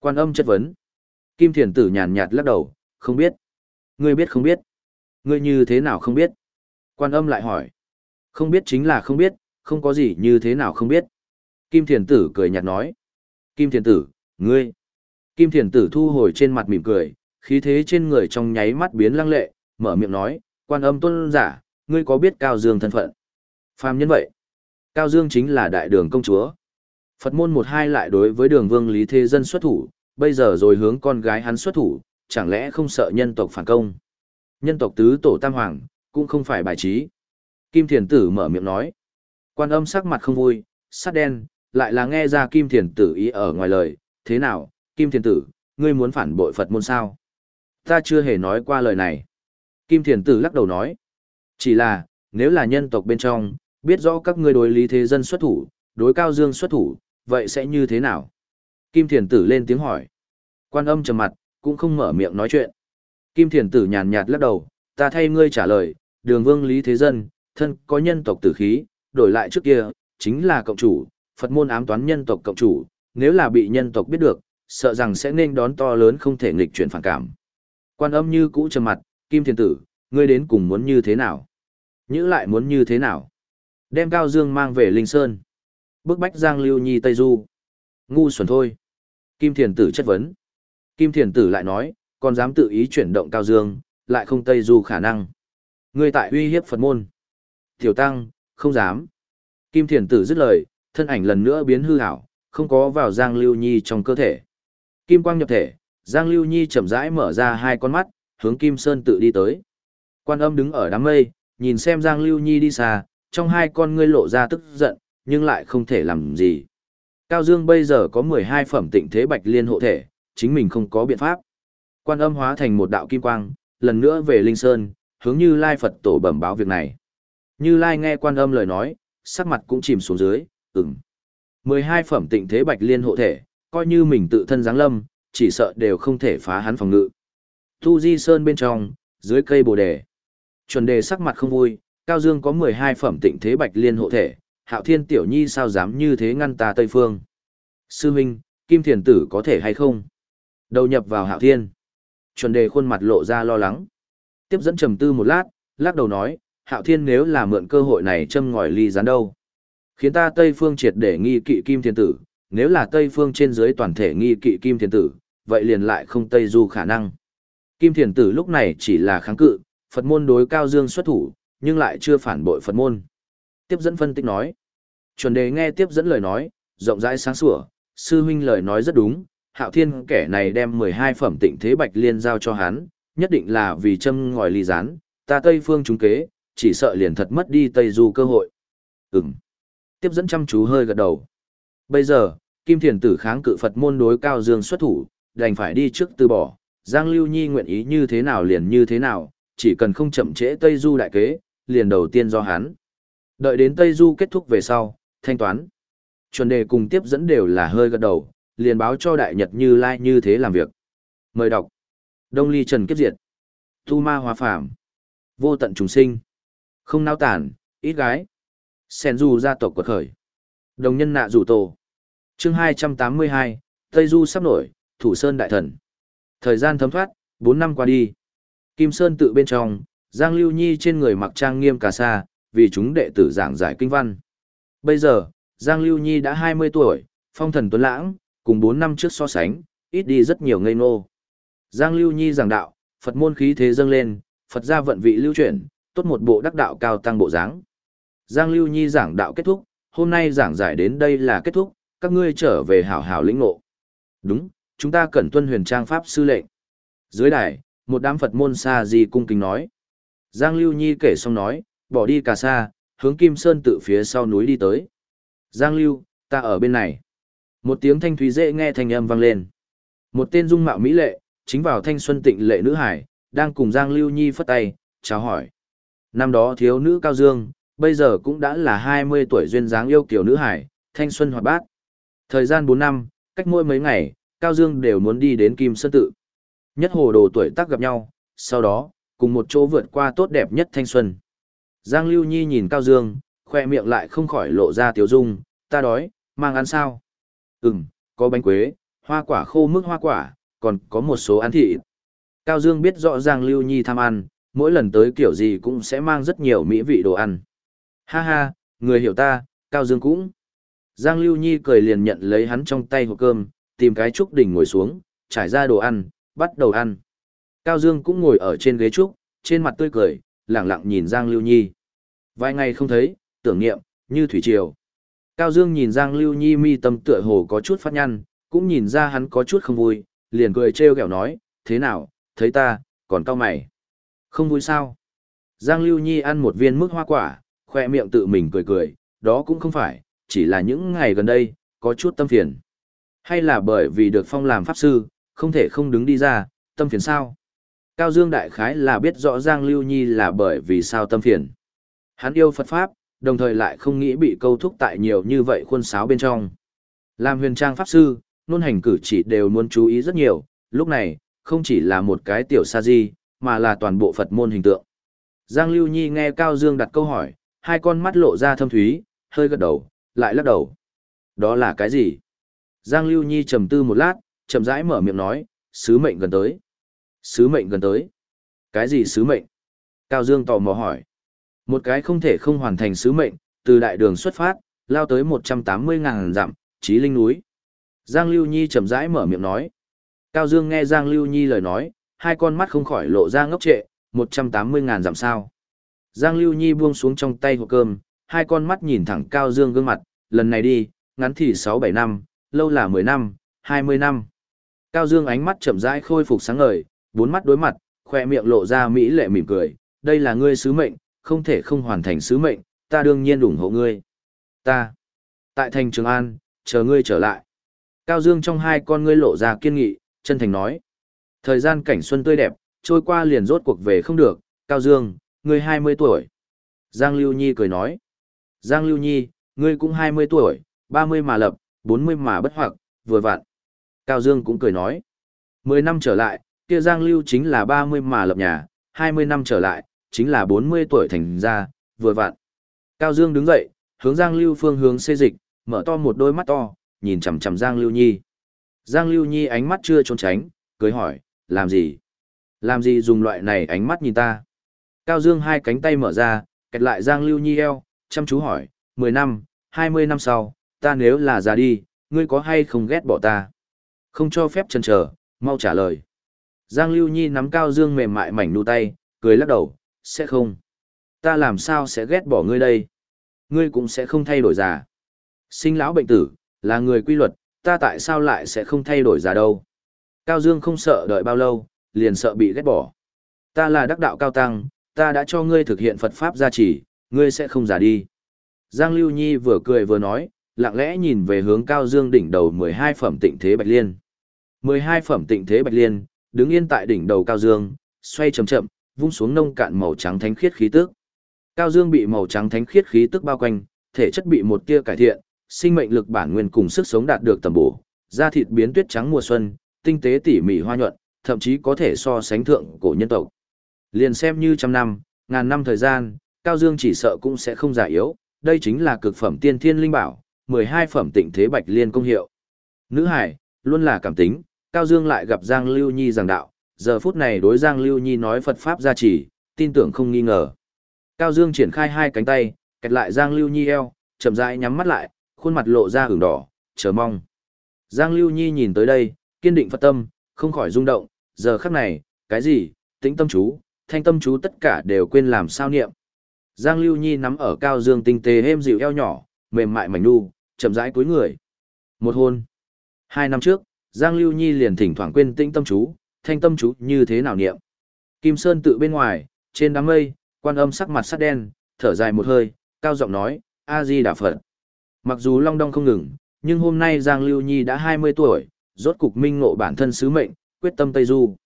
S1: Quan âm chất vấn. Kim thiền tử nhàn nhạt lắc đầu, không biết. Ngươi biết không biết. Ngươi như thế nào không biết. Quan âm lại hỏi. Không biết chính là không biết, không có gì như thế nào không biết. Kim thiền tử cười nhạt nói. Kim thiền tử, ngươi. Kim thiền tử thu hồi trên mặt mỉm cười, khí thế trên người trong nháy mắt biến lăng lệ, mở miệng nói, quan âm tôn giả, ngươi có biết Cao Dương thân phận? Phàm nhân vậy. Cao Dương chính là đại đường công chúa. Phật môn một hai lại đối với đường vương Lý Thế Dân xuất thủ, bây giờ rồi hướng con gái hắn xuất thủ, chẳng lẽ không sợ nhân tộc phản công? Nhân tộc tứ tổ tam hoàng, cũng không phải bài trí. Kim Thiền Tử mở miệng nói. Quan âm sắc mặt không vui, sắc đen, lại là nghe ra Kim Thiền Tử ý ở ngoài lời. Thế nào, Kim Thiền Tử, ngươi muốn phản bội Phật môn sao? Ta chưa hề nói qua lời này. Kim Thiền Tử lắc đầu nói. Chỉ là, nếu là nhân tộc bên trong, biết rõ các ngươi đối lý thế dân xuất thủ, đối cao dương xuất thủ, vậy sẽ như thế nào? Kim Thiền Tử lên tiếng hỏi. Quan âm trầm mặt, cũng không mở miệng nói chuyện. Kim Thiền Tử nhàn nhạt lắc đầu, ta thay ngươi trả lời, đường vương lý thế dân, thân có nhân tộc tử khí, đổi lại trước kia, chính là cộng chủ, Phật môn ám toán nhân tộc cộng chủ, nếu là bị nhân tộc biết được, sợ rằng sẽ nên đón to lớn không thể nghịch chuyển phản cảm. Quan âm như cũ trầm mặt, Kim Thiền Tử, ngươi đến cùng muốn như thế nào? Nhữ lại muốn như thế nào? Đem Cao Dương mang về Linh Sơn. Bức bách Giang Lưu Nhi Tây Du. Ngu xuẩn thôi. Kim Thiền Tử chất vấn. Kim Thiền Tử lại nói, còn dám tự ý chuyển động Cao Dương, lại không Tây Du khả năng. Ngươi tại uy hiếp Phật môn. Tiểu Tăng, không dám. Kim Thiền Tử dứt lời, thân ảnh lần nữa biến hư hảo, không có vào Giang Lưu Nhi trong cơ thể. Kim quang nhập thể, Giang Lưu Nhi chậm rãi mở ra hai con mắt, hướng Kim Sơn tự đi tới. Quan âm đứng ở đám mây, nhìn xem Giang Lưu Nhi đi xa, trong hai con ngươi lộ ra tức giận, nhưng lại không thể làm gì. Cao Dương bây giờ có 12 phẩm tịnh thế bạch liên hộ thể, chính mình không có biện pháp. Quan âm hóa thành một đạo kim quang, lần nữa về Linh Sơn, hướng Như Lai Phật tổ bẩm báo việc này. Như Lai nghe quan âm lời nói, sắc mặt cũng chìm xuống dưới, ừm. 12 phẩm tịnh thế bạch liên hộ thể, coi như mình tự thân giáng lâm, chỉ sợ đều không thể phá hắn phòng ngự. Thu Di Sơn bên trong, dưới cây bồ đề. Chuẩn đề sắc mặt không vui, Cao Dương có 12 phẩm tịnh thế bạch liên hộ thể, hạo thiên tiểu nhi sao dám như thế ngăn ta Tây Phương. Sư Minh, Kim Thiền Tử có thể hay không? Đầu nhập vào hạo thiên. Chuẩn đề khuôn mặt lộ ra lo lắng. Tiếp dẫn trầm tư một lát, lắc đầu nói, hạo thiên nếu là mượn cơ hội này châm ngòi ly gián đâu. Khiến ta Tây Phương triệt để nghi kỵ Kim Thiền Tử, nếu là Tây Phương trên dưới toàn thể nghi kỵ Kim Thiền Tử, vậy liền lại không Tây Du khả năng. Kim Thiền Tử lúc này chỉ là kháng cự, Phật môn đối Cao Dương xuất thủ, nhưng lại chưa phản bội Phật môn. Tiếp dẫn phân tích nói. Chuẩn đề nghe tiếp dẫn lời nói, rộng rãi sáng sủa, sư huynh lời nói rất đúng, hạo thiên kẻ này đem 12 phẩm tịnh thế bạch liên giao cho hắn, nhất định là vì châm ngòi ly rán, ta Tây Phương trúng kế, chỉ sợ liền thật mất đi Tây Du cơ hội. Ừm. Tiếp dẫn chăm chú hơi gật đầu. Bây giờ, Kim Thiền Tử kháng cự Phật môn đối Cao Dương xuất thủ, đành phải đi trước từ bỏ, Giang Lưu Nhi nguyện ý như thế nào liền như thế nào, chỉ cần không chậm trễ Tây Du đại kế, liền đầu tiên do hắn. Đợi đến Tây Du kết thúc về sau, thanh toán. Chuẩn đề cùng tiếp dẫn đều là hơi gật đầu, liền báo cho Đại Nhật Như Lai như thế làm việc. Mời đọc. Đông Ly Trần Kiếp Diệt. Tu Ma Hòa Phạm. Vô tận trùng sinh. Không nao tản, ít gái. Sen Du gia tộc quật khởi. Đồng nhân nạ rủ tổ. chương 282, Tây Du sắp nổi, Thủ Sơn Đại Thần. Thời gian thấm thoát, 4 năm qua đi. Kim Sơn tự bên trong, Giang Lưu Nhi trên người mặc trang nghiêm cà sa, vì chúng đệ tử giảng giải kinh văn. Bây giờ, Giang Lưu Nhi đã 20 tuổi, phong thần tuấn lãng, cùng 4 năm trước so sánh, ít đi rất nhiều ngây ngô. Giang Lưu Nhi giảng đạo, Phật môn khí thế dâng lên, Phật gia vận vị lưu chuyển, tốt một bộ đắc đạo cao tăng bộ dáng. Giang Lưu Nhi giảng đạo kết thúc, hôm nay giảng giải đến đây là kết thúc, các ngươi trở về hảo hảo lĩnh ngộ. Đúng, chúng ta cần tuân huyền trang pháp sư lệnh. Dưới đài, một đám Phật môn xa gì cung kính nói. Giang Lưu Nhi kể xong nói, bỏ đi cả xa, hướng Kim Sơn tự phía sau núi đi tới. Giang Lưu, ta ở bên này. Một tiếng thanh thúy dễ nghe thanh âm vang lên. Một tên dung mạo mỹ lệ, chính vào thanh xuân tịnh lệ nữ hải, đang cùng Giang Lưu Nhi phất tay, chào hỏi. Năm đó thiếu nữ Cao Dương, bây giờ cũng đã là 20 tuổi duyên dáng yêu kiều nữ hải, thanh xuân hoạt bát. Thời gian 4 năm, cách mỗi mấy ngày, Cao Dương đều muốn đi đến Kim Sơn Tự. Nhất hồ đồ tuổi tác gặp nhau, sau đó, cùng một chỗ vượt qua tốt đẹp nhất thanh xuân. Giang Lưu Nhi nhìn Cao Dương, khoe miệng lại không khỏi lộ ra tiếu dung, ta đói, mang ăn sao? Ừm, có bánh quế, hoa quả khô mức hoa quả, còn có một số ăn thịt. Cao Dương biết rõ Giang Lưu Nhi tham ăn, mỗi lần tới kiểu gì cũng sẽ mang rất nhiều mỹ vị đồ ăn. Ha ha, người hiểu ta, Cao Dương cũng. Giang Lưu Nhi cười liền nhận lấy hắn trong tay hộp cơm, tìm cái trúc đỉnh ngồi xuống, trải ra đồ ăn, bắt đầu ăn. Cao Dương cũng ngồi ở trên ghế trúc, trên mặt tươi cười, lẳng lặng nhìn Giang Lưu Nhi. Vài ngày không thấy, tưởng niệm, như thủy triều. Cao Dương nhìn Giang Lưu Nhi mi tâm tựa hồ có chút phát nhăn, cũng nhìn ra hắn có chút không vui, liền cười trêu ghẹo nói, thế nào, thấy ta, còn cao mày. Không vui sao? Giang Lưu Nhi ăn một viên mức hoa quả, khoe miệng tự mình cười cười, đó cũng không phải, chỉ là những ngày gần đây, có chút tâm phiền. Hay là bởi vì được phong làm pháp sư, không thể không đứng đi ra, tâm phiền sao? Cao Dương Đại Khái là biết rõ Giang Lưu Nhi là bởi vì sao tâm phiền. Hắn yêu Phật Pháp, đồng thời lại không nghĩ bị câu thúc tại nhiều như vậy khuôn sáo bên trong. Làm huyền trang Pháp Sư, nôn hành cử chỉ đều muốn chú ý rất nhiều, lúc này, không chỉ là một cái tiểu sa di, mà là toàn bộ Phật môn hình tượng. Giang Lưu Nhi nghe Cao Dương đặt câu hỏi, hai con mắt lộ ra thâm thúy, hơi gật đầu, lại lắc đầu. Đó là cái gì? Giang Lưu Nhi trầm tư một lát, chậm rãi mở miệng nói, sứ mệnh gần tới. Sứ mệnh gần tới. Cái gì sứ mệnh? Cao Dương tò mò hỏi. Một cái không thể không hoàn thành sứ mệnh, từ đại đường xuất phát, lao tới 180.000 dặm, trí linh núi. Giang Lưu Nhi chậm rãi mở miệng nói. Cao Dương nghe Giang Lưu Nhi lời nói, hai con mắt không khỏi lộ ra ngốc trệ, 180.000 dặm sao. Giang Lưu Nhi buông xuống trong tay hộp cơm, hai con mắt nhìn thẳng Cao Dương gương mặt, lần này đi, ngắn thì 6-7 năm, lâu là 10 năm, 20 năm. Cao Dương ánh mắt chậm rãi khôi phục sáng ngời, bốn mắt đối mặt, khoe miệng lộ ra mỹ lệ mỉm cười, đây là ngươi sứ mệnh, không thể không hoàn thành sứ mệnh, ta đương nhiên ủng hộ ngươi. Ta, tại thành Trường An, chờ ngươi trở lại. Cao Dương trong hai con ngươi lộ ra kiên nghị, chân thành nói. Thời gian cảnh xuân tươi đẹp, trôi qua liền rốt cuộc về không được, Cao Dương, ngươi 20 tuổi. Giang Lưu Nhi cười nói. Giang Lưu Nhi, ngươi cũng 20 tuổi, 30 mà lập, 40 mà bất hoặc, vừa vặn. Cao Dương cũng cười nói. 10 năm trở lại, kia Giang Lưu chính là 30 mà lập nhà, 20 năm trở lại, chính là 40 tuổi thành ra, vừa vặn. Cao Dương đứng dậy, hướng Giang Lưu phương hướng xê dịch, mở to một đôi mắt to, nhìn chằm chằm Giang Lưu Nhi. Giang Lưu Nhi ánh mắt chưa trốn tránh, cười hỏi, làm gì? Làm gì dùng loại này ánh mắt nhìn ta? Cao Dương hai cánh tay mở ra, kẹt lại Giang Lưu Nhi eo, chăm chú hỏi, 10 năm, 20 năm sau, ta nếu là già đi, ngươi có hay không ghét bỏ ta? Không cho phép chần chờ, mau trả lời. Giang Lưu Nhi nắm Cao Dương mềm mại mảnh nu tay, cười lắc đầu, sẽ không. Ta làm sao sẽ ghét bỏ ngươi đây? Ngươi cũng sẽ không thay đổi già. Sinh lão bệnh tử, là người quy luật, ta tại sao lại sẽ không thay đổi già đâu? Cao Dương không sợ đợi bao lâu, liền sợ bị ghét bỏ. Ta là đắc đạo cao tăng, ta đã cho ngươi thực hiện Phật Pháp gia trì, ngươi sẽ không già đi. Giang Lưu Nhi vừa cười vừa nói, lặng lẽ nhìn về hướng Cao Dương đỉnh đầu 12 phẩm tịnh thế bạch liên. 12 phẩm tịnh thế bạch liên, đứng yên tại đỉnh đầu Cao Dương, xoay chậm chậm, vung xuống nông cạn màu trắng thánh khiết khí tức. Cao Dương bị màu trắng thánh khiết khí tức bao quanh, thể chất bị một tia cải thiện, sinh mệnh lực bản nguyên cùng sức sống đạt được tầm bổ, da thịt biến tuyết trắng mùa xuân, tinh tế tỉ mỉ hoa nhuận, thậm chí có thể so sánh thượng cổ nhân tộc. Liền xem như trăm năm, ngàn năm thời gian, Cao Dương chỉ sợ cũng sẽ không già yếu, đây chính là cực phẩm tiên thiên linh bảo, 12 phẩm tịnh thế bạch liên công hiệu. Nữ hải, luôn là cảm tính, Cao Dương lại gặp Giang Lưu Nhi giảng đạo, giờ phút này đối Giang Lưu Nhi nói Phật Pháp gia trì, tin tưởng không nghi ngờ. Cao Dương triển khai hai cánh tay, kẹt lại Giang Lưu Nhi eo, chậm rãi nhắm mắt lại, khuôn mặt lộ ra ửng đỏ, chờ mong. Giang Lưu Nhi nhìn tới đây, kiên định Phật tâm, không khỏi rung động, giờ khắc này, cái gì, tĩnh tâm chú, thanh tâm chú tất cả đều quên làm sao niệm. Giang Lưu Nhi nắm ở Cao Dương tinh tế êm dịu eo nhỏ, mềm mại mảnh nu, chậm rãi cúi người. Một hôn. Hai năm trước, Giang Lưu Nhi liền thỉnh thoảng quên tĩnh tâm chú, thanh tâm chú như thế nào niệm. Kim Sơn tự bên ngoài, trên đám mây, quan âm sắc mặt sắt đen, thở dài một hơi, cao giọng nói, A-di Đà Phật. Mặc dù long đong không ngừng, nhưng hôm nay Giang Lưu Nhi đã 20 tuổi, rốt cục minh ngộ bản thân sứ mệnh, quyết tâm Tây Du.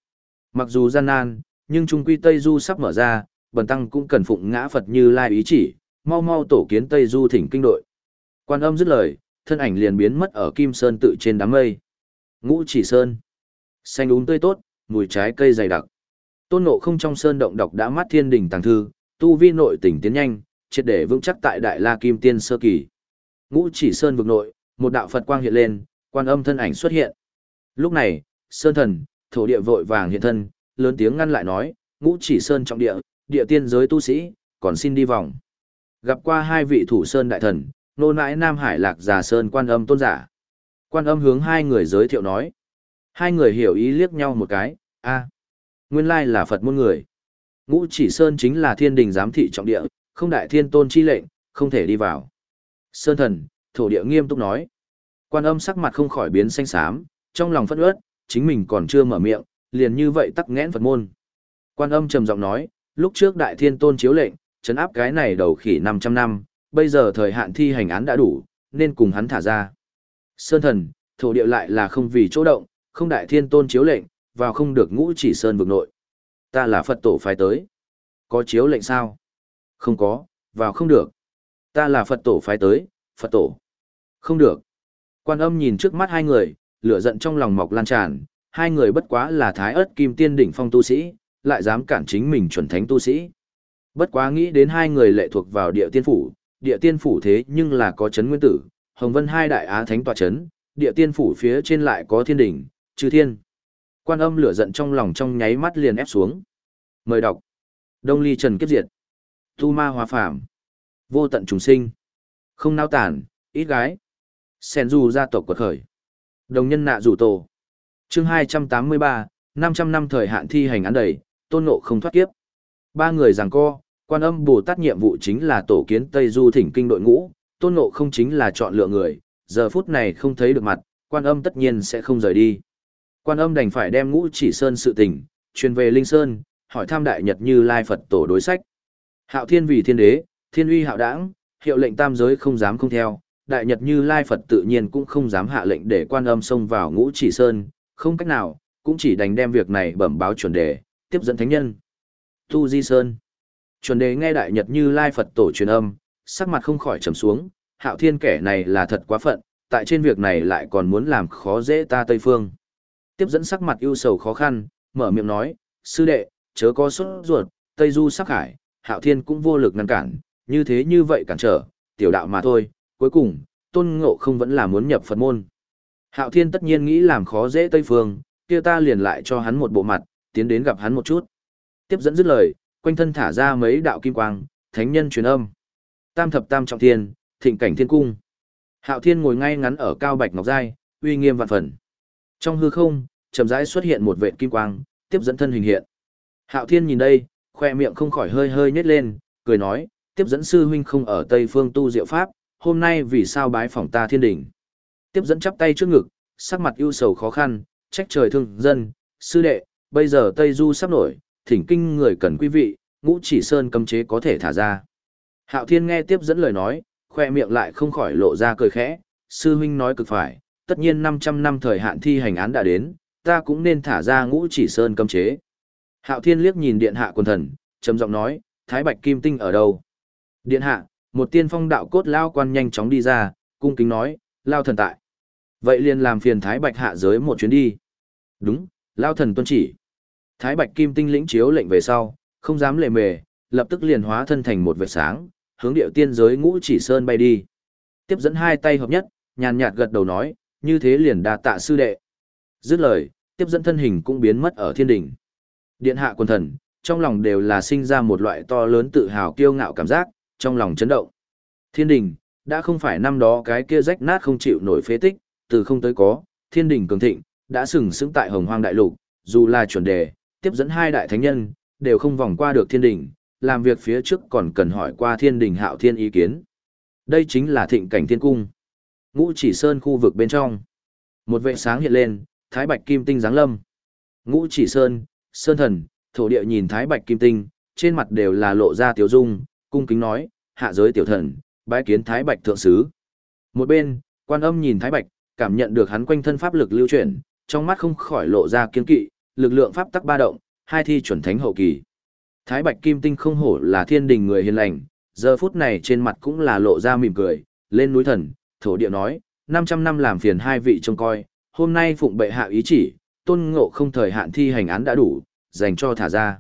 S1: Mặc dù gian nan, nhưng trung quy Tây Du sắp mở ra, bần tăng cũng cần phụng ngã Phật như lai ý chỉ, mau mau tổ kiến Tây Du thỉnh kinh đội. Quan âm dứt lời, thân ảnh liền biến mất ở Kim Sơn tự trên đám mây. Ngũ chỉ sơn. Xanh úng tươi tốt, mùi trái cây dày đặc. Tôn ngộ không trong sơn động độc đã mắt thiên đình tàng thư, tu vi nội tỉnh tiến nhanh, triệt để vững chắc tại Đại La Kim Tiên sơ kỳ. Ngũ chỉ sơn vực nội, một đạo Phật quang hiện lên, quan âm thân ảnh xuất hiện. Lúc này, sơn thần, thổ địa vội vàng hiện thân, lớn tiếng ngăn lại nói, ngũ chỉ sơn trọng địa, địa tiên giới tu sĩ, còn xin đi vòng. Gặp qua hai vị thủ sơn đại thần, nô nãi Nam Hải lạc già sơn quan âm tôn giả. Quan âm hướng hai người giới thiệu nói. Hai người hiểu ý liếc nhau một cái, a nguyên lai là Phật môn người. Ngũ chỉ sơn chính là thiên đình giám thị trọng địa, không đại thiên tôn chi lệnh, không thể đi vào. Sơn thần, thổ địa nghiêm túc nói. Quan âm sắc mặt không khỏi biến xanh xám, trong lòng phẫn ướt, chính mình còn chưa mở miệng, liền như vậy tắc nghẽn Phật môn. Quan âm trầm giọng nói, lúc trước đại thiên tôn chiếu lệnh, trấn áp cái này đầu khỉ 500 năm, bây giờ thời hạn thi hành án đã đủ, nên cùng hắn thả ra. Sơn thần, thổ địa lại là không vì chỗ động, không đại thiên tôn chiếu lệnh, vào không được ngũ chỉ sơn vực nội. Ta là Phật tổ phái tới. Có chiếu lệnh sao? Không có, vào không được. Ta là Phật tổ phái tới, Phật tổ. Không được. Quan âm nhìn trước mắt hai người, lửa giận trong lòng mọc lan tràn, hai người bất quá là thái ớt kim tiên đỉnh phong tu sĩ, lại dám cản chính mình chuẩn thánh tu sĩ. Bất quá nghĩ đến hai người lệ thuộc vào địa tiên phủ, địa tiên phủ thế nhưng là có chấn nguyên tử, hồng vân hai đại á thánh tòa chấn, địa tiên phủ phía trên lại có thiên đỉnh, chư thiên. Quan âm lửa giận trong lòng trong nháy mắt liền ép xuống. Mời đọc. Đông ly trần kiếp diệt. Tu ma Hòa phàm. Vô tận trùng sinh. Không nao tản, ít gái. Sen du gia tộc quật khởi. Đồng nhân nạ rủ tổ. chương 283, 500 năm thời hạn thi hành án đầy, tôn ngộ không thoát kiếp. Ba người giằng co, quan âm Bồ Tát nhiệm vụ chính là tổ kiến Tây Du thỉnh kinh đội ngũ, tôn ngộ không chính là chọn lựa người, giờ phút này không thấy được mặt, quan âm tất nhiên sẽ không rời đi. Quan âm đành phải đem ngũ chỉ sơn sự tình, truyền về Linh Sơn, hỏi tham đại nhật như Lai Phật tổ đối sách. Hạo thiên vì thiên đế, thiên uy hạo đảng, hiệu lệnh tam giới không dám không theo, đại nhật như Lai Phật tự nhiên cũng không dám hạ lệnh để quan âm xông vào ngũ chỉ sơn, không cách nào, cũng chỉ đành đem việc này bẩm báo chuẩn đề, tiếp dẫn thánh nhân. Tu Di Sơn Chuẩn đề nghe đại nhật như Lai Phật tổ truyền âm, sắc mặt không khỏi trầm xuống, hạo thiên kẻ này là thật quá phận, tại trên việc này lại còn muốn làm khó dễ ta Tây Phương. Tiếp dẫn sắc mặt ưu sầu khó khăn, mở miệng nói, sư đệ, chớ có sốt ruột, Tây Du sắc hải, hạo thiên cũng vô lực ngăn cản, như thế như vậy cản trở, tiểu đạo mà thôi, cuối cùng, tôn ngộ không vẫn là muốn nhập Phật môn. Hạo thiên tất nhiên nghĩ làm khó dễ Tây Phương, kia ta liền lại cho hắn một bộ mặt, tiến đến gặp hắn một chút. Tiếp dẫn dứt lời, quanh thân thả ra mấy đạo kim quang, thánh nhân truyền âm. Tam thập tam trọng thiên, thịnh cảnh thiên cung. Hạo thiên ngồi ngay ngắn ở cao bạch ngọc giai, uy nghiêm vạn phần. Trong hư không, chậm rãi xuất hiện một vệt kim quang, tiếp dẫn thân hình hiện. Hạo thiên nhìn đây, khoe miệng không khỏi hơi hơi nhếch lên, cười nói, tiếp dẫn sư huynh không ở Tây phương tu diệu pháp, hôm nay vì sao bái phỏng ta thiên đỉnh. Tiếp dẫn chắp tay trước ngực, sắc mặt ưu sầu khó khăn, trách trời thương dân, sư đệ, bây giờ Tây Du sắp nổi, thỉnh kinh người cần quý vị, ngũ chỉ sơn cấm chế có thể thả ra. Hạo thiên nghe tiếp dẫn lời nói, khoe miệng lại không khỏi lộ ra cười khẽ, sư huynh nói cực phải, tất nhiên 500 năm thời hạn thi hành án đã đến, ta cũng nên thả ra ngũ chỉ sơn cấm chế. Hạo thiên liếc nhìn điện hạ quần thần, trầm giọng nói, Thái Bạch Kim Tinh ở đâu? Điện hạ, một tiên phong đạo cốt lao quan nhanh chóng đi ra, cung kính nói, lao thần tại. Vậy liền làm phiền Thái Bạch hạ giới một chuyến đi. Đúng, lao thần tuân chỉ. Thái Bạch Kim Tinh lĩnh chiếu lệnh về sau, không dám lề mề, lập tức liền hóa thân thành một vệt sáng, hướng điệu tiên giới ngũ chỉ sơn bay đi. Tiếp dẫn hai tay hợp nhất, nhàn nhạt gật đầu nói, như thế liền đa tạ sư đệ. Dứt lời, tiếp dẫn thân hình cũng biến mất ở thiên đỉnh. Điện hạ quân thần, trong lòng đều là sinh ra một loại to lớn tự hào kiêu ngạo cảm giác, trong lòng chấn động. Thiên đình, đã không phải năm đó cái kia rách nát không chịu nổi phế tích, từ không tới có, thiên đình cường thịnh, đã sừng sững tại hồng hoang đại lục, dù là chuẩn đề, tiếp dẫn hai đại thánh nhân, đều không vòng qua được thiên đình, làm việc phía trước còn cần hỏi qua thiên đình hạo thiên ý kiến. Đây chính là thịnh cảnh thiên cung. Ngũ chỉ sơn khu vực bên trong. Một vệ sáng hiện lên, thái bạch kim tinh giáng lâm. Ngũ chỉ sơn, sơn thần, thổ địa nhìn thái bạch kim tinh, trên mặt đều là lộ ra tiểu dung, cung kính nói, hạ giới tiểu thần, bái kiến thái bạch thượng sứ. Một bên, quan âm nhìn thái bạch, cảm nhận được hắn quanh thân pháp lực lưu chuyển, trong mắt không khỏi lộ ra kiên kỵ, lực lượng pháp tắc ba động, hai thi chuẩn thánh hậu kỳ. Thái Bạch Kim Tinh không hổ là thiên đình người hiền lành, giờ phút này trên mặt cũng là lộ ra mỉm cười, lên núi thần, thổ địa nói, 500 năm làm phiền hai vị trông coi, hôm nay phụng bệ hạ ý chỉ, tôn ngộ không thời hạn thi hành án đã đủ, dành cho thả ra.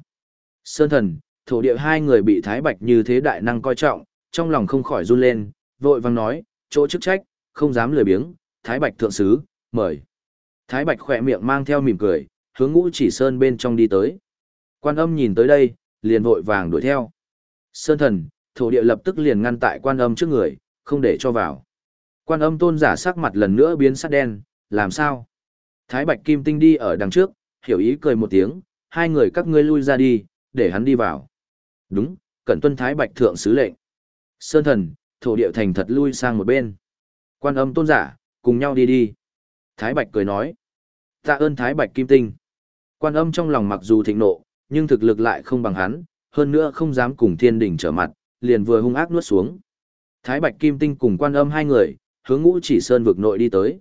S1: Sơn thần, thổ địa hai người bị Thái Bạch như thế đại năng coi trọng, trong lòng không khỏi run lên, vội vang nói, chỗ chức trách, không dám lười biếng, Thái Bạch thượng sứ, mời. Thái Bạch khỏe miệng mang theo mỉm cười, hướng ngũ chỉ sơn bên trong đi tới. Quan âm nhìn tới đây, liền vội vàng đuổi theo. Sơn thần, thổ địa lập tức liền ngăn tại quan âm trước người, không để cho vào. Quan âm tôn giả sắc mặt lần nữa biến sắc đen, làm sao? Thái Bạch Kim Tinh đi ở đằng trước, hiểu ý cười một tiếng, hai người các ngươi lui ra đi, để hắn đi vào. Đúng, cẩn tuân Thái Bạch thượng sứ lệnh. Sơn thần, thổ địa thành thật lui sang một bên. Quan âm tôn giả, cùng nhau đi đi. Thái Bạch cười nói. Tạ ơn Thái Bạch Kim Tinh. Quan âm trong lòng mặc dù thịnh nộ, nhưng thực lực lại không bằng hắn, hơn nữa không dám cùng thiên đình trở mặt, liền vừa hung ác nuốt xuống. Thái Bạch Kim Tinh cùng quan âm hai người, hướng ngũ chỉ sơn vực nội đi tới.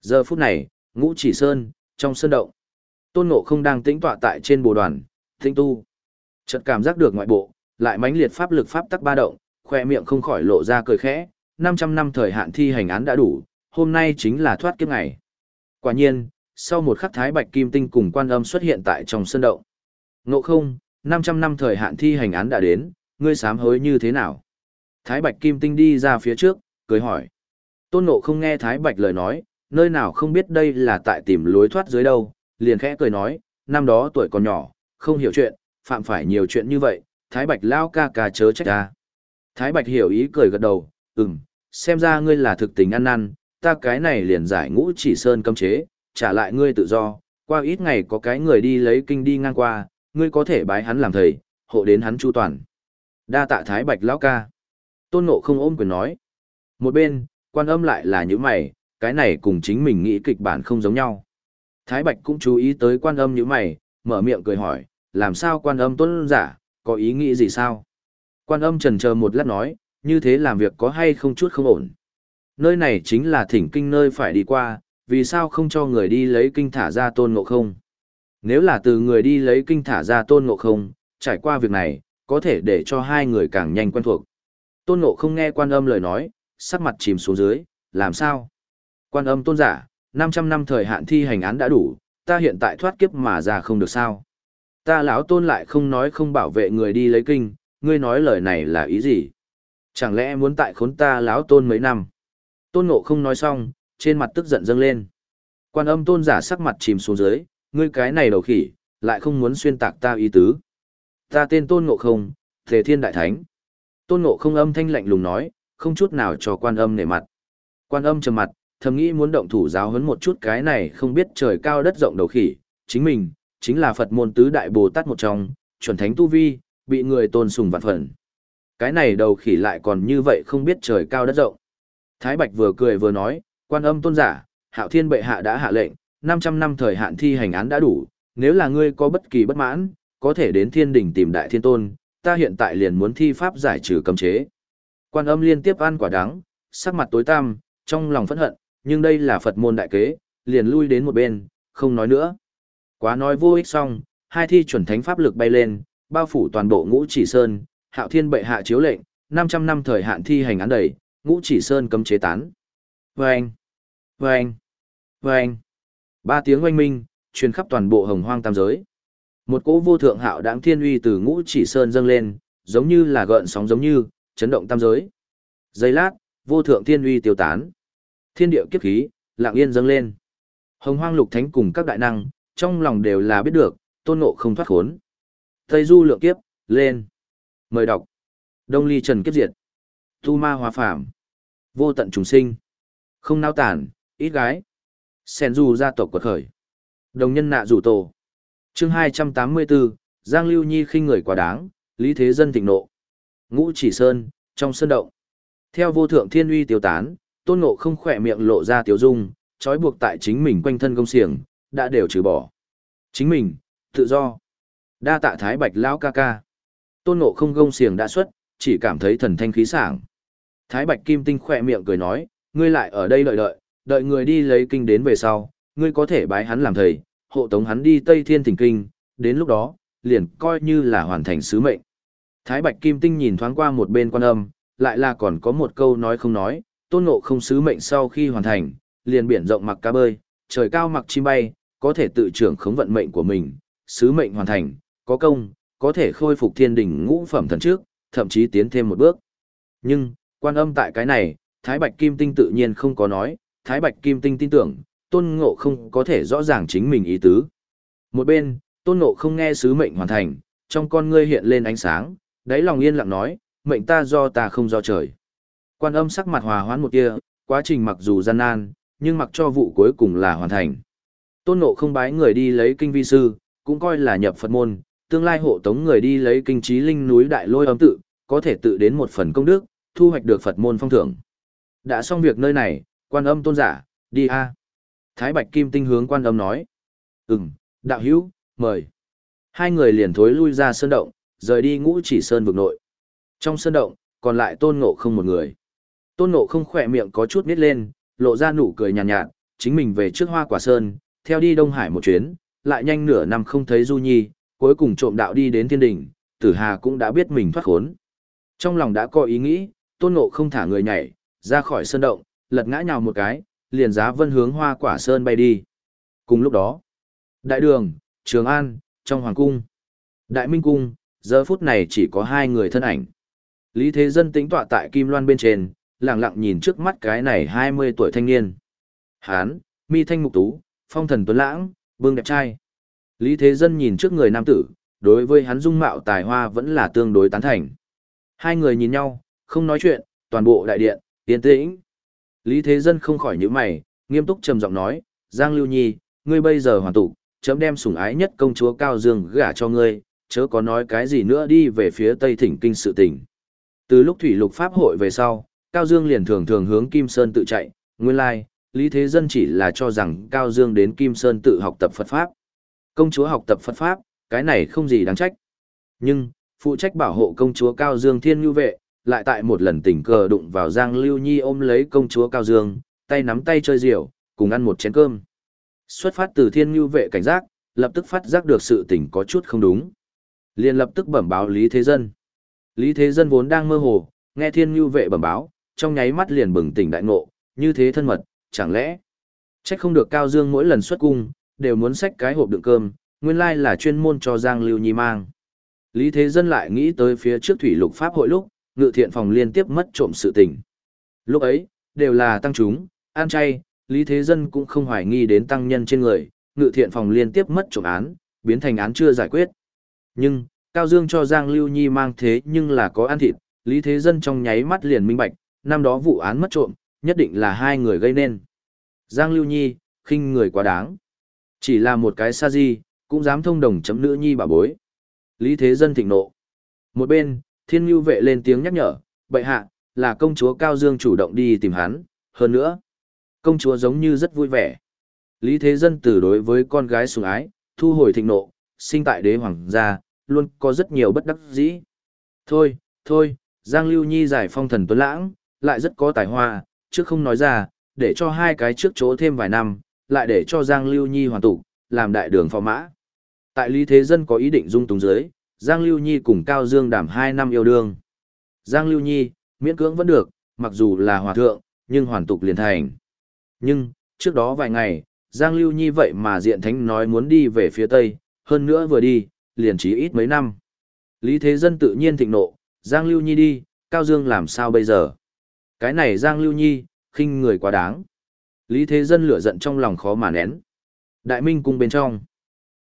S1: Giờ phút này, ngũ chỉ sơn, trong sơn động. Tôn Ngộ không đang tĩnh tọa tại trên bồ đoàn, tinh tu. Chợt cảm giác được ngoại bộ, lại mãnh liệt pháp lực pháp tắc ba động, khoe miệng không khỏi lộ ra cười khẽ, 500 năm thời hạn thi hành án đã đủ, hôm nay chính là thoát kiếp ngày. Quả nhiên, sau một khắc thái bạch kim tinh cùng quan âm xuất hiện tại trong sân động. Ngộ không, 500 năm thời hạn thi hành án đã đến, ngươi sám hối như thế nào? Thái bạch kim tinh đi ra phía trước, cười hỏi. Tôn ngộ không nghe thái bạch lời nói, nơi nào không biết đây là tại tìm lối thoát dưới đâu, liền khẽ cười nói, năm đó tuổi còn nhỏ, không hiểu chuyện, phạm phải nhiều chuyện như vậy, thái bạch lao ca ca chớ trách ta. Thái bạch hiểu ý cười gật đầu, ừm, xem ra ngươi là thực tình ăn năn, ta cái này liền giải ngũ chỉ sơn cấm chế, trả lại ngươi tự do, qua ít ngày có cái người đi lấy kinh đi ngang qua, ngươi có thể bái hắn làm thầy, hộ đến hắn chu toàn. Đa tạ thái bạch lão ca. Tôn ngộ không ôm quyền nói. Một bên, quan âm lại là những mày, cái này cùng chính mình nghĩ kịch bản không giống nhau. Thái bạch cũng chú ý tới quan âm những mày, mở miệng cười hỏi, làm sao quan âm tôn giả, có ý nghĩ gì sao? Quan âm trần chờ một lát nói, như thế làm việc có hay không chút không ổn. Nơi này chính là thỉnh kinh nơi phải đi qua, vì sao không cho người đi lấy kinh thả ra tôn ngộ không? Nếu là từ người đi lấy kinh thả ra tôn ngộ không, trải qua việc này, có thể để cho hai người càng nhanh quen thuộc. Tôn ngộ không nghe quan âm lời nói, sắc mặt chìm xuống dưới, làm sao? Quan âm tôn giả, 500 năm thời hạn thi hành án đã đủ, ta hiện tại thoát kiếp mà ra không được sao? Ta lão tôn lại không nói không bảo vệ người đi lấy kinh, ngươi nói lời này là ý gì? Chẳng lẽ muốn tại khốn ta lão tôn mấy năm? Tôn ngộ không nói xong, trên mặt tức giận dâng lên. Quan âm tôn giả sắc mặt chìm xuống dưới, ngươi cái này đầu khỉ, lại không muốn xuyên tạc ta ý tứ. Ta tên tôn ngộ không, thể thiên đại thánh. Tôn ngộ không âm thanh lạnh lùng nói, không chút nào cho quan âm nể mặt. Quan âm trầm mặt, thầm nghĩ muốn động thủ giáo huấn một chút cái này không biết trời cao đất rộng đầu khỉ, chính mình, chính là Phật môn tứ đại Bồ Tát một trong, chuẩn thánh tu vi, bị người tôn sùng vạn phần. Cái này đầu khỉ lại còn như vậy không biết trời cao đất rộng. Thái Bạch vừa cười vừa nói, quan âm tôn giả, hạo thiên bệ hạ đã hạ lệnh, 500 năm thời hạn thi hành án đã đủ, nếu là ngươi có bất kỳ bất mãn, có thể đến thiên đỉnh tìm đại thiên tôn, ta hiện tại liền muốn thi pháp giải trừ cấm chế. Quan âm liên tiếp ăn quả đắng, sắc mặt tối tăm, trong lòng phẫn hận, nhưng đây là Phật môn đại kế, liền lui đến một bên, không nói nữa. Quá nói vô ích xong, hai thi chuẩn thánh pháp lực bay lên, bao phủ toàn bộ ngũ chỉ sơn, hạo thiên bệ hạ chiếu lệnh, 500 năm thời hạn thi hành án đầy, ngũ chỉ sơn cấm chế tán. Vâng! Vâng! Vâng! Ba tiếng oanh minh, truyền khắp toàn bộ hồng hoang tam giới. Một cỗ vô thượng hạo đáng thiên uy từ ngũ chỉ sơn dâng lên, giống như là gợn sóng giống như, chấn động tam giới. Giây lát, vô thượng thiên uy tiêu tán. Thiên địa kiếp khí, lặng yên dâng lên. Hồng hoang lục thánh cùng các đại năng, trong lòng đều là biết được, tôn ngộ không thoát khốn. Tây du lượng kiếp, lên. Mời đọc. Đông ly trần kiếp diệt. Tu ma hòa phàm. Vô tận trùng sinh. Không nao tản, ít gái. Sen du gia tộc quật khởi. Đồng nhân nạ rủ tổ. chương 284, Giang Lưu Nhi khinh người quá đáng, lý thế dân thịnh nộ. Ngũ chỉ sơn, trong sơn động. Theo vô thượng thiên uy tiêu tán, tôn ngộ không khỏe miệng lộ ra tiêu dung, trói buộc tại chính mình quanh thân công xiềng, đã đều trừ bỏ. Chính mình, tự do. Đa tạ thái bạch lão ca ca. Tôn ngộ không gông xiềng đã xuất, chỉ cảm thấy thần thanh khí sảng. Thái bạch kim tinh khỏe miệng cười nói, ngươi lại ở đây lợi lợi đợi người đi lấy kinh đến về sau, ngươi có thể bái hắn làm thầy, hộ tống hắn đi Tây Thiên Thỉnh Kinh, đến lúc đó, liền coi như là hoàn thành sứ mệnh. Thái Bạch Kim Tinh nhìn thoáng qua một bên quan âm, lại là còn có một câu nói không nói, tôn ngộ không sứ mệnh sau khi hoàn thành, liền biển rộng mặc cá bơi, trời cao mặc chim bay, có thể tự trưởng khống vận mệnh của mình, sứ mệnh hoàn thành, có công, có thể khôi phục thiên đỉnh ngũ phẩm thần trước, thậm chí tiến thêm một bước. Nhưng, quan âm tại cái này, Thái Bạch Kim Tinh tự nhiên không có nói, Thái Bạch Kim Tinh tin tưởng, Tôn Ngộ không có thể rõ ràng chính mình ý tứ. Một bên, Tôn Ngộ không nghe sứ mệnh hoàn thành, trong con ngươi hiện lên ánh sáng, đáy lòng yên lặng nói, mệnh ta do ta không do trời. Quan âm sắc mặt hòa hoãn một kia, quá trình mặc dù gian nan, nhưng mặc cho vụ cuối cùng là hoàn thành. Tôn Ngộ không bái người đi lấy kinh vi sư, cũng coi là nhập Phật môn, tương lai hộ tống người đi lấy kinh trí linh núi đại lôi âm tự, có thể tự đến một phần công đức, thu hoạch được Phật môn phong thưởng. Đã xong việc nơi này, quan âm tôn giả, đi a. Thái Bạch Kim Tinh hướng quan âm nói. Ừm, đạo hữu, mời. Hai người liền thối lui ra sơn động, rời đi ngũ chỉ sơn vực nội. Trong sơn động, còn lại tôn ngộ không một người. Tôn ngộ không khỏe miệng có chút nít lên, lộ ra nụ cười nhàn nhạt, nhạt, chính mình về trước hoa quả sơn, theo đi Đông Hải một chuyến, lại nhanh nửa năm không thấy Du Nhi, cuối cùng trộm đạo đi đến thiên đỉnh, tử hà cũng đã biết mình thoát khốn. Trong lòng đã có ý nghĩ, tôn ngộ không thả người nhảy, ra khỏi sơn động, lật ngã nhào một cái, liền giá vân hướng hoa quả sơn bay đi. Cùng lúc đó, đại đường, Trường An, trong hoàng cung, đại minh cung, giờ phút này chỉ có hai người thân ảnh. Lý Thế Dân tính tọa tại Kim Loan bên trên, lặng lặng nhìn trước mắt cái này 20 tuổi thanh niên. Hán, mi thanh mục tú, phong thần tuấn lãng, vương đẹp trai. Lý Thế Dân nhìn trước người nam tử, đối với hắn dung mạo tài hoa vẫn là tương đối tán thành. Hai người nhìn nhau, không nói chuyện, toàn bộ đại điện, yên tĩnh. Lý Thế Dân không khỏi nhíu mày, nghiêm túc trầm giọng nói, Giang Lưu Nhi, ngươi bây giờ hoàn tụ, chấm đem sủng ái nhất công chúa Cao Dương gả cho ngươi, chớ có nói cái gì nữa đi về phía Tây Thỉnh Kinh sự tình. Từ lúc Thủy Lục Pháp hội về sau, Cao Dương liền thường thường hướng Kim Sơn tự chạy, nguyên lai, like, Lý Thế Dân chỉ là cho rằng Cao Dương đến Kim Sơn tự học tập Phật Pháp. Công chúa học tập Phật Pháp, cái này không gì đáng trách. Nhưng, phụ trách bảo hộ công chúa Cao Dương Thiên Nhu Vệ, lại tại một lần tình cờ đụng vào Giang Lưu Nhi ôm lấy công chúa Cao Dương, tay nắm tay chơi rượu, cùng ăn một chén cơm. Xuất phát từ Thiên Nhu Vệ cảnh giác, lập tức phát giác được sự tình có chút không đúng. liền lập tức bẩm báo Lý Thế Dân. Lý Thế Dân vốn đang mơ hồ, nghe Thiên Nhu Vệ bẩm báo, trong nháy mắt liền bừng tỉnh đại ngộ, như thế thân mật, chẳng lẽ trách không được Cao Dương mỗi lần xuất cung, đều muốn xách cái hộp đựng cơm, nguyên lai là chuyên môn cho Giang Lưu Nhi mang. Lý Thế Dân lại nghĩ tới phía trước thủy lục pháp hội lúc, ngự thiện phòng liên tiếp mất trộm sự tình. Lúc ấy, đều là tăng chúng, an chay, Lý Thế Dân cũng không hoài nghi đến tăng nhân trên người, ngự thiện phòng liên tiếp mất trộm án, biến thành án chưa giải quyết. Nhưng, Cao Dương cho Giang Lưu Nhi mang thế nhưng là có ăn thịt, Lý Thế Dân trong nháy mắt liền minh bạch, năm đó vụ án mất trộm, nhất định là hai người gây nên. Giang Lưu Nhi, khinh người quá đáng. Chỉ là một cái sa di, cũng dám thông đồng chấm nữ nhi bà bối. Lý Thế Dân thịnh nộ. Một bên, thiên ngưu vệ lên tiếng nhắc nhở, bệ hạ, là công chúa Cao Dương chủ động đi tìm hắn, hơn nữa. Công chúa giống như rất vui vẻ. Lý Thế Dân từ đối với con gái sủng ái, thu hồi thịnh nộ, sinh tại đế hoàng gia, luôn có rất nhiều bất đắc dĩ. Thôi, thôi, Giang Lưu Nhi giải phong thần tuấn lãng, lại rất có tài hoa, chứ không nói ra, để cho hai cái trước chỗ thêm vài năm, lại để cho Giang Lưu Nhi hoàn tụ, làm đại đường phò mã. Tại Lý Thế Dân có ý định dung túng dưới, Giang Lưu Nhi cùng Cao Dương đảm hai năm yêu đương. Giang Lưu Nhi, miễn cưỡng vẫn được, mặc dù là hòa thượng, nhưng hoàn tục liền thành. Nhưng, trước đó vài ngày, Giang Lưu Nhi vậy mà diện thánh nói muốn đi về phía Tây, hơn nữa vừa đi, liền chỉ ít mấy năm. Lý Thế Dân tự nhiên thịnh nộ, Giang Lưu Nhi đi, Cao Dương làm sao bây giờ? Cái này Giang Lưu Nhi, khinh người quá đáng. Lý Thế Dân lửa giận trong lòng khó mà nén. Đại Minh cung bên trong.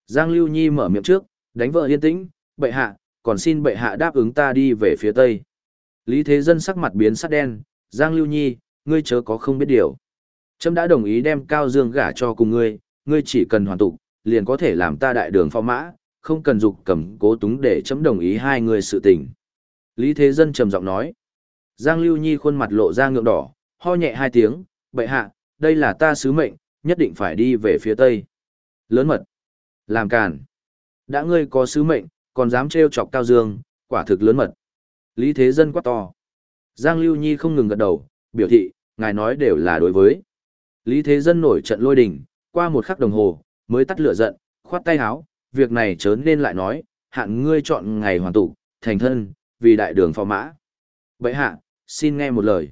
S1: Giang Lưu Nhi mở miệng trước, đánh vợ yên tĩnh, bệ hạ, còn xin bệ hạ đáp ứng ta đi về phía Tây. Lý Thế Dân sắc mặt biến sắc đen, Giang Lưu Nhi, ngươi chớ có không biết điều. Trâm đã đồng ý đem Cao Dương gả cho cùng ngươi, ngươi chỉ cần hoàn tụ, liền có thể làm ta đại đường phò mã, không cần dục cầm cố túng để chấm đồng ý hai người sự tình. Lý Thế Dân trầm giọng nói. Giang Lưu Nhi khuôn mặt lộ ra ngượng đỏ, ho nhẹ hai tiếng, bệ hạ, đây là ta sứ mệnh, nhất định phải đi về phía Tây. Lớn mật. Làm càn. Đã ngươi có sứ mệnh, còn dám trêu chọc Cao Dương, quả thực lớn mật. Lý Thế Dân quát to. Giang Lưu Nhi không ngừng gật đầu, biểu thị, ngài nói đều là đối với. Lý Thế Dân nổi trận lôi đình, qua một khắc đồng hồ, mới tắt lửa giận, khoát tay háo việc này chớ nên lại nói, hạn ngươi chọn ngày hoàn tụ, thành thân, vì đại đường phò mã. Vậy hạ, xin nghe một lời.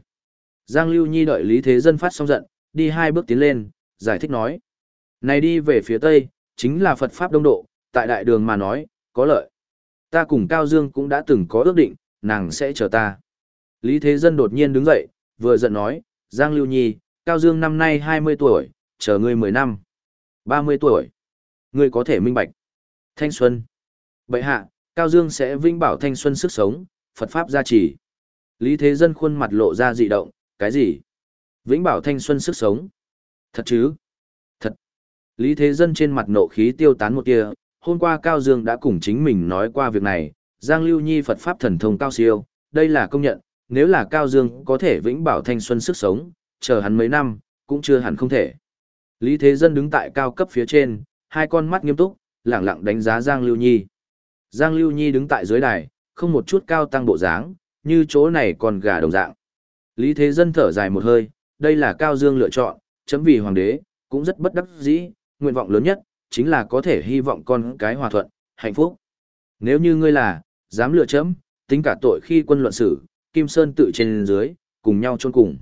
S1: Giang Lưu Nhi đợi Lý Thế Dân phát xong giận, đi hai bước tiến lên, giải thích nói. Này đi về phía Tây, chính là Phật Pháp đông độ, tại đại đường mà nói, có lợi. Ta cùng Cao Dương cũng đã từng có ước định, nàng sẽ chờ ta. Lý Thế Dân đột nhiên đứng dậy, vừa giận nói, Giang Lưu Nhi, Cao Dương năm nay 20 tuổi, chờ ngươi 10 năm. 30 tuổi. Ngươi có thể minh bạch. Thanh xuân. Bệ hạ, Cao Dương sẽ vinh bảo thanh xuân sức sống, Phật Pháp gia trì. Lý Thế Dân khuôn mặt lộ ra dị động, cái gì? Vĩnh bảo thanh xuân sức sống. Thật chứ? Thật. Lý Thế Dân trên mặt nộ khí tiêu tán một tia, hôm qua Cao Dương đã cùng chính mình nói qua việc này, Giang Lưu Nhi Phật Pháp thần thông cao siêu, đây là công nhận, nếu là Cao Dương có thể vĩnh bảo thanh xuân sức sống, chờ hắn mấy năm, cũng chưa hẳn không thể. Lý Thế Dân đứng tại cao cấp phía trên, hai con mắt nghiêm túc, lẳng lặng đánh giá Giang Lưu Nhi. Giang Lưu Nhi đứng tại dưới đài, không một chút cao tăng bộ dáng, như chỗ này còn gà đồng dạng. Lý Thế Dân thở dài một hơi, đây là Cao Dương lựa chọn, chấm vì hoàng đế, cũng rất bất đắc dĩ, nguyện vọng lớn nhất, chính là có thể hy vọng con cái hòa thuận, hạnh phúc. Nếu như ngươi là, dám lựa chấm, tính cả tội khi quân luận xử, Kim Sơn tự trên dưới, cùng nhau chôn cùng.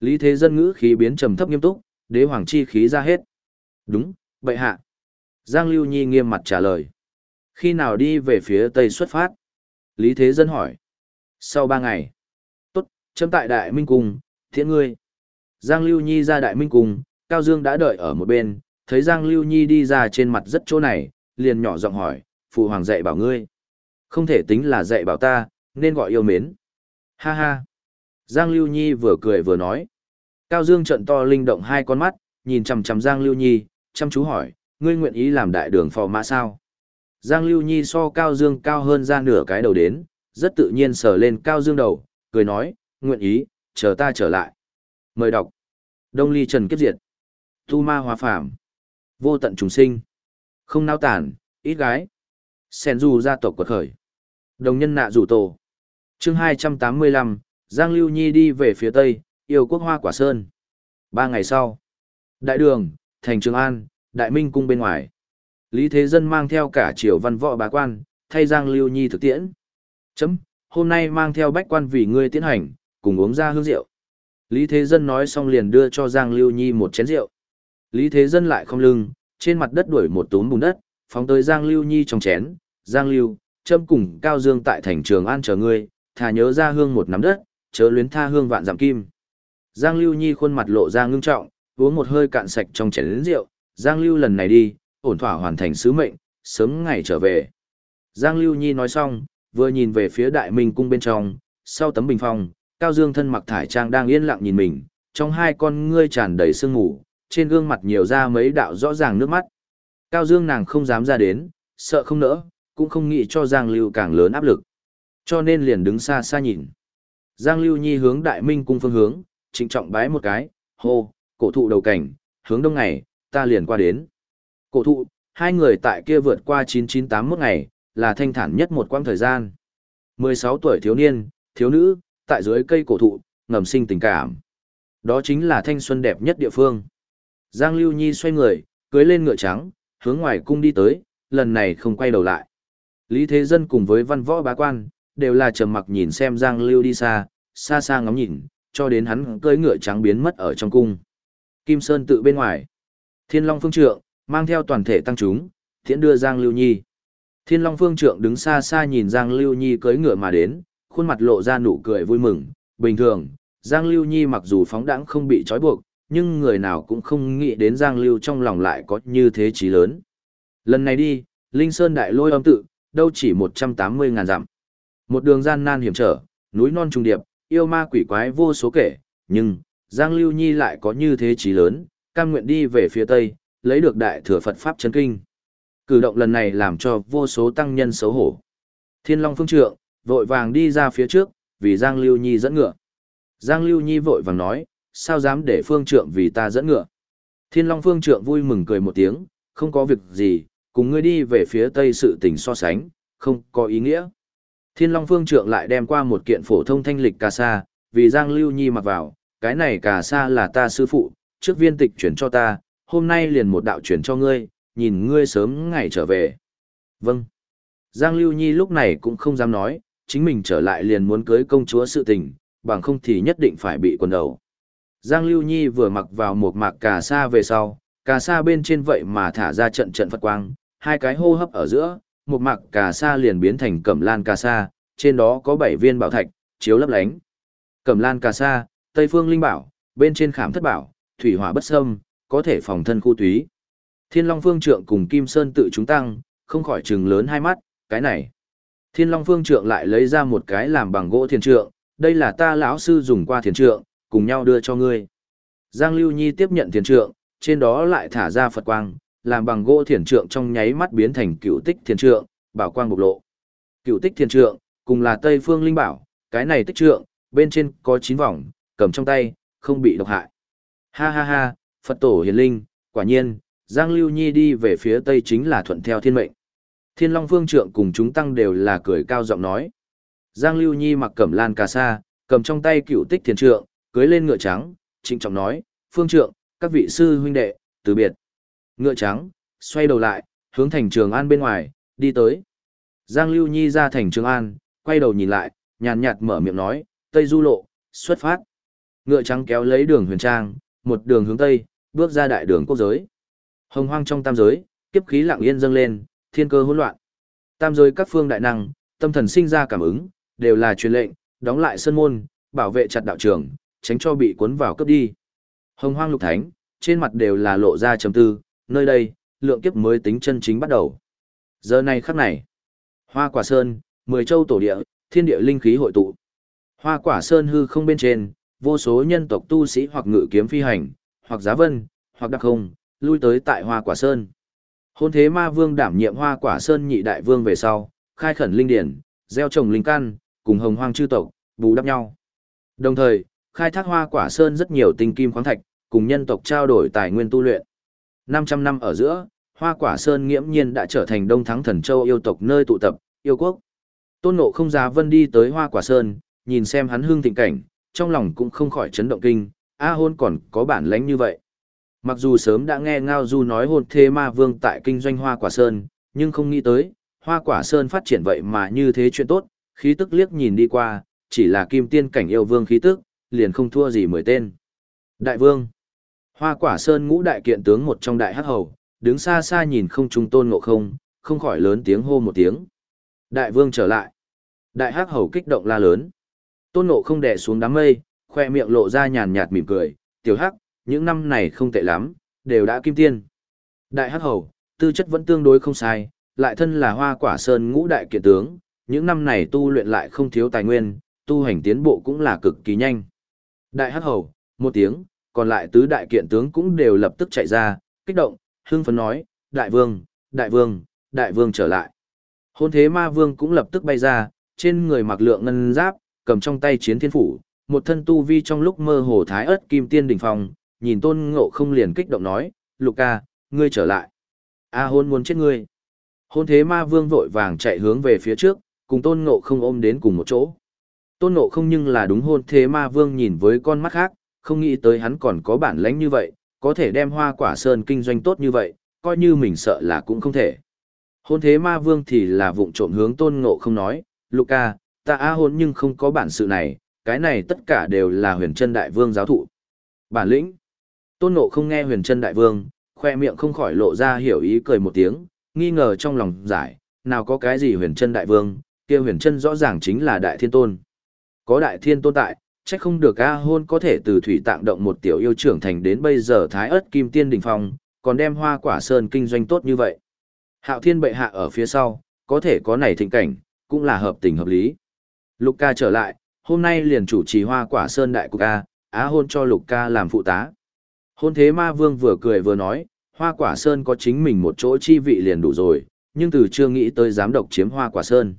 S1: Lý Thế Dân ngữ khí biến trầm thấp nghiêm túc, đế hoàng chi khí ra hết. Đúng, bệ hạ. Giang Lưu Nhi nghiêm mặt trả lời. Khi nào đi về phía Tây xuất phát? Lý Thế Dân hỏi. Sau ba ngày. Tốt, chấm tại Đại Minh Cung, thiện ngươi. Giang Lưu Nhi ra Đại Minh Cung, Cao Dương đã đợi ở một bên, thấy Giang Lưu Nhi đi ra trên mặt rất chỗ này, liền nhỏ giọng hỏi, phụ hoàng dạy bảo ngươi. Không thể tính là dạy bảo ta, nên gọi yêu mến. Ha ha. Giang Lưu Nhi vừa cười vừa nói. Cao Dương trận to linh động hai con mắt, nhìn chằm chằm Giang Lưu Nhi, chăm chú hỏi, ngươi nguyện ý làm đại đường phò mã sao? Giang Lưu Nhi so Cao Dương cao hơn ra nửa cái đầu đến, rất tự nhiên sờ lên Cao Dương đầu, cười nói, nguyện ý, chờ ta trở lại. Mời đọc. Đông Ly Trần Kiếp Diệt. Tu Ma Hòa Phạm. Vô tận trùng sinh. Không nao tản, ít gái. Sen du gia tộc quật khởi. Đồng nhân nạ rủ tổ. chương 285, Giang Lưu Nhi đi về phía tây, yêu quốc hoa quả sơn. Ba ngày sau. Đại đường, thành Trường An, Đại Minh cung bên ngoài. Lý Thế Dân mang theo cả triều văn võ bá quan, thay Giang Lưu Nhi thực tiễn. Chấm, hôm nay mang theo bách quan vì ngươi tiến hành, cùng uống ra hương rượu. Lý Thế Dân nói xong liền đưa cho Giang Lưu Nhi một chén rượu. Lý Thế Dân lại không lưng, trên mặt đất đuổi một túm bùn đất, phóng tới Giang Lưu Nhi trong chén. Giang Lưu, châm cùng Cao Dương tại thành trường an chờ ngươi, thà nhớ ra hương một nắm đất, chớ luyến tha hương vạn giảm kim. Giang Lưu Nhi khuôn mặt lộ ra ngưng trọng, uống một hơi cạn sạch trong chén rượu. Giang Lưu lần này đi, ổn thỏa hoàn thành sứ mệnh, sớm ngày trở về. Giang Lưu Nhi nói xong, vừa nhìn về phía đại minh cung bên trong, sau tấm bình phong, Cao Dương thân mặc thải trang đang yên lặng nhìn mình, trong hai con ngươi tràn đầy sương mù, trên gương mặt nhiều ra mấy đạo rõ ràng nước mắt. Cao Dương nàng không dám ra đến, sợ không nỡ, cũng không nghĩ cho Giang Lưu càng lớn áp lực. Cho nên liền đứng xa xa nhìn. Giang Lưu Nhi hướng đại minh cung phương hướng, trịnh trọng bái một cái, hô, cổ thụ đầu cảnh, hướng đông ngày, ta liền qua đến. Cổ thụ, hai người tại kia vượt qua 9981 ngày, là thanh thản nhất một quãng thời gian. 16 tuổi thiếu niên, thiếu nữ, tại dưới cây cổ thụ, ngầm sinh tình cảm. Đó chính là thanh xuân đẹp nhất địa phương. Giang Lưu Nhi xoay người, cưới lên ngựa trắng, hướng ngoài cung đi tới, lần này không quay đầu lại. Lý Thế Dân cùng với văn võ bá quan, đều là trầm mặc nhìn xem Giang Lưu đi xa, xa xa ngắm nhìn, cho đến hắn cưỡi ngựa trắng biến mất ở trong cung. Kim Sơn tự bên ngoài. Thiên Long Phương Trượng, mang theo toàn thể tăng chúng, thiện đưa Giang Lưu Nhi. Thiên Long Phương Trượng đứng xa xa nhìn Giang Lưu Nhi cưỡi ngựa mà đến, khuôn mặt lộ ra nụ cười vui mừng. Bình thường, Giang Lưu Nhi mặc dù phóng đãng không bị trói buộc, nhưng người nào cũng không nghĩ đến Giang Lưu trong lòng lại có như thế trí lớn. Lần này đi, Linh Sơn Đại Lôi âm tự, đâu chỉ 180 ngàn dặm. Một đường gian nan hiểm trở, núi non trùng điệp, yêu ma quỷ quái vô số kể, nhưng, Giang Lưu Nhi lại có như thế trí lớn, cam nguyện đi về phía Tây, lấy được đại thừa Phật Pháp chân kinh. Cử động lần này làm cho vô số tăng nhân xấu hổ. Thiên Long Phương Trượng, vội vàng đi ra phía trước, vì Giang Lưu Nhi dẫn ngựa. Giang Lưu Nhi vội vàng nói, sao dám để Phương Trượng vì ta dẫn ngựa. Thiên Long Phương Trượng vui mừng cười một tiếng, không có việc gì, cùng ngươi đi về phía Tây sự tình so sánh, không có ý nghĩa. Thiên Long Phương Trượng lại đem qua một kiện phổ thông thanh lịch cà sa, vì Giang Lưu Nhi mặc vào, cái này cà sa là ta sư phụ, trước viên tịch chuyển cho ta, hôm nay liền một đạo chuyển cho ngươi, nhìn ngươi sớm ngày trở về. Vâng. Giang Lưu Nhi lúc này cũng không dám nói, chính mình trở lại liền muốn cưới công chúa sự tình, bằng không thì nhất định phải bị quần đầu. Giang Lưu Nhi vừa mặc vào một mạc cà sa về sau, cà sa bên trên vậy mà thả ra trận trận Phật quang, hai cái hô hấp ở giữa, một mạc cà sa liền biến thành cẩm lan cà sa, trên đó có bảy viên bảo thạch, chiếu lấp lánh. Cẩm lan cà sa, Tây Phương Linh Bảo, bên trên khảm thất bảo, thủy hỏa bất xâm, có thể phòng thân khu túy. Thiên Long Phương Trượng cùng Kim Sơn tự chúng tăng, không khỏi trừng lớn hai mắt, cái này. Thiên Long Phương Trượng lại lấy ra một cái làm bằng gỗ thiền trượng, đây là ta lão sư dùng qua thiền trượng, cùng nhau đưa cho ngươi. Giang Lưu Nhi tiếp nhận thiền trượng, trên đó lại thả ra Phật quang, làm bằng gỗ thiền trượng trong nháy mắt biến thành cựu tích thiền trượng, bảo quang bộc lộ. Cựu tích thiền trượng, cùng là Tây Phương Linh Bảo, cái này tích trượng, bên trên có chín vòng, cầm trong tay, không bị độc hại. Ha ha ha, Phật tổ hiền linh, quả nhiên, Giang Lưu Nhi đi về phía Tây chính là thuận theo thiên mệnh. Thiên Long Phương Trượng cùng chúng tăng đều là cười cao giọng nói. Giang Lưu Nhi mặc cẩm lan cà sa, cầm trong tay cựu tích thiền trượng, cưới lên ngựa trắng, trịnh trọng nói, Phương Trượng, các vị sư huynh đệ, từ biệt. Ngựa trắng, xoay đầu lại, hướng thành trường an bên ngoài, đi tới. Giang Lưu Nhi ra thành trường an, quay đầu nhìn lại, nhàn nhạt mở miệng nói, Tây Du Lộ, xuất phát. Ngựa trắng kéo lấy đường huyền trang, một đường hướng Tây, bước ra đại đường quốc giới. Hồng hoang trong tam giới, kiếp khí lặng yên dâng lên, thiên cơ hỗn loạn. Tam giới các phương đại năng, tâm thần sinh ra cảm ứng, đều là truyền lệnh, đóng lại sân môn, bảo vệ chặt đạo trường, tránh cho bị cuốn vào cấp đi. Hồng hoang lục thánh, trên mặt đều là lộ ra trầm tư, nơi đây, lượng kiếp mới tính chân chính bắt đầu. Giờ này khắc này, Hoa Quả Sơn, Mười Châu tổ địa, thiên địa linh khí hội tụ. Hoa quả sơn hư không bên trên, vô số nhân tộc tu sĩ hoặc ngự kiếm phi hành, hoặc giá vân, hoặc đặc không, lui tới tại hoa quả sơn. Hôn thế ma vương đảm nhiệm hoa quả sơn nhị đại vương về sau, khai khẩn linh điển, gieo trồng linh căn, cùng hồng hoang chư tộc, bù đắp nhau. Đồng thời, khai thác hoa quả sơn rất nhiều tinh kim khoáng thạch, cùng nhân tộc trao đổi tài nguyên tu luyện. 500 năm ở giữa, hoa quả sơn nghiễm nhiên đã trở thành đông thắng thần châu yêu tộc nơi tụ tập, yêu quốc. Tôn ngộ không giá vân đi tới hoa quả sơn, nhìn xem hắn hương thịnh cảnh, trong lòng cũng không khỏi chấn động kinh, A hôn còn có bản lãnh như vậy. Mặc dù sớm đã nghe Ngao Du nói hôn thế ma vương tại kinh doanh hoa quả sơn, nhưng không nghĩ tới, hoa quả sơn phát triển vậy mà như thế chuyện tốt, khí tức liếc nhìn đi qua, chỉ là kim tiên cảnh yêu vương khí tức, liền không thua gì mười tên. Đại vương, hoa quả sơn ngũ đại kiện tướng một trong đại hắc hầu, đứng xa xa nhìn không trung tôn ngộ không, không khỏi lớn tiếng hô một tiếng. Đại vương trở lại. Đại hắc hầu kích động la lớn. Tôn ngộ không đè xuống đám mây, khoe miệng lộ ra nhàn nhạt mỉm cười, tiểu hắc, những năm này không tệ lắm, đều đã kim tiên. Đại hắc hầu, tư chất vẫn tương đối không sai, lại thân là hoa quả sơn ngũ đại kiện tướng, những năm này tu luyện lại không thiếu tài nguyên, tu hành tiến bộ cũng là cực kỳ nhanh. Đại hắc hầu, một tiếng, còn lại tứ đại kiện tướng cũng đều lập tức chạy ra, kích động, hưng phấn nói, đại vương, đại vương, đại vương trở lại. Hôn thế ma vương cũng lập tức bay ra, trên người mặc lượng ngân giáp, cầm trong tay chiến thiên phủ, một thân tu vi trong lúc mơ hồ thái ớt kim tiên đỉnh phòng, nhìn tôn ngộ không liền kích động nói, lục ca, ngươi trở lại. A hôn muốn chết ngươi. Hôn thế ma vương vội vàng chạy hướng về phía trước, cùng tôn ngộ không ôm đến cùng một chỗ. Tôn ngộ không nhưng là đúng hôn thế ma vương nhìn với con mắt khác, không nghĩ tới hắn còn có bản lãnh như vậy, có thể đem hoa quả sơn kinh doanh tốt như vậy, coi như mình sợ là cũng không thể. Hôn thế ma vương thì là vụng trộm hướng tôn ngộ không nói, Luca, ta a hôn nhưng không có bản sự này, cái này tất cả đều là huyền chân đại vương giáo thụ. Bản lĩnh. Tôn ngộ không nghe huyền chân đại vương, khoe miệng không khỏi lộ ra hiểu ý cười một tiếng, nghi ngờ trong lòng giải, nào có cái gì huyền chân đại vương, kia huyền chân rõ ràng chính là đại thiên tôn. Có đại thiên tồn tại, chắc không được A hôn có thể từ thủy tạng động một tiểu yêu trưởng thành đến bây giờ thái ớt kim tiên đỉnh phong, còn đem hoa quả sơn kinh doanh tốt như vậy. Hạo thiên bệ hạ ở phía sau, có thể có này thịnh cảnh, cũng là hợp tình hợp lý. Lục ca trở lại, hôm nay liền chủ trì hoa quả sơn đại cục A, á hôn cho lục ca làm phụ tá. Hôn thế ma vương vừa cười vừa nói, hoa quả sơn có chính mình một chỗ chi vị liền đủ rồi, nhưng từ chưa nghĩ tới dám độc chiếm hoa quả sơn.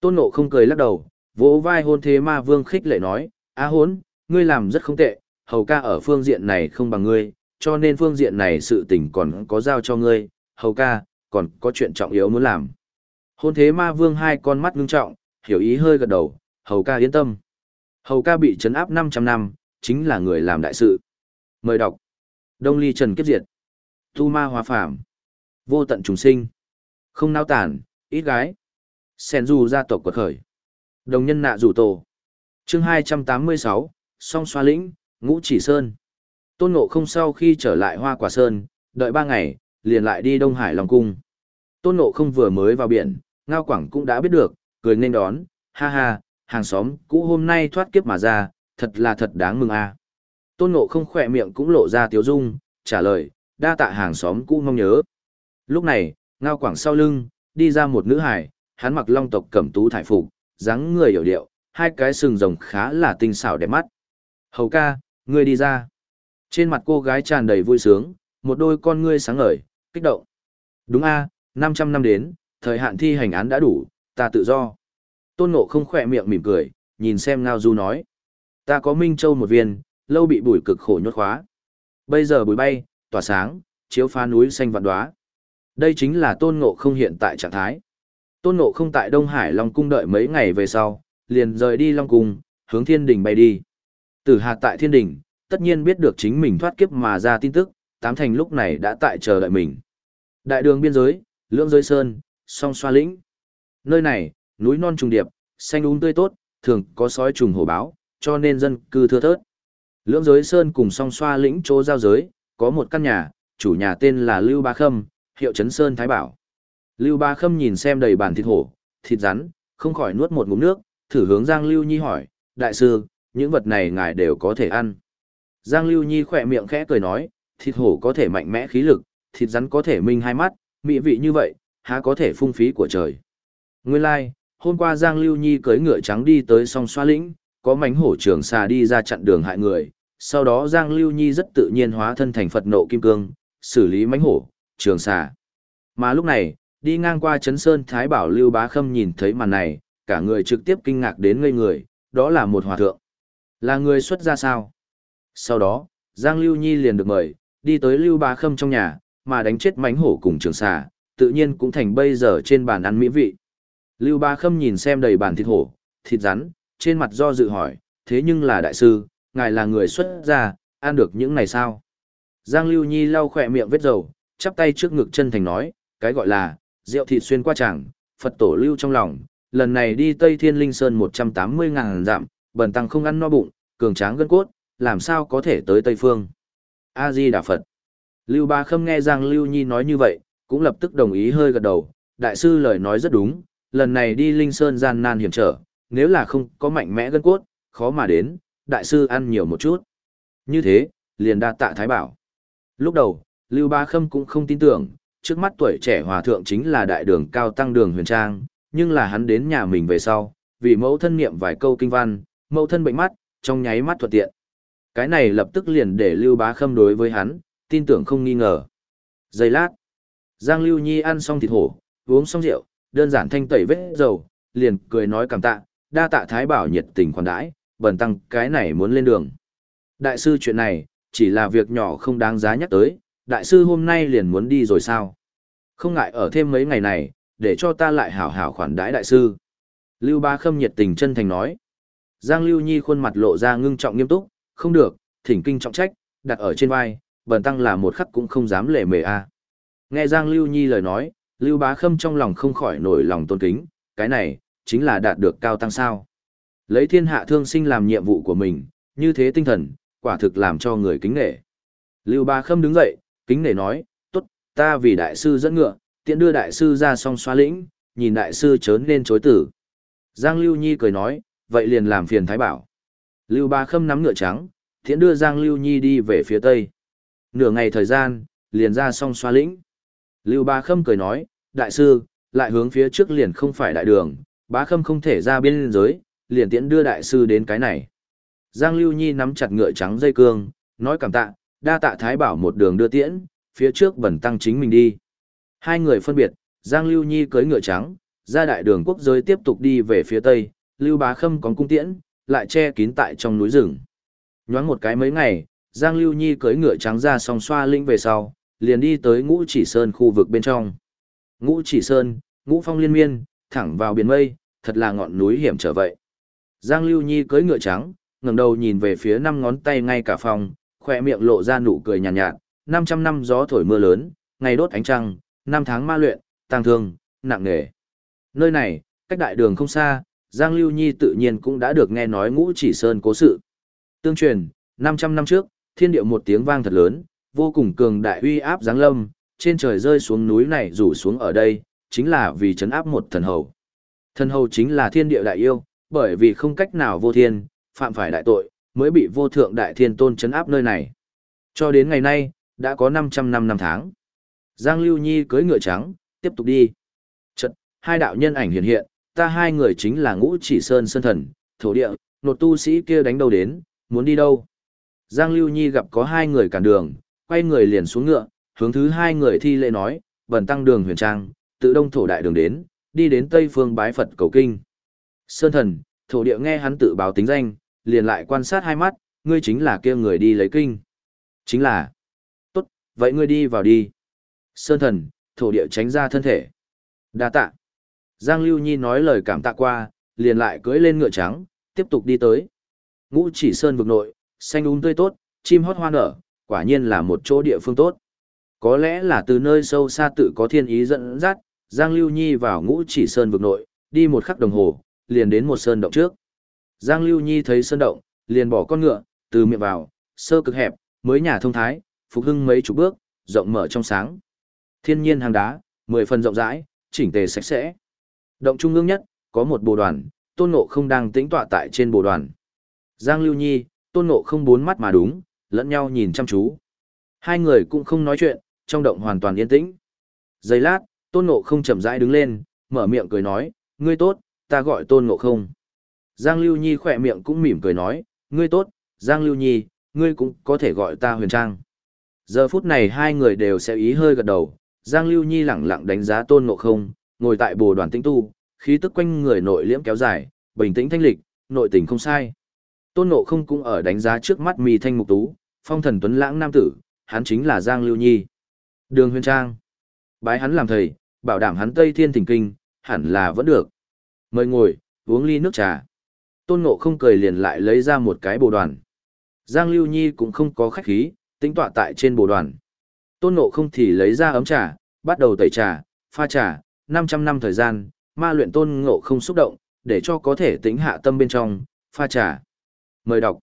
S1: Tôn nộ không cười lắc đầu, vỗ vai hôn thế ma vương khích lệ nói, á hốn, ngươi làm rất không tệ, hầu ca ở phương diện này không bằng ngươi, cho nên phương diện này sự tình còn có giao cho ngươi, hầu ca, còn có chuyện trọng yếu muốn làm. Hôn thế ma vương hai con mắt ngưng trọng, hiểu ý hơi gật đầu, hầu ca yên tâm. Hầu ca bị trấn áp 500 năm, chính là người làm đại sự. Mời đọc. Đông ly trần kiếp diệt. Tu ma hòa phạm. Vô tận trùng sinh. Không nao tản, ít gái. Sen du gia tộc quật khởi. Đồng nhân nạ rủ tổ. chương 286, song xoa lĩnh, ngũ chỉ sơn. Tôn ngộ không sau khi trở lại hoa quả sơn, đợi ba ngày, liền lại đi Đông Hải Long Cung. Tôn ngộ không vừa mới vào biển, Ngao Quảng cũng đã biết được, cười nên đón, ha ha, hàng xóm cũ hôm nay thoát kiếp mà ra, thật là thật đáng mừng a. Tôn Ngộ không khỏe miệng cũng lộ ra tiếu dung, trả lời, đa tạ hàng xóm cũ mong nhớ. Lúc này, Ngao Quảng sau lưng, đi ra một nữ hải, hắn mặc long tộc cẩm tú thải phục, dáng người hiểu điệu, hai cái sừng rồng khá là tinh xảo đẹp mắt. Hầu ca, ngươi đi ra. Trên mặt cô gái tràn đầy vui sướng, một đôi con ngươi sáng ngời, kích động. Đúng a, à, 500 năm đến, thời hạn thi hành án đã đủ, ta tự do. Tôn Ngộ không khỏe miệng mỉm cười, nhìn xem Ngao Du nói. Ta có Minh Châu một viên, lâu bị bụi cực khổ nhốt khóa. Bây giờ bụi bay, tỏa sáng, chiếu phá núi xanh vạn đoá. Đây chính là Tôn Ngộ không hiện tại trạng thái. Tôn Ngộ không tại Đông Hải Long Cung đợi mấy ngày về sau, liền rời đi Long Cung, hướng Thiên Đình bay đi. Tử Hà tại Thiên Đình, tất nhiên biết được chính mình thoát kiếp mà ra tin tức, tám thành lúc này đã tại chờ đợi mình. Đại đường biên giới, lưỡng giới sơn, song xoa lĩnh. Nơi này, núi non trùng điệp, xanh um tươi tốt, thường có sói trùng hổ báo, cho nên dân cư thưa thớt. Lưỡng giới sơn cùng song xoa lĩnh chỗ giao giới, có một căn nhà, chủ nhà tên là Lưu Ba Khâm, hiệu trấn Sơn Thái Bảo. Lưu Ba Khâm nhìn xem đầy bàn thịt hổ, thịt rắn, không khỏi nuốt một ngụm nước, thử hướng Giang Lưu Nhi hỏi, đại sư, những vật này ngài đều có thể ăn. Giang Lưu Nhi khỏe miệng khẽ cười nói, thịt hổ có thể mạnh mẽ khí lực, thịt rắn có thể minh hai mắt, mỹ vị như vậy, há có thể phung phí của trời. Nguyên lai, like, hôm qua Giang Lưu Nhi cưỡi ngựa trắng đi tới song xoa lĩnh, có mánh hổ trường xà đi ra chặn đường hại người, sau đó Giang Lưu Nhi rất tự nhiên hóa thân thành Phật nộ kim cương, xử lý mánh hổ, trường xà. Mà lúc này, đi ngang qua Trấn Sơn Thái Bảo Lưu Bá Khâm nhìn thấy màn này, cả người trực tiếp kinh ngạc đến ngây người, đó là một hòa thượng. Là người xuất ra sao? Sau đó, Giang Lưu Nhi liền được mời, đi tới Lưu Bá Khâm trong nhà, mà đánh chết mánh hổ cùng trường xà, tự nhiên cũng thành bây giờ trên bàn ăn mỹ vị. Lưu Bá Khâm nhìn xem đầy bàn thịt hổ, thịt rắn, trên mặt do dự hỏi, thế nhưng là đại sư, ngài là người xuất gia, ăn được những này sao? Giang Lưu Nhi lau khỏe miệng vết dầu, chắp tay trước ngực chân thành nói, cái gọi là, rượu thịt xuyên qua chàng, Phật tổ lưu trong lòng, lần này đi Tây Thiên Linh Sơn 180 ngàn dặm, bần tăng không ăn no bụng, cường tráng gân cốt, làm sao có thể tới Tây Phương? A-di Đà Phật. Lưu Ba Khâm nghe Giang Lưu Nhi nói như vậy, cũng lập tức đồng ý hơi gật đầu, đại sư lời nói rất đúng, lần này đi Linh Sơn gian nan hiểm trở, nếu là không có mạnh mẽ gân cốt, khó mà đến, đại sư ăn nhiều một chút. Như thế, liền đa tạ Thái Bảo. Lúc đầu, Lưu Ba Khâm cũng không tin tưởng, trước mắt tuổi trẻ hòa thượng chính là đại đường cao tăng đường huyền trang, nhưng là hắn đến nhà mình về sau, vì mẫu thân niệm vài câu kinh văn, mẫu thân bệnh mắt, trong nháy mắt thuận tiện. Cái này lập tức liền để Lưu Bá Khâm đối với hắn, tin tưởng không nghi ngờ. Giây lát, Giang Lưu Nhi ăn xong thịt hổ, uống xong rượu, đơn giản thanh tẩy vết dầu, liền cười nói cảm tạ, đa tạ Thái Bảo nhiệt tình khoản đãi, bần tăng cái này muốn lên đường. Đại sư chuyện này, chỉ là việc nhỏ không đáng giá nhắc tới, đại sư hôm nay liền muốn đi rồi sao? Không ngại ở thêm mấy ngày này, để cho ta lại hảo hảo khoản đãi đại sư. Lưu Ba Khâm nhiệt tình chân thành nói. Giang Lưu Nhi khuôn mặt lộ ra ngưng trọng nghiêm túc, không được, thỉnh kinh trọng trách, đặt ở trên vai, bần tăng là một khắc cũng không dám lệ mề a. Nghe Giang Lưu Nhi lời nói, Lưu Bá Khâm trong lòng không khỏi nổi lòng tôn kính, cái này, chính là đạt được cao tăng sao. Lấy thiên hạ thương sinh làm nhiệm vụ của mình, như thế tinh thần, quả thực làm cho người kính nể. Lưu Bá Khâm đứng dậy, kính nể nói, tốt, ta vì đại sư dẫn ngựa, tiện đưa đại sư ra song xoa lĩnh, nhìn đại sư chớn nên chối tử. Giang Lưu Nhi cười nói, vậy liền làm phiền Thái Bảo. Lưu Ba Khâm nắm ngựa trắng, tiện đưa Giang Lưu Nhi đi về phía tây. Nửa ngày thời gian, liền ra song xoa lĩnh. Lưu Ba Khâm cười nói, đại sư, lại hướng phía trước liền không phải đại đường, Bá Khâm không thể ra biên giới, liền tiện đưa đại sư đến cái này. Giang Lưu Nhi nắm chặt ngựa trắng dây cương, nói cảm tạ, đa tạ Thái Bảo một đường đưa tiễn, phía trước bẩn tăng chính mình đi. Hai người phân biệt, Giang Lưu Nhi cưới ngựa trắng, ra đại đường quốc giới tiếp tục đi về phía tây, Lưu Bá Khâm còn cung tiễn, lại che kín tại trong núi rừng. Nhoáng một cái mấy ngày, Giang Lưu Nhi cưới ngựa trắng ra song xoa linh về sau, liền đi tới ngũ chỉ sơn khu vực bên trong. Ngũ chỉ sơn, ngũ phong liên miên, thẳng vào biển mây, thật là ngọn núi hiểm trở vậy. Giang Lưu Nhi cưỡi ngựa trắng, ngẩng đầu nhìn về phía năm ngón tay ngay cả phòng, khỏe miệng lộ ra nụ cười nhàn nhạt, nhạt, 500 năm gió thổi mưa lớn, ngày đốt ánh trăng, năm tháng ma luyện, tăng thương, nặng nề. Nơi này, cách đại đường không xa, Giang Lưu Nhi tự nhiên cũng đã được nghe nói ngũ chỉ sơn cố sự. Tương truyền, 500 năm trước, thiên điệu một tiếng vang thật lớn, vô cùng cường đại uy áp giáng lâm, trên trời rơi xuống núi này rủ xuống ở đây, chính là vì chấn áp một thần hầu. Thần hầu chính là thiên địa đại yêu, bởi vì không cách nào vô thiên, phạm phải đại tội, mới bị vô thượng đại thiên tôn chấn áp nơi này. Cho đến ngày nay, đã có 500 năm năm tháng. Giang Lưu Nhi cưới ngựa trắng, tiếp tục đi. Chật, hai đạo nhân ảnh hiện hiện, ta hai người chính là ngũ chỉ sơn sơn thần, thổ địa, nột tu sĩ kia đánh đâu đến, muốn đi đâu. Giang Lưu Nhi gặp có hai người cản đường, quay người liền xuống ngựa, hướng thứ hai người thi lễ nói, bần tăng đường huyền trang, tự đông thổ đại đường đến, đi đến tây phương bái Phật cầu kinh. Sơn thần, thổ địa nghe hắn tự báo tính danh, liền lại quan sát hai mắt, ngươi chính là kia người đi lấy kinh. Chính là. Tốt, vậy ngươi đi vào đi. Sơn thần, thổ địa tránh ra thân thể. Đa tạ. Giang Lưu Nhi nói lời cảm tạ qua, liền lại cưỡi lên ngựa trắng, tiếp tục đi tới. Ngũ chỉ sơn vực nội, xanh um tươi tốt, chim hót hoa nở, quả nhiên là một chỗ địa phương tốt. Có lẽ là từ nơi sâu xa tự có thiên ý dẫn dắt, Giang Lưu Nhi vào ngũ chỉ sơn vực nội, đi một khắc đồng hồ, liền đến một sơn động trước. Giang Lưu Nhi thấy sơn động, liền bỏ con ngựa, từ miệng vào, sơ cực hẹp, mới nhà thông thái, phục hưng mấy chục bước, rộng mở trong sáng. Thiên nhiên hàng đá, mười phần rộng rãi, chỉnh tề sạch sẽ. Động trung ương nhất, có một bồ đoàn, tôn ngộ không đang tĩnh tọa tại trên bồ đoàn. Giang Lưu Nhi, tôn ngộ không bốn mắt mà đúng, lẫn nhau nhìn chăm chú. Hai người cũng không nói chuyện, trong động hoàn toàn yên tĩnh. Giây lát, tôn ngộ không chậm rãi đứng lên, mở miệng cười nói, ngươi tốt, ta gọi tôn ngộ không. Giang Lưu Nhi khỏe miệng cũng mỉm cười nói, ngươi tốt, Giang Lưu Nhi, ngươi cũng có thể gọi ta huyền trang. Giờ phút này hai người đều sẽ ý hơi gật đầu, Giang Lưu Nhi lẳng lặng đánh giá tôn ngộ không, ngồi tại bồ đoàn tĩnh tu, khí tức quanh người nội liễm kéo dài, bình tĩnh thanh lịch, nội tình không sai. Tôn ngộ không cũng ở đánh giá trước mắt mì thanh mục tú, phong thần tuấn lãng nam tử, hắn chính là Giang Lưu Nhi. Đường huyền trang. Bái hắn làm thầy, bảo đảm hắn Tây Thiên Thỉnh Kinh, hẳn là vẫn được. Mời ngồi, uống ly nước trà. Tôn Ngộ không cười liền lại lấy ra một cái bồ đoàn. Giang Lưu Nhi cũng không có khách khí, tính tọa tại trên bồ đoàn. Tôn Ngộ không thì lấy ra ấm trà, bắt đầu tẩy trà, pha trà, 500 năm thời gian, ma luyện Tôn Ngộ không xúc động, để cho có thể tính hạ tâm bên trong, pha trà. Mời đọc.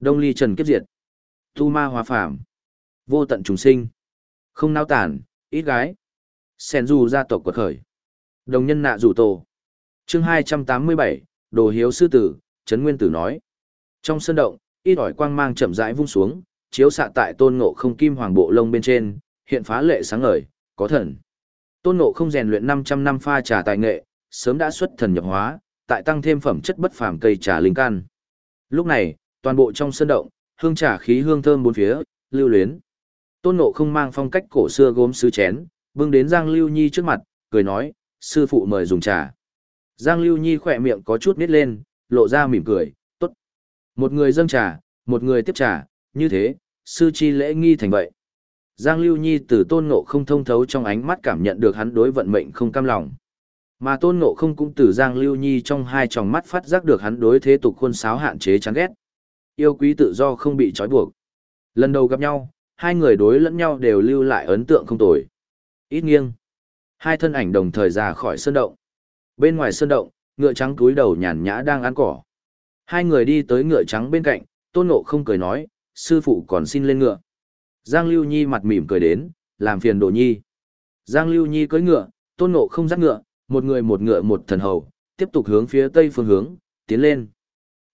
S1: Đông Ly Trần Kiếp Diệt. Tu Ma Hòa Phạm. Vô tận trùng sinh. Không nao tản, ít gái. Sen du gia tộc quật khởi. Đồng nhân nạ rủ tổ. chương 287, Đồ Hiếu Sư Tử, Trấn Nguyên Tử nói. Trong sân động, ít ỏi quang mang chậm rãi vung xuống, chiếu xạ tại tôn ngộ không kim hoàng bộ lông bên trên, hiện phá lệ sáng ngời, có thần. Tôn ngộ không rèn luyện 500 năm pha trà tài nghệ, sớm đã xuất thần nhập hóa, tại tăng thêm phẩm chất bất phàm cây trà linh căn. Lúc này, toàn bộ trong sân động, hương trà khí hương thơm bốn phía, lưu luyến. Tôn ngộ không mang phong cách cổ xưa gốm sứ chén, bưng đến Giang Lưu Nhi trước mặt, cười nói, sư phụ mời dùng trà. Giang Lưu Nhi khỏe miệng có chút nít lên, lộ ra mỉm cười, tốt. Một người dâng trà, một người tiếp trà, như thế, sư chi lễ nghi thành vậy. Giang Lưu Nhi từ tôn ngộ không thông thấu trong ánh mắt cảm nhận được hắn đối vận mệnh không cam lòng. Mà tôn ngộ không cũng từ Giang Lưu Nhi trong hai tròng mắt phát giác được hắn đối thế tục khuôn sáo hạn chế chán ghét. Yêu quý tự do không bị trói buộc. Lần đầu gặp nhau, hai người đối lẫn nhau đều lưu lại ấn tượng không tồi. Ít nghiêng. Hai thân ảnh đồng thời ra khỏi sơn động. Bên ngoài sơn động, ngựa trắng túi đầu nhàn nhã đang ăn cỏ. Hai người đi tới ngựa trắng bên cạnh, tôn ngộ không cười nói, sư phụ còn xin lên ngựa. Giang Lưu Nhi mặt mỉm cười đến, làm phiền đồ nhi. Giang Lưu Nhi cưỡi ngựa, tôn ngộ không dắt ngựa, một người một ngựa một thần hầu, tiếp tục hướng phía tây phương hướng, tiến lên.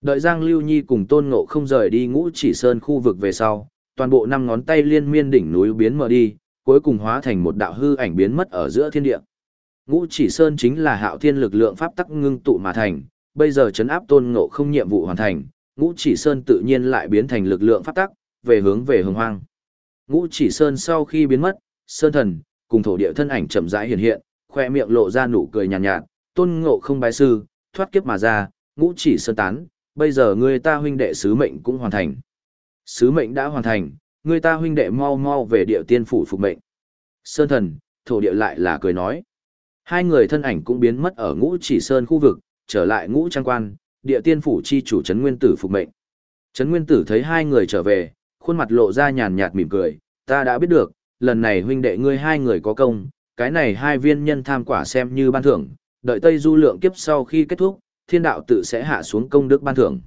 S1: Đợi Giang Lưu Nhi cùng tôn ngộ không rời đi ngũ chỉ sơn khu vực về sau, toàn bộ năm ngón tay liên miên đỉnh núi biến mở đi, cuối cùng hóa thành một đạo hư ảnh biến mất ở giữa thiên địa. Ngũ chỉ sơn chính là hạo thiên lực lượng pháp tắc ngưng tụ mà thành, bây giờ chấn áp tôn ngộ không nhiệm vụ hoàn thành, ngũ chỉ sơn tự nhiên lại biến thành lực lượng pháp tắc, về hướng về hồng hoang. Ngũ chỉ sơn sau khi biến mất, sơn thần, cùng thổ địa thân ảnh chậm rãi hiện hiện, khoe miệng lộ ra nụ cười nhàn nhạt, nhạt, tôn ngộ không bái sư, thoát kiếp mà ra, ngũ chỉ sơn tán, bây giờ người ta huynh đệ sứ mệnh cũng hoàn thành. Sứ mệnh đã hoàn thành, người ta huynh đệ mau mau về địa tiên phủ phục mệnh. Sơn thần, thổ địa lại là cười nói. Hai người thân ảnh cũng biến mất ở ngũ chỉ sơn khu vực, trở lại ngũ trang quan, địa tiên phủ chi chủ Trấn Nguyên Tử phục mệnh. Trấn Nguyên Tử thấy hai người trở về, khuôn mặt lộ ra nhàn nhạt mỉm cười, ta đã biết được, lần này huynh đệ ngươi hai người có công, cái này hai viên nhân tham quả xem như ban thưởng, đợi Tây Du lượng kiếp sau khi kết thúc, thiên đạo tự sẽ hạ xuống công đức ban thưởng.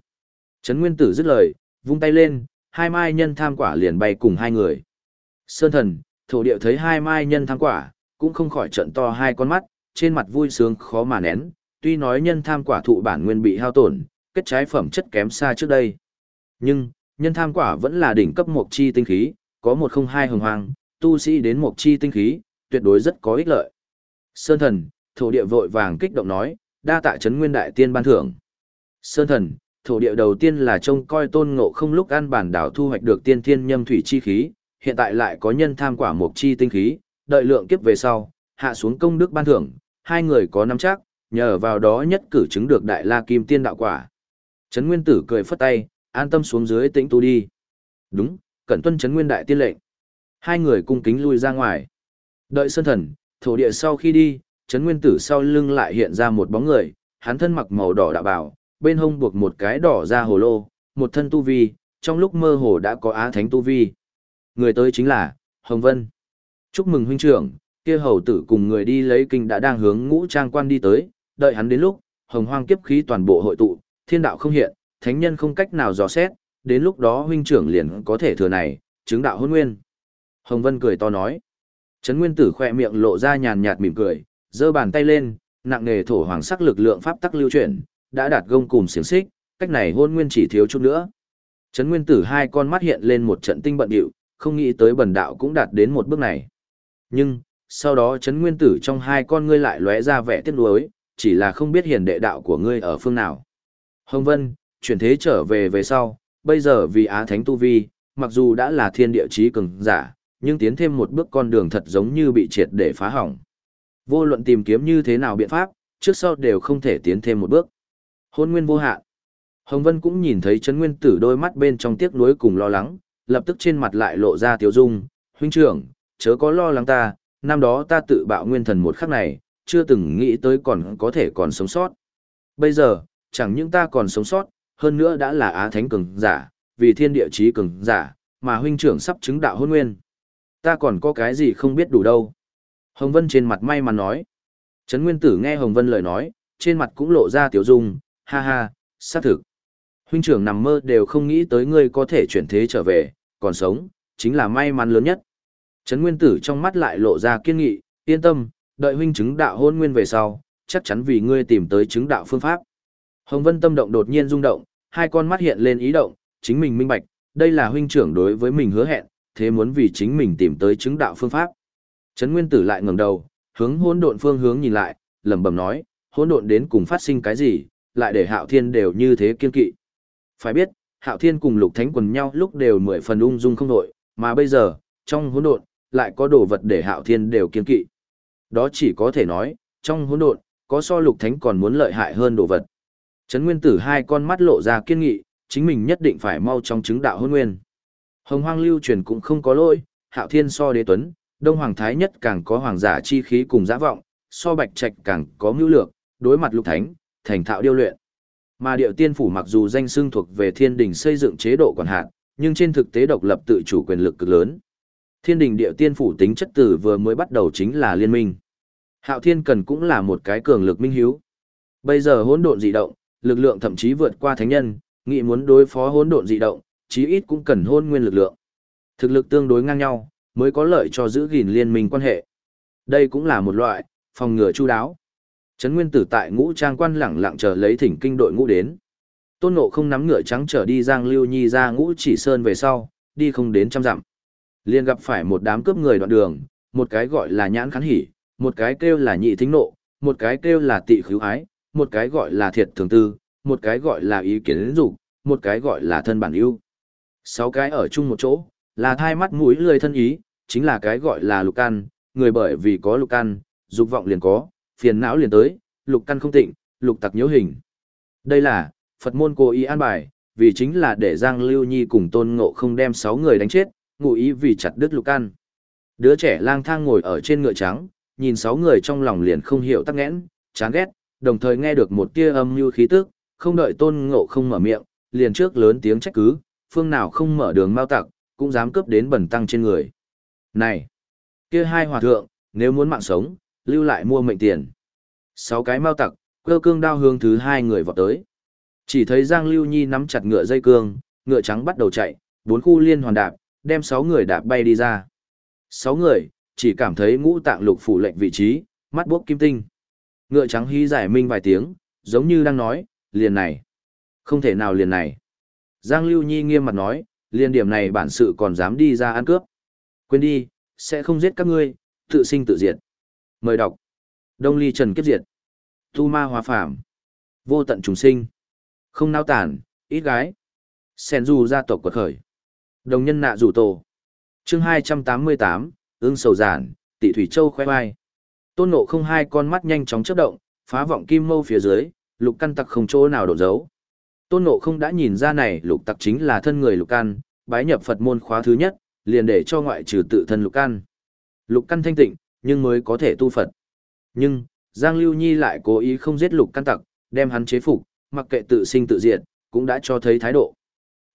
S1: Trấn Nguyên Tử dứt lời, vung tay lên, hai mai nhân tham quả liền bay cùng hai người. Sơn thần, thổ điệu thấy hai mai nhân tham quả, cũng không khỏi trận to hai con mắt, trên mặt vui sướng khó mà nén, tuy nói nhân tham quả thụ bản nguyên bị hao tổn, kết trái phẩm chất kém xa trước đây. Nhưng, nhân tham quả vẫn là đỉnh cấp mộc chi tinh khí, có một không hai hồng hoang, tu sĩ đến mộc chi tinh khí, tuyệt đối rất có ích lợi. Sơn thần, thổ địa vội vàng kích động nói, đa tạ chấn nguyên đại tiên ban thưởng. Sơn thần, thổ địa đầu tiên là trông coi tôn ngộ không lúc ăn bản đảo thu hoạch được tiên thiên nhâm thủy chi khí, hiện tại lại có nhân tham quả mộc chi tinh khí, đợi lượng kiếp về sau, hạ xuống công đức ban thưởng, hai người có nắm chắc, nhờ vào đó nhất cử chứng được đại la kim tiên đạo quả. Trấn Nguyên Tử cười phất tay, an tâm xuống dưới tĩnh tu đi. Đúng, cẩn tuân Trấn Nguyên đại tiên lệnh. Hai người cung kính lui ra ngoài. Đợi sơn thần, thổ địa sau khi đi, Trấn Nguyên Tử sau lưng lại hiện ra một bóng người, hắn thân mặc màu đỏ đạo bảo, bên hông buộc một cái đỏ ra hồ lô, một thân tu vi, trong lúc mơ hồ đã có á thánh tu vi. Người tới chính là, Hồng Vân. Chúc mừng huynh trưởng, kia hầu tử cùng người đi lấy kinh đã đang hướng ngũ trang quan đi tới, đợi hắn đến lúc, hồng hoang kiếp khí toàn bộ hội tụ, thiên đạo không hiện, thánh nhân không cách nào dò xét, đến lúc đó huynh trưởng liền có thể thừa này, chứng đạo hôn nguyên. Hồng Vân cười to nói. Trấn Nguyên Tử khỏe miệng lộ ra nhàn nhạt mỉm cười, giơ bàn tay lên, nặng nề thổ hoàng sắc lực lượng pháp tắc lưu chuyển, đã đạt gông cùng xiềng xích, cách này hôn nguyên chỉ thiếu chút nữa. Trấn Nguyên Tử hai con mắt hiện lên một trận tinh bận điệu, không nghĩ tới bần đạo cũng đạt đến một bước này. Nhưng, sau đó chấn nguyên tử trong hai con ngươi lại lóe ra vẻ tiếc nuối, chỉ là không biết hiền đệ đạo của ngươi ở phương nào. Hồng Vân, chuyển thế trở về về sau, bây giờ vì Á Thánh Tu Vi, mặc dù đã là thiên địa chí cường giả, nhưng tiến thêm một bước con đường thật giống như bị triệt để phá hỏng. Vô luận tìm kiếm như thế nào biện pháp, trước sau đều không thể tiến thêm một bước. Hôn nguyên vô hạn. Hồng Vân cũng nhìn thấy chấn Nguyên Tử đôi mắt bên trong tiếc nuối cùng lo lắng, lập tức trên mặt lại lộ ra tiếu dung, huynh trưởng, chớ có lo lắng ta, năm đó ta tự bạo nguyên thần một khắc này, chưa từng nghĩ tới còn có thể còn sống sót. Bây giờ, chẳng những ta còn sống sót, hơn nữa đã là Á Thánh cường giả, vì thiên địa chí cường giả, mà huynh trưởng sắp chứng đạo hôn nguyên. Ta còn có cái gì không biết đủ đâu. Hồng Vân trên mặt may mắn nói. Trấn Nguyên Tử nghe Hồng Vân lời nói, trên mặt cũng lộ ra tiểu dung, ha ha, xác thực. Huynh trưởng nằm mơ đều không nghĩ tới ngươi có thể chuyển thế trở về, còn sống, chính là may mắn lớn nhất. Trấn Nguyên Tử trong mắt lại lộ ra kiên nghị, yên tâm, đợi huynh chứng đạo hôn nguyên về sau, chắc chắn vì ngươi tìm tới chứng đạo phương pháp. Hồng Vân tâm động đột nhiên rung động, hai con mắt hiện lên ý động, chính mình minh bạch, đây là huynh trưởng đối với mình hứa hẹn, thế muốn vì chính mình tìm tới chứng đạo phương pháp. Trấn Nguyên Tử lại ngẩng đầu, hướng hỗn độn phương hướng nhìn lại, lẩm bẩm nói, hỗn độn đến cùng phát sinh cái gì, lại để Hạo Thiên đều như thế kiên kỵ. Phải biết, Hạo Thiên cùng Lục Thánh quần nhau lúc đều mười phần ung dung không đội, mà bây giờ, trong hỗn độn lại có đồ vật để Hạo Thiên đều kiên kỵ. Đó chỉ có thể nói, trong hỗn độn có so Lục Thánh còn muốn lợi hại hơn đồ vật. Trấn Nguyên Tử hai con mắt lộ ra kiên nghị, chính mình nhất định phải mau trong chứng đạo hôn nguyên. Hồng Hoang lưu truyền cũng không có lỗi, Hạo Thiên so đế tuấn, Đông Hoàng Thái nhất càng có hoàng giả chi khí cùng giả vọng, so Bạch Trạch càng có mưu lược, đối mặt lục thánh, thành thạo điêu luyện. Mà điệu tiên phủ mặc dù danh xưng thuộc về thiên đình xây dựng chế độ còn hạn, nhưng trên thực tế độc lập tự chủ quyền lực cực lớn. Thiên đình địa tiên phủ tính chất tử vừa mới bắt đầu chính là liên minh. Hạo Thiên cần cũng là một cái cường lực minh hiếu. Bây giờ hỗn độn dị động, lực lượng thậm chí vượt qua thánh nhân, nghị muốn đối phó hỗn độn dị động, chí ít cũng cần hôn nguyên lực lượng. Thực lực tương đối ngang nhau, mới có lợi cho giữ gìn liên minh quan hệ. Đây cũng là một loại phòng ngừa chu đáo. Trấn Nguyên Tử tại ngũ trang quan lẳng lặng chờ lấy thỉnh kinh đội ngũ đến. Tôn Ngộ không nắm ngựa trắng trở đi Giang Lưu Nhi ra ngũ chỉ sơn về sau, đi không đến trăm dặm liền gặp phải một đám cướp người đoạn đường, một cái gọi là nhãn khán hỉ, một cái kêu là nhị thính nộ, một cái kêu là tị khứu ái, một cái gọi là thiệt thường tư, một cái gọi là ý kiến dục, một cái gọi là thân bản ưu. Sáu cái ở chung một chỗ, là thai mắt mũi lười thân ý, chính là cái gọi là lục căn, người bởi vì có lục căn, dục vọng liền có, phiền não liền tới, lục căn không tịnh, lục tặc nhớ hình. Đây là, Phật môn cố ý an bài, vì chính là để Giang Lưu Nhi cùng Tôn Ngộ không đem sáu người đánh chết, ngụ ý vì chặt đứt lục căn. Đứa trẻ lang thang ngồi ở trên ngựa trắng, nhìn sáu người trong lòng liền không hiểu tắc nghẽn, chán ghét, đồng thời nghe được một tia âm mưu khí tức, không đợi Tôn Ngộ không mở miệng, liền trước lớn tiếng trách cứ, phương nào không mở đường mau tặc, cũng dám cướp đến bẩn tăng trên người. Này, kia hai hòa thượng, nếu muốn mạng sống, lưu lại mua mệnh tiền. Sáu cái mau tặc, cơ cương đao hướng thứ hai người vọt tới. Chỉ thấy Giang Lưu Nhi nắm chặt ngựa dây cương, ngựa trắng bắt đầu chạy, bốn khu liên hoàn đạp, đem sáu người đạp bay đi ra. Sáu người, chỉ cảm thấy ngũ tạng lục phủ lệnh vị trí, mắt bốc kim tinh. Ngựa trắng hí giải minh vài tiếng, giống như đang nói, liền này. Không thể nào liền này. Giang Lưu Nhi nghiêm mặt nói, liền điểm này bản sự còn dám đi ra ăn cướp. Quên đi, sẽ không giết các ngươi, tự sinh tự diệt. Mời đọc. Đông Ly Trần Kiếp Diệt. Tu Ma Hòa Phạm. Vô tận trùng sinh. Không nao tản, ít gái. Sen du gia tộc quật khởi. Đồng nhân nạ rủ tổ. chương 288, ương sầu giản, tị thủy châu khoe vai. Tôn nộ không hai con mắt nhanh chóng chớp động, phá vọng kim mâu phía dưới, lục căn tặc không chỗ nào đổ dấu. Tôn Ngộ không đã nhìn ra này lục tặc chính là thân người lục căn, bái nhập Phật môn khóa thứ nhất, liền để cho ngoại trừ tự thân lục căn. Lục căn thanh tịnh, nhưng mới có thể tu Phật. Nhưng, Giang Lưu Nhi lại cố ý không giết lục căn tặc, đem hắn chế phục, mặc kệ tự sinh tự diệt, cũng đã cho thấy thái độ.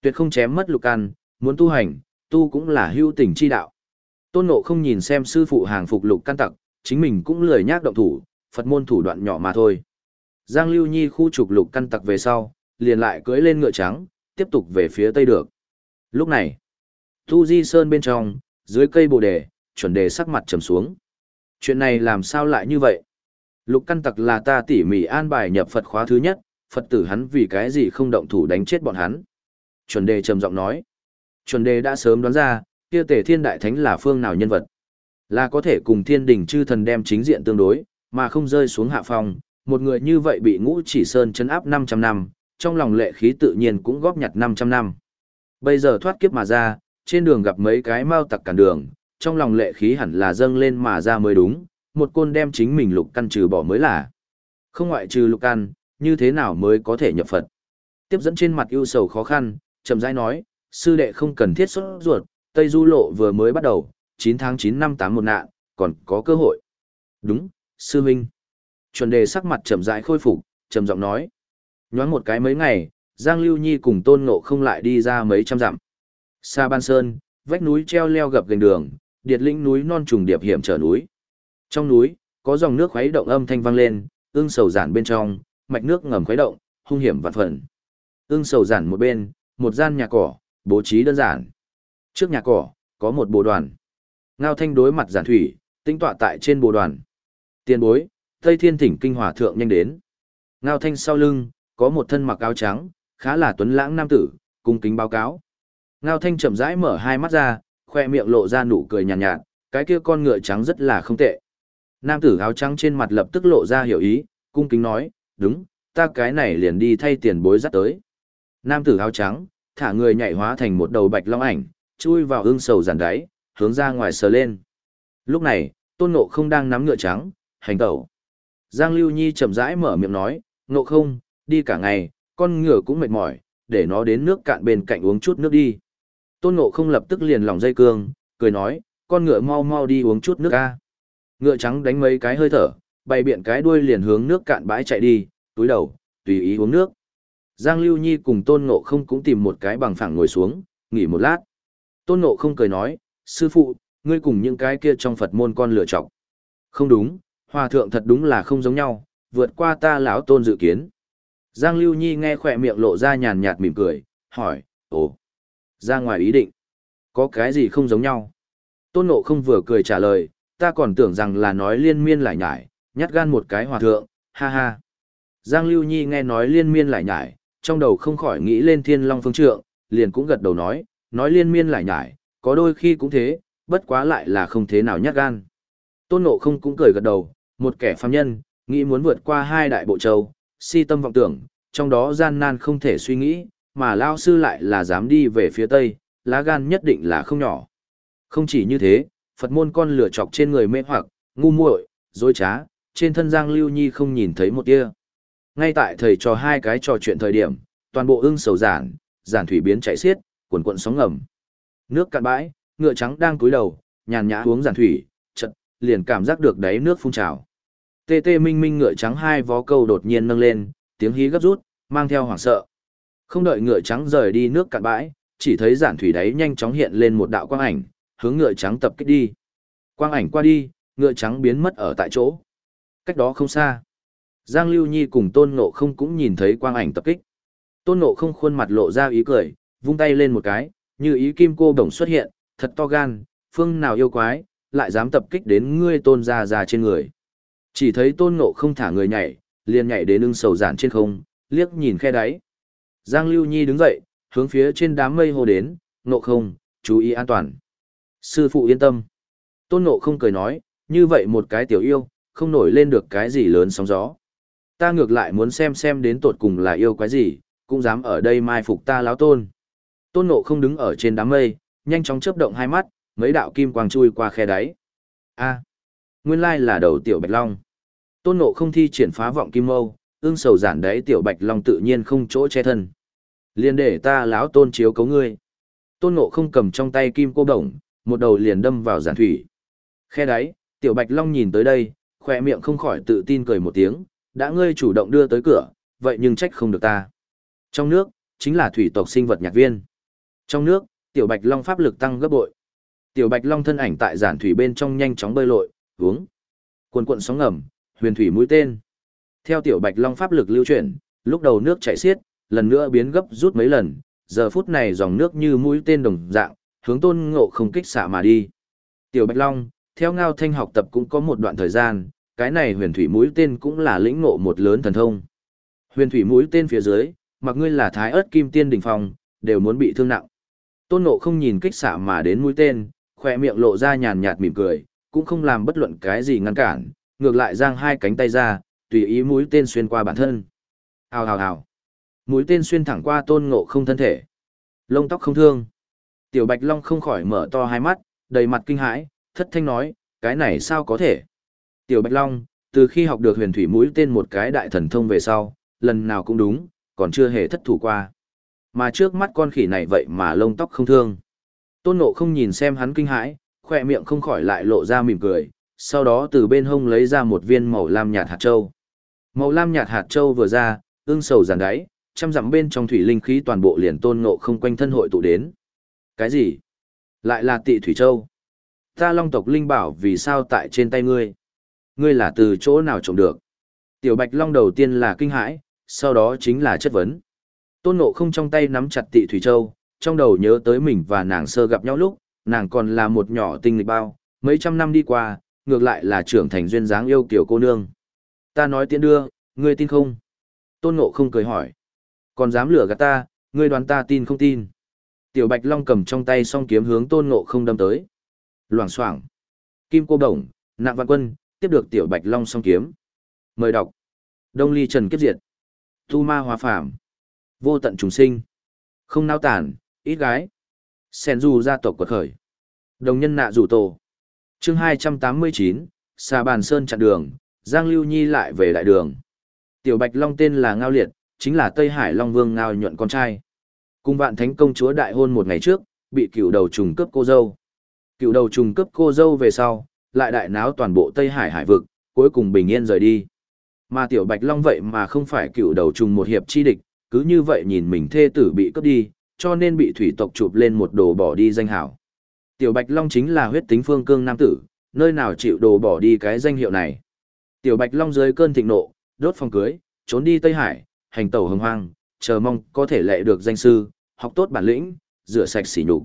S1: Tuyệt không chém mất lục căn, muốn tu hành, tu cũng là hưu tình chi đạo. Tôn Ngộ không nhìn xem sư phụ hàng phục lục căn tặc, chính mình cũng lười nhác động thủ, Phật môn thủ đoạn nhỏ mà thôi. Giang Lưu Nhi khu trục lục căn tặc về sau, liền lại cưỡi lên ngựa trắng, tiếp tục về phía tây được. Lúc này, Tu Di Sơn bên trong, dưới cây bồ đề, chuẩn đề sắc mặt trầm xuống. Chuyện này làm sao lại như vậy? Lục căn tặc là ta tỉ mỉ an bài nhập Phật khóa thứ nhất, Phật tử hắn vì cái gì không động thủ đánh chết bọn hắn. Chuẩn đề trầm giọng nói. Chuẩn đề đã sớm đoán ra, kia tể thiên đại thánh là phương nào nhân vật. Là có thể cùng thiên đình chư thần đem chính diện tương đối, mà không rơi xuống hạ phong. Một người như vậy bị ngũ chỉ sơn chấn áp 500 năm, trong lòng lệ khí tự nhiên cũng góp nhặt 500 năm. Bây giờ thoát kiếp mà ra, trên đường gặp mấy cái mau tặc cản đường, trong lòng lệ khí hẳn là dâng lên mà ra mới đúng, một côn đem chính mình lục căn trừ bỏ mới là. Không ngoại trừ lục căn, như thế nào mới có thể nhập Phật. Tiếp dẫn trên mặt ưu sầu khó khăn, chậm rãi nói, sư đệ không cần thiết xuất ruột, Tây Du Lộ vừa mới bắt đầu, 9 tháng 9 năm 8 một nạn, còn có cơ hội. Đúng, sư huynh. Chuẩn đề sắc mặt chậm rãi khôi phục, trầm giọng nói. Nhoáng một cái mấy ngày, Giang Lưu Nhi cùng Tôn Ngộ không lại đi ra mấy trăm dặm. Sa Ban Sơn, vách núi treo leo gập gành đường, điệt lĩnh núi non trùng điệp hiểm trở núi. Trong núi, có dòng nước khuấy động âm thanh vang lên, ương sầu giản bên trong, mạch nước ngầm khuấy động, hung hiểm vạn phần. Ương sầu giản một bên, một gian nhà cỏ, bố trí đơn giản. Trước nhà cỏ, có một bồ đoàn. Ngao thanh đối mặt giản thủy, tinh tọa tại trên bồ đoàn. Tiền bối, Tây Thiên Thỉnh Kinh Hòa Thượng nhanh đến. Ngao thanh sau lưng, có một thân mặc áo trắng, khá là tuấn lãng nam tử, cung kính báo cáo. Ngao thanh chậm rãi mở hai mắt ra, khoe miệng lộ ra nụ cười nhàn nhạt, nhạt, cái kia con ngựa trắng rất là không tệ. Nam tử áo trắng trên mặt lập tức lộ ra hiểu ý, cung kính nói, đúng, ta cái này liền đi thay tiền bối dắt tới. Nam tử áo trắng, thả người nhảy hóa thành một đầu bạch long ảnh, chui vào ương sầu giàn đáy, hướng ra ngoài sờ lên. Lúc này, tôn ngộ không đang nắm ngựa trắng, hành tẩu. Giang Lưu Nhi chậm rãi mở miệng nói, ngộ không, đi cả ngày, con ngựa cũng mệt mỏi, để nó đến nước cạn bên cạnh uống chút nước đi. Tôn ngộ không lập tức liền lòng dây cương, cười nói, con ngựa mau mau đi uống chút nước ca. Ngựa trắng đánh mấy cái hơi thở, bày biện cái đuôi liền hướng nước cạn bãi chạy đi, túi đầu, tùy ý uống nước. Giang Lưu Nhi cùng Tôn Ngộ không cũng tìm một cái bằng phẳng ngồi xuống, nghỉ một lát. Tôn Ngộ không cười nói, sư phụ, ngươi cùng những cái kia trong Phật môn con lựa chọc. Không đúng, hòa thượng thật đúng là không giống nhau, vượt qua ta lão tôn dự kiến. Giang Lưu Nhi nghe khỏe miệng lộ ra nhàn nhạt mỉm cười, hỏi, ồ, ra ngoài ý định, có cái gì không giống nhau? Tôn Ngộ không vừa cười trả lời, ta còn tưởng rằng là nói liên miên lại nhải, nhát gan một cái hòa thượng, ha ha. Giang Lưu Nhi nghe nói liên miên lại nhải, trong đầu không khỏi nghĩ lên thiên long phương trượng, liền cũng gật đầu nói, nói liên miên lại nhải, có đôi khi cũng thế, bất quá lại là không thế nào nhát gan. Tôn Ngộ không cũng cười gật đầu, một kẻ phàm nhân, nghĩ muốn vượt qua hai đại bộ châu, si tâm vọng tưởng, trong đó gian nan không thể suy nghĩ, mà Lao Sư lại là dám đi về phía Tây, lá gan nhất định là không nhỏ. Không chỉ như thế, Phật môn con lửa chọc trên người mê hoặc, ngu muội, dối trá, trên thân Giang Lưu Nhi không nhìn thấy một tia. Ngay tại thầy trò hai cái trò chuyện thời điểm, toàn bộ ưng sầu giản, giản thủy biến chạy xiết, cuộn cuộn sóng ngầm. Nước cạn bãi, ngựa trắng đang cúi đầu, nhàn nhã uống giản thủy, chợt liền cảm giác được đáy nước phun trào. Tê tê minh minh ngựa trắng hai vó câu đột nhiên nâng lên, tiếng hí gấp rút, mang theo hoảng sợ. Không đợi ngựa trắng rời đi nước cạn bãi, chỉ thấy giản thủy đáy nhanh chóng hiện lên một đạo quang ảnh, hướng ngựa trắng tập kích đi. Quang ảnh qua đi, ngựa trắng biến mất ở tại chỗ. Cách đó không xa. Giang Lưu Nhi cùng Tôn Ngộ không cũng nhìn thấy quang ảnh tập kích. Tôn Ngộ không khuôn mặt lộ ra ý cười, vung tay lên một cái, như ý kim cô đồng xuất hiện, thật to gan, phương nào yêu quái, lại dám tập kích đến ngươi tôn ra ra trên người. Chỉ thấy Tôn Ngộ không thả người nhảy, liền nhảy đến ưng sầu giản trên không, liếc nhìn khe đáy. Giang Lưu Nhi đứng dậy, hướng phía trên đám mây hô đến, Ngộ không, chú ý an toàn. Sư phụ yên tâm. Tôn Ngộ không cười nói, như vậy một cái tiểu yêu, không nổi lên được cái gì lớn sóng gió. Ta ngược lại muốn xem xem đến tột cùng là yêu quái gì, cũng dám ở đây mai phục ta lão tôn. Tôn Ngộ không đứng ở trên đám mây, nhanh chóng chớp động hai mắt, mấy đạo kim quang chui qua khe đáy. A, nguyên lai là đầu tiểu bạch long. Tôn Ngộ không thi triển phá vọng kim mâu, ương sầu giản đấy tiểu bạch long tự nhiên không chỗ che thân. Liên để ta lão tôn chiếu cấu ngươi. Tôn Ngộ không cầm trong tay kim cô đồng, một đầu liền đâm vào giản thủy. Khe đáy, tiểu bạch long nhìn tới đây, khoe miệng không khỏi tự tin cười một tiếng, đã ngươi chủ động đưa tới cửa, vậy nhưng trách không được ta. Trong nước, chính là thủy tộc sinh vật nhạc viên. Trong nước, tiểu bạch long pháp lực tăng gấp bội. Tiểu bạch long thân ảnh tại giản thủy bên trong nhanh chóng bơi lội, uống. Cuồn cuộn sóng ngầm, huyền thủy mũi tên. Theo tiểu bạch long pháp lực lưu chuyển, lúc đầu nước chảy xiết, lần nữa biến gấp rút mấy lần, giờ phút này dòng nước như mũi tên đồng dạng, hướng tôn ngộ không kích xạ mà đi. Tiểu bạch long, theo ngao thanh học tập cũng có một đoạn thời gian, cái này huyền thủy mũi tên cũng là lĩnh ngộ một lớn thần thông. Huyền thủy mũi tên phía dưới, mặc ngươi là thái ớt kim tiên đỉnh phong, đều muốn bị thương nặng. Tôn Ngộ không nhìn kích xạ mà đến mũi tên, khỏe miệng lộ ra nhàn nhạt mỉm cười, cũng không làm bất luận cái gì ngăn cản, ngược lại giang hai cánh tay ra, tùy ý mũi tên xuyên qua bản thân. Hào hào hào. Mũi tên xuyên thẳng qua tôn ngộ không thân thể. Lông tóc không thương. Tiểu Bạch Long không khỏi mở to hai mắt, đầy mặt kinh hãi, thất thanh nói, cái này sao có thể? Tiểu Bạch Long, từ khi học được huyền thủy mũi tên một cái đại thần thông về sau, lần nào cũng đúng, còn chưa hề thất thủ qua. Mà trước mắt con khỉ này vậy mà lông tóc không thương. Tôn Ngộ không nhìn xem hắn kinh hãi, khỏe miệng không khỏi lại lộ ra mỉm cười, sau đó từ bên hông lấy ra một viên màu lam nhạt hạt châu. Màu lam nhạt hạt châu vừa ra, ương sầu giàn đáy, trăm dặm bên trong thủy linh khí toàn bộ liền tôn ngộ không quanh thân hội tụ đến. Cái gì? Lại là tị thủy châu. Ta long tộc linh bảo vì sao tại trên tay ngươi? Ngươi là từ chỗ nào trộm được? Tiểu bạch long đầu tiên là kinh hãi, sau đó chính là chất vấn. Tôn ngộ không trong tay nắm chặt tị thủy châu, trong đầu nhớ tới mình và nàng sơ gặp nhau lúc, nàng còn là một nhỏ tinh lịch bao, mấy trăm năm đi qua, ngược lại là trưởng thành duyên dáng yêu kiểu cô nương. Ta nói tiễn đưa, ngươi tin không? Tôn ngộ không cười hỏi. Còn dám lừa gạt ta, ngươi đoán ta tin không tin? Tiểu Bạch Long cầm trong tay song kiếm hướng Tôn Ngộ không đâm tới. Loảng xoảng. Kim cô đồng, nặng văn quân, tiếp được Tiểu Bạch Long song kiếm. Mời đọc. Đông ly trần kiếp diệt. Tu ma hòa phàm. Vô tận trùng sinh. Không nao tản, ít gái. Sen du gia tộc quật khởi. Đồng nhân nạ rủ tổ. chương 289, xà bàn sơn chặn đường, Giang Lưu Nhi lại về đại đường. Tiểu Bạch Long tên là Ngao Liệt, chính là Tây Hải Long Vương Ngao nhuận con trai. Cùng vạn thánh công chúa đại hôn một ngày trước, bị cựu đầu trùng cướp cô dâu. Cựu đầu trùng cướp cô dâu về sau, lại đại náo toàn bộ Tây Hải hải vực, cuối cùng bình yên rời đi. Mà Tiểu Bạch Long vậy mà không phải cựu đầu trùng một hiệp chi địch, cứ như vậy nhìn mình thê tử bị cướp đi, cho nên bị thủy tộc chụp lên một đồ bỏ đi danh hảo. Tiểu Bạch Long chính là huyết tính phương cương nam tử, nơi nào chịu đồ bỏ đi cái danh hiệu này. Tiểu Bạch Long dưới cơn thịnh nộ, đốt phòng cưới, trốn đi Tây Hải, hành tẩu hồng hoang, chờ mong có thể lệ được danh sư, học tốt bản lĩnh, rửa sạch sỉ nhục.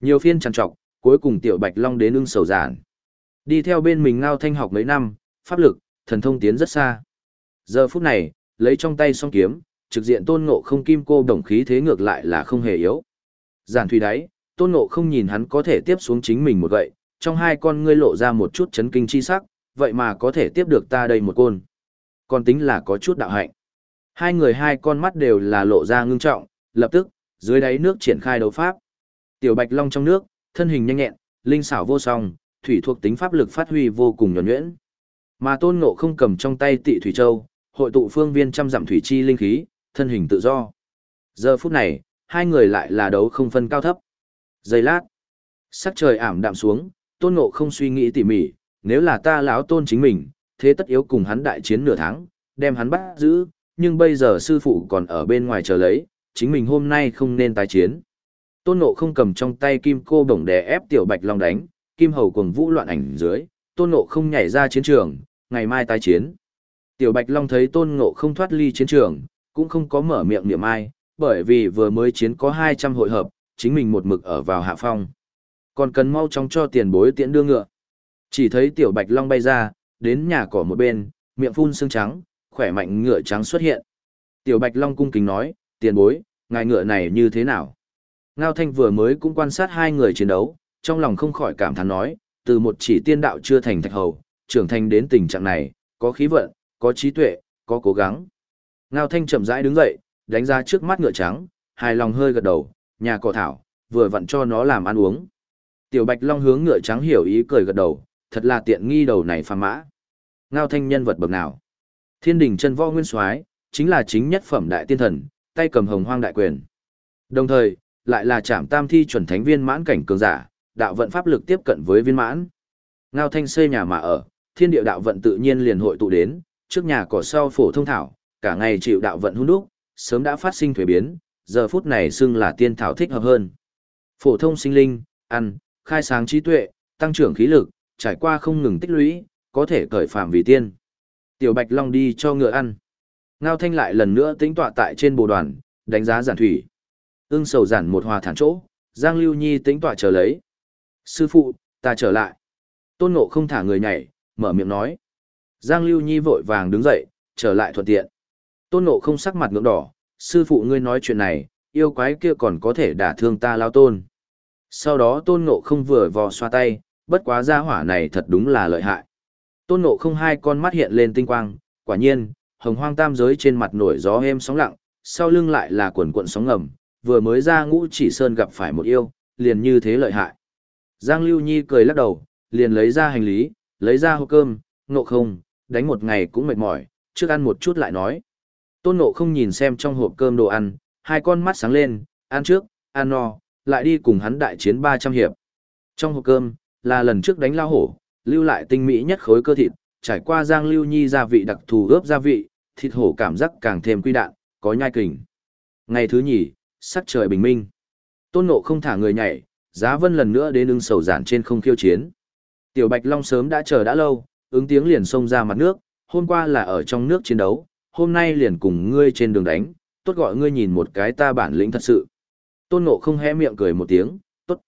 S1: Nhiều phiên trằn trọc, cuối cùng Tiểu Bạch Long đến ưng sầu giản. Đi theo bên mình ngao thanh học mấy năm, pháp lực, thần thông tiến rất xa. Giờ phút này, lấy trong tay song kiếm, trực diện tôn ngộ không kim cô đồng khí thế ngược lại là không hề yếu. Giản thủy đáy, tôn ngộ không nhìn hắn có thể tiếp xuống chính mình một gậy, trong hai con ngươi lộ ra một chút chấn kinh chi sắc, vậy mà có thể tiếp được ta đây một côn. Còn tính là có chút đạo hạnh. Hai người hai con mắt đều là lộ ra ngưng trọng, lập tức, dưới đáy nước triển khai đấu pháp. Tiểu Bạch Long trong nước, thân hình nhanh nhẹn, linh xảo vô song, thủy thuộc tính pháp lực phát huy vô cùng nhuẩn nhuyễn. Mà Tôn Ngộ không cầm trong tay Tị Thủy Châu, hội tụ phương viên trăm dặm thủy chi linh khí, thân hình tự do. Giờ phút này, hai người lại là đấu không phân cao thấp. Giây lát, sắc trời ảm đạm xuống, Tôn Ngộ không suy nghĩ tỉ mỉ, nếu là ta lão tôn chính mình, thế tất yếu cùng hắn đại chiến nửa tháng, đem hắn bắt giữ, nhưng bây giờ sư phụ còn ở bên ngoài chờ lấy, chính mình hôm nay không nên tái chiến. Tôn Ngộ không cầm trong tay kim cô bổng đè ép tiểu bạch long đánh, kim hầu cuồng vũ loạn ảnh dưới, Tôn Ngộ không nhảy ra chiến trường, ngày mai tái chiến. Tiểu bạch long thấy Tôn Ngộ không thoát ly chiến trường, cũng không có mở miệng niệm ai, bởi vì vừa mới chiến có 200 hội hợp, chính mình một mực ở vào hạ phong. Còn cần mau chóng cho tiền bối tiễn đưa ngựa. Chỉ thấy tiểu bạch long bay ra, đến nhà cỏ một bên, miệng phun sương trắng, khỏe mạnh ngựa trắng xuất hiện. Tiểu bạch long cung kính nói, tiền bối, ngài ngựa này như thế nào? Ngao Thanh vừa mới cũng quan sát hai người chiến đấu, trong lòng không khỏi cảm thán nói, từ một chỉ tiên đạo chưa thành thạch hầu, trưởng thành đến tình trạng này, có khí vận, có trí tuệ, có cố gắng. Ngao Thanh chậm rãi đứng dậy, đánh ra trước mắt ngựa trắng, hài lòng hơi gật đầu, nhà cỏ thảo, vừa vặn cho nó làm ăn uống. Tiểu Bạch Long hướng ngựa trắng hiểu ý cười gật đầu, thật là tiện nghi đầu này phàm mã. Ngao Thanh nhân vật bậc nào? Thiên đình chân võ nguyên soái chính là chính nhất phẩm đại tiên thần, tay cầm hồng hoang đại quyền. Đồng thời, lại là trảm tam thi chuẩn thánh viên mãn cảnh cường giả, đạo vận pháp lực tiếp cận với viên mãn. Ngao Thanh xây nhà mà ở, thiên địa đạo vận tự nhiên liền hội tụ đến, trước nhà cỏ sau phổ thông thảo, cả ngày chịu đạo vận hung đúc, sớm đã phát sinh thuế biến, giờ phút này xưng là tiên thảo thích hợp hơn. Phổ thông sinh linh, ăn, khai sáng trí tuệ, tăng trưởng khí lực, trải qua không ngừng tích lũy, có thể cởi phạm vì tiên. Tiểu Bạch Long đi cho ngựa ăn. Ngao Thanh lại lần nữa tính tọa tại trên bồ đoàn, đánh giá giản thủy. Ưng sầu giản một hòa thản chỗ, Giang Lưu Nhi tính tọa chờ lấy. Sư phụ, ta trở lại. Tôn Ngộ không thả người nhảy, mở miệng nói. Giang Lưu Nhi vội vàng đứng dậy, trở lại thuận tiện. Tôn Ngộ không sắc mặt ngưỡng đỏ, sư phụ ngươi nói chuyện này, yêu quái kia còn có thể đả thương ta lao tôn. Sau đó Tôn Ngộ không vừa vò xoa tay, bất quá gia hỏa này thật đúng là lợi hại. Tôn Ngộ không hai con mắt hiện lên tinh quang, quả nhiên, hồng hoang tam giới trên mặt nổi gió êm sóng lặng, sau lưng lại là quần quận sóng ngầm, vừa mới ra ngũ chỉ sơn gặp phải một yêu, liền như thế lợi hại. Giang Lưu Nhi cười lắc đầu, liền lấy ra hành lý, lấy ra hộp cơm, ngộ không, đánh một ngày cũng mệt mỏi, trước ăn một chút lại nói. Tôn ngộ không nhìn xem trong hộp cơm đồ ăn, hai con mắt sáng lên, ăn trước, ăn no, lại đi cùng hắn đại chiến 300 hiệp. Trong hộp cơm, là lần trước đánh lao hổ, lưu lại tinh mỹ nhất khối cơ thịt, trải qua Giang Lưu Nhi gia vị đặc thù ướp gia vị, thịt hổ cảm giác càng thêm quy đạn, có nhai kình. Ngày thứ nhì, sắc trời bình minh. Tôn Ngộ không thả người nhảy, giá vân lần nữa đến ứng sầu giản trên không khiêu chiến. Tiểu Bạch Long sớm đã chờ đã lâu, ứng tiếng liền xông ra mặt nước, hôm qua là ở trong nước chiến đấu, hôm nay liền cùng ngươi trên đường đánh, tốt gọi ngươi nhìn một cái ta bản lĩnh thật sự. Tôn Ngộ không hé miệng cười một tiếng, tốt.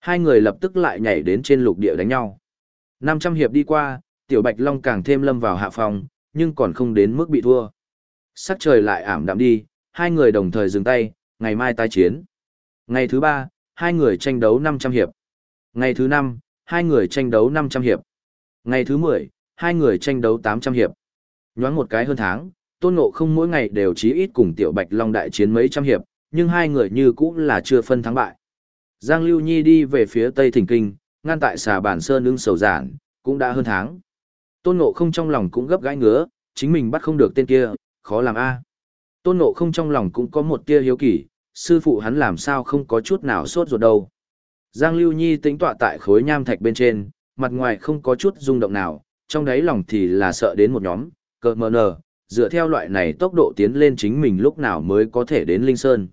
S1: Hai người lập tức lại nhảy đến trên lục địa đánh nhau. 500 hiệp đi qua, Tiểu Bạch Long càng thêm lâm vào hạ phòng, nhưng còn không đến mức bị thua. Sắc trời lại ảm đạm đi, hai người đồng thời dừng tay, ngày mai tái chiến. Ngày thứ ba, hai người tranh đấu 500 hiệp. Ngày thứ năm, hai người tranh đấu 500 hiệp. Ngày thứ 10, hai người tranh đấu 800 hiệp. Nhoáng một cái hơn tháng, Tôn Ngộ không mỗi ngày đều chí ít cùng Tiểu Bạch Long đại chiến mấy trăm hiệp, nhưng hai người như cũng là chưa phân thắng bại. Giang Lưu Nhi đi về phía Tây Thỉnh Kinh, ngăn tại xà bản sơn ưng sầu giản, cũng đã hơn tháng. Tôn Ngộ không trong lòng cũng gấp gãi ngứa, chính mình bắt không được tên kia, khó làm a. Tôn Ngộ không trong lòng cũng có một tia hiếu kỳ, sư phụ hắn làm sao không có chút nào sốt ruột đâu. Giang Lưu Nhi tính tọa tại khối nham thạch bên trên, mặt ngoài không có chút rung động nào, trong đáy lòng thì là sợ đến một nhóm, cờ mờ nờ, dựa theo loại này tốc độ tiến lên chính mình lúc nào mới có thể đến Linh Sơn.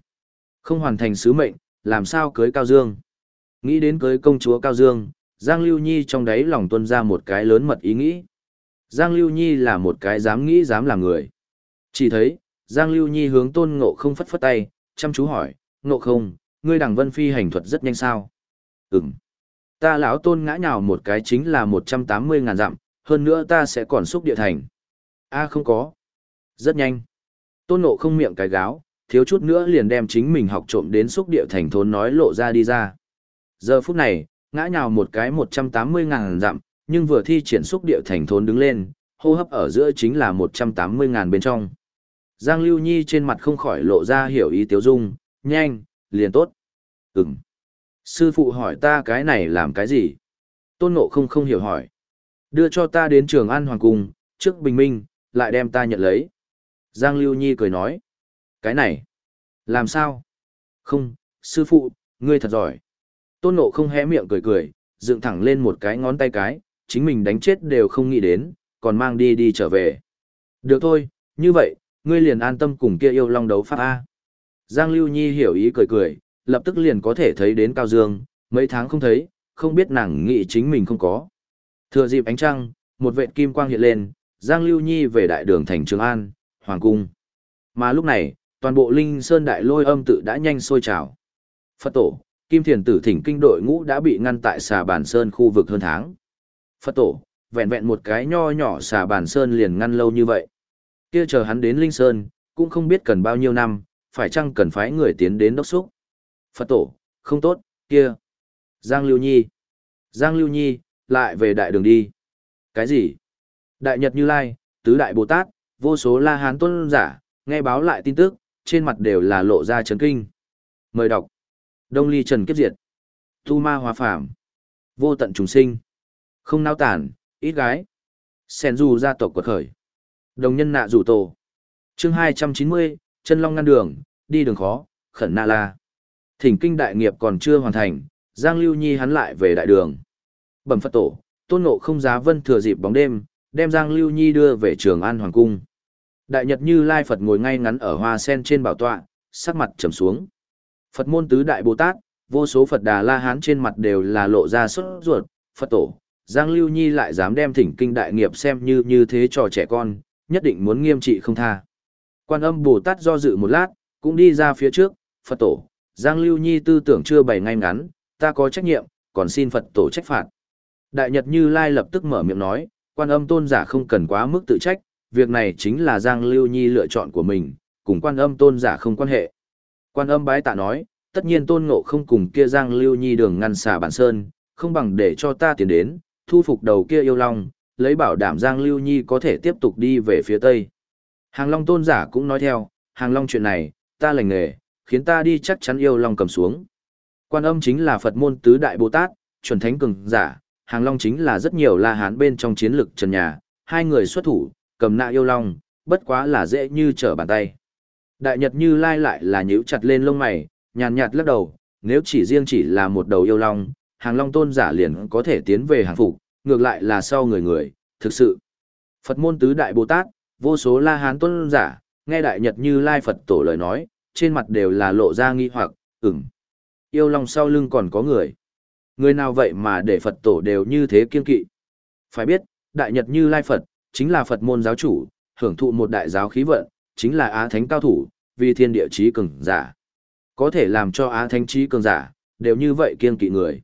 S1: Không hoàn thành sứ mệnh, làm sao cưới Cao Dương. Nghĩ đến cưới công chúa Cao Dương, Giang Lưu Nhi trong đáy lòng tuân ra một cái lớn mật ý nghĩ. Giang Lưu Nhi là một cái dám nghĩ dám làm người. Chỉ thấy, Giang Lưu Nhi hướng tôn ngộ không phất phất tay, chăm chú hỏi, ngộ không, ngươi đằng vân phi hành thuật rất nhanh sao? Ừm. Ta lão tôn ngã nhào một cái chính là một trăm tám mươi ngàn dặm, hơn nữa ta sẽ còn xúc địa thành. A không có. Rất nhanh. Tôn ngộ không miệng cái gáo, thiếu chút nữa liền đem chính mình học trộm đến xúc địa thành thốn nói lộ ra đi ra. Giờ phút này, ngã nhào một cái một trăm tám mươi ngàn dặm, nhưng vừa thi triển xúc địa thành thốn đứng lên, hô hấp ở giữa chính là một trăm tám mươi ngàn bên trong. Giang Lưu Nhi trên mặt không khỏi lộ ra hiểu ý tiếu dung, nhanh, liền tốt. Ừm. Sư phụ hỏi ta cái này làm cái gì? Tôn Ngộ không không hiểu hỏi. Đưa cho ta đến trường An Hoàng Cung, trước bình minh, lại đem ta nhận lấy. Giang Lưu Nhi cười nói. Cái này? Làm sao? Không, sư phụ, ngươi thật giỏi. Tôn Ngộ không hé miệng cười cười, dựng thẳng lên một cái ngón tay cái, chính mình đánh chết đều không nghĩ đến, còn mang đi đi trở về. Được thôi, như vậy, ngươi liền an tâm cùng kia yêu long đấu pháp A. Giang Lưu Nhi hiểu ý cười cười, lập tức liền có thể thấy đến Cao Dương, mấy tháng không thấy, không biết nàng nghĩ chính mình không có. Thừa dịp ánh trăng, một vệt kim quang hiện lên, Giang Lưu Nhi về đại đường thành Trường An, Hoàng Cung. Mà lúc này, toàn bộ Linh Sơn Đại Lôi âm tự đã nhanh sôi trào. Phật tổ, Kim Thiền Tử thỉnh kinh đội ngũ đã bị ngăn tại xà bản sơn khu vực hơn tháng. Phật tổ, vẹn vẹn một cái nho nhỏ xà bản sơn liền ngăn lâu như vậy. Kia chờ hắn đến Linh Sơn, cũng không biết cần bao nhiêu năm, phải chăng cần phái người tiến đến đốc xúc. Phật tổ, không tốt, kia. Giang Lưu Nhi. Giang Lưu Nhi, lại về đại đường đi. Cái gì? Đại Nhật Như Lai, Tứ Đại Bồ Tát, vô số La Hán tôn giả, nghe báo lại tin tức, trên mặt đều là lộ ra chấn kinh. Mời đọc. Đông Ly Trần Kiếp Diệt. Tu Ma Hòa Phạm. Vô tận trùng sinh. Không nao tản, ít gái. Sen du gia tộc quật khởi. Đồng nhân nạ rủ tổ. chương 290, chân long ngăn đường, đi đường khó, khẩn na la. Thỉnh kinh đại nghiệp còn chưa hoàn thành, Giang Lưu Nhi hắn lại về đại đường. Bẩm Phật tổ, tôn ngộ không giá vân thừa dịp bóng đêm, đem Giang Lưu Nhi đưa về trường An Hoàng Cung. Đại Nhật Như Lai Phật ngồi ngay ngắn ở hoa sen trên bảo tọa, sắc mặt trầm xuống. Phật môn tứ đại Bồ Tát, vô số Phật Đà La Hán trên mặt đều là lộ ra sốt ruột, Phật tổ, Giang Lưu Nhi lại dám đem thỉnh kinh đại nghiệp xem như như thế trò trẻ con, nhất định muốn nghiêm trị không tha. Quan âm Bồ Tát do dự một lát, cũng đi ra phía trước, Phật tổ, Giang Lưu Nhi tư tưởng chưa bày ngay ngắn, ta có trách nhiệm, còn xin Phật tổ trách phạt. Đại Nhật Như Lai lập tức mở miệng nói, quan âm tôn giả không cần quá mức tự trách, việc này chính là Giang Lưu Nhi lựa chọn của mình, cùng quan âm tôn giả không quan hệ. Quan âm bái tạ nói, tất nhiên tôn ngộ không cùng kia Giang Lưu Nhi đường ngăn xả bản sơn, không bằng để cho ta tiến đến, thu phục đầu kia yêu long, lấy bảo đảm Giang Lưu Nhi có thể tiếp tục đi về phía tây. Hàng Long tôn giả cũng nói theo, hàng long chuyện này, ta lành nghề, khiến ta đi chắc chắn yêu long cầm xuống. Quan âm chính là Phật môn tứ đại Bồ Tát, chuẩn thánh cường giả, hàng long chính là rất nhiều la hán bên trong chiến lực trần nhà, hai người xuất thủ, cầm nạ yêu long, bất quá là dễ như trở bàn tay. Đại Nhật Như Lai lại là nhíu chặt lên lông mày, nhàn nhạt lắc đầu, nếu chỉ riêng chỉ là một đầu yêu long, hàng long tôn giả liền có thể tiến về hàng phục, ngược lại là sau người người, thực sự. Phật môn tứ đại Bồ Tát, vô số la hán tôn giả, nghe Đại Nhật Như Lai Phật tổ lời nói, trên mặt đều là lộ ra nghi hoặc, ửng. Yêu lòng sau lưng còn có người. Người nào vậy mà để Phật tổ đều như thế kiên kỵ. Phải biết, Đại Nhật Như Lai Phật, chính là Phật môn giáo chủ, hưởng thụ một đại giáo khí vận, chính là Á Thánh cao thủ, vì thiên địa chí cường giả. Có thể làm cho Á Thánh chí cường giả, đều như vậy kiên kỵ người.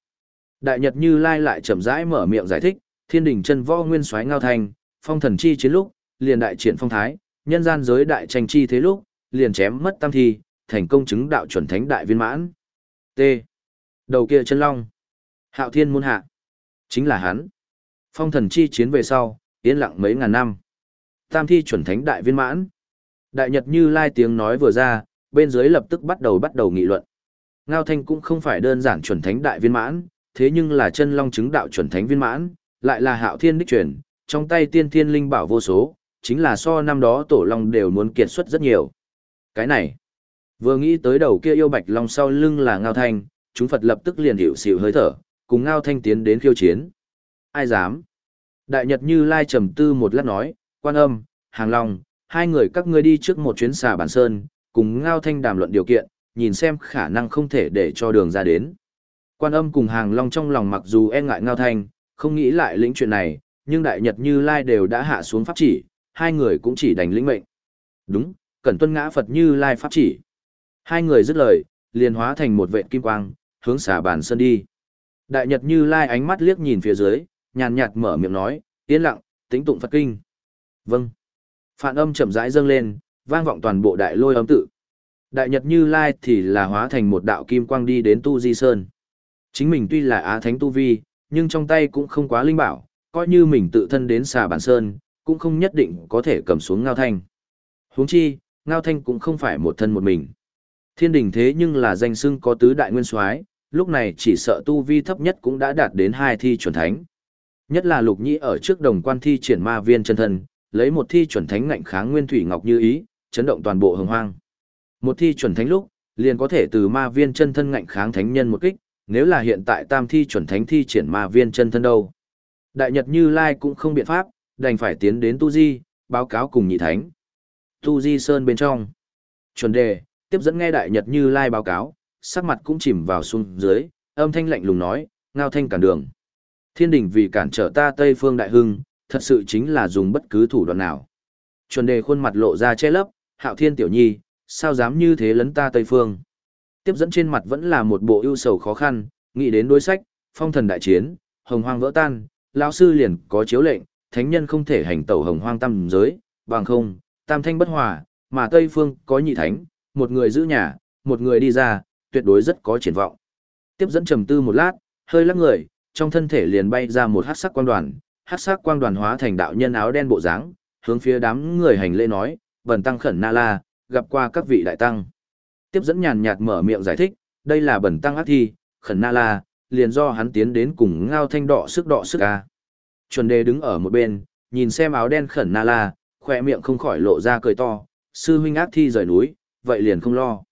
S1: Đại Nhật Như Lai lại chậm rãi mở miệng giải thích, thiên đình chân võ nguyên soái ngao thành, phong thần chi chiến lúc, liền đại triển phong thái, nhân gian giới đại tranh chi thế lúc, liền chém mất tam thi, thành công chứng đạo chuẩn thánh đại viên mãn. T. Đầu kia chân long. Hạo thiên môn hạ. Chính là hắn. Phong thần chi chiến về sau, yên lặng mấy ngàn năm. Tam thi chuẩn thánh đại viên mãn. Đại Nhật Như Lai tiếng nói vừa ra, bên dưới lập tức bắt đầu bắt đầu nghị luận. Ngao Thanh cũng không phải đơn giản chuẩn thánh đại viên mãn, thế nhưng là chân long chứng đạo chuẩn thánh viên mãn, lại là hạo thiên đích truyền, trong tay tiên thiên linh bảo vô số, chính là so năm đó tổ long đều muốn kiệt xuất rất nhiều. Cái này, vừa nghĩ tới đầu kia yêu bạch long sau lưng là Ngao Thanh, chúng Phật lập tức liền hiểu xỉu hơi thở, cùng Ngao Thanh tiến đến khiêu chiến. Ai dám? Đại Nhật Như Lai trầm tư một lát nói, quan âm, hàng long, hai người các ngươi đi trước một chuyến xà bản sơn, cùng Ngao Thanh đàm luận điều kiện, nhìn xem khả năng không thể để cho đường ra đến. Quan âm cùng hàng long trong lòng mặc dù e ngại Ngao Thanh, không nghĩ lại lĩnh chuyện này, nhưng Đại Nhật Như Lai đều đã hạ xuống pháp chỉ, hai người cũng chỉ đành lĩnh mệnh. Đúng, cẩn tuân ngã Phật Như Lai pháp chỉ. Hai người dứt lời, liền hóa thành một vệ kim quang, hướng xà bản sơn đi. Đại Nhật Như Lai ánh mắt liếc nhìn phía dưới, nhàn nhạt mở miệng nói, yên lặng, tính tụng Phật kinh. Vâng. Phản âm chậm rãi dâng lên, vang vọng toàn bộ đại lôi âm tự. Đại Nhật Như Lai thì là hóa thành một đạo kim quang đi đến Tu Di Sơn. Chính mình tuy là Á Thánh Tu Vi, nhưng trong tay cũng không quá linh bảo, coi như mình tự thân đến xà bản sơn, cũng không nhất định có thể cầm xuống Ngao Thanh. huống chi, Ngao Thanh cũng không phải một thân một mình. Thiên đình thế nhưng là danh xưng có tứ đại nguyên soái, lúc này chỉ sợ tu vi thấp nhất cũng đã đạt đến hai thi chuẩn thánh. Nhất là lục nhĩ ở trước đồng quan thi triển ma viên chân thân, lấy một thi chuẩn thánh ngạnh kháng nguyên thủy ngọc như ý, chấn động toàn bộ hồng hoang. Một thi chuẩn thánh lúc, liền có thể từ ma viên chân thân ngạnh kháng thánh nhân một kích, nếu là hiện tại tam thi chuẩn thánh thi triển ma viên chân thân đâu. Đại Nhật Như Lai cũng không biện pháp, đành phải tiến đến Tu Di, báo cáo cùng nhị thánh. Tu Di Sơn bên trong. Chuẩn đề, tiếp dẫn nghe Đại Nhật Như Lai báo cáo, sắc mặt cũng chìm vào xuống dưới, âm thanh lạnh lùng nói, ngao thanh cản đường. Thiên đình vì cản trở ta Tây Phương Đại Hưng, thật sự chính là dùng bất cứ thủ đoạn nào. Chuẩn đề khuôn mặt lộ ra che lấp, hạo thiên tiểu nhi, sao dám như thế lấn ta Tây Phương. Tiếp dẫn trên mặt vẫn là một bộ ưu sầu khó khăn, nghĩ đến đối sách, phong thần đại chiến, hồng hoang vỡ tan, lão sư liền có chiếu lệnh, thánh nhân không thể hành tẩu hồng hoang tam giới, bằng không, tam thanh bất hòa, mà Tây Phương có nhị thánh, một người giữ nhà, một người đi ra, tuyệt đối rất có triển vọng. Tiếp dẫn trầm tư một lát, hơi lắc người, trong thân thể liền bay ra một hắc sắc quang đoàn, hắc sắc quang đoàn hóa thành đạo nhân áo đen bộ dáng, hướng phía đám người hành lễ nói, "Bần tăng khẩn na la, gặp qua các vị đại tăng." Tiếp dẫn nhàn nhạt mở miệng giải thích, "Đây là bẩn tăng ác thi, khẩn na la, liền do hắn tiến đến cùng ngao thanh đọ sức đọ sức a." Chuẩn Đề đứng ở một bên, nhìn xem áo đen khẩn na la, khỏe miệng không khỏi lộ ra cười to, "Sư huynh ác thi rời núi, vậy liền không lo."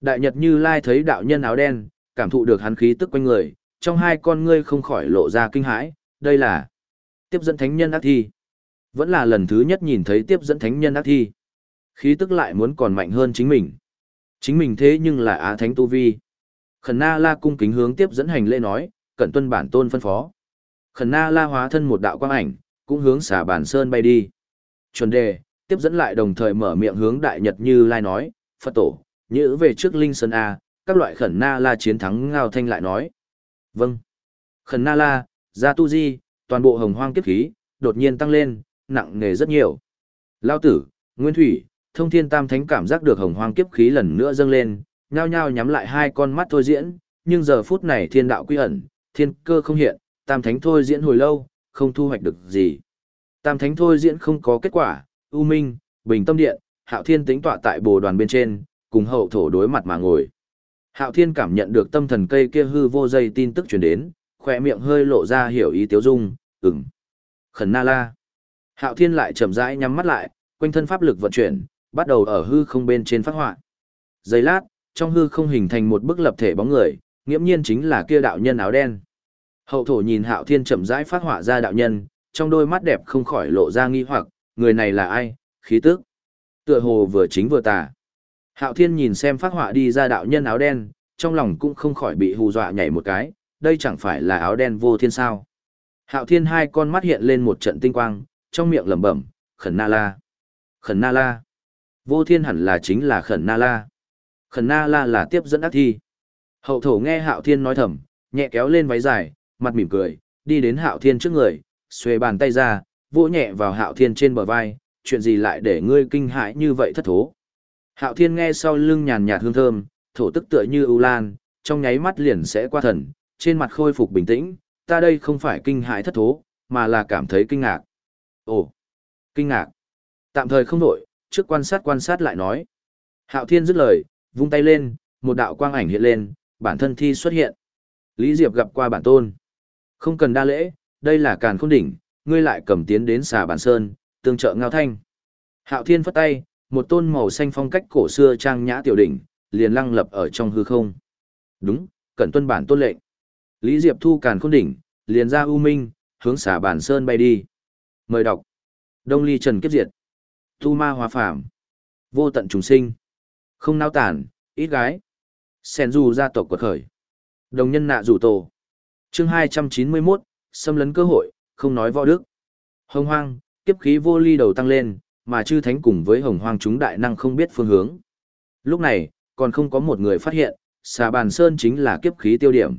S1: Đại Nhật Như Lai thấy đạo nhân áo đen, cảm thụ được hắn khí tức quanh người, trong hai con ngươi không khỏi lộ ra kinh hãi, đây là tiếp dẫn thánh nhân ác thi. Vẫn là lần thứ nhất nhìn thấy tiếp dẫn thánh nhân ác thi. Khí tức lại muốn còn mạnh hơn chính mình. Chính mình thế nhưng là á thánh tu vi. Khẩn Na La cung kính hướng tiếp dẫn hành lễ nói, cẩn tuân bản tôn phân phó. Khẩn Na La hóa thân một đạo quang ảnh, cũng hướng xả bản sơn bay đi. Chuẩn đề, tiếp dẫn lại đồng thời mở miệng hướng đại nhật như lai nói, Phật tổ, nhữ về trước Linh Sơn A, các loại khẩn na la chiến thắng ngao thanh lại nói. Vâng. Khẩn na la, gia tu di, toàn bộ hồng hoang kiếp khí, đột nhiên tăng lên, nặng nề rất nhiều. Lao tử, Nguyên Thủy, thông thiên tam thánh cảm giác được hồng hoang kiếp khí lần nữa dâng lên, nhao nhao nhắm lại hai con mắt thôi diễn, nhưng giờ phút này thiên đạo quy ẩn, thiên cơ không hiện, tam thánh thôi diễn hồi lâu, không thu hoạch được gì. Tam thánh thôi diễn không có kết quả, U Minh, Bình Tâm Điện, Hạo Thiên tính tọa tại bồ đoàn bên trên, cùng hậu thổ đối mặt mà ngồi. Hạo Thiên cảm nhận được tâm thần cây kia hư vô dây tin tức truyền đến, khỏe miệng hơi lộ ra hiểu ý tiếu dung, ừm. Khẩn na la. Hạo Thiên lại chậm rãi nhắm mắt lại, quanh thân pháp lực vận chuyển, bắt đầu ở hư không bên trên phát họa. Giây lát, trong hư không hình thành một bức lập thể bóng người, nghiễm nhiên chính là kia đạo nhân áo đen. Hậu thổ nhìn Hạo Thiên chậm rãi phát họa ra đạo nhân, trong đôi mắt đẹp không khỏi lộ ra nghi hoặc, người này là ai, khí tức. Tựa hồ vừa chính vừa tà. Hạo Thiên nhìn xem phát họa đi ra đạo nhân áo đen, trong lòng cũng không khỏi bị hù dọa nhảy một cái, đây chẳng phải là áo đen vô thiên sao. Hạo Thiên hai con mắt hiện lên một trận tinh quang, trong miệng lẩm bẩm, khẩn na la. Khẩn na la. Vô thiên hẳn là chính là khẩn na la. Khẩn na la là tiếp dẫn ác thi. Hậu thổ nghe Hạo Thiên nói thầm, nhẹ kéo lên váy dài, mặt mỉm cười, đi đến Hạo Thiên trước người, xuề bàn tay ra, vỗ nhẹ vào Hạo Thiên trên bờ vai, chuyện gì lại để ngươi kinh hãi như vậy thất thố. Hạo Thiên nghe sau lưng nhàn nhạt hương thơm, thổ tức tựa như ưu lan, trong nháy mắt liền sẽ qua thần, trên mặt khôi phục bình tĩnh, ta đây không phải kinh hãi thất thố, mà là cảm thấy kinh ngạc. Ồ, kinh ngạc. Tạm thời không đổi, trước quan sát quan sát lại nói. Hạo Thiên dứt lời, vung tay lên, một đạo quang ảnh hiện lên, bản thân thi xuất hiện. Lý Diệp gặp qua bản tôn. Không cần đa lễ, đây là càn khôn đỉnh, ngươi lại cầm tiến đến xà bản sơn, tương trợ ngao thanh. Hạo Thiên phất tay, một tôn màu xanh phong cách cổ xưa trang nhã tiểu đỉnh, liền lăng lập ở trong hư không. Đúng, cẩn tuân bản tôn lệnh. Lý Diệp thu càn khôn đỉnh, liền ra U Minh, hướng xà bản sơn bay đi. Mời đọc. Đông Ly Trần Kiếp Diệt. Tu Ma Hóa phàm, Vô tận trùng sinh. Không nao tản, ít gái. Sen du gia tộc quật khởi. Đồng nhân nạ rủ tổ. chương 291, xâm lấn cơ hội, không nói võ đức. Hồng hoang, kiếp khí vô ly đầu tăng lên, mà chư thánh cùng với hồng hoang chúng đại năng không biết phương hướng. Lúc này, còn không có một người phát hiện, xà bàn sơn chính là kiếp khí tiêu điểm.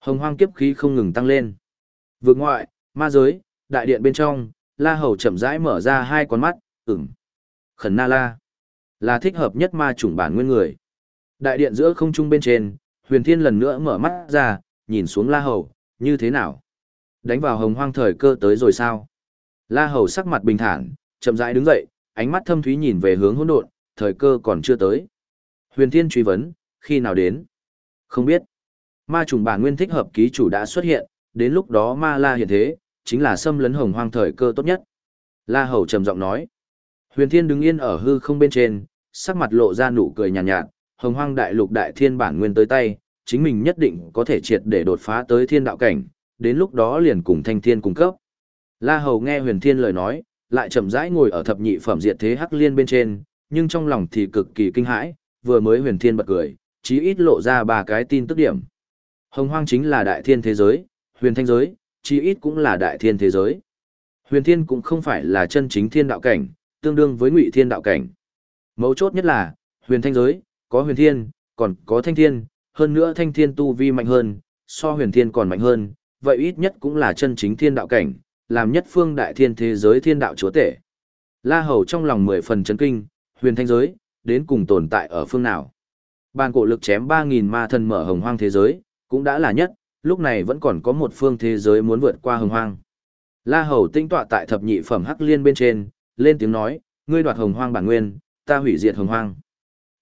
S1: Hồng hoang kiếp khí không ngừng tăng lên. Vượt ngoại, ma giới, đại điện bên trong, la hầu chậm rãi mở ra hai con mắt, ửng. Khẩn na la. Là thích hợp nhất ma chủng bản nguyên người. Đại điện giữa không trung bên trên, huyền thiên lần nữa mở mắt ra, nhìn xuống la hầu, như thế nào? Đánh vào hồng hoang thời cơ tới rồi sao? La hầu sắc mặt bình thản, chậm rãi đứng dậy, ánh mắt thâm thúy nhìn về hướng hỗn độn, thời cơ còn chưa tới. Huyền Thiên truy vấn, khi nào đến? Không biết. Ma trùng bản nguyên thích hợp ký chủ đã xuất hiện, đến lúc đó ma la hiện thế, chính là xâm lấn hồng hoang thời cơ tốt nhất. La Hầu trầm giọng nói. Huyền Thiên đứng yên ở hư không bên trên, sắc mặt lộ ra nụ cười nhàn nhạt, nhạt, hồng hoang đại lục đại thiên bản nguyên tới tay, chính mình nhất định có thể triệt để đột phá tới thiên đạo cảnh, đến lúc đó liền cùng thanh thiên cung cấp. La Hầu nghe Huyền Thiên lời nói, lại chậm rãi ngồi ở thập nhị phẩm diệt thế hắc liên bên trên, nhưng trong lòng thì cực kỳ kinh hãi, vừa mới huyền thiên bật cười, chí ít lộ ra ba cái tin tức điểm. Hồng hoang chính là đại thiên thế giới, huyền thanh giới, chí ít cũng là đại thiên thế giới. Huyền thiên cũng không phải là chân chính thiên đạo cảnh, tương đương với ngụy thiên đạo cảnh. Mấu chốt nhất là, huyền thanh giới, có huyền thiên, còn có thanh thiên, hơn nữa thanh thiên tu vi mạnh hơn, so huyền thiên còn mạnh hơn, vậy ít nhất cũng là chân chính thiên đạo cảnh, làm nhất phương đại thiên thế giới thiên đạo chúa tể. La Hầu trong lòng mười phần chấn kinh, huyền thanh giới, đến cùng tồn tại ở phương nào. Bàn cổ lực chém 3.000 ma thần mở hồng hoang thế giới, cũng đã là nhất, lúc này vẫn còn có một phương thế giới muốn vượt qua hồng hoang. La Hầu tinh tọa tại thập nhị phẩm hắc liên bên trên, lên tiếng nói, ngươi đoạt hồng hoang bản nguyên, ta hủy diệt hồng hoang.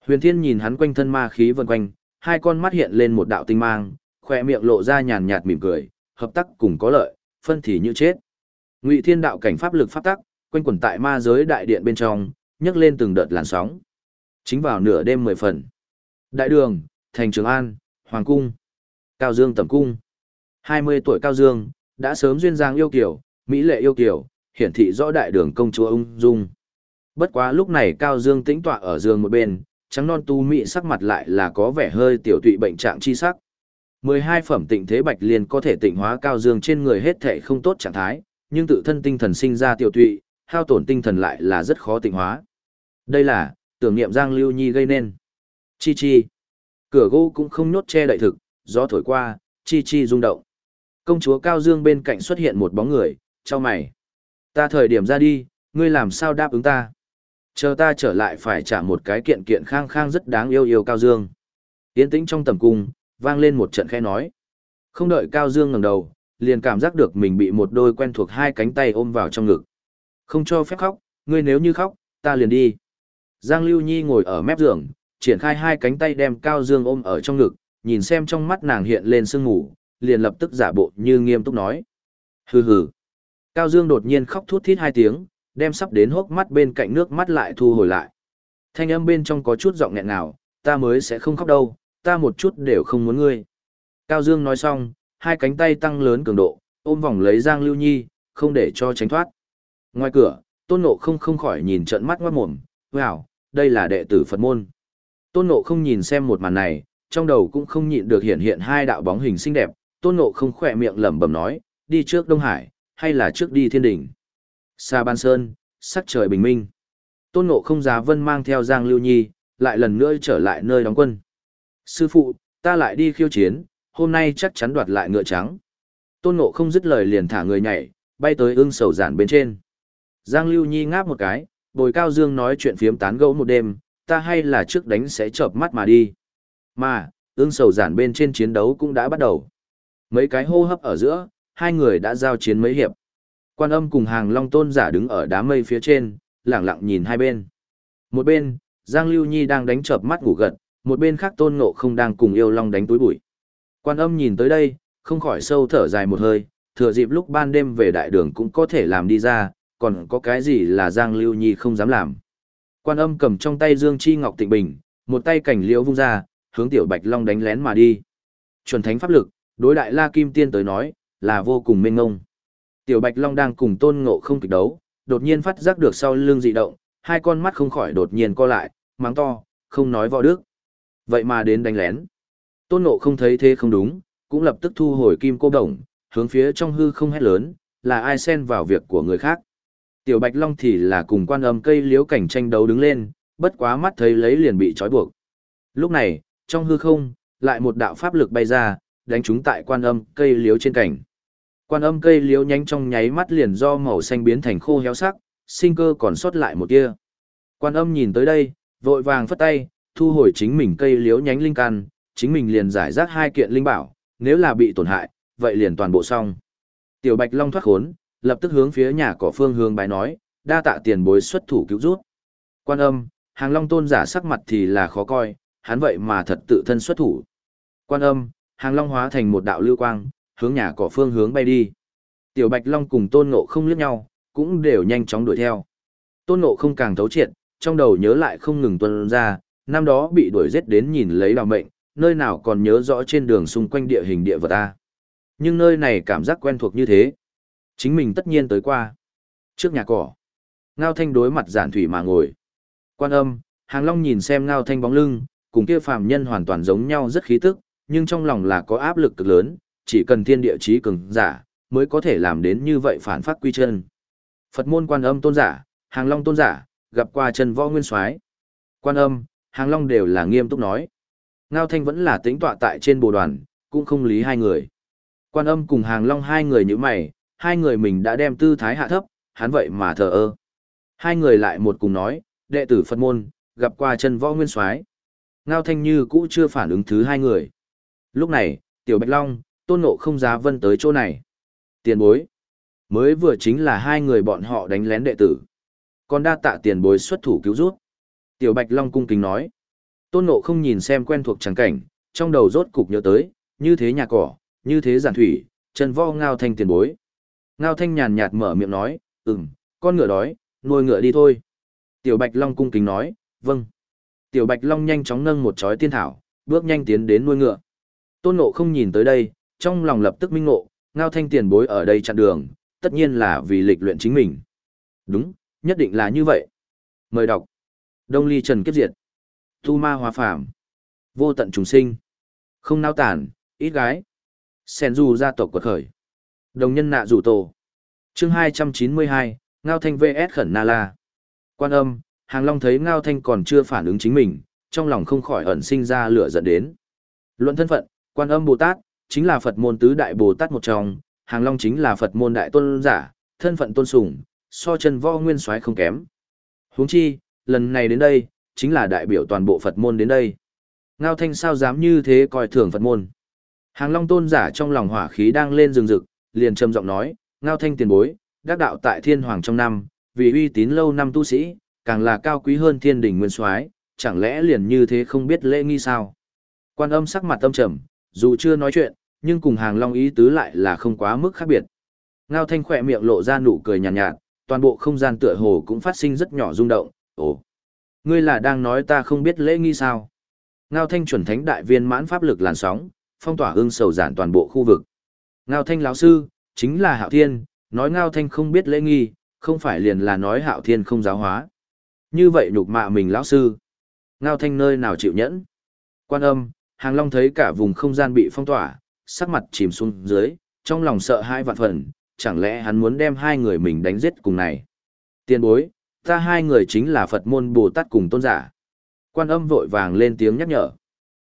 S1: Huyền Thiên nhìn hắn quanh thân ma khí vần quanh, hai con mắt hiện lên một đạo tinh mang, khỏe miệng lộ ra nhàn nhạt mỉm cười, hợp tác cùng có lợi, phân thì như chết. Ngụy Thiên đạo cảnh pháp lực pháp tắc, quanh quẩn tại ma giới đại điện bên trong, nhấc lên từng đợt làn sóng. Chính vào nửa đêm mười phần. Đại đường, thành Trường An, Hoàng cung, Cao Dương tẩm cung. hai mươi tuổi Cao Dương, đã sớm duyên dáng yêu kiều, mỹ lệ yêu kiều, hiển thị rõ đại đường công chúa ung dung. Bất quá lúc này Cao Dương tĩnh tọa ở giường một bên, trắng non tu mỹ sắc mặt lại là có vẻ hơi tiểu tụy bệnh trạng chi sắc. mười hai phẩm tịnh thế bạch liên có thể tịnh hóa Cao Dương trên người hết thể không tốt trạng thái, nhưng tự thân tinh thần sinh ra tiểu tụy, hao tổn tinh thần lại là rất khó tịnh hóa. Đây là, tưởng niệm Giang Lưu Nhi gây nên. Chi chi. Cửa gỗ cũng không nhốt che đậy thực, gió thổi qua, chi chi rung động. Công chúa Cao Dương bên cạnh xuất hiện một bóng người, cho mày. Ta thời điểm ra đi, ngươi làm sao đáp ứng ta? Chờ ta trở lại phải trả một cái kiện kiện khang khang rất đáng yêu yêu Cao Dương. Tiến tĩnh trong tầm cung, vang lên một trận khe nói. Không đợi Cao Dương ngẩng đầu, liền cảm giác được mình bị một đôi quen thuộc hai cánh tay ôm vào trong ngực. Không cho phép khóc, ngươi nếu như khóc, ta liền đi. Giang Lưu Nhi ngồi ở mép giường, triển khai hai cánh tay đem Cao Dương ôm ở trong ngực, nhìn xem trong mắt nàng hiện lên sương ngủ, liền lập tức giả bộ như nghiêm túc nói. Hừ hừ. Cao Dương đột nhiên khóc thút thít hai tiếng, đem sắp đến hốc mắt bên cạnh nước mắt lại thu hồi lại. Thanh âm bên trong có chút giọng nghẹn nào, ta mới sẽ không khóc đâu, ta một chút đều không muốn ngươi. Cao Dương nói xong, hai cánh tay tăng lớn cường độ, ôm vòng lấy Giang Lưu Nhi, không để cho tránh thoát. Ngoài cửa, Tôn Nộ không không khỏi nhìn trận mắt ngoát mồm, wow, đây là đệ tử Phật môn. Tôn Nộ không nhìn xem một màn này, trong đầu cũng không nhịn được hiện hiện hai đạo bóng hình xinh đẹp, Tôn Nộ không khỏe miệng lẩm bẩm nói, đi trước Đông Hải, hay là trước đi Thiên Đỉnh. Sa Ban Sơn, sắc trời bình minh. Tôn ngộ không giá vân mang theo Giang Lưu Nhi, lại lần nữa trở lại nơi đóng quân. Sư phụ, ta lại đi khiêu chiến, hôm nay chắc chắn đoạt lại ngựa trắng. Tôn ngộ không dứt lời liền thả người nhảy, bay tới ưng sầu giản bên trên. Giang Lưu Nhi ngáp một cái, bồi cao dương nói chuyện phiếm tán gẫu một đêm, ta hay là trước đánh sẽ chợp mắt mà đi. Mà, ưng sầu giản bên trên chiến đấu cũng đã bắt đầu. Mấy cái hô hấp ở giữa, hai người đã giao chiến mấy hiệp. Quan âm cùng hàng long tôn giả đứng ở đám mây phía trên, lẳng lặng nhìn hai bên. Một bên, Giang Lưu Nhi đang đánh chợp mắt ngủ gật, một bên khác tôn ngộ không đang cùng yêu long đánh túi bụi. Quan âm nhìn tới đây, không khỏi sâu thở dài một hơi, thừa dịp lúc ban đêm về đại đường cũng có thể làm đi ra, còn có cái gì là Giang Lưu Nhi không dám làm. Quan âm cầm trong tay Dương Chi Ngọc Tịnh Bình, một tay cảnh liễu vung ra, hướng Tiểu Bạch Long đánh lén mà đi. Chuẩn thánh pháp lực, đối đại La Kim Tiên tới nói, là vô cùng mênh ngông. Tiểu Bạch Long đang cùng Tôn Ngộ không kịch đấu, đột nhiên phát giác được sau lưng dị động, hai con mắt không khỏi đột nhiên co lại, mắng to, không nói võ đức. Vậy mà đến đánh lén. Tôn Ngộ không thấy thế không đúng, cũng lập tức thu hồi kim cô đồng, hướng phía trong hư không hét lớn, là ai xen vào việc của người khác. Tiểu Bạch Long thì là cùng quan âm cây liếu cảnh tranh đấu đứng lên, bất quá mắt thấy lấy liền bị trói buộc. Lúc này, trong hư không, lại một đạo pháp lực bay ra, đánh chúng tại quan âm cây liếu trên cảnh. Quan âm cây liếu nhánh trong nháy mắt liền do màu xanh biến thành khô héo sắc, sinh cơ còn sót lại một kia. Quan âm nhìn tới đây, vội vàng phất tay, thu hồi chính mình cây liếu nhánh linh căn, chính mình liền giải rác hai kiện linh bảo, nếu là bị tổn hại, vậy liền toàn bộ xong. Tiểu Bạch Long thoát khốn, lập tức hướng phía nhà cỏ phương hướng bái nói, đa tạ tiền bối xuất thủ cứu rút. Quan âm, hàng long tôn giả sắc mặt thì là khó coi, hắn vậy mà thật tự thân xuất thủ. Quan âm, hàng long hóa thành một đạo lưu quang, hướng nhà cỏ phương hướng bay đi. Tiểu Bạch Long cùng Tôn Ngộ không liếc nhau, cũng đều nhanh chóng đuổi theo. Tôn Ngộ không càng thấu triệt, trong đầu nhớ lại không ngừng tuân ra, năm đó bị đuổi giết đến nhìn lấy đào mệnh, nơi nào còn nhớ rõ trên đường xung quanh địa hình địa vật ta. Nhưng nơi này cảm giác quen thuộc như thế. Chính mình tất nhiên tới qua. Trước nhà cỏ. Ngao thanh đối mặt giản thủy mà ngồi. Quan âm, hàng long nhìn xem ngao thanh bóng lưng, cùng kia phàm nhân hoàn toàn giống nhau rất khí tức, nhưng trong lòng là có áp lực cực lớn, chỉ cần thiên địa chí cường giả, mới có thể làm đến như vậy phản phát quy chân. Phật môn quan âm tôn giả, hàng long tôn giả, gặp qua chân võ nguyên soái Quan âm, hàng long đều là nghiêm túc nói. Ngao thanh vẫn là tính tọa tại trên bồ đoàn, cũng không lý hai người. Quan âm cùng hàng long hai người như mày, hai người mình đã đem tư thái hạ thấp, hắn vậy mà thờ ơ. Hai người lại một cùng nói, đệ tử Phật môn, gặp qua chân võ nguyên soái Ngao thanh như cũ chưa phản ứng thứ hai người. Lúc này, tiểu bạch long, tôn nộ không giá vân tới chỗ này. Tiền bối. Mới vừa chính là hai người bọn họ đánh lén đệ tử. Còn đa tạ tiền bối xuất thủ cứu rút. Tiểu bạch long cung kính nói. Tôn nộ không nhìn xem quen thuộc trắng cảnh, trong đầu rốt cục nhớ tới, như thế nhà cỏ, như thế giản thủy, chân vo ngao thanh tiền bối. Ngao thanh nhàn nhạt mở miệng nói, ừm, con ngựa đói, nuôi ngựa đi thôi. Tiểu Bạch Long cung kính nói, vâng. Tiểu Bạch Long nhanh chóng nâng một chói tiên thảo, bước nhanh tiến đến nuôi ngựa. Tôn Ngộ không nhìn tới đây, trong lòng lập tức minh ngộ, ngao thanh tiền bối ở đây chặn đường, tất nhiên là vì lịch luyện chính mình. Đúng, nhất định là như vậy. Mời đọc. Đông ly trần kiếp diệt. Tu ma hóa phàm. Vô tận trùng sinh. Không nao tản, ít gái. Sen du gia tộc quật khởi. Đồng nhân nạ rủ tổ. chương 292, Ngao Thanh VS Khẩn Na La. Quan âm, Hàng Long thấy Ngao Thanh còn chưa phản ứng chính mình, trong lòng không khỏi ẩn sinh ra lửa giận đến. Luận thân phận, Quan âm Bồ Tát, chính là Phật môn tứ đại Bồ Tát một trong, Hàng Long chính là Phật môn đại tôn giả, thân phận tôn sùng, so chân võ nguyên soái không kém. Huống chi, lần này đến đây, chính là đại biểu toàn bộ Phật môn đến đây. Ngao Thanh sao dám như thế coi thường Phật môn. Hàng Long tôn giả trong lòng hỏa khí đang lên rừng rực, liền trầm giọng nói, ngao thanh tiền bối, đắc đạo tại thiên hoàng trong năm, vì uy tín lâu năm tu sĩ, càng là cao quý hơn thiên đình nguyên soái, chẳng lẽ liền như thế không biết lễ nghi sao? Quan âm sắc mặt tâm trầm, dù chưa nói chuyện, nhưng cùng hàng long ý tứ lại là không quá mức khác biệt. Ngao thanh khỏe miệng lộ ra nụ cười nhàn nhạt, nhạt, toàn bộ không gian tựa hồ cũng phát sinh rất nhỏ rung động, ồ, ngươi là đang nói ta không biết lễ nghi sao? Ngao thanh chuẩn thánh đại viên mãn pháp lực làn sóng, phong tỏa ương sầu giản toàn bộ khu vực. Ngao thanh lão sư, chính là hạo thiên, nói ngao thanh không biết lễ nghi, không phải liền là nói hạo thiên không giáo hóa. Như vậy nhục mạ mình lão sư. Ngao thanh nơi nào chịu nhẫn. Quan âm, hàng long thấy cả vùng không gian bị phong tỏa, sắc mặt chìm xuống dưới, trong lòng sợ hai vạn phần, chẳng lẽ hắn muốn đem hai người mình đánh giết cùng này. Tiên bối, ta hai người chính là Phật môn Bồ Tát cùng tôn giả. Quan âm vội vàng lên tiếng nhắc nhở.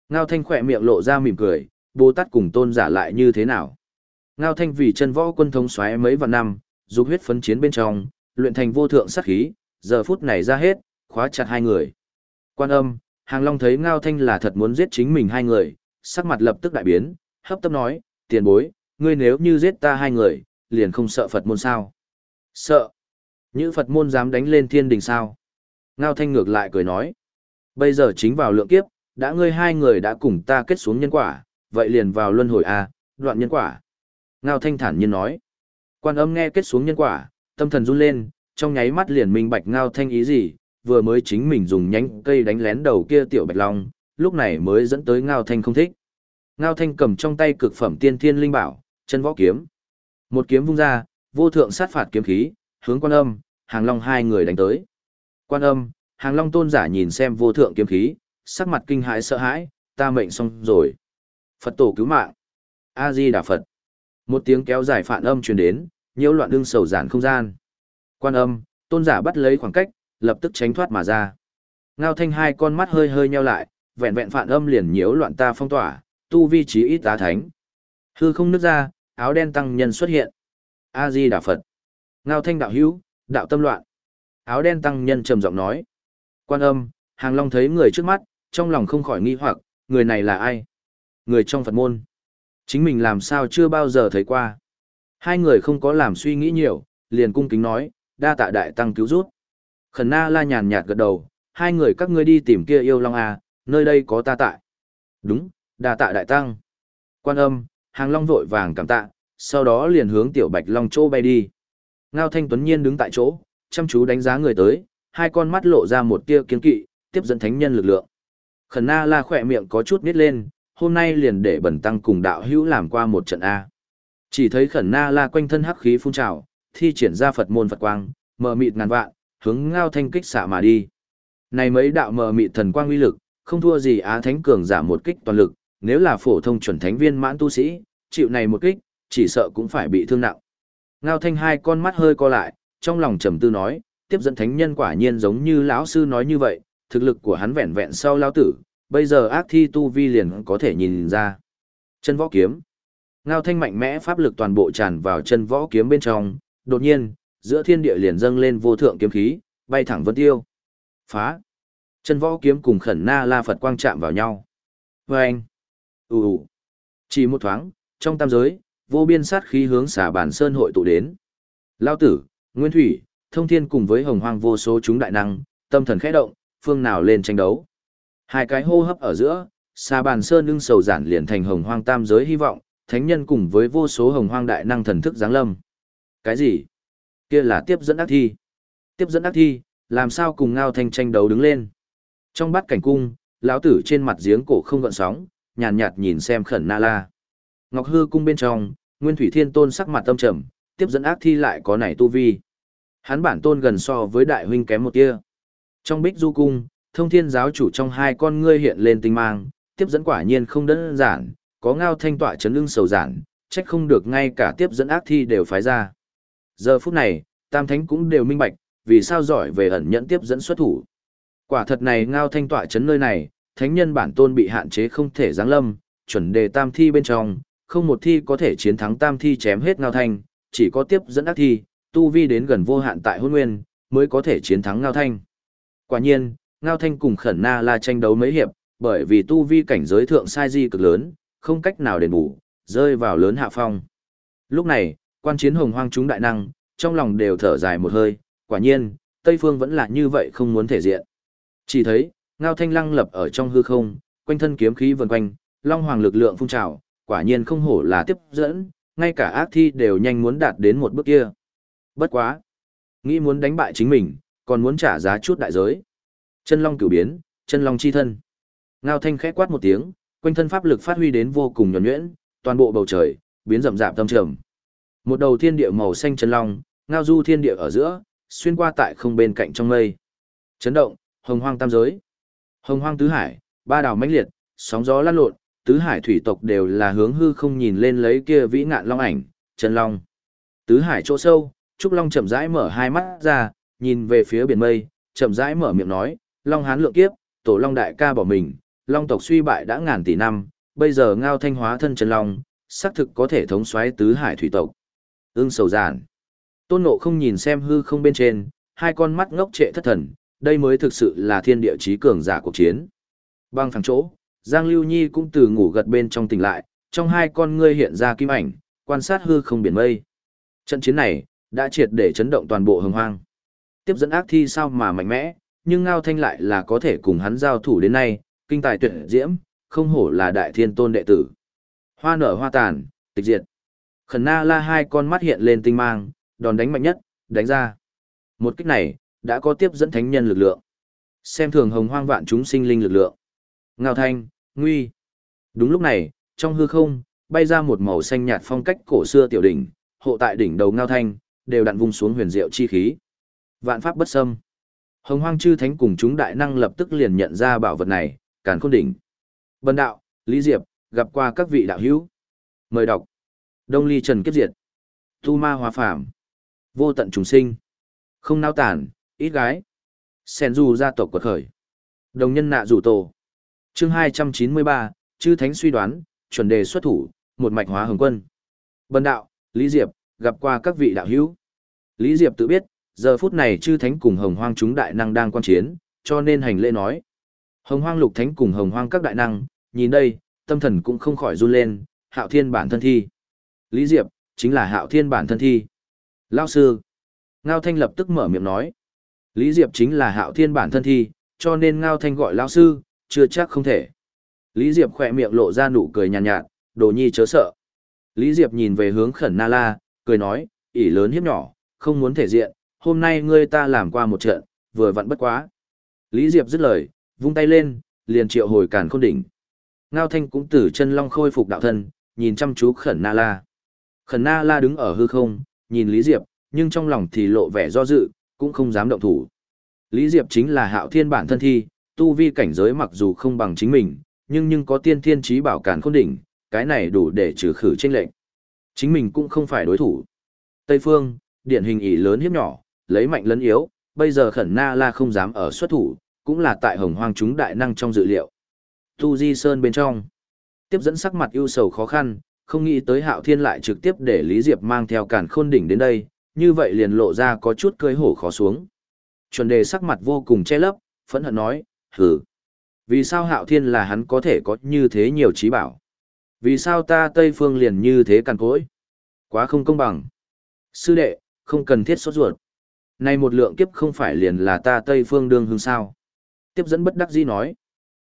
S1: Ngao thanh khỏe miệng lộ ra mỉm cười, Bồ Tát cùng tôn giả lại như thế nào? Ngao thanh vì chân võ quân thống xoáy mấy vạn năm, dục huyết phấn chiến bên trong, luyện thành vô thượng sát khí, giờ phút này ra hết, khóa chặt hai người. Quan âm, Hàng Long thấy Ngao Thanh là thật muốn giết chính mình hai người, sắc mặt lập tức đại biến, hấp tấp nói, tiền bối, ngươi nếu như giết ta hai người, liền không sợ Phật môn sao? Sợ. Như Phật môn dám đánh lên thiên đình sao? Ngao Thanh ngược lại cười nói, bây giờ chính vào lượng kiếp, đã ngươi hai người đã cùng ta kết xuống nhân quả, vậy liền vào luân hồi A, đoạn nhân quả. Ngao Thanh thản nhiên nói, quan âm nghe kết xuống nhân quả, tâm thần run lên, trong nháy mắt liền minh bạch Ngao Thanh ý gì, vừa mới chính mình dùng nhánh cây đánh lén đầu kia tiểu bạch long, lúc này mới dẫn tới Ngao Thanh không thích. Ngao Thanh cầm trong tay cực phẩm tiên thiên linh bảo, chân võ kiếm. Một kiếm vung ra, vô thượng sát phạt kiếm khí, hướng quan âm, hàng long hai người đánh tới. Quan âm, hàng long tôn giả nhìn xem vô thượng kiếm khí, sắc mặt kinh hãi sợ hãi, ta mệnh xong rồi. Phật tổ cứu mạng. A-di Đà Phật. Một tiếng kéo dài phản âm truyền đến, nhiễu loạn đương sầu giản không gian. Quan âm, tôn giả bắt lấy khoảng cách, lập tức tránh thoát mà ra. Ngao thanh hai con mắt hơi hơi nheo lại, vẹn vẹn phản âm liền nhiễu loạn ta phong tỏa, tu vi trí ít tá thánh. Hư không nứt ra, áo đen tăng nhân xuất hiện. A-di Đà Phật. Ngao thanh đạo hữu, đạo tâm loạn. Áo đen tăng nhân trầm giọng nói. Quan âm, hàng long thấy người trước mắt, trong lòng không khỏi nghi hoặc, người này là ai? Người trong Phật môn. Chính mình làm sao chưa bao giờ thấy qua. Hai người không có làm suy nghĩ nhiều, liền cung kính nói, đa tạ đại tăng cứu rút. Khẩn na la nhàn nhạt gật đầu, hai người các ngươi đi tìm kia yêu long à, nơi đây có ta tại. Đúng, đa tạ đại tăng. Quan âm, hàng long vội vàng cảm tạ, sau đó liền hướng tiểu bạch long chỗ bay đi. Ngao thanh tuấn nhiên đứng tại chỗ, chăm chú đánh giá người tới, hai con mắt lộ ra một tia kiên kỵ, tiếp dẫn thánh nhân lực lượng. Khẩn na la khỏe miệng có chút nít lên, hôm nay liền để bẩn tăng cùng đạo hữu làm qua một trận A. Chỉ thấy khẩn na la quanh thân hắc khí phun trào, thi triển ra Phật môn Phật quang, mờ mịt ngàn vạn, hướng ngao thanh kích xạ mà đi. Này mấy đạo mờ mịt thần quang uy lực, không thua gì Á Thánh cường giả một kích toàn lực, nếu là phổ thông chuẩn thánh viên mãn tu sĩ, chịu này một kích, chỉ sợ cũng phải bị thương nặng. Ngao thanh hai con mắt hơi co lại, trong lòng trầm tư nói, tiếp dẫn thánh nhân quả nhiên giống như lão sư nói như vậy, thực lực của hắn vẹn vẹn sau lão tử, bây giờ ác thi tu vi liền có thể nhìn ra. Chân võ kiếm. Ngao thanh mạnh mẽ pháp lực toàn bộ tràn vào chân võ kiếm bên trong, đột nhiên, giữa thiên địa liền dâng lên vô thượng kiếm khí, bay thẳng vân tiêu. Phá. Chân võ kiếm cùng khẩn na la Phật quang chạm vào nhau. Vâng. Ú ù. Chỉ một thoáng, trong tam giới, vô biên sát khí hướng xả bản sơn hội tụ đến. Lao tử, Nguyên Thủy, Thông Thiên cùng với hồng hoang vô số chúng đại năng, tâm thần khẽ động, phương nào lên tranh đấu. Hai cái hô hấp ở giữa, xà bàn sơn lưng sầu giản liền thành hồng hoang tam giới hy vọng, thánh nhân cùng với vô số hồng hoang đại năng thần thức giáng lâm. Cái gì? Kia là tiếp dẫn ác thi. Tiếp dẫn ác thi, làm sao cùng ngao thanh tranh đấu đứng lên. Trong bát cảnh cung, lão tử trên mặt giếng cổ không gợn sóng, nhàn nhạt, nhạt nhìn xem khẩn na la. Ngọc hư cung bên trong, Nguyên Thủy Thiên Tôn sắc mặt tâm trầm, tiếp dẫn ác thi lại có nảy tu vi. Hắn bản tôn gần so với đại huynh kém một tia. Trong Bích Du cung, Thông Thiên giáo chủ trong hai con ngươi hiện lên tinh mang, tiếp dẫn quả nhiên không đơn giản, có ngao thanh tọa chấn ưng sầu giản, trách không được ngay cả tiếp dẫn ác thi đều phái ra. Giờ phút này, Tam Thánh cũng đều minh bạch, vì sao giỏi về ẩn nhẫn tiếp dẫn xuất thủ. Quả thật này ngao thanh tọa chấn nơi này, thánh nhân bản tôn bị hạn chế không thể giáng lâm, chuẩn đề tam thi bên trong, không một thi có thể chiến thắng tam thi chém hết ngao thanh, chỉ có tiếp dẫn ác thi, tu vi đến gần vô hạn tại hôn nguyên, mới có thể chiến thắng ngao thanh. Quả nhiên, ngao thanh cùng khẩn na la tranh đấu mấy hiệp, bởi vì tu vi cảnh giới thượng sai di cực lớn, không cách nào đền bù, rơi vào lớn hạ phong. Lúc này, quan chiến hồng hoang chúng đại năng, trong lòng đều thở dài một hơi, quả nhiên, Tây Phương vẫn là như vậy không muốn thể diện. Chỉ thấy, Ngao Thanh lăng lập ở trong hư không, quanh thân kiếm khí vần quanh, long hoàng lực lượng phun trào, quả nhiên không hổ là tiếp dẫn, ngay cả ác thi đều nhanh muốn đạt đến một bước kia. Bất quá. Nghĩ muốn đánh bại chính mình, còn muốn trả giá chút đại giới. Chân long cửu biến, chân long chi thân. Ngao thanh khẽ quát một tiếng, quanh thân pháp lực phát huy đến vô cùng nhuần nhuyễn, toàn bộ bầu trời, biến rậm rạp tâm trầm. Một đầu thiên địa màu xanh chân long, ngao du thiên địa ở giữa, xuyên qua tại không bên cạnh trong mây. Chấn động, hồng hoang tam giới. Hồng hoang tứ hải, ba đảo mãnh liệt, sóng gió lăn lộn, tứ hải thủy tộc đều là hướng hư không nhìn lên lấy kia vĩ ngạn long ảnh, chân long. Tứ hải chỗ sâu, Trúc Long chậm rãi mở hai mắt ra, nhìn về phía biển mây, chậm rãi mở miệng nói, Long Hán lượng kiếp, tổ Long đại ca bỏ mình, Long tộc suy bại đã ngàn tỷ năm, bây giờ ngao thanh hóa thân chân Long, xác thực có thể thống soái tứ hải thủy tộc. Ưng sầu giản. Tôn nộ không nhìn xem hư không bên trên, hai con mắt ngốc trệ thất thần, đây mới thực sự là thiên địa trí cường giả cuộc chiến. Băng phẳng chỗ, Giang Lưu Nhi cũng từ ngủ gật bên trong tỉnh lại, trong hai con ngươi hiện ra kim ảnh, quan sát hư không biển mây. Trận chiến này, đã triệt để chấn động toàn bộ hồng hoang. Tiếp dẫn ác thi sao mà mạnh mẽ, nhưng Ngao Thanh lại là có thể cùng hắn giao thủ đến nay, kinh tài tuyệt diễm, không hổ là đại thiên tôn đệ tử. Hoa nở hoa tàn, tịch diệt. Khẩn na la hai con mắt hiện lên tinh mang, đòn đánh mạnh nhất, đánh ra. Một kích này, đã có tiếp dẫn thánh nhân lực lượng. Xem thường hồng hoang vạn chúng sinh linh lực lượng. Ngao thanh, nguy. Đúng lúc này, trong hư không, bay ra một màu xanh nhạt phong cách cổ xưa tiểu đỉnh, hộ tại đỉnh đầu Ngao thanh, đều đặn vung xuống huyền diệu chi khí. Vạn pháp bất xâm. Hồng hoang chư thánh cùng chúng đại năng lập tức liền nhận ra bảo vật này, càn khôn đỉnh. Bần đạo, Lý Diệp, gặp qua các vị đạo hữu. Mời đọc. Đông ly trần kiếp diệt. Tu ma hóa phàm. Vô tận trùng sinh. Không nao tản, ít gái. Sen du gia tộc quật khởi. Đồng nhân nạ rủ tổ. chương 293, chư thánh suy đoán, chuẩn đề xuất thủ, một mạch hóa hồng quân. Bần đạo, Lý Diệp, gặp qua các vị đạo hữu. Lý Diệp tự biết, giờ phút này chư thánh cùng hồng hoang chúng đại năng đang quan chiến, cho nên hành lễ nói. Hồng hoang lục thánh cùng hồng hoang các đại năng, nhìn đây, tâm thần cũng không khỏi run lên, hạo thiên bản thân thi. Lý Diệp, chính là hạo thiên bản thân thi. Lao sư. Ngao Thanh lập tức mở miệng nói. Lý Diệp chính là hạo thiên bản thân thi, cho nên Ngao Thanh gọi Lao sư, chưa chắc không thể. Lý Diệp khỏe miệng lộ ra nụ cười nhàn nhạt, nhạt, đồ nhi chớ sợ. Lý Diệp nhìn về hướng khẩn na la, cười nói, ỷ lớn hiếp nhỏ, không muốn thể diện, hôm nay ngươi ta làm qua một trận, vừa vặn bất quá. Lý Diệp dứt lời, vung tay lên, liền triệu hồi càn khôn đỉnh. Ngao Thanh cũng từ chân long khôi phục đạo thân, nhìn chăm chú khẩn na la. Khẩn na la đứng ở hư không, nhìn Lý Diệp, nhưng trong lòng thì lộ vẻ do dự, cũng không dám động thủ. Lý Diệp chính là hạo thiên bản thân thi, tu vi cảnh giới mặc dù không bằng chính mình, nhưng nhưng có tiên thiên trí bảo càn khôn đỉnh, cái này đủ để trừ khử trên lệnh. Chính mình cũng không phải đối thủ. Tây Phương, điển hình ỷ lớn hiếp nhỏ, lấy mạnh lấn yếu, bây giờ khẩn na la không dám ở xuất thủ, cũng là tại hồng hoang chúng đại năng trong dự liệu. Tu Di Sơn bên trong, tiếp dẫn sắc mặt ưu sầu khó khăn, không nghĩ tới hạo thiên lại trực tiếp để Lý Diệp mang theo càn khôn đỉnh đến đây, như vậy liền lộ ra có chút cơi hổ khó xuống. Chuẩn đề sắc mặt vô cùng che lấp, phẫn hận nói, hừ. Vì sao hạo thiên là hắn có thể có như thế nhiều trí bảo? Vì sao ta Tây Phương liền như thế càn cối? Quá không công bằng. Sư đệ, không cần thiết sốt ruột. Này một lượng kiếp không phải liền là ta Tây Phương đương hương sao. Tiếp dẫn bất đắc dĩ nói.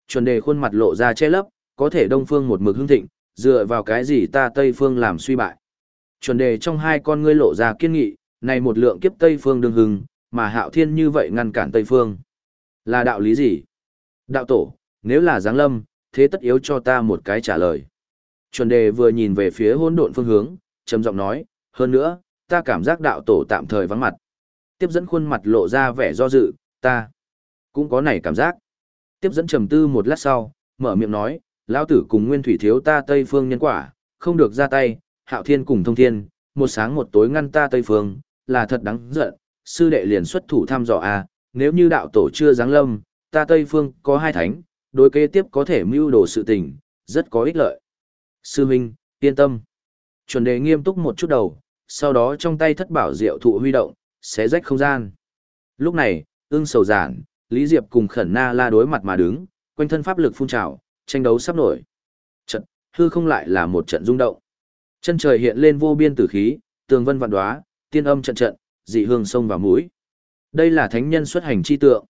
S1: Chuẩn đề khuôn mặt lộ ra che lấp, có thể Đông Phương một mực hương thịnh, dựa vào cái gì ta Tây Phương làm suy bại. Chuẩn đề trong hai con ngươi lộ ra kiên nghị, này một lượng kiếp Tây Phương đương hưng, mà hạo thiên như vậy ngăn cản Tây Phương. Là đạo lý gì? Đạo tổ, nếu là giáng lâm, thế tất yếu cho ta một cái trả lời. Chuẩn đề vừa nhìn về phía hỗn độn phương hướng, trầm giọng nói, hơn nữa, ta cảm giác đạo tổ tạm thời vắng mặt. Tiếp dẫn khuôn mặt lộ ra vẻ do dự, ta cũng có này cảm giác. Tiếp dẫn trầm tư một lát sau, mở miệng nói, lão tử cùng nguyên thủy thiếu ta tây phương nhân quả, không được ra tay, hạo thiên cùng thông thiên, một sáng một tối ngăn ta tây phương, là thật đáng giận, sư đệ liền xuất thủ thăm dò a à, nếu như đạo tổ chưa giáng lâm, ta tây phương có hai thánh, đối kế tiếp có thể mưu đồ sự tình, rất có ích lợi. Sư huynh, yên tâm. Chuẩn đề nghiêm túc một chút đầu, sau đó trong tay thất bảo diệu thụ huy động, xé rách không gian. Lúc này, ưng sầu giản, Lý Diệp cùng khẩn na la đối mặt mà đứng, quanh thân pháp lực phun trào, tranh đấu sắp nổi. Trận, hư không lại là một trận rung động. Chân trời hiện lên vô biên tử khí, tường vân vạn đoá, tiên âm trận trận, dị hương sông vào mũi. Đây là thánh nhân xuất hành chi tượng.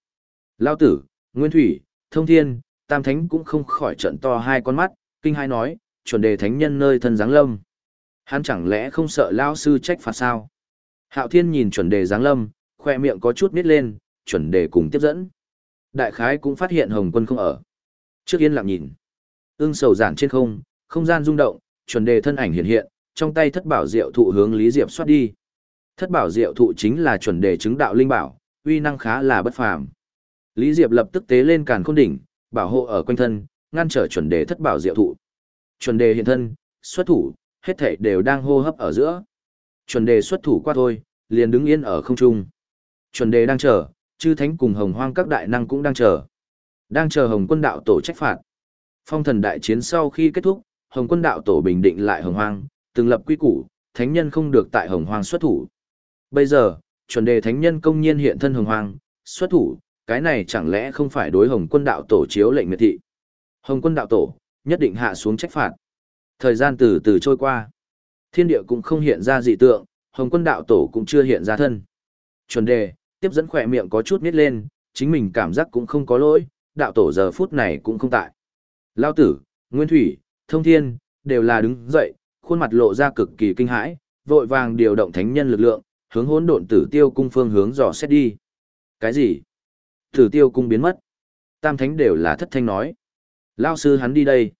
S1: Lao tử, Nguyên Thủy, Thông Thiên, Tam Thánh cũng không khỏi trận to hai con mắt, kinh hai nói, chuẩn đề thánh nhân nơi thân giáng lâm. Hắn chẳng lẽ không sợ Lao sư trách phạt sao? Hạo Thiên nhìn chuẩn đề giáng lâm, khoe miệng có chút nít lên, chuẩn đề cùng tiếp dẫn. Đại khái cũng phát hiện Hồng quân không ở. Trước yên lặng nhìn. Ưng sầu giản trên không, không gian rung động, chuẩn đề thân ảnh hiện hiện, trong tay thất bảo diệu thụ hướng Lý Diệp xoát đi. Thất bảo diệu thụ chính là chuẩn đề chứng đạo linh bảo, uy năng khá là bất phàm. Lý Diệp lập tức tế lên càn khôn đỉnh, bảo hộ ở quanh thân, ngăn trở chuẩn đề thất bảo diệu thụ. Chuẩn đề hiện thân, xuất thủ, hết thảy đều đang hô hấp ở giữa. Chuẩn đề xuất thủ qua thôi, liền đứng yên ở không trung. Chuẩn đề đang chờ, chư thánh cùng hồng hoang các đại năng cũng đang chờ. Đang chờ hồng quân đạo tổ trách phạt. Phong thần đại chiến sau khi kết thúc, hồng quân đạo tổ bình định lại hồng hoang, từng lập quy củ, thánh nhân không được tại hồng hoang xuất thủ. Bây giờ, chuẩn đề thánh nhân công nhiên hiện thân hồng hoang, xuất thủ, cái này chẳng lẽ không phải đối hồng quân đạo tổ chiếu lệnh miệt thị. Hồng quân đạo tổ, nhất định hạ xuống trách phạt. Thời gian từ từ trôi qua. Thiên địa cũng không hiện ra dị tượng, hồng quân đạo tổ cũng chưa hiện ra thân. Chuẩn đề, tiếp dẫn khỏe miệng có chút nít lên, chính mình cảm giác cũng không có lỗi, đạo tổ giờ phút này cũng không tại. Lao tử, Nguyên Thủy, Thông Thiên, đều là đứng dậy, khuôn mặt lộ ra cực kỳ kinh hãi, vội vàng điều động thánh nhân lực lượng, hướng hỗn độn tử tiêu cung phương hướng dò xét đi. Cái gì? Tử tiêu cung biến mất. Tam thánh đều là thất thanh nói. Lao sư hắn đi đây.